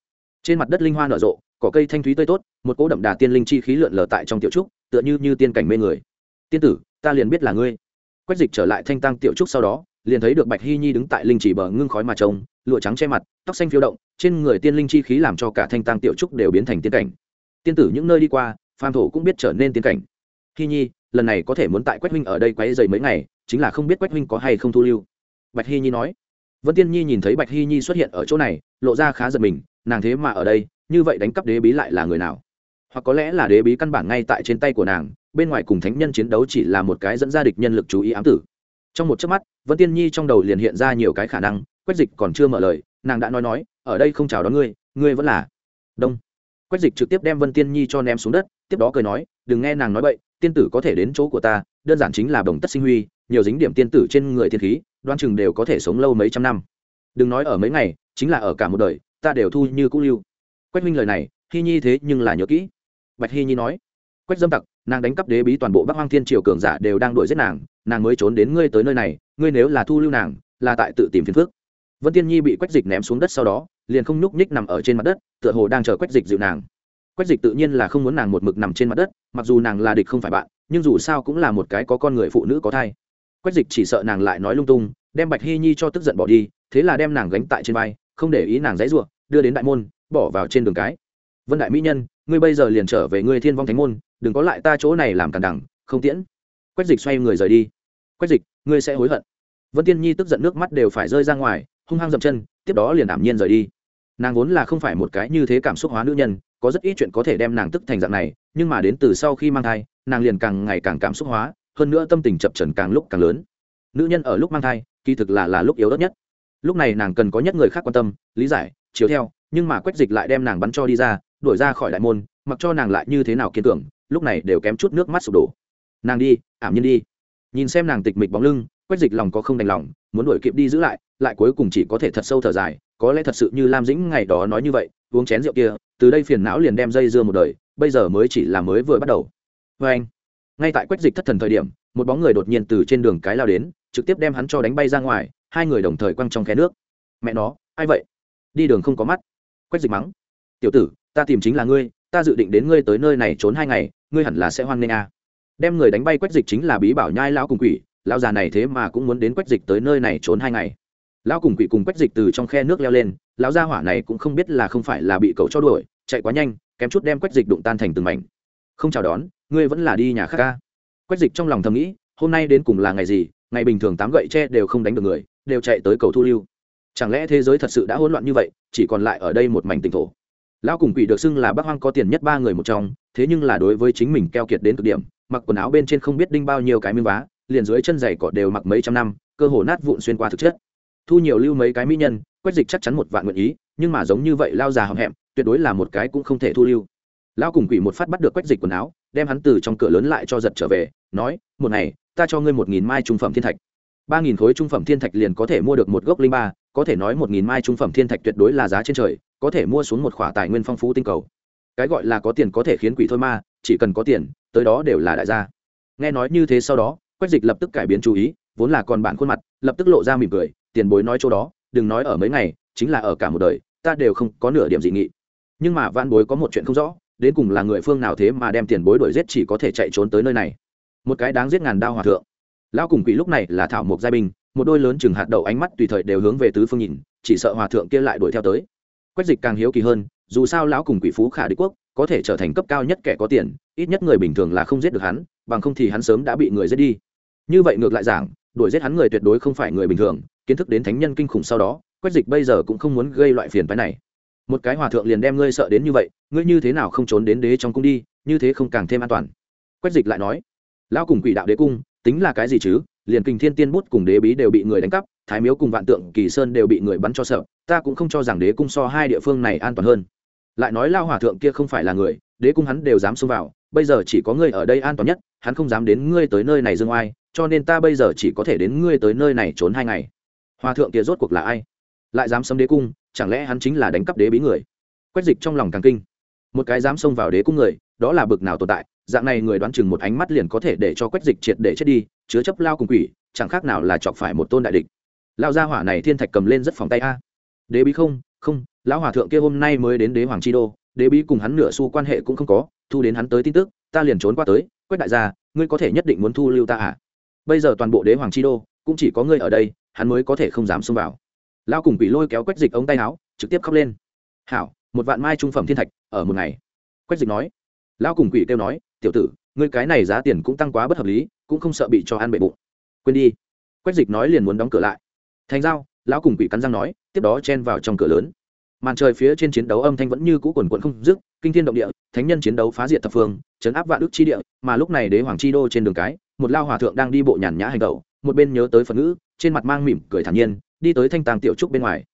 Trên mặt đất linh hoa nở rộ, cỏ cây thanh thúy tươi tốt, một cỗ đậm đà tiên linh chi khí lượn lờ tại trong tiểu trúc, tựa như như tiên cảnh mê người. Tiên tử, ta liền biết là ngươi. Quách dịch trở lại thanh tăng tiểu trúc sau đó, liền thấy được bạch hy nhi đứng tại linh chỉ bờ ngưng khói mà trông, lụa trắng che mặt, tóc xanh phiêu động, trên người tiên linh chi khí làm cho cả thanh tăng tiểu trúc đều biến thành tiên cảnh. Tiên tử những nơi đi qua, phàm thổ cũng biết trở nên tiên cảnh. Hy nhi, lần này có thể muốn tại quách huynh ở đây quấy dày mấy ngày chính là không biết quách huynh có hay không thu lưu. Bạch hy nhi nói. Vân tiên nhi nhìn thấy bạch hy nhi xuất hiện ở chỗ này, lộ ra khá giật mình, nàng thế mà ở đây, như vậy đánh cắp đế bí lại là người nào? Hoặc có lẽ là đế bí căn bản ngay tại trên tay của nàng, bên ngoài cùng thánh nhân chiến đấu chỉ là một cái dẫn ra địch nhân lực chú ý ám tử. Trong một chớp mắt, vân tiên nhi trong đầu liền hiện ra nhiều cái khả năng, quách dịch còn chưa mở lời, nàng đã nói nói, ở đây không chào đón ngươi ngươi vẫn là. Đông. Quách dịch trực tiếp đem vân tiên nhi cho ném xuống đất, tiếp đó cười nói, đừng nghe nàng nói bậy tiên tử có thể đến chỗ của ta, đơn giản chính là đồng tất sinh huy, nhiều dính điểm tiên tử trên người thiên khí, đoan chừng đều có thể sống lâu mấy trăm năm. Đừng nói ở mấy ngày, chính là ở cả một đời, ta đều thu như cũ lưu. Quách minh lời này hy nhi thế nhưng là nhớ kỹ. Bạch hy nhi nói, quách dâm tặc, nàng đánh cắp đế bí toàn bộ bắc hoang thiên triều cường giả đều đang đuổi giết nàng nàng mới trốn đến ngươi tới nơi này, ngươi nếu là thu lưu nàng, là tại tự tìm phiền phước vân tiên nhi bị quách dịch ném xuống đất sau đó, liền không nhúc nhích nằm ở trên mặt đất, tựa hồ đang chờ quách dịch dịu nàng quách dịch tự nhiên là không muốn nàng một mực nằm trên mặt đất, mặc dù nàng là địch không phải bạn, nhưng dù sao cũng là một cái có con người phụ nữ có thai. Quách dịch chỉ sợ nàng lại nói lung tung, đem bạch hy nhi cho tức giận bỏ đi, thế là đem nàng gánh tại trên vai, không để ý nàng dãy ruộng, đưa đến đại môn, bỏ vào trên đường cái. Vân đại mỹ nhân, ngươi bây giờ liền trở về ngươi thiên vong thánh môn, đừng có lại ta chỗ này làm càn đẳng không tiễn. Quách dịch xoay người rời đi. Quách dịch, ngươi sẽ hối hận. Vân tiên nhi tức giận nước mắt đều phải rơi ra ngoài, hung hăng dậm chân, tiếp đó liền ảm nhiên rời đi. Nàng vốn là không phải một cái như thế cảm xúc hóa nữ nhân có rất ít chuyện có thể đem nàng tức thành dạng này, nhưng mà đến từ sau khi mang thai, nàng liền càng ngày càng cảm xúc hóa, hơn nữa tâm tình chập trần càng lúc càng lớn. Nữ nhân ở lúc mang thai, kỳ thực là là lúc yếu đất nhất. Lúc này nàng cần có nhất người khác quan tâm, lý giải chiếu theo, nhưng mà quách dịch lại đem nàng bắn cho đi ra, đuổi ra khỏi đại môn, mặc cho nàng lại như thế nào kiên tưởng lúc này đều kém chút nước mắt sụp đổ. Nàng đi, ảm nhiên đi. Nhìn xem nàng tịch mịch bóng lưng, quách dịch lòng có không đành lòng, muốn đuổi kịp đi giữ lại lại cuối cùng chỉ có thể thật sâu thở dài, có lẽ thật sự như lam dĩnh ngày đó nói như vậy, uống chén rượu kia từ đây phiền não liền đem dây dưa một đời, bây giờ mới chỉ là mới vừa bắt đầu. Vê anh, ngay tại quách dịch thất thần thời điểm, một bóng người đột nhiên từ trên đường cái lao đến, trực tiếp đem hắn cho đánh bay ra ngoài, hai người đồng thời quăng trong khe nước. Mẹ nó, ai vậy? Đi đường không có mắt. Quách dịch mắng, tiểu tử, ta tìm chính là ngươi, ta dự định đến ngươi tới nơi này trốn hai ngày, ngươi hẳn là sẽ hoan nghênh a. Đem người đánh bay quách dịch chính là bí bảo nhai lão cùng quỷ, lão già này thế mà cũng muốn đến quách dịch tới nơi này trốn hai ngày. Lão cùng quỷ cùng quách dịch từ trong khe nước leo lên lão gia hỏa này cũng không biết là không phải là bị cậu cho đuổi, chạy quá nhanh, kém chút đem quách dịch đụng tan thành từng mảnh. Không chào đón, ngươi vẫn là đi nhà khác ca. Quách dịch trong lòng thầm nghĩ, hôm nay đến cùng là ngày gì, ngày bình thường tám gậy tre đều không đánh được người, đều chạy tới cầu thu lưu. Chẳng lẽ thế giới thật sự đã hỗn loạn như vậy, chỉ còn lại ở đây một mảnh tỉnh thổ? Lão cùng quỷ được xưng là bác hoang có tiền nhất ba người một trong, thế nhưng là đối với chính mình keo kiệt đến cực điểm, mặc quần áo bên trên không biết đinh bao nhiêu cái miếng vá, liền dưới chân giày cọ đều mặc mấy trăm năm, cơ hồ nát vụn xuyên qua thực chất. Thu nhiều lưu mấy cái mỹ nhân quét dịch chắc chắn một vạn nguyện ý, nhưng mà giống như vậy lao già hậm hẹm, tuyệt đối là một cái cũng không thể thu lưu. Lao cùng quỷ một phát bắt được quét dịch quần áo, đem hắn từ trong cửa lớn lại cho giật trở về, nói, một ngày, ta cho ngươi một nghìn mai trung phẩm thiên thạch. Ba nghìn khối trung phẩm thiên thạch liền có thể mua được một gốc linh ba, có thể nói một nghìn mai trung phẩm thiên thạch tuyệt đối là giá trên trời, có thể mua xuống một khoả tài nguyên phong phú tinh cầu. Cái gọi là có tiền có thể khiến quỷ thôi ma chỉ cần có tiền, tới đó đều là đại gia. Nghe nói như thế sau đó, quách dịch lập tức cải biến chú ý, vốn là còn bản khuôn mặt, lập tức lộ ra mỉm cười, tiền bối nói chỗ đó đừng nói ở mấy ngày, chính là ở cả một đời, ta đều không có nửa điểm dị nghị. Nhưng mà van bối có một chuyện không rõ, đến cùng là người phương nào thế mà đem tiền bối đuổi giết chỉ có thể chạy trốn tới nơi này. Một cái đáng giết ngàn đao hòa thượng. Lão cùng quỷ lúc này là thảo mộc giai binh một đôi lớn chừng hạt đậu ánh mắt tùy thời đều hướng về tứ phương nhìn, chỉ sợ hòa thượng kia lại đuổi theo tới. Quách dịch càng hiếu kỳ hơn, dù sao lão cùng quỷ phú khả đế quốc, có thể trở thành cấp cao nhất kẻ có tiền, ít nhất người bình thường là không giết được hắn, bằng không thì hắn sớm đã bị người giết đi. Như vậy ngược lại giảng đuổi giết hắn người tuyệt đối không phải người bình thường, kiến thức đến thánh nhân kinh khủng sau đó, quách dịch bây giờ cũng không muốn gây loại phiền phái này. Một cái hòa thượng liền đem ngươi sợ đến như vậy, ngươi như thế nào không trốn đến đế trong cung đi, như thế không càng thêm an toàn? Quách dịch lại nói, lão cùng quỷ đạo đế cung, tính là cái gì chứ? Liền kinh thiên tiên bút cùng đế bí đều bị người đánh cắp, thái miếu cùng vạn tượng kỳ sơn đều bị người bắn cho sợ, ta cũng không cho rằng đế cung so hai địa phương này an toàn hơn. Lại nói lao hòa thượng kia không phải là người, đế cung hắn đều dám xông vào, bây giờ chỉ có ngươi ở đây an toàn nhất, hắn không dám đến ngươi tới nơi này dương oai cho nên ta bây giờ chỉ có thể đến ngươi tới nơi này trốn hai ngày. Hòa thượng kia rốt cuộc là ai? Lại dám xâm đế cung, chẳng lẽ hắn chính là đánh cắp đế bí người? Quét dịch trong lòng càng kinh. Một cái dám xông vào đế cung người, đó là bực nào tồn tại? Dạng này người đoán chừng một ánh mắt liền có thể để cho quét dịch triệt để chết đi, chứa chấp lao cùng quỷ, chẳng khác nào là chọc phải một tôn đại địch. Lao gia hỏa này thiên thạch cầm lên rất phòng tay a. Đế bí không không, lão hòa thượng kia hôm nay mới đến đế hoàng chi đô, đế bí cùng hắn nửa xu quan hệ cũng không có, thu đến hắn tới tin tức, ta liền trốn qua tới. Quách đại gia, ngươi có thể nhất định muốn thu lưu ta à? Bây giờ toàn bộ đế hoàng chi đô cũng chỉ có ngươi ở đây, hắn mới có thể không dám xông vào. Lao cùng quỷ lôi kéo quách dịch ống tay áo, trực tiếp khóc lên. Hảo, một vạn mai trung phẩm thiên thạch, ở một ngày. Quách dịch nói. Lao cùng quỷ kêu nói, tiểu tử, ngươi cái này giá tiền cũng tăng quá bất hợp lý, cũng không sợ bị cho ăn bệ bụng. Quên đi. Quách dịch nói liền muốn đóng cửa lại. Thành giao, lão cùng quỷ cắn răng nói, tiếp đó chen vào trong cửa lớn. Màn trời phía trên chiến đấu âm thanh vẫn như cũ quần quận không dứt, kinh thiên động địa, thánh nhân chiến đấu phá diệt thập phương, chấn áp vạn đức chi địa, mà lúc này đế hoàng chi đô trên đường cái một lao hòa thượng đang đi bộ nhàn nhã hành tẩu, một bên nhớ tới phật ngữ, trên mặt mang mỉm cười thản nhiên, đi tới thanh tàng tiểu trúc bên ngoài.